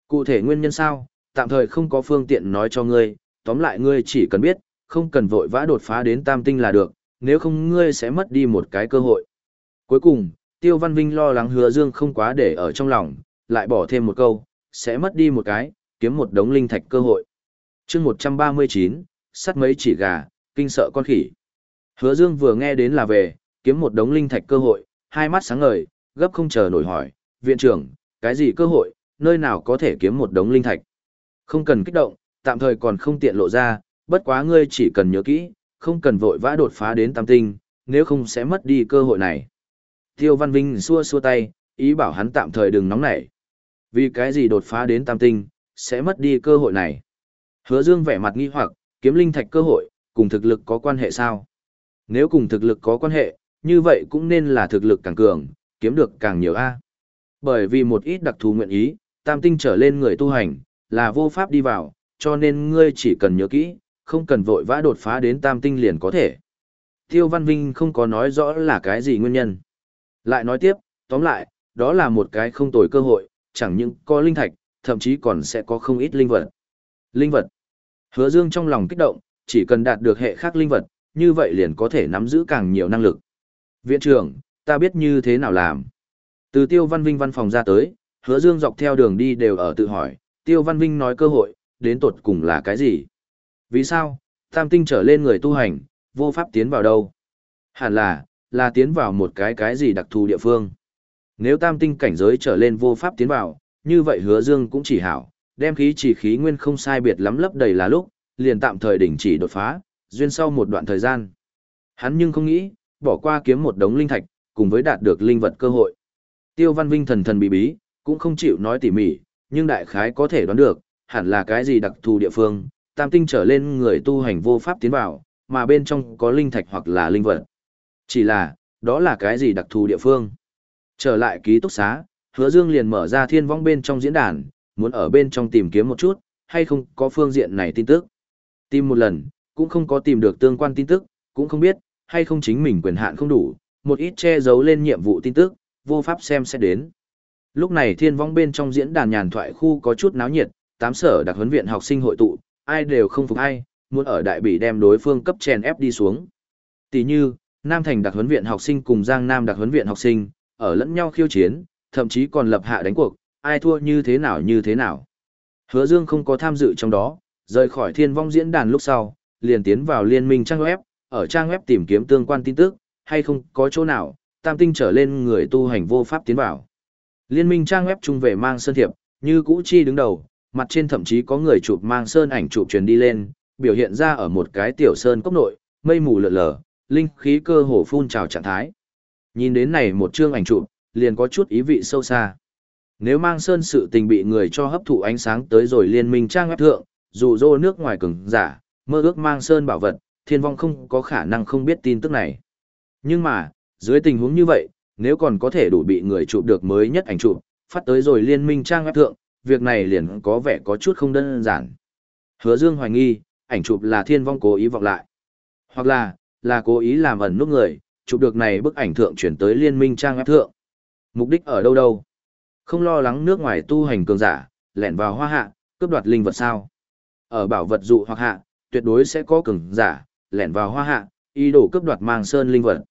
Speaker 1: Cụ thể nguyên nhân sao, tạm thời không có phương tiện nói cho ngươi, tóm lại ngươi chỉ cần biết, không cần vội vã đột phá đến tam tinh là được, nếu không ngươi sẽ mất đi một cái cơ hội. Cuối cùng, Tiêu Văn Vinh lo lắng hứa dương không quá để ở trong lòng, lại bỏ thêm một câu, sẽ mất đi một cái, kiếm một đống linh thạch cơ hội. chương 139, sắt mấy chỉ gà, kinh sợ con khỉ. Hứa dương vừa nghe đến là về, kiếm một đống linh thạch cơ hội, hai mắt sáng ngời, gấp không chờ nổi hỏi, viện trưởng, cái gì cơ hội, nơi nào có thể kiếm một đống linh thạch. Không cần kích động, tạm thời còn không tiện lộ ra, bất quá ngươi chỉ cần nhớ kỹ, không cần vội vã đột phá đến tam tinh, nếu không sẽ mất đi cơ hội này. Tiêu Văn Vinh xua xua tay, ý bảo hắn tạm thời đừng nóng nảy. Vì cái gì đột phá đến tam tinh, sẽ mất đi cơ hội này. Hứa Dương vẻ mặt nghi hoặc, kiếm linh thạch cơ hội, cùng thực lực có quan hệ sao? Nếu cùng thực lực có quan hệ, như vậy cũng nên là thực lực càng cường, kiếm được càng nhiều A. Bởi vì một ít đặc thù nguyện ý, tam tinh trở lên người tu hành, là vô pháp đi vào, cho nên ngươi chỉ cần nhớ kỹ, không cần vội vã đột phá đến tam tinh liền có thể. Tiêu Văn Vinh không có nói rõ là cái gì nguyên nhân. Lại nói tiếp, tóm lại, đó là một cái không tồi cơ hội, chẳng những có linh thạch, thậm chí còn sẽ có không ít linh vật. Linh vật. Hứa Dương trong lòng kích động, chỉ cần đạt được hệ khác linh vật, như vậy liền có thể nắm giữ càng nhiều năng lực. Viện trưởng, ta biết như thế nào làm. Từ Tiêu Văn Vinh văn phòng ra tới, Hứa Dương dọc theo đường đi đều ở tự hỏi, Tiêu Văn Vinh nói cơ hội, đến tột cùng là cái gì? Vì sao, tam tinh trở lên người tu hành, vô pháp tiến vào đâu? Hẳn là, là tiến vào một cái cái gì đặc thù địa phương. Nếu tam tinh cảnh giới trở lên vô pháp tiến vào, như vậy hứa dương cũng chỉ hảo, đem khí chỉ khí nguyên không sai biệt lắm lấp đầy là lúc, liền tạm thời đình chỉ đột phá, duyên sau một đoạn thời gian. Hắn nhưng không nghĩ, bỏ qua kiếm một đống linh thạch, cùng với đạt được linh vật cơ hội. Tiêu Văn Vinh thần thần bí bí, cũng không chịu nói tỉ mỉ, nhưng đại khái có thể đoán được, hẳn là cái gì đặc thù địa phương, tam tinh trở lên người tu hành vô pháp tiến vào, mà bên trong có linh thạch hoặc là linh vật. Chỉ là, đó là cái gì đặc thù địa phương. Trở lại ký túc xá, hứa dương liền mở ra thiên vong bên trong diễn đàn, muốn ở bên trong tìm kiếm một chút, hay không có phương diện này tin tức. Tìm một lần, cũng không có tìm được tương quan tin tức, cũng không biết, hay không chính mình quyền hạn không đủ, một ít che giấu lên nhiệm vụ tin tức, vô pháp xem sẽ đến. Lúc này thiên vong bên trong diễn đàn nhàn thoại khu có chút náo nhiệt, tám sở đặc huấn viện học sinh hội tụ, ai đều không phục ai, muốn ở đại bỉ đem đối phương cấp chèn ép đi xuống. Tỷ như, Nam Thành đặc huấn viện học sinh cùng Giang Nam đặc huấn viện học sinh, ở lẫn nhau khiêu chiến, thậm chí còn lập hạ đánh cuộc, ai thua như thế nào như thế nào. Hứa Dương không có tham dự trong đó, rời khỏi thiên vong diễn đàn lúc sau, liền tiến vào liên minh trang web, ở trang web tìm kiếm tương quan tin tức, hay không có chỗ nào, tam tinh trở lên người tu hành vô pháp tiến vào. Liên minh trang web chung về mang sơn thiệp, như cũ chi đứng đầu, mặt trên thậm chí có người chụp mang sơn ảnh chụp truyền đi lên, biểu hiện ra ở một cái tiểu sơn cốc nội, mây mù lờ lờ, linh khí cơ hồ phun trào trạng thái. Nhìn đến này một chương ảnh chụp, liền có chút ý vị sâu xa. Nếu mang sơn sự tình bị người cho hấp thụ ánh sáng tới rồi liên minh trang web thượng, dù dô nước ngoài cứng giả, mơ ước mang sơn bảo vật, thiên vong không có khả năng không biết tin tức này. Nhưng mà, dưới tình huống như vậy, nếu còn có thể đủ bị người chụp được mới nhất ảnh chụp, phát tới rồi liên minh trang web thượng, việc này liền có vẻ có chút không đơn giản. Hứa Dương hoài nghi, ảnh chụp là thiên vong cố ý vọng lại. Hoặc là, là cố ý làm ẩn nút người, chụp được này bức ảnh thượng chuyển tới liên minh trang web thượng. Mục đích ở đâu đâu? Không lo lắng nước ngoài tu hành cường giả, lẻn vào hoa hạ, cướp đoạt linh vật sao? Ở bảo vật dụ hoặc hạ, tuyệt đối sẽ có cường giả, lẻn vào hoa hạ, ý đồ cướp đoạt mang sơn linh vật.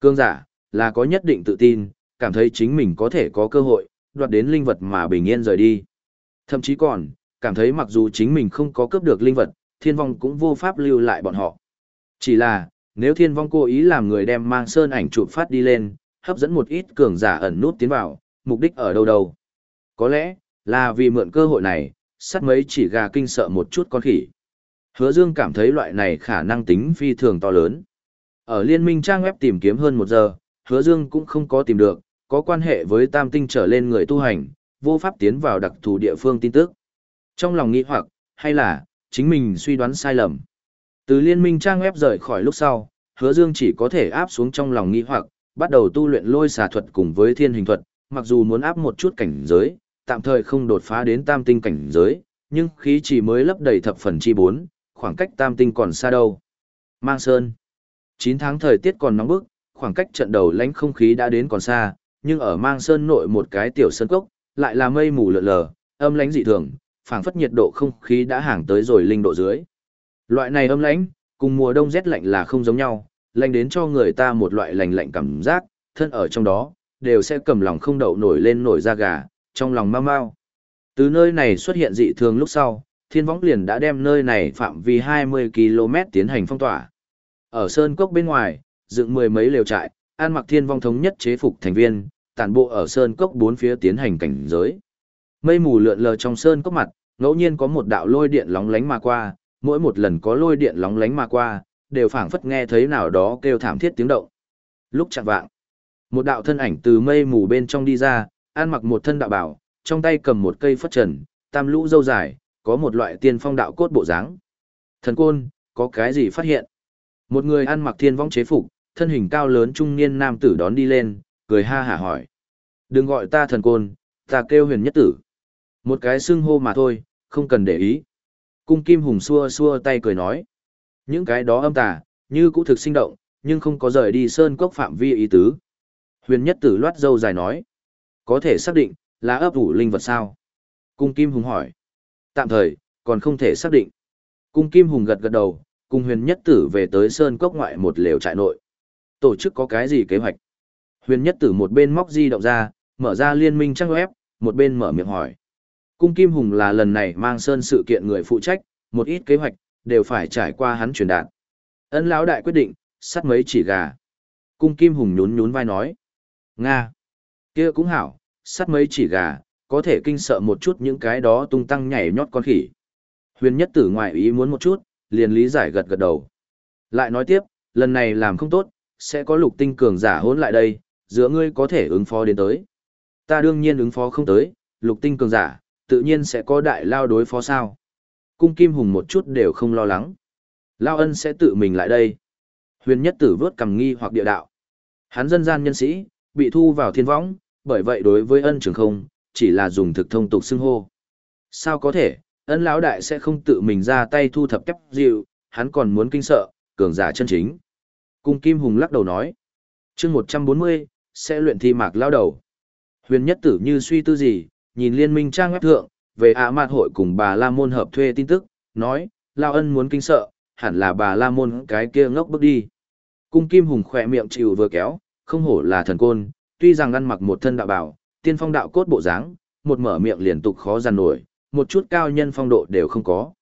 Speaker 1: Cường giả, là có nhất định tự tin, cảm thấy chính mình có thể có cơ hội, đoạt đến linh vật mà bình yên rời đi. Thậm chí còn, cảm thấy mặc dù chính mình không có cướp được linh vật, thiên vong cũng vô pháp lưu lại bọn họ. Chỉ là, nếu thiên vong cố ý làm người đem mang sơn ảnh chụp phát đi lên, hấp dẫn một ít cường giả ẩn nút tiến vào, mục đích ở đâu đâu. Có lẽ, là vì mượn cơ hội này, sát mấy chỉ gà kinh sợ một chút con khỉ. Hứa Dương cảm thấy loại này khả năng tính phi thường to lớn. Ở liên minh trang web tìm kiếm hơn một giờ, Hứa Dương cũng không có tìm được, có quan hệ với tam tinh trở lên người tu hành, vô pháp tiến vào đặc thù địa phương tin tức. Trong lòng nghĩ hoặc, hay là, chính mình suy đoán sai lầm. Từ liên minh trang web rời khỏi lúc sau, hứa dương chỉ có thể áp xuống trong lòng nghĩ hoặc, bắt đầu tu luyện lôi xà thuật cùng với thiên hình thuật, mặc dù muốn áp một chút cảnh giới, tạm thời không đột phá đến tam tinh cảnh giới, nhưng khí chỉ mới lấp đầy thập phần chi bốn, khoảng cách tam tinh còn xa đâu. Mang Sơn 9 tháng thời tiết còn nóng bức, khoảng cách trận đầu lãnh không khí đã đến còn xa, nhưng ở Mang Sơn nội một cái tiểu sơn cốc, lại là mây mù lợn lờ, âm lãnh dị thường, phảng phất nhiệt độ không khí đã hàng tới rồi linh độ dưới. Loại này âm lãnh, cùng mùa đông rét lạnh là không giống nhau, lạnh đến cho người ta một loại lạnh lạnh cảm giác, thân ở trong đó, đều sẽ cầm lòng không đậu nổi lên nổi da gà, trong lòng mau mau. Từ nơi này xuất hiện dị thường lúc sau, thiên võng liền đã đem nơi này phạm vi 20 km tiến hành phong tỏa. Ở Sơn Cốc bên ngoài, dựng mười mấy lều trại, an mặc thiên vong thống nhất chế phục thành viên, tản bộ ở Sơn Cốc bốn phía tiến hành cảnh giới. Mây mù lượn lờ trong Sơn Cốc mặt, ngẫu nhiên có một đạo lôi điện lóng lánh mà qua, mỗi một lần có lôi điện lóng lánh mà qua, đều phảng phất nghe thấy nào đó kêu thảm thiết tiếng động. Lúc chạm vạng, một đạo thân ảnh từ mây mù bên trong đi ra, ăn mặc một thân đạo bảo, trong tay cầm một cây phất trần, tam lũ dâu dài, có một loại tiên phong đạo cốt bộ dáng. Thần côn, có cái gì phát hiện? Một người ăn mặc thiên vong chế phục, thân hình cao lớn trung niên nam tử đón đi lên, cười ha hả hỏi. Đừng gọi ta thần côn, ta kêu huyền nhất tử. Một cái xưng hô mà thôi, không cần để ý. Cung Kim Hùng xua xua tay cười nói. Những cái đó âm tà, như cũ thực sinh động, nhưng không có rời đi sơn cốc phạm vi ý tứ. Huyền nhất tử loát dâu dài nói. Có thể xác định, là ấp ủ linh vật sao? Cung Kim Hùng hỏi. Tạm thời, còn không thể xác định. Cung Kim Hùng gật gật đầu, cùng huyền nhất tử về tới sơn cốc ngoại một lều trại nội. Tổ chức có cái gì kế hoạch? Huyền nhất tử một bên móc di động ra, mở ra liên minh trang web, một bên mở miệng hỏi. Cung Kim Hùng là lần này mang sơn sự kiện người phụ trách, một ít kế hoạch, đều phải trải qua hắn truyền đạt. Ân lão đại quyết định, sắt mấy chỉ gà. Cung Kim Hùng nhún nhún vai nói. Nga. kia cũng hảo, sắt mấy chỉ gà, có thể kinh sợ một chút những cái đó tung tăng nhảy nhót con khỉ. Huyền nhất tử ngoại ý muốn một chút, liền lý giải gật gật đầu. Lại nói tiếp, lần này làm không tốt, sẽ có lục tinh cường giả hỗn lại đây, giữa ngươi có thể ứng phó đến tới. Ta đương nhiên ứng phó không tới, lục tinh cường giả, tự nhiên sẽ có đại lao đối phó sao. Cung Kim Hùng một chút đều không lo lắng. Lao ân sẽ tự mình lại đây. Huyền nhất tử vớt cầm nghi hoặc địa đạo. Hắn dân gian nhân sĩ, bị thu vào thiên võng, bởi vậy đối với ân trường không, chỉ là dùng thực thông tục xưng hô. Sao có thể, ân lão đại sẽ không tự mình ra tay thu thập kép dịu, hắn còn muốn kinh sợ, cường giả chân chính. Cung Kim Hùng lắc đầu nói. chương 140, sẽ luyện thi mạc lao đầu. Huyền nhất tử như suy tư gì, nhìn liên minh trang web thượng, về ạ mạt hội cùng bà La Môn hợp thuê tin tức, nói, Lao ân muốn kinh sợ, hẳn là bà La Môn cái kia ngốc bước đi. Cung Kim Hùng khỏe miệng chịu vừa kéo, không hổ là thần côn, tuy rằng ăn mặc một thân đạo bảo, tiên phong đạo cốt bộ dáng, một mở miệng liền tục khó giàn nổi, một chút cao nhân phong độ đều không có.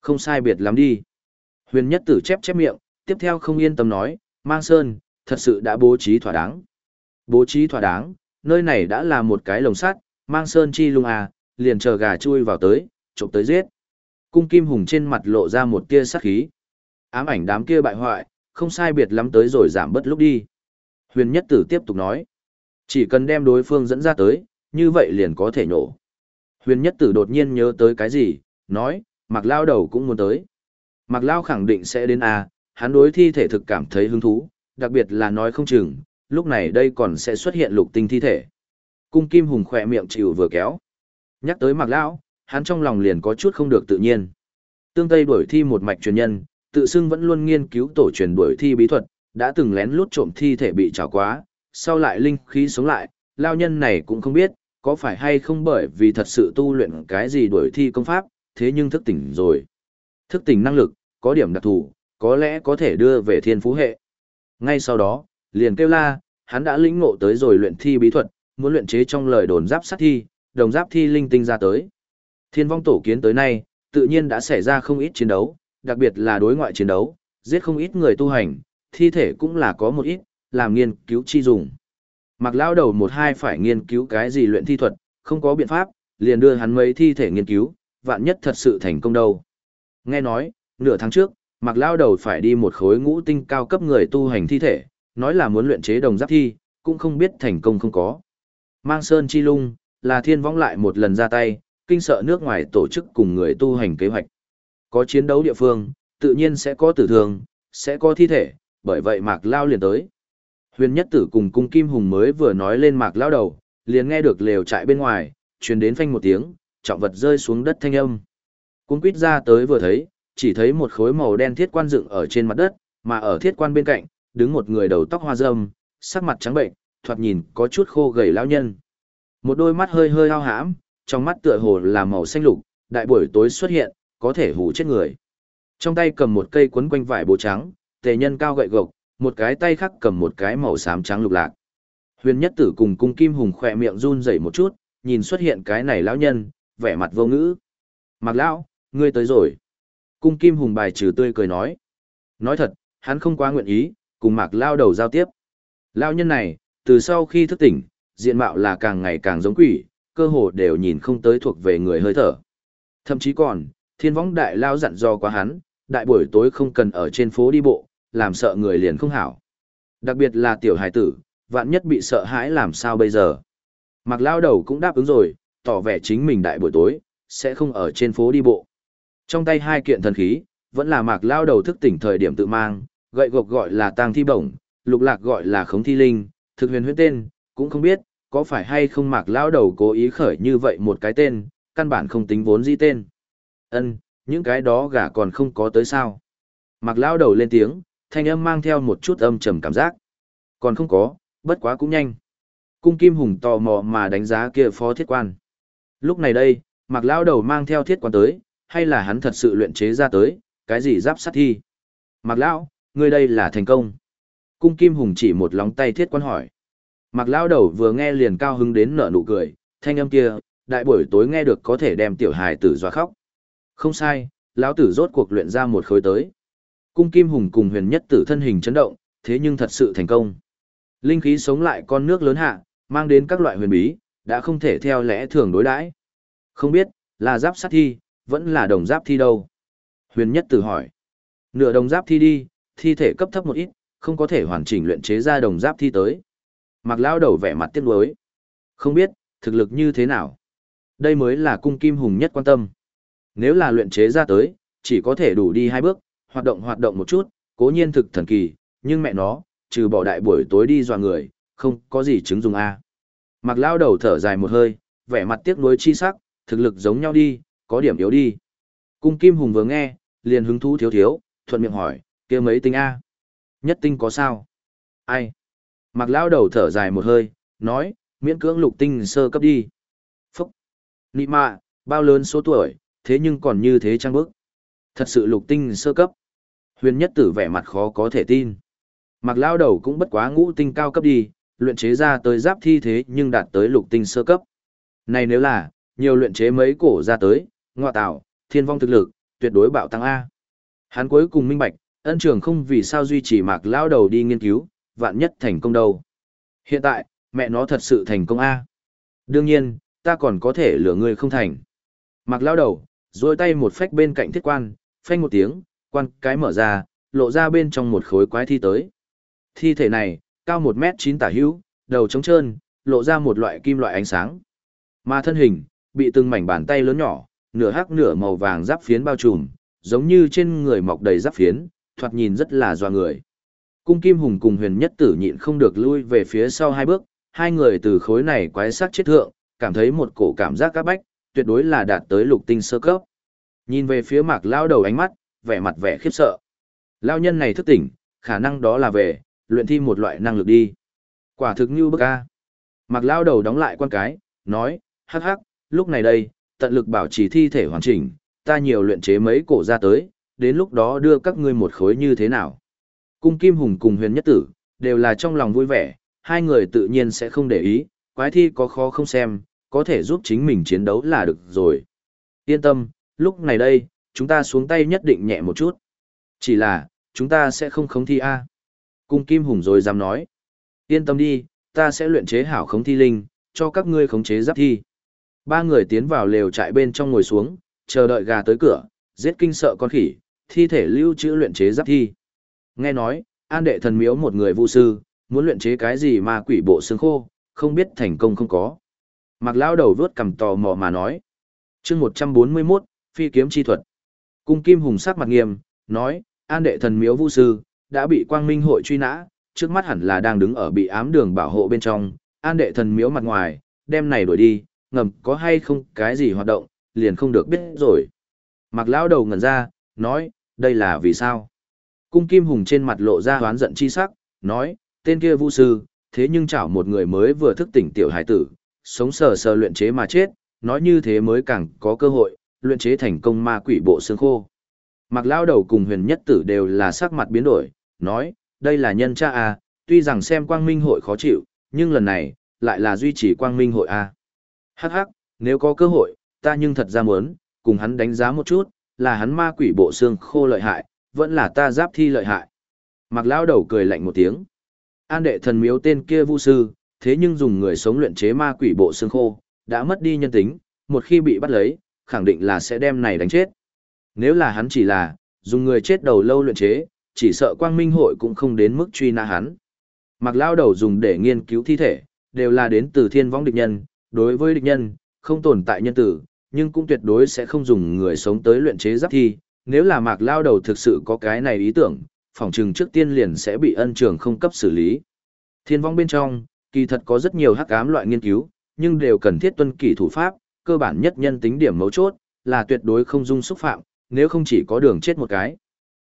Speaker 1: Không sai biệt lắm đi. Huyền nhất tử chép chép miệng, tiếp theo không yên tâm nói, mang sơn, thật sự đã bố trí thỏa đáng. Bố trí thỏa đáng, nơi này đã là một cái lồng sắt, mang sơn chi lung à, liền chờ gà chui vào tới, trộm tới giết. Cung Kim Hùng trên mặt lộ ra một tia sắc khí. Ám ảnh đám kia bại hoại, không sai biệt lắm tới rồi giảm bớt lúc đi. Huyền Nhất Tử tiếp tục nói. Chỉ cần đem đối phương dẫn ra tới, như vậy liền có thể nổ. Huyền Nhất Tử đột nhiên nhớ tới cái gì, nói, Mạc Lao đầu cũng muốn tới. Mạc Lao khẳng định sẽ đến à, hắn đối thi thể thực cảm thấy hứng thú, đặc biệt là nói không chừng, lúc này đây còn sẽ xuất hiện lục tinh thi thể. Cung Kim Hùng khỏe miệng chịu vừa kéo. Nhắc tới Mạc Lão, hắn trong lòng liền có chút không được tự nhiên. Tương Tây đuổi thi một mạch truyền nhân, tự xưng vẫn luôn nghiên cứu tổ truyền đuổi thi bí thuật, đã từng lén lút trộm thi thể bị trào quá, sau lại linh khí sống lại, lao nhân này cũng không biết, có phải hay không bởi vì thật sự tu luyện cái gì đuổi thi công pháp, thế nhưng thức tỉnh rồi. Thức tỉnh năng lực, có điểm đặc thù, có lẽ có thể đưa về thiên phú hệ. Ngay sau đó, liền kêu la, hắn đã lĩnh ngộ tới rồi luyện thi bí thuật, muốn luyện chế trong lời đồn giáp sát thi, đồng giáp thi linh tinh ra tới. Thiên vong tổ kiến tới nay, tự nhiên đã xảy ra không ít chiến đấu, đặc biệt là đối ngoại chiến đấu, giết không ít người tu hành, thi thể cũng là có một ít, làm nghiên cứu chi dùng. Mặc lao đầu một hai phải nghiên cứu cái gì luyện thi thuật, không có biện pháp, liền đưa hắn mấy thi thể nghiên cứu, vạn nhất thật sự thành công đâu. Nghe nói, nửa tháng trước, mặc lao đầu phải đi một khối ngũ tinh cao cấp người tu hành thi thể, nói là muốn luyện chế đồng giáp thi, cũng không biết thành công không có. Mang Sơn Chi Lung, là thiên vong lại một lần ra tay, kinh sợ nước ngoài tổ chức cùng người tu hành kế hoạch. Có chiến đấu địa phương, tự nhiên sẽ có tử thương, sẽ có thi thể, bởi vậy Mạc Lao liền tới. Huyền Nhất Tử cùng cung Kim Hùng mới vừa nói lên Mạc Lao đầu, liền nghe được lều trại bên ngoài, truyền đến phanh một tiếng, trọng vật rơi xuống đất thanh âm. Cung quýt ra tới vừa thấy, chỉ thấy một khối màu đen thiết quan dựng ở trên mặt đất, mà ở thiết quan bên cạnh, đứng một người đầu tóc hoa râm, sắc mặt trắng bệnh, thoạt nhìn có chút khô gầy lão nhân. Một đôi mắt hơi hơi ao hãm, trong mắt tựa hồ là màu xanh lục, đại buổi tối xuất hiện, có thể hù chết người. Trong tay cầm một cây quấn quanh vải bố trắng, tề nhân cao gậy gộc, một cái tay khác cầm một cái màu xám trắng lục lạc. Huyền nhất tử cùng cung kim hùng khỏe miệng run rẩy một chút, nhìn xuất hiện cái này lão nhân, vẻ mặt vô ngữ. Mạc lão, ngươi tới rồi. Cung kim hùng bài trừ tươi cười nói. Nói thật, hắn không quá nguyện ý, cùng mạc lao đầu giao tiếp. Lão nhân này, từ sau khi thức tỉnh, diện mạo là càng ngày càng giống quỷ, cơ hồ đều nhìn không tới thuộc về người hơi thở. Thậm chí còn, thiên võng đại lao dặn dò quá hắn, đại buổi tối không cần ở trên phố đi bộ, làm sợ người liền không hảo. Đặc biệt là tiểu hải tử, vạn nhất bị sợ hãi làm sao bây giờ. Mặc lao đầu cũng đáp ứng rồi, tỏ vẻ chính mình đại buổi tối, sẽ không ở trên phố đi bộ. Trong tay hai kiện thần khí, vẫn là mạc lao đầu thức tỉnh thời điểm tự mang, gậy gộc gọi là tang thi bổng, lục lạc gọi là khống thi linh, thực huyền huyết tên, cũng không biết, có phải hay không mạc lão đầu cố ý khởi như vậy một cái tên, căn bản không tính vốn di tên. Ân, những cái đó gà còn không có tới sao. Mạc lão đầu lên tiếng, thanh âm mang theo một chút âm trầm cảm giác. Còn không có, Bất quá cũng nhanh. Cung Kim Hùng tò mò mà đánh giá kia phó thiết quan. Lúc này đây, mặc lao đầu mang theo thiết quan tới, hay là hắn thật sự luyện chế ra tới, cái gì giáp sát thi. Mặc lão, ngươi đây là thành công. Cung Kim Hùng chỉ một lóng tay thiết quan hỏi. Mặc lao đầu vừa nghe liền cao hứng đến nở nụ cười, thanh âm kia, đại buổi tối nghe được có thể đem tiểu hài tử dọa khóc. Không sai, lão tử rốt cuộc luyện ra một khối tới. Cung Kim Hùng cùng huyền nhất tử thân hình chấn động, thế nhưng thật sự thành công. Linh khí sống lại con nước lớn hạ, mang đến các loại huyền bí, đã không thể theo lẽ thường đối đãi. Không biết, là giáp sát thi, vẫn là đồng giáp thi đâu. Huyền nhất tử hỏi. Nửa đồng giáp thi đi, thi thể cấp thấp một ít, không có thể hoàn chỉnh luyện chế ra đồng giáp thi tới. Mặc lao đầu vẻ mặt tiếc nuối. Không biết, thực lực như thế nào. Đây mới là cung kim hùng nhất quan tâm. Nếu là luyện chế ra tới, chỉ có thể đủ đi hai bước, hoạt động hoạt động một chút, cố nhiên thực thần kỳ, nhưng mẹ nó, trừ bỏ đại buổi tối đi dọa người, không có gì chứng dùng A. Mặc lao đầu thở dài một hơi, vẻ mặt tiếc nuối chi sắc, thực lực giống nhau đi, có điểm yếu đi. Cung Kim Hùng vừa nghe, liền hứng thú thiếu thiếu, thuận miệng hỏi, kia mấy tinh A. Nhất tinh có sao? Ai? Mặc lao đầu thở dài một hơi, nói, miễn cưỡng lục tinh sơ cấp đi. Phúc! Nị mạ, bao lớn số tuổi, thế nhưng còn như thế trang bức. Thật sự lục tinh sơ cấp. Huyền nhất tử vẻ mặt khó có thể tin. Mặc lao đầu cũng bất quá ngũ tinh cao cấp đi, luyện chế ra tới giáp thi thế nhưng đạt tới lục tinh sơ cấp. Này nếu là, nhiều luyện chế mấy cổ ra tới, ngọa tạo, thiên vong thực lực, tuyệt đối bạo tăng A. Hắn cuối cùng minh bạch, ân trường không vì sao duy trì mạc lao đầu đi nghiên cứu, vạn nhất thành công đâu. Hiện tại, mẹ nó thật sự thành công A. Đương nhiên, ta còn có thể lừa người không thành. Mạc lao đầu, rồi tay một phách bên cạnh thiết quan, phanh một tiếng, quan cái mở ra, lộ ra bên trong một khối quái thi tới. Thi thể này, cao 1 mét 9 tả hữu, đầu trống trơn, lộ ra một loại kim loại ánh sáng. Mà thân hình, bị từng mảnh bàn tay lớn nhỏ, nửa hắc nửa màu vàng giáp phiến bao trùm, giống như trên người mọc đầy giáp phiến, thoạt nhìn rất là doa người. Cung Kim Hùng cùng huyền nhất tử nhịn không được lui về phía sau hai bước, hai người từ khối này quái sắc chết thượng, cảm thấy một cổ cảm giác các bách, tuyệt đối là đạt tới lục tinh sơ cấp. Nhìn về phía mạc lao đầu ánh mắt, vẻ mặt vẻ khiếp sợ. Lao nhân này thức tỉnh, khả năng đó là về, luyện thi một loại năng lực đi. Quả thực như bức a. Mạc lao đầu đóng lại quan cái, nói, hắc hắc, lúc này đây, tận lực bảo trì thi thể hoàn chỉnh, ta nhiều luyện chế mấy cổ ra tới, đến lúc đó đưa các ngươi một khối như thế nào. Cung Kim Hùng cùng huyền nhất tử, đều là trong lòng vui vẻ, hai người tự nhiên sẽ không để ý, quái thi có khó không xem, có thể giúp chính mình chiến đấu là được rồi. Yên tâm, lúc này đây, chúng ta xuống tay nhất định nhẹ một chút. Chỉ là, chúng ta sẽ không khống thi A. Cung Kim Hùng rồi dám nói. Yên tâm đi, ta sẽ luyện chế hảo khống thi linh, cho các ngươi khống chế giáp thi. Ba người tiến vào lều trại bên trong ngồi xuống, chờ đợi gà tới cửa, giết kinh sợ con khỉ, thi thể lưu trữ luyện chế giáp thi. Nghe nói, an đệ thần miếu một người vu sư, muốn luyện chế cái gì mà quỷ bộ xương khô, không biết thành công không có. Mặc lao đầu vớt cầm tò mò mà nói. chương 141, phi kiếm chi thuật. Cung kim hùng sắc mặt nghiêm, nói, an đệ thần miếu vu sư, đã bị quang minh hội truy nã, trước mắt hẳn là đang đứng ở bị ám đường bảo hộ bên trong, an đệ thần miếu mặt ngoài, đem này đuổi đi, ngầm có hay không cái gì hoạt động, liền không được biết rồi. Mặc lão đầu ngẩn ra, nói, đây là vì sao? Cung Kim Hùng trên mặt lộ ra hoán giận chi sắc, nói, tên kia vu sư, thế nhưng chảo một người mới vừa thức tỉnh tiểu hải tử, sống sờ sờ luyện chế mà chết, nói như thế mới càng có cơ hội, luyện chế thành công ma quỷ bộ xương khô. Mặc lao đầu cùng huyền nhất tử đều là sắc mặt biến đổi, nói, đây là nhân cha A, tuy rằng xem quang minh hội khó chịu, nhưng lần này, lại là duy trì quang minh hội A. Hắc hắc, nếu có cơ hội, ta nhưng thật ra muốn, cùng hắn đánh giá một chút, là hắn ma quỷ bộ xương khô lợi hại, vẫn là ta giáp thi lợi hại. Mặc lao đầu cười lạnh một tiếng. An đệ thần miếu tên kia vu sư, thế nhưng dùng người sống luyện chế ma quỷ bộ xương khô, đã mất đi nhân tính, một khi bị bắt lấy, khẳng định là sẽ đem này đánh chết. Nếu là hắn chỉ là, dùng người chết đầu lâu luyện chế, chỉ sợ quang minh hội cũng không đến mức truy nã hắn. Mặc lao đầu dùng để nghiên cứu thi thể, đều là đến từ thiên vong địch nhân, đối với địch nhân, không tồn tại nhân tử, nhưng cũng tuyệt đối sẽ không dùng người sống tới luyện chế giáp thi. Nếu là mạc lao đầu thực sự có cái này ý tưởng, phòng trừng trước tiên liền sẽ bị ân trường không cấp xử lý. Thiên vong bên trong, kỳ thật có rất nhiều hắc ám loại nghiên cứu, nhưng đều cần thiết tuân kỷ thủ pháp, cơ bản nhất nhân tính điểm mấu chốt, là tuyệt đối không dung xúc phạm, nếu không chỉ có đường chết một cái.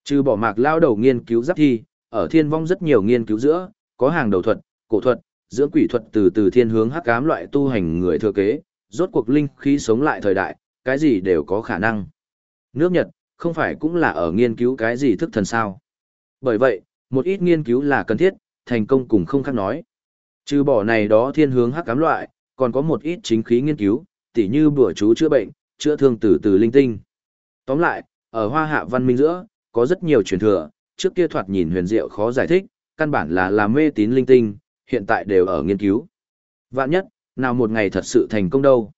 Speaker 1: Trừ bỏ mạc lao đầu nghiên cứu giáp thi, ở thiên vong rất nhiều nghiên cứu giữa, có hàng đầu thuật, cổ thuật, dưỡng quỷ thuật từ từ thiên hướng hắc ám loại tu hành người thừa kế, rốt cuộc linh khí sống lại thời đại, cái gì đều có khả năng. Nước Nhật, không phải cũng là ở nghiên cứu cái gì thức thần sao. Bởi vậy, một ít nghiên cứu là cần thiết, thành công cùng không khác nói. Trừ bỏ này đó thiên hướng hắc cám loại, còn có một ít chính khí nghiên cứu, tỉ như bữa chú chữa bệnh, chữa thương từ từ linh tinh. Tóm lại, ở hoa hạ văn minh giữa, có rất nhiều truyền thừa, trước kia thoạt nhìn huyền diệu khó giải thích, căn bản là làm mê tín linh tinh, hiện tại đều ở nghiên cứu. Vạn nhất, nào một ngày thật sự thành công đâu.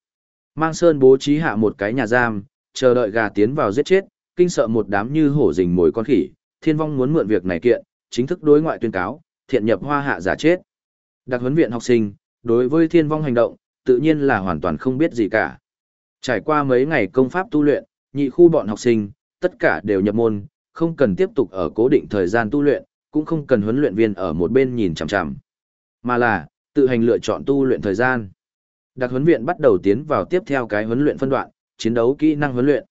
Speaker 1: Mang Sơn bố trí hạ một cái nhà giam, chờ đợi gà tiến vào giết chết, kinh sợ một đám như hổ rình mồi con khỉ, thiên vong muốn mượn việc này kiện, chính thức đối ngoại tuyên cáo, thiện nhập hoa hạ giả chết. Đặc huấn viện học sinh, đối với thiên vong hành động, tự nhiên là hoàn toàn không biết gì cả. Trải qua mấy ngày công pháp tu luyện, nhị khu bọn học sinh, tất cả đều nhập môn, không cần tiếp tục ở cố định thời gian tu luyện, cũng không cần huấn luyện viên ở một bên nhìn chằm chằm, mà là tự hành lựa chọn tu luyện thời gian. Đặc huấn viện bắt đầu tiến vào tiếp theo cái huấn luyện phân đoạn, chiến đấu kỹ năng huấn luyện.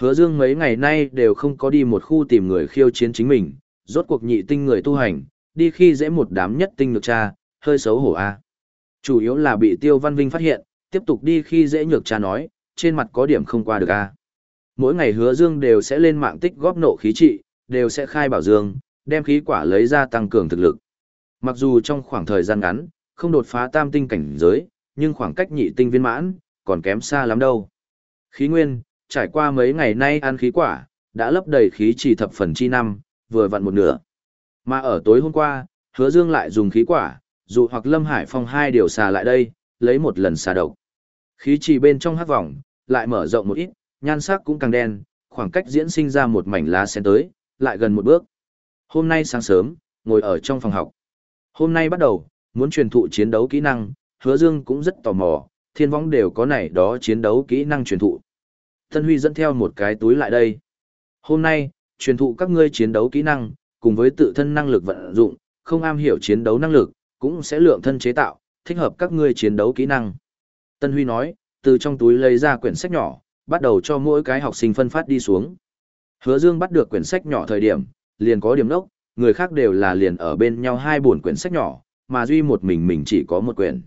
Speaker 1: Hứa Dương mấy ngày nay đều không có đi một khu tìm người khiêu chiến chính mình, rốt cuộc nhị tinh người tu hành, đi khi dễ một đám nhất tinh nhược cha, hơi xấu hổ a. Chủ yếu là bị Tiêu Văn Vinh phát hiện, tiếp tục đi khi dễ nhược cha nói, trên mặt có điểm không qua được a. Mỗi ngày Hứa Dương đều sẽ lên mạng tích góp nộ khí trị, đều sẽ khai bảo Dương, đem khí quả lấy ra tăng cường thực lực. Mặc dù trong khoảng thời gian ngắn, không đột phá tam tinh cảnh giới, nhưng khoảng cách nhị tinh viên mãn, còn kém xa lắm đâu. Khí nguyên, trải qua mấy ngày nay ăn khí quả, đã lấp đầy khí chỉ thập phần chi năm, vừa vặn một nửa. Mà ở tối hôm qua, hứa dương lại dùng khí quả, dụ hoặc lâm hải phong hai điều xà lại đây, lấy một lần xà độc. Khí chỉ bên trong hát vòng, lại mở rộng một ít, nhan sắc cũng càng đen, khoảng cách diễn sinh ra một mảnh lá sen tới, lại gần một bước. Hôm nay sáng sớm, ngồi ở trong phòng học. Hôm nay bắt đầu, muốn truyền thụ chiến đấu kỹ năng, hứa dương cũng rất tò mò, thiên võng đều có này đó chiến đấu kỹ năng truyền thụ. Tân Huy dẫn theo một cái túi lại đây. Hôm nay, truyền thụ các ngươi chiến đấu kỹ năng, cùng với tự thân năng lực vận dụng, không am hiểu chiến đấu năng lực, cũng sẽ lượng thân chế tạo, thích hợp các ngươi chiến đấu kỹ năng. Tân Huy nói, từ trong túi lấy ra quyển sách nhỏ, bắt đầu cho mỗi cái học sinh phân phát đi xuống. Hứa Dương bắt được quyển sách nhỏ thời điểm, liền có điểm đốc, người khác đều là liền ở bên nhau hai buồn quyển sách nhỏ, mà duy một mình mình chỉ có một quyển.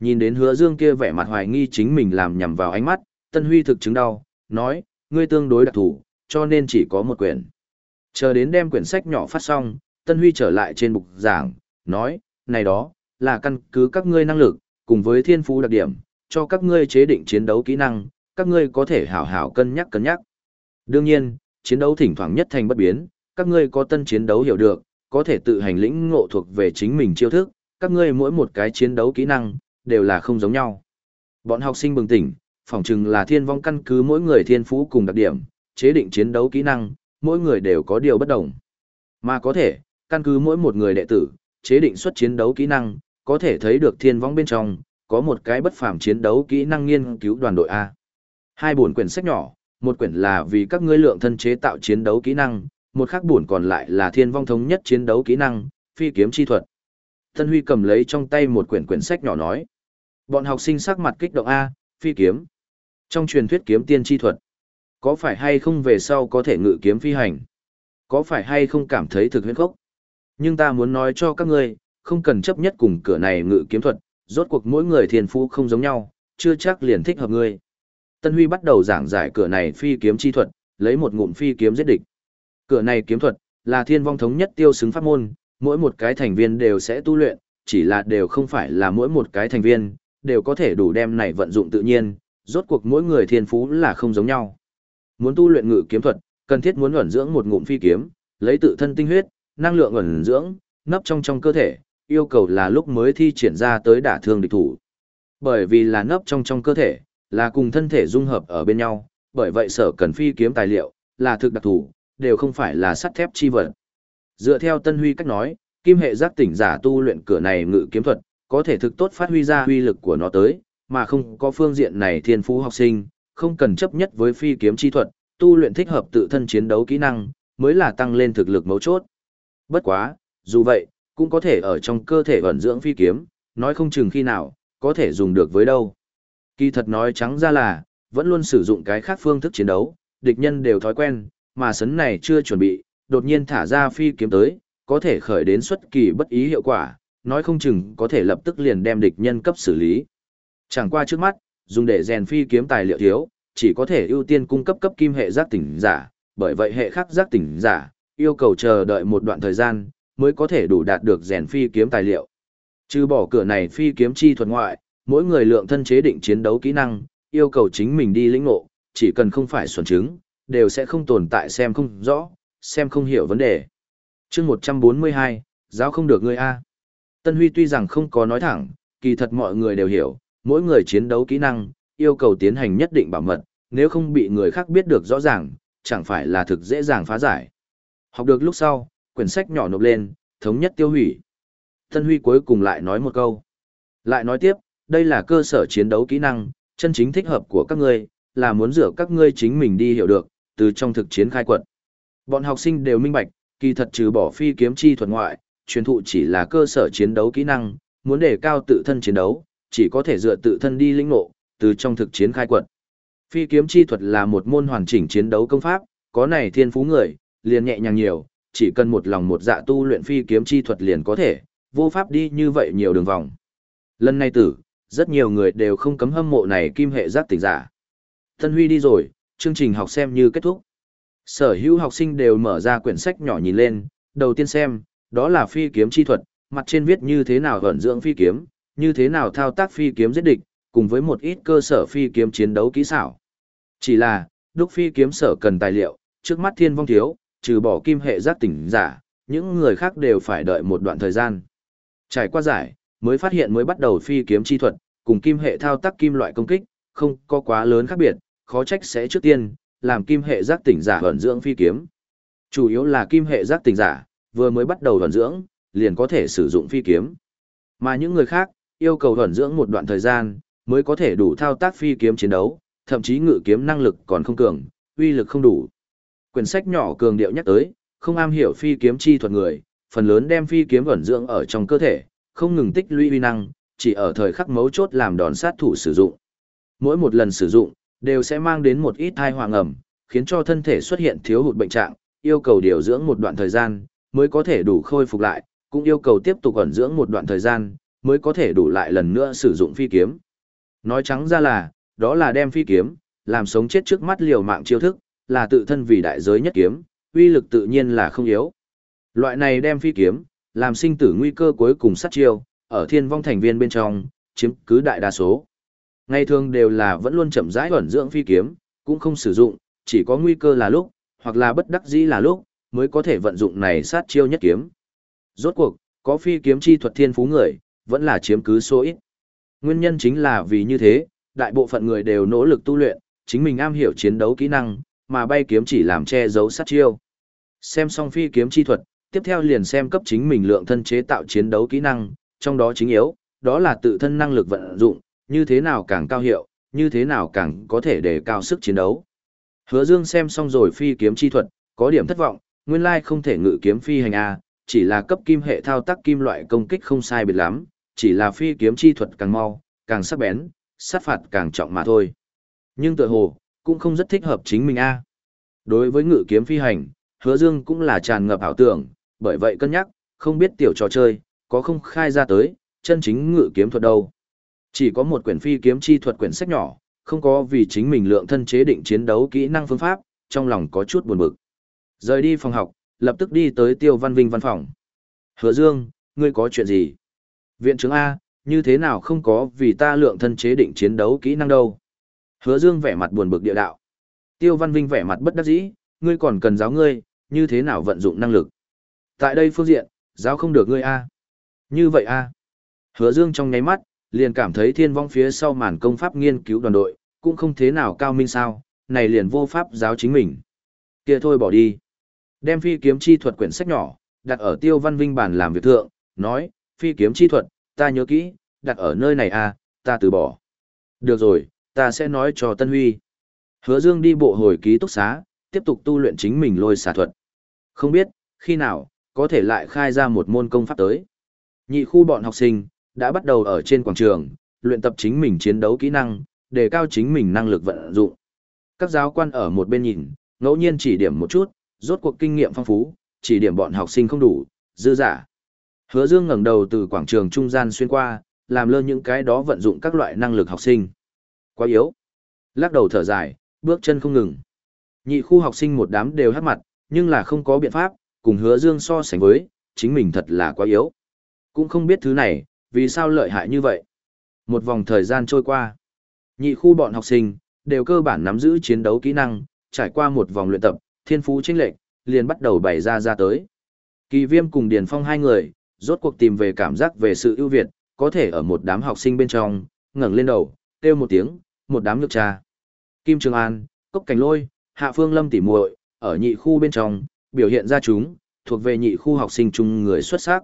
Speaker 1: Nhìn đến hứa dương kia vẻ mặt hoài nghi chính mình làm nhầm vào ánh mắt, Tân Huy thực chứng đau, nói, ngươi tương đối đặc thủ, cho nên chỉ có một quyển. Chờ đến đem quyển sách nhỏ phát xong, Tân Huy trở lại trên bục giảng, nói, này đó, là căn cứ các ngươi năng lực, cùng với thiên phú đặc điểm, cho các ngươi chế định chiến đấu kỹ năng, các ngươi có thể hảo hảo cân nhắc cân nhắc. Đương nhiên, chiến đấu thỉnh thoảng nhất thành bất biến, các ngươi có tân chiến đấu hiểu được, có thể tự hành lĩnh ngộ thuộc về chính mình chiêu thức, các ngươi mỗi một cái chiến đấu kỹ năng, đều là không giống nhau. Bọn học sinh bừng tỉnh, phỏng chừng là thiên vong căn cứ mỗi người thiên phú cùng đặc điểm, chế định chiến đấu kỹ năng, mỗi người đều có điều bất đồng. Mà có thể, căn cứ mỗi một người đệ tử, chế định xuất chiến đấu kỹ năng, có thể thấy được thiên vong bên trong, có một cái bất phàm chiến đấu kỹ năng nghiên cứu đoàn đội A. Hai buồn quyển sách nhỏ, một quyển là vì các ngươi lượng thân chế tạo chiến đấu kỹ năng, một khác buồn còn lại là thiên vong thống nhất chiến đấu kỹ năng, phi kiếm chi thuật. Tân Huy cầm lấy trong tay một quyển quyển sách nhỏ nói. Bọn học sinh sắc mặt kích động A, phi kiếm. Trong truyền thuyết kiếm tiên chi thuật, có phải hay không về sau có thể ngự kiếm phi hành? Có phải hay không cảm thấy thực huyết khốc? Nhưng ta muốn nói cho các ngươi, không cần chấp nhất cùng cửa này ngự kiếm thuật, rốt cuộc mỗi người thiên phú không giống nhau, chưa chắc liền thích hợp ngươi. Tân Huy bắt đầu giảng giải cửa này phi kiếm chi thuật, lấy một ngụm phi kiếm giết địch. Cửa này kiếm thuật là thiên vong thống nhất tiêu xứng pháp môn, mỗi một cái thành viên đều sẽ tu luyện, chỉ là đều không phải là mỗi một cái thành viên đều có thể đủ đem này vận dụng tự nhiên, rốt cuộc mỗi người thiên phú là không giống nhau. Muốn tu luyện ngự kiếm thuật, cần thiết muốn ẩn dưỡng một ngụm phi kiếm, lấy tự thân tinh huyết, năng lượng ẩn dưỡng, nấp trong trong cơ thể, yêu cầu là lúc mới thi triển ra tới đả thương địch thủ. Bởi vì là nấp trong trong cơ thể, là cùng thân thể dung hợp ở bên nhau, bởi vậy sở cần phi kiếm tài liệu, là thực đặc thủ, đều không phải là sắt thép chi vật. Dựa theo Tân Huy cách nói, kim hệ giác tỉnh giả tu luyện cửa này ngự kiếm thuật, có thể thực tốt phát huy ra huy lực của nó tới, mà không có phương diện này thiên phú học sinh, không cần chấp nhất với phi kiếm chi thuật, tu luyện thích hợp tự thân chiến đấu kỹ năng, mới là tăng lên thực lực mấu chốt. Bất quá, dù vậy, cũng có thể ở trong cơ thể ẩn dưỡng phi kiếm, nói không chừng khi nào, có thể dùng được với đâu. Kỳ thật nói trắng ra là, vẫn luôn sử dụng cái khác phương thức chiến đấu, địch nhân đều thói quen, mà sấn này chưa chuẩn bị, đột nhiên thả ra phi kiếm tới, có thể khởi đến xuất kỳ bất ý hiệu quả, nói không chừng có thể lập tức liền đem địch nhân cấp xử lý. Chẳng qua trước mắt, dùng để rèn phi kiếm tài liệu thiếu, chỉ có thể ưu tiên cung cấp cấp kim hệ giác tỉnh giả, bởi vậy hệ khác giác tỉnh giả, yêu cầu chờ đợi một đoạn thời gian, mới có thể đủ đạt được rèn phi kiếm tài liệu. Trừ bỏ cửa này phi kiếm chi thuật ngoại, mỗi người lượng thân chế định chiến đấu kỹ năng, yêu cầu chính mình đi lĩnh ngộ, chỉ cần không phải xuẩn chứng, đều sẽ không tồn tại xem không rõ, xem không hiểu vấn đề. chương 142, giáo không được ngươi A. Tân Huy tuy rằng không có nói thẳng, kỳ thật mọi người đều hiểu, mỗi người chiến đấu kỹ năng, yêu cầu tiến hành nhất định bảo mật, nếu không bị người khác biết được rõ ràng, chẳng phải là thực dễ dàng phá giải. Học được lúc sau, quyển sách nhỏ nộp lên, thống nhất tiêu hủy. Tân Huy cuối cùng lại nói một câu. Lại nói tiếp, đây là cơ sở chiến đấu kỹ năng, chân chính thích hợp của các ngươi, là muốn rửa các ngươi chính mình đi hiểu được, từ trong thực chiến khai quật. Bọn học sinh đều minh bạch, kỳ thật trừ bỏ phi kiếm chi thuật ngoại, truyền thụ chỉ là cơ sở chiến đấu kỹ năng, muốn đề cao tự thân chiến đấu, chỉ có thể dựa tự thân đi lĩnh ngộ, từ trong thực chiến khai quật. Phi kiếm chi thuật là một môn hoàn chỉnh chiến đấu công pháp, có này thiên phú người, liền nhẹ nhàng nhiều, chỉ cần một lòng một dạ tu luyện phi kiếm chi thuật liền có thể, vô pháp đi như vậy nhiều đường vòng. Lần này tử, rất nhiều người đều không cấm hâm mộ này kim hệ giác tỉnh giả. Tân Huy đi rồi, chương trình học xem như kết thúc. Sở hữu học sinh đều mở ra quyển sách nhỏ nhìn lên, đầu tiên xem, đó là phi kiếm chi thuật, mặt trên viết như thế nào vận dưỡng phi kiếm, như thế nào thao tác phi kiếm giết địch, cùng với một ít cơ sở phi kiếm chiến đấu kỹ xảo. Chỉ là, đúc phi kiếm sở cần tài liệu, trước mắt thiên vong thiếu, trừ bỏ kim hệ giác tỉnh giả, những người khác đều phải đợi một đoạn thời gian. Trải qua giải, mới phát hiện mới bắt đầu phi kiếm chi thuật, cùng kim hệ thao tác kim loại công kích, không có quá lớn khác biệt, khó trách sẽ trước tiên, làm kim hệ giác tỉnh giả vận dưỡng phi kiếm. Chủ yếu là kim hệ giác tỉnh giả, vừa mới bắt đầu vận dưỡng, liền có thể sử dụng phi kiếm. Mà những người khác, yêu cầu vận dưỡng một đoạn thời gian, mới có thể đủ thao tác phi kiếm chiến đấu, thậm chí ngự kiếm năng lực còn không cường, uy lực không đủ. Quyển sách nhỏ cường điệu nhắc tới, không am hiểu phi kiếm chi thuật người, phần lớn đem phi kiếm ẩn dưỡng ở trong cơ thể, không ngừng tích lũy uy năng, chỉ ở thời khắc mấu chốt làm đòn sát thủ sử dụng. Mỗi một lần sử dụng, đều sẽ mang đến một ít thai hoàng ẩm, khiến cho thân thể xuất hiện thiếu hụt bệnh trạng, yêu cầu điều dưỡng một đoạn thời gian, mới có thể đủ khôi phục lại, cũng yêu cầu tiếp tục ẩn dưỡng một đoạn thời gian, mới có thể đủ lại lần nữa sử dụng phi kiếm. Nói trắng ra là, đó là đem phi kiếm, làm sống chết trước mắt liều mạng chiêu thức, là tự thân vì đại giới nhất kiếm, uy lực tự nhiên là không yếu. Loại này đem phi kiếm, làm sinh tử nguy cơ cuối cùng sát chiêu, ở thiên vong thành viên bên trong, chiếm cứ đại đa số. Ngày thường đều là vẫn luôn chậm rãi ẩn dưỡng phi kiếm, cũng không sử dụng, chỉ có nguy cơ là lúc, hoặc là bất đắc dĩ là lúc, mới có thể vận dụng này sát chiêu nhất kiếm. Rốt cuộc, có phi kiếm chi thuật thiên phú người, vẫn là chiếm cứ số ít. Nguyên nhân chính là vì như thế, đại bộ phận người đều nỗ lực tu luyện, chính mình am hiểu chiến đấu kỹ năng, mà bay kiếm chỉ làm che giấu sát chiêu. Xem xong phi kiếm chi thuật, tiếp theo liền xem cấp chính mình lượng thân chế tạo chiến đấu kỹ năng, trong đó chính yếu, đó là tự thân năng lực vận dụng, như thế nào càng cao hiệu, như thế nào càng có thể để cao sức chiến đấu. Hứa Dương xem xong rồi phi kiếm chi thuật, có điểm thất vọng, nguyên lai không thể ngự kiếm phi hành a, chỉ là cấp kim hệ thao tác kim loại công kích không sai biệt lắm, chỉ là phi kiếm chi thuật càng mau, càng sắc bén, sát phạt càng trọng mà thôi. Nhưng tự hồ, cũng không rất thích hợp chính mình a. Đối với ngự kiếm phi hành, Hứa Dương cũng là tràn ngập ảo tưởng, bởi vậy cân nhắc, không biết tiểu trò chơi, có không khai ra tới, chân chính ngự kiếm thuật đâu. Chỉ có một quyển phi kiếm chi thuật quyển sách nhỏ, không có vì chính mình lượng thân chế định chiến đấu kỹ năng phương pháp, trong lòng có chút buồn bực. Rời đi phòng học, lập tức đi tới Tiêu Văn Vinh văn phòng. Hứa Dương, ngươi có chuyện gì? Viện trưởng A, như thế nào không có vì ta lượng thân chế định chiến đấu kỹ năng đâu? Hứa Dương vẻ mặt buồn bực địa đạo. Tiêu Văn Vinh vẻ mặt bất đắc dĩ, ngươi còn cần giáo ngươi, như thế nào vận dụng năng lực. Tại đây phương diện, giáo không được ngươi A. Như vậy A. Hứa Dương trong nháy mắt, liền cảm thấy thiên vong phía sau màn công pháp nghiên cứu đoàn đội, cũng không thế nào cao minh sao, này liền vô pháp giáo chính mình. kia thôi bỏ đi. Đem phi kiếm chi thuật quyển sách nhỏ, đặt ở tiêu văn vinh bản làm việc thượng, nói, phi kiếm chi thuật, ta nhớ kỹ, đặt ở nơi này à, ta từ bỏ. Được rồi, ta sẽ nói cho Tân Huy. Hứa Dương đi bộ hồi ký túc xá, tiếp tục tu luyện chính mình lôi xà thuật. Không biết, khi nào, có thể lại khai ra một môn công pháp tới. Nhị khu bọn học sinh, đã bắt đầu ở trên quảng trường, luyện tập chính mình chiến đấu kỹ năng, đề cao chính mình năng lực vận dụng. Các giáo quan ở một bên nhìn, ngẫu nhiên chỉ điểm một chút, rốt cuộc kinh nghiệm phong phú, chỉ điểm bọn học sinh không đủ, dư giả. Hứa Dương ngẩng đầu từ quảng trường trung gian xuyên qua, làm lơ những cái đó vận dụng các loại năng lực học sinh. Quá yếu. Lắc đầu thở dài, bước chân không ngừng. Nhị khu học sinh một đám đều hắt mặt, nhưng là không có biện pháp, cùng hứa dương so sánh với, chính mình thật là quá yếu. Cũng không biết thứ này, vì sao lợi hại như vậy. Một vòng thời gian trôi qua. Nhị khu bọn học sinh, đều cơ bản nắm giữ chiến đấu kỹ năng, trải qua một vòng luyện tập, thiên phú chênh lệch, liền bắt đầu bày ra ra tới. Kỳ viêm cùng Điền Phong hai người, rốt cuộc tìm về cảm giác về sự ưu việt, có thể ở một đám học sinh bên trong, ngẩng lên đầu, kêu một tiếng, một đám nhược trà. Kim Trường An, Cốc Cảnh Lôi, Hạ Phương Lâm tỉ muội ở nhị khu bên trong, biểu hiện ra chúng, thuộc về nhị khu học sinh chung người xuất sắc.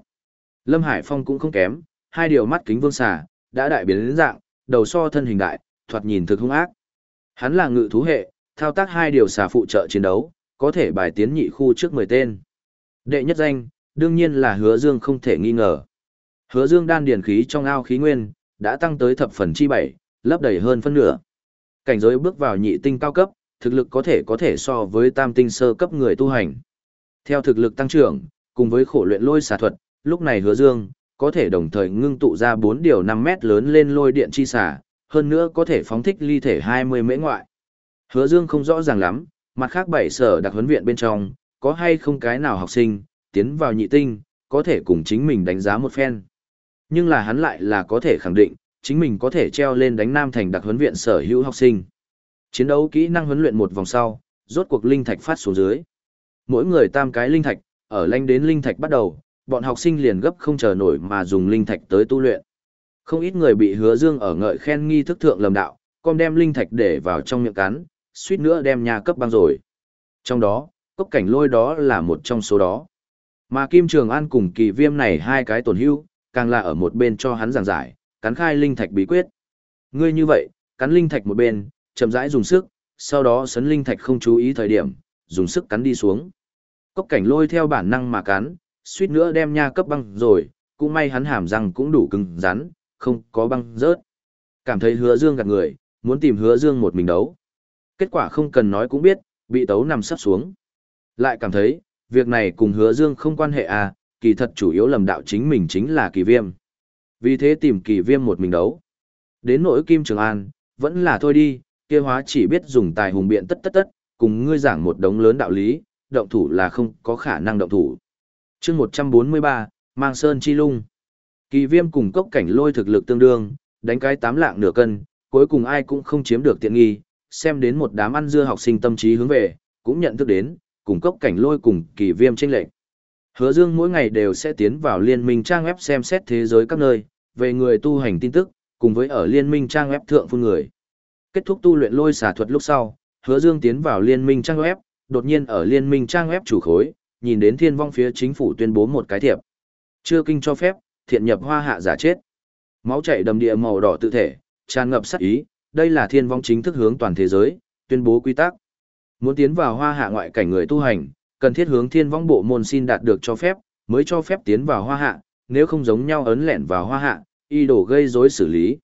Speaker 1: Lâm Hải Phong cũng không kém, hai điều mắt kính vương xà, đã đại biến đến dạng, đầu so thân hình đại, thoạt nhìn thực hung ác. Hắn là ngự thú hệ, thao tác hai điều xà phụ trợ chiến đấu, có thể bài tiến nhị khu trước 10 tên. Đệ nhất danh, đương nhiên là hứa dương không thể nghi ngờ. Hứa dương đan điển khí trong ao khí nguyên, đã tăng tới thập phần chi bảy, lấp đầy hơn phân nửa. Cảnh giới bước vào nhị tinh cao cấp, thực lực có thể có thể so với tam tinh sơ cấp người tu hành. Theo thực lực tăng trưởng, cùng với khổ luyện lôi xà thuật, lúc này hứa dương, có thể đồng thời ngưng tụ ra 4 điều 5 mét lớn lên lôi điện chi xà, hơn nữa có thể phóng thích ly thể 20 mễ ngoại. Hứa dương không rõ ràng lắm, mặt khác bảy sở đặc huấn viện bên trong, có hay không cái nào học sinh, tiến vào nhị tinh, có thể cùng chính mình đánh giá một phen. Nhưng là hắn lại là có thể khẳng định, chính mình có thể treo lên đánh nam thành đặc huấn viện sở hữu học sinh. Chiến đấu kỹ năng huấn luyện một vòng sau, rốt cuộc linh thạch phát xuống dưới. Mỗi người tam cái linh thạch, ở lanh đến linh thạch bắt đầu, bọn học sinh liền gấp không chờ nổi mà dùng linh thạch tới tu luyện. Không ít người bị hứa dương ở ngợi khen nghi thức thượng lầm đạo, con đem linh thạch để vào trong miệng cắn, suýt nữa đem nhà cấp băng rồi. Trong đó, cốc cảnh lôi đó là một trong số đó. Mà Kim Trường An cùng kỳ viêm này hai cái tổn hưu, càng là ở một bên cho hắn giảng giải, cắn khai linh thạch bí quyết. Ngươi như vậy, cắn linh thạch một bên, chậm rãi dùng sức, sau đó sấn linh thạch không chú ý thời điểm, dùng sức cắn đi xuống. Cốc cảnh lôi theo bản năng mà cắn, suýt nữa đem nha cấp băng rồi, cũng may hắn hàm răng cũng đủ cứng rắn, không có băng rớt. Cảm thấy hứa dương gạt người, muốn tìm hứa dương một mình đấu. Kết quả không cần nói cũng biết, bị tấu nằm sắp xuống. Lại cảm thấy, việc này cùng hứa dương không quan hệ à, kỳ thật chủ yếu lầm đạo chính mình chính là kỳ viêm. Vì thế tìm kỳ viêm một mình đấu. Đến nỗi Kim Trường An, vẫn là thôi đi, kia hóa chỉ biết dùng tài hùng biện tất tất tất, cùng ngươi giảng một đống lớn đạo lý, động thủ là không có khả năng động thủ chương 143, Mang Sơn Chi Lung. Kỳ viêm cùng cốc cảnh lôi thực lực tương đương, đánh cái tám lạng nửa cân, cuối cùng ai cũng không chiếm được tiện nghi, xem đến một đám ăn dưa học sinh tâm trí hướng về, cũng nhận thức đến, cùng cốc cảnh lôi cùng kỳ viêm tranh lệch. Hứa Dương mỗi ngày đều sẽ tiến vào liên minh trang web xem xét thế giới các nơi, về người tu hành tin tức, cùng với ở liên minh trang web thượng phương người. Kết thúc tu luyện lôi xả thuật lúc sau, Hứa Dương tiến vào liên minh trang web, đột nhiên ở liên minh trang web chủ khối, nhìn đến thiên vong phía chính phủ tuyên bố một cái thiệp. Chưa kinh cho phép, thiện nhập hoa hạ giả chết. Máu chảy đầm địa màu đỏ tự thể, tràn ngập sát ý, đây là thiên vong chính thức hướng toàn thế giới, tuyên bố quy tắc. Muốn tiến vào hoa hạ ngoại cảnh người tu hành, cần thiết hướng thiên vong bộ môn xin đạt được cho phép, mới cho phép tiến vào hoa hạ, nếu không giống nhau ấn lẻn vào hoa hạ, y đổ gây rối xử lý.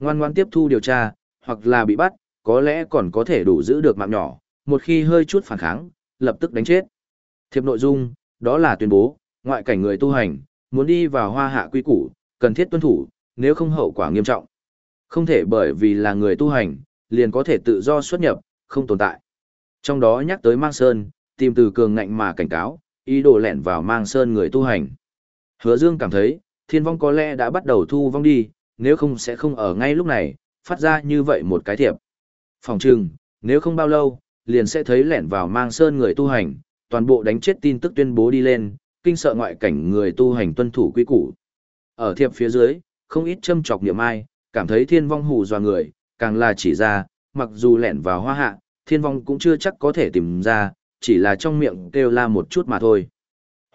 Speaker 1: Ngoan ngoan tiếp thu điều tra, hoặc là bị bắt, có lẽ còn có thể đủ giữ được mạng nhỏ, một khi hơi chút phản kháng, lập tức đánh chết. Thiệp nội dung, đó là tuyên bố, ngoại cảnh người tu hành, muốn đi vào hoa hạ quy củ, cần thiết tuân thủ, nếu không hậu quả nghiêm trọng. Không thể bởi vì là người tu hành, liền có thể tự do xuất nhập, không tồn tại. Trong đó nhắc tới Mang Sơn, tìm từ cường ngạnh mà cảnh cáo, ý đồ lẻn vào Mang Sơn người tu hành. Hứa Dương cảm thấy, thiên vong có lẽ đã bắt đầu thu vong đi, nếu không sẽ không ở ngay lúc này, phát ra như vậy một cái thiệp. Phòng trừng, nếu không bao lâu, liền sẽ thấy lẻn vào Mang Sơn người tu hành, toàn bộ đánh chết tin tức tuyên bố đi lên, kinh sợ ngoại cảnh người tu hành tuân thủ quy củ. Ở thiệp phía dưới, không ít châm chọc niệm ai, cảm thấy thiên vong hù dọa người, càng là chỉ ra, mặc dù lẻn vào hoa hạ, thiên vong cũng chưa chắc có thể tìm ra, chỉ là trong miệng kêu la một chút mà thôi.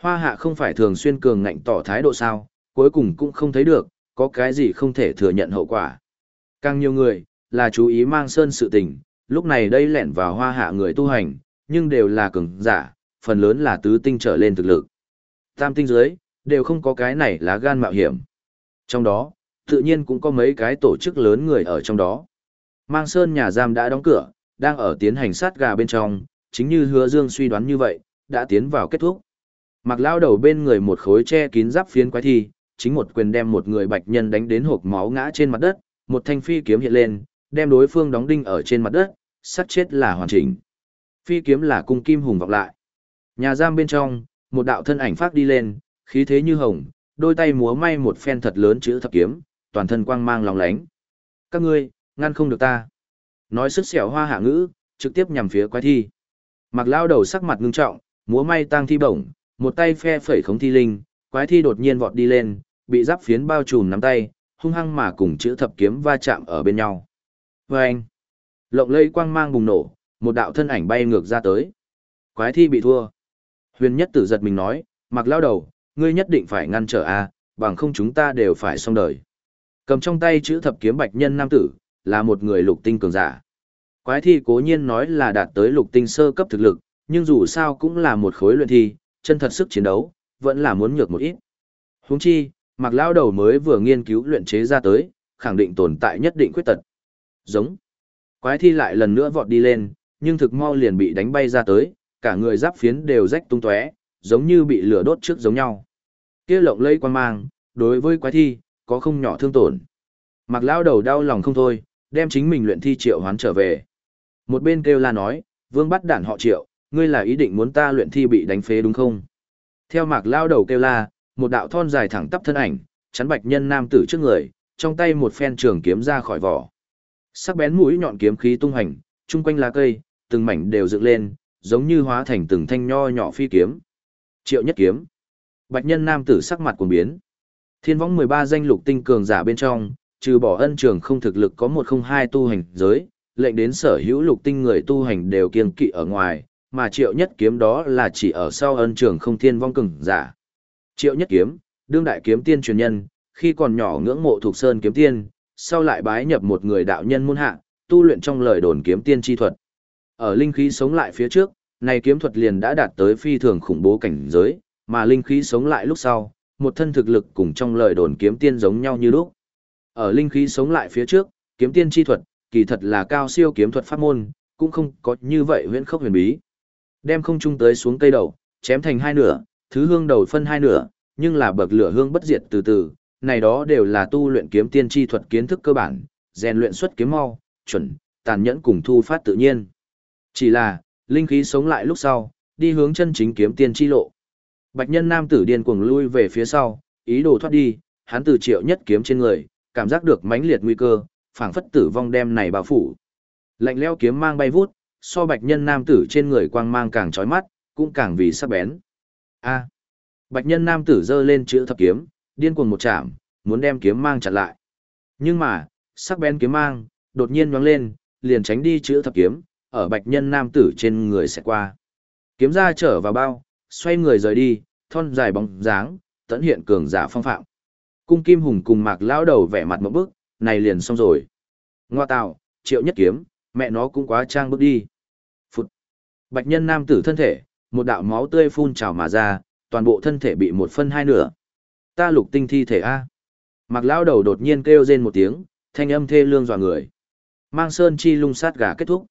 Speaker 1: Hoa hạ không phải thường xuyên cường ngạnh tỏ thái độ sao, cuối cùng cũng không thấy được, có cái gì không thể thừa nhận hậu quả. Càng nhiều người, là chú ý mang sơn sự tình, lúc này đây lẻn vào hoa hạ người tu hành, nhưng đều là cường giả, phần lớn là tứ tinh trở lên thực lực. Tam tinh dưới, đều không có cái này là gan mạo hiểm. Trong đó, tự nhiên cũng có mấy cái tổ chức lớn người ở trong đó. Mang Sơn nhà giam đã đóng cửa, đang ở tiến hành sát gà bên trong, chính như hứa dương suy đoán như vậy, đã tiến vào kết thúc. Mặc lao đầu bên người một khối che kín giáp phiến quái thi, chính một quyền đem một người bạch nhân đánh đến hộp máu ngã trên mặt đất, một thanh phi kiếm hiện lên, đem đối phương đóng đinh ở trên mặt đất, sát chết là hoàn chỉnh. Phi kiếm là cung kim hùng vọng lại. Nhà giam bên trong, một đạo thân ảnh phát đi lên, khí thế như hồng, đôi tay múa may một phen thật lớn chữ thập kiếm, toàn thân quang mang lòng lánh. Các ngươi, ngăn không được ta. Nói sức xẻo hoa hạ ngữ, trực tiếp nhằm phía quái thi. Mặc lao đầu sắc mặt ngưng trọng, múa may tang thi bổng, một tay phe phẩy khống thi linh, quái thi đột nhiên vọt đi lên, bị giáp phiến bao trùm nắm tay, hung hăng mà cùng chữ thập kiếm va chạm ở bên nhau. Và anh, lộng lây quang mang bùng nổ, một đạo thân ảnh bay ngược ra tới. Quái thi bị thua. Huyền nhất tử giật mình nói, mặc lao đầu, ngươi nhất định phải ngăn trở a, bằng không chúng ta đều phải xong đời. Cầm trong tay chữ thập kiếm bạch nhân nam tử, là một người lục tinh cường giả. Quái thi cố nhiên nói là đạt tới lục tinh sơ cấp thực lực, nhưng dù sao cũng là một khối luyện thi, chân thật sức chiến đấu, vẫn là muốn nhược một ít. Huống chi, mặc lao đầu mới vừa nghiên cứu luyện chế ra tới, khẳng định tồn tại nhất định khuyết tật. Giống. Quái thi lại lần nữa vọt đi lên, nhưng thực mau liền bị đánh bay ra tới, cả người giáp phiến đều rách tung tóe, giống như bị lửa đốt trước giống nhau. Kia lộng lây quan mang, đối với quái thi, có không nhỏ thương tổn. Mặc lao đầu đau lòng không thôi, đem chính mình luyện thi triệu hoán trở về. Một bên kêu la nói, vương bắt đản họ triệu, ngươi là ý định muốn ta luyện thi bị đánh phế đúng không? Theo mạc lao đầu kêu la, một đạo thon dài thẳng tắp thân ảnh, chắn bạch nhân nam tử trước người, trong tay một phen trường kiếm ra khỏi vỏ. Sắc bén mũi nhọn kiếm khí tung hành, chung quanh lá cây, từng mảnh đều dựng lên, giống như hóa thành từng thanh nho nhỏ phi kiếm. Triệu nhất kiếm. Bạch nhân nam tử sắc mặt cuồng biến. Thiên võng 13 danh lục tinh cường giả bên trong, trừ bỏ ân trường không thực lực có một không hai tu hành giới, lệnh đến sở hữu lục tinh người tu hành đều kiêng kỵ ở ngoài, mà triệu nhất kiếm đó là chỉ ở sau ân trường không thiên vong cường giả. Triệu nhất kiếm, đương đại kiếm tiên truyền nhân, khi còn nhỏ ngưỡng mộ thuộc sơn kiếm tiên, sau lại bái nhập một người đạo nhân môn hạ, tu luyện trong lời đồn kiếm tiên chi thuật. Ở linh khí sống lại phía trước, này kiếm thuật liền đã đạt tới phi thường khủng bố cảnh giới, mà linh khí sống lại lúc sau, một thân thực lực cùng trong lời đồn kiếm tiên giống nhau như lúc. Ở linh khí sống lại phía trước, kiếm tiên chi thuật, kỳ thật là cao siêu kiếm thuật pháp môn, cũng không có như vậy huyễn khốc huyền bí. Đem không trung tới xuống cây đầu, chém thành hai nửa, thứ hương đầu phân hai nửa, nhưng là bậc lửa hương bất diệt từ từ, này đó đều là tu luyện kiếm tiên chi thuật kiến thức cơ bản, rèn luyện xuất kiếm mau, chuẩn, tàn nhẫn cùng thu phát tự nhiên. Chỉ là, linh khí sống lại lúc sau, đi hướng chân chính kiếm tiên chi lộ. Bạch nhân nam tử điên cuồng lui về phía sau, ý đồ thoát đi, hắn từ triệu nhất kiếm trên người, cảm giác được mãnh liệt nguy cơ, phảng phất tử vong đem này bao phủ. Lạnh leo kiếm mang bay vút, so bạch nhân nam tử trên người quang mang càng chói mắt, cũng càng vì sắc bén. A. Bạch nhân nam tử giơ lên chữ thập kiếm, điên cuồng một chạm, muốn đem kiếm mang chặn lại. Nhưng mà, sắc bén kiếm mang, đột nhiên nhoáng lên, liền tránh đi chữ thập kiếm, ở bạch nhân nam tử trên người sẽ qua. Kiếm ra trở vào bao, xoay người rời đi, thon dài bóng dáng, tận hiện cường giả phong phạm. Cung Kim Hùng cùng Mạc lão đầu vẻ mặt một bức, này liền xong rồi. Ngoa tạo, triệu nhất kiếm, mẹ nó cũng quá trang bước đi. Phụt. Bạch nhân nam tử thân thể, một đạo máu tươi phun trào mà ra, toàn bộ thân thể bị một phân hai nửa. Ta lục tinh thi thể A. Mạc lão đầu đột nhiên kêu rên một tiếng, thanh âm thê lương dọa người. Mang sơn chi lung sát gà kết thúc.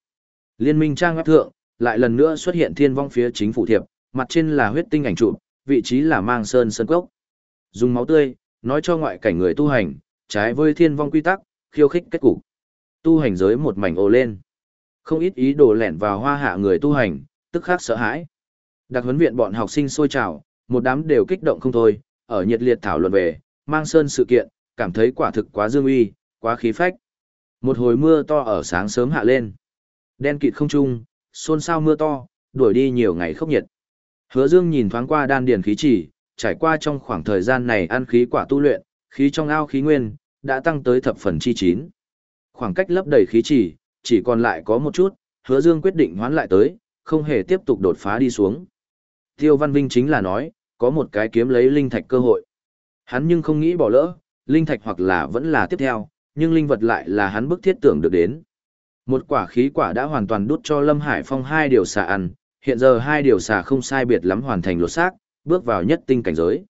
Speaker 1: Liên minh trang web thượng, lại lần nữa xuất hiện thiên vong phía chính phủ thiệp, mặt trên là huyết tinh ảnh chụp, vị trí là mang sơn sơn cốc. Dùng máu tươi, nói cho ngoại cảnh người tu hành, trái với thiên vong quy tắc, khiêu khích kết cục. Tu hành giới một mảnh ồ lên. Không ít ý đồ lẻn vào hoa hạ người tu hành, tức khắc sợ hãi. Đặc huấn viện bọn học sinh sôi trào, một đám đều kích động không thôi, ở nhiệt liệt thảo luận về, mang sơn sự kiện, cảm thấy quả thực quá dương uy, quá khí phách. Một hồi mưa to ở sáng sớm hạ lên. Đen kịt không trung, xôn xao mưa to, đuổi đi nhiều ngày khốc nhiệt. Hứa Dương nhìn thoáng qua đan điền khí chỉ, trải qua trong khoảng thời gian này ăn khí quả tu luyện, khí trong ao khí nguyên đã tăng tới thập phần chi chín. Khoảng cách lấp đầy khí chỉ, chỉ còn lại có một chút, Hứa Dương quyết định hoán lại tới, không hề tiếp tục đột phá đi xuống. Tiêu Văn Vinh chính là nói, có một cái kiếm lấy linh thạch cơ hội. Hắn nhưng không nghĩ bỏ lỡ, linh thạch hoặc là vẫn là tiếp theo, nhưng linh vật lại là hắn bức thiết tưởng được đến. Một quả khí quả đã hoàn toàn đút cho Lâm Hải Phong hai điều xà ăn, hiện giờ hai điều xà không sai biệt lắm hoàn thành lột xác, bước vào nhất tinh cảnh giới.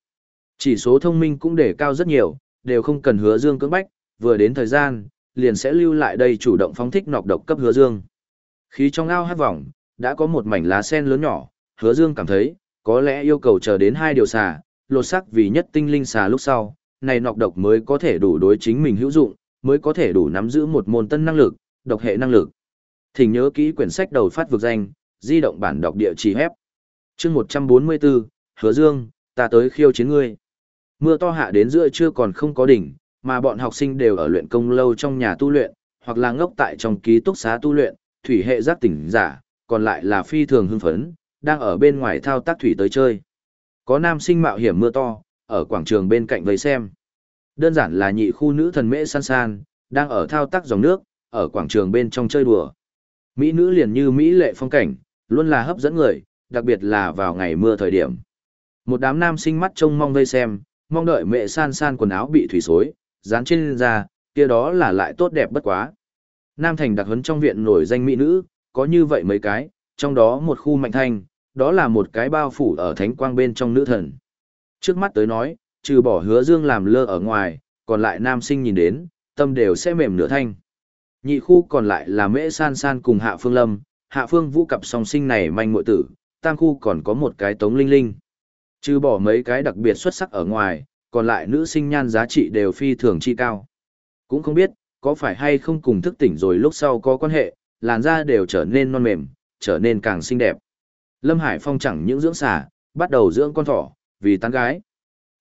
Speaker 1: Chỉ số thông minh cũng để cao rất nhiều, đều không cần hứa dương cưỡng bách, vừa đến thời gian, liền sẽ lưu lại đây chủ động phóng thích nọc độc cấp hứa dương. Khí trong ao hát vòng, đã có một mảnh lá sen lớn nhỏ, hứa dương cảm thấy, có lẽ yêu cầu chờ đến hai điều xà, lột sắc vì nhất tinh linh xà lúc sau, này nọc độc mới có thể đủ đối chính mình hữu dụng, mới có thể đủ nắm giữ một môn tân năng lực, độc hệ năng lực. Thỉnh nhớ kỹ quyển sách đầu phát vực danh, di động bản đọc địa chỉ hép. Chương 144, Hứa Dương, ta tới khiêu chiến ngươi. Mưa to hạ đến giữa trưa còn không có đỉnh, mà bọn học sinh đều ở luyện công lâu trong nhà tu luyện, hoặc là ngốc tại trong ký túc xá tu luyện, thủy hệ giác tỉnh giả, còn lại là phi thường hưng phấn, đang ở bên ngoài thao tác thủy tới chơi. Có nam sinh mạo hiểm mưa to, ở quảng trường bên cạnh vây xem. Đơn giản là nhị khu nữ thần mễ san san, đang ở thao tác dòng nước, ở quảng trường bên trong chơi đùa. Mỹ nữ liền như Mỹ lệ phong cảnh, luôn là hấp dẫn người, đặc biệt là vào ngày mưa thời điểm. Một đám nam sinh mắt trông mong vây xem, mong đợi mẹ san san quần áo bị thủy xối, dán trên da, kia đó là lại tốt đẹp bất quá. Nam thành đặc huấn trong viện nổi danh mỹ nữ, có như vậy mấy cái, trong đó một khu mạnh thanh, đó là một cái bao phủ ở thánh quang bên trong nữ thần. Trước mắt tới nói, trừ bỏ hứa dương làm lơ ở ngoài, còn lại nam sinh nhìn đến, tâm đều sẽ mềm nửa thanh. Nhị khu còn lại là mễ san san cùng hạ phương lâm, hạ phương vũ cặp song sinh này manh muội tử, tam khu còn có một cái tống linh linh. Trừ bỏ mấy cái đặc biệt xuất sắc ở ngoài, còn lại nữ sinh nhan giá trị đều phi thường chi cao. Cũng không biết, có phải hay không cùng thức tỉnh rồi lúc sau có quan hệ, làn da đều trở nên non mềm, trở nên càng xinh đẹp. Lâm Hải Phong chẳng những dưỡng xả, bắt đầu dưỡng con thỏ, vì tán gái.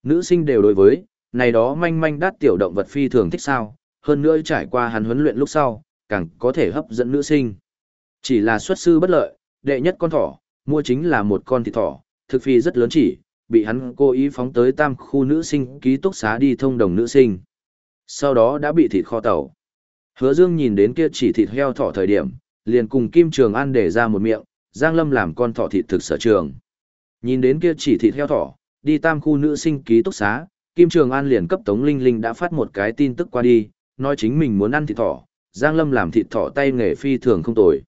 Speaker 1: Nữ sinh đều đối với, này đó manh manh đắt tiểu động vật phi thường thích sao, hơn nữa trải qua hắn huấn luyện lúc sau, càng có thể hấp dẫn nữ sinh. Chỉ là xuất sư bất lợi, đệ nhất con thỏ, mua chính là một con thịt thỏ, thực phi rất lớn chỉ, bị hắn cố ý phóng tới tam khu nữ sinh ký túc xá đi thông đồng nữ sinh. Sau đó đã bị thịt kho tàu. Hứa Dương nhìn đến kia chỉ thịt heo thỏ thời điểm, liền cùng Kim Trường An để ra một miệng, Giang Lâm làm con thỏ thịt thực sở trường. Nhìn đến kia chỉ thịt heo thỏ, đi tam khu nữ sinh ký túc xá, Kim Trường An liền cấp Tống Linh Linh đã phát một cái tin tức qua đi, nói chính mình muốn ăn thịt thỏ, Giang Lâm làm thịt thỏ tay nghề phi thường không tồi.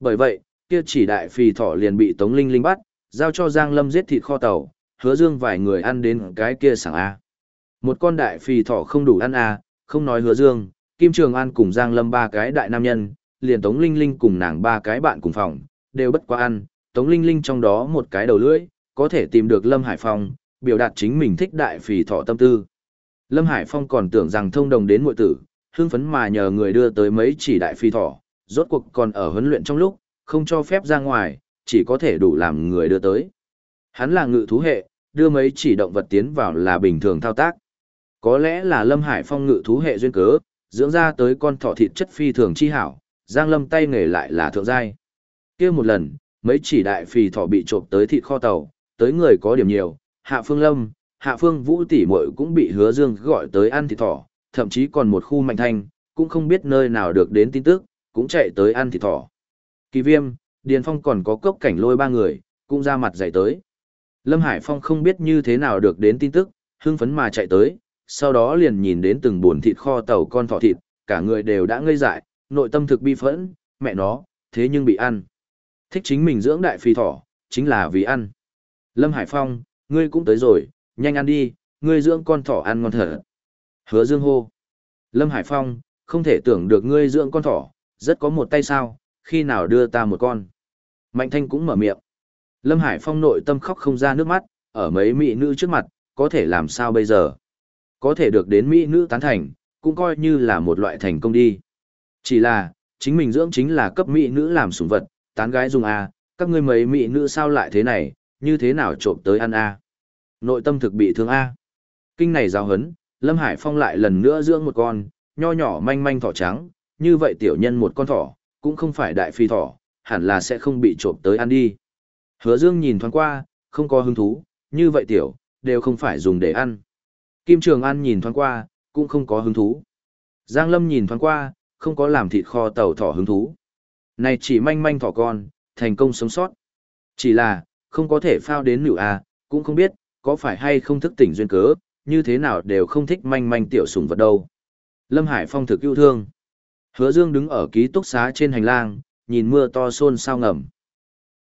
Speaker 1: Bởi vậy, kia chỉ đại phi thỏ liền bị Tống Linh Linh bắt, giao cho Giang Lâm giết thịt kho tàu, hứa dương vài người ăn đến cái kia sảng A. Một con đại phi thỏ không đủ ăn A, không nói hứa dương, Kim Trường An cùng Giang Lâm ba cái đại nam nhân, liền Tống Linh Linh cùng nàng ba cái bạn cùng phòng, đều bất quá ăn, Tống Linh Linh trong đó một cái đầu lưỡi, có thể tìm được Lâm Hải Phong, biểu đạt chính mình thích đại phì thỏ tâm tư. Lâm Hải Phong còn tưởng rằng thông đồng đến muội tử, hưng phấn mà nhờ người đưa tới mấy chỉ đại phi thỏ, rốt cuộc còn ở huấn luyện trong lúc, không cho phép ra ngoài, chỉ có thể đủ làm người đưa tới. Hắn là ngự thú hệ, đưa mấy chỉ động vật tiến vào là bình thường thao tác. Có lẽ là Lâm Hải Phong ngự thú hệ duyên cớ, dưỡng ra tới con thỏ thịt chất phi thường chi hảo, Giang Lâm tay nghề lại là thượng giai. Kia một lần, mấy chỉ đại phì thỏ bị trộm tới thịt kho tàu, tới người có điểm nhiều, Hạ Phương Lâm, Hạ Phương Vũ tỷ muội cũng bị Hứa Dương gọi tới ăn thịt thỏ, thậm chí còn một khu mạnh thanh, cũng không biết nơi nào được đến tin tức, cũng chạy tới ăn thịt thỏ. Kỳ Viêm, Điền Phong còn có cốc cảnh lôi ba người, cũng ra mặt dạy tới. Lâm Hải Phong không biết như thế nào được đến tin tức, hưng phấn mà chạy tới, sau đó liền nhìn đến từng buồn thịt kho tàu con thỏ thịt, cả người đều đã ngây dại, nội tâm thực bi phẫn, mẹ nó, thế nhưng bị ăn. Thích chính mình dưỡng đại phi thỏ, chính là vì ăn. Lâm Hải Phong, ngươi cũng tới rồi, nhanh ăn đi, ngươi dưỡng con thỏ ăn ngon thở. Hứa Dương hô. Lâm Hải Phong, không thể tưởng được ngươi dưỡng con thỏ, rất có một tay sao, khi nào đưa ta một con. Mạnh Thanh cũng mở miệng. Lâm Hải Phong nội tâm khóc không ra nước mắt, ở mấy mỹ nữ trước mặt, có thể làm sao bây giờ. Có thể được đến mỹ nữ tán thành, cũng coi như là một loại thành công đi. Chỉ là, chính mình dưỡng chính là cấp mỹ nữ làm sủng vật, tán gái dùng A, các ngươi mấy mỹ nữ sao lại thế này, như thế nào trộm tới ăn A. Nội tâm thực bị thương A. Kinh này giao hấn, Lâm Hải Phong lại lần nữa dưỡng một con, nho nhỏ manh manh thỏ trắng, như vậy tiểu nhân một con thỏ, cũng không phải đại phi thỏ, hẳn là sẽ không bị trộm tới ăn đi. Hứa Dương nhìn thoáng qua, không có hứng thú, như vậy tiểu, đều không phải dùng để ăn. Kim Trường An nhìn thoáng qua, cũng không có hứng thú. Giang Lâm nhìn thoáng qua, không có làm thịt kho tàu thỏ hứng thú. Này chỉ manh manh thỏ con, thành công sống sót. Chỉ là, không có thể phao đến nữ à, cũng không biết, có phải hay không thức tỉnh duyên cớ, như thế nào đều không thích manh manh tiểu sùng vật đâu. Lâm Hải Phong thực yêu thương. Hứa Dương đứng ở ký túc xá trên hành lang, nhìn mưa to xôn sao ngầm.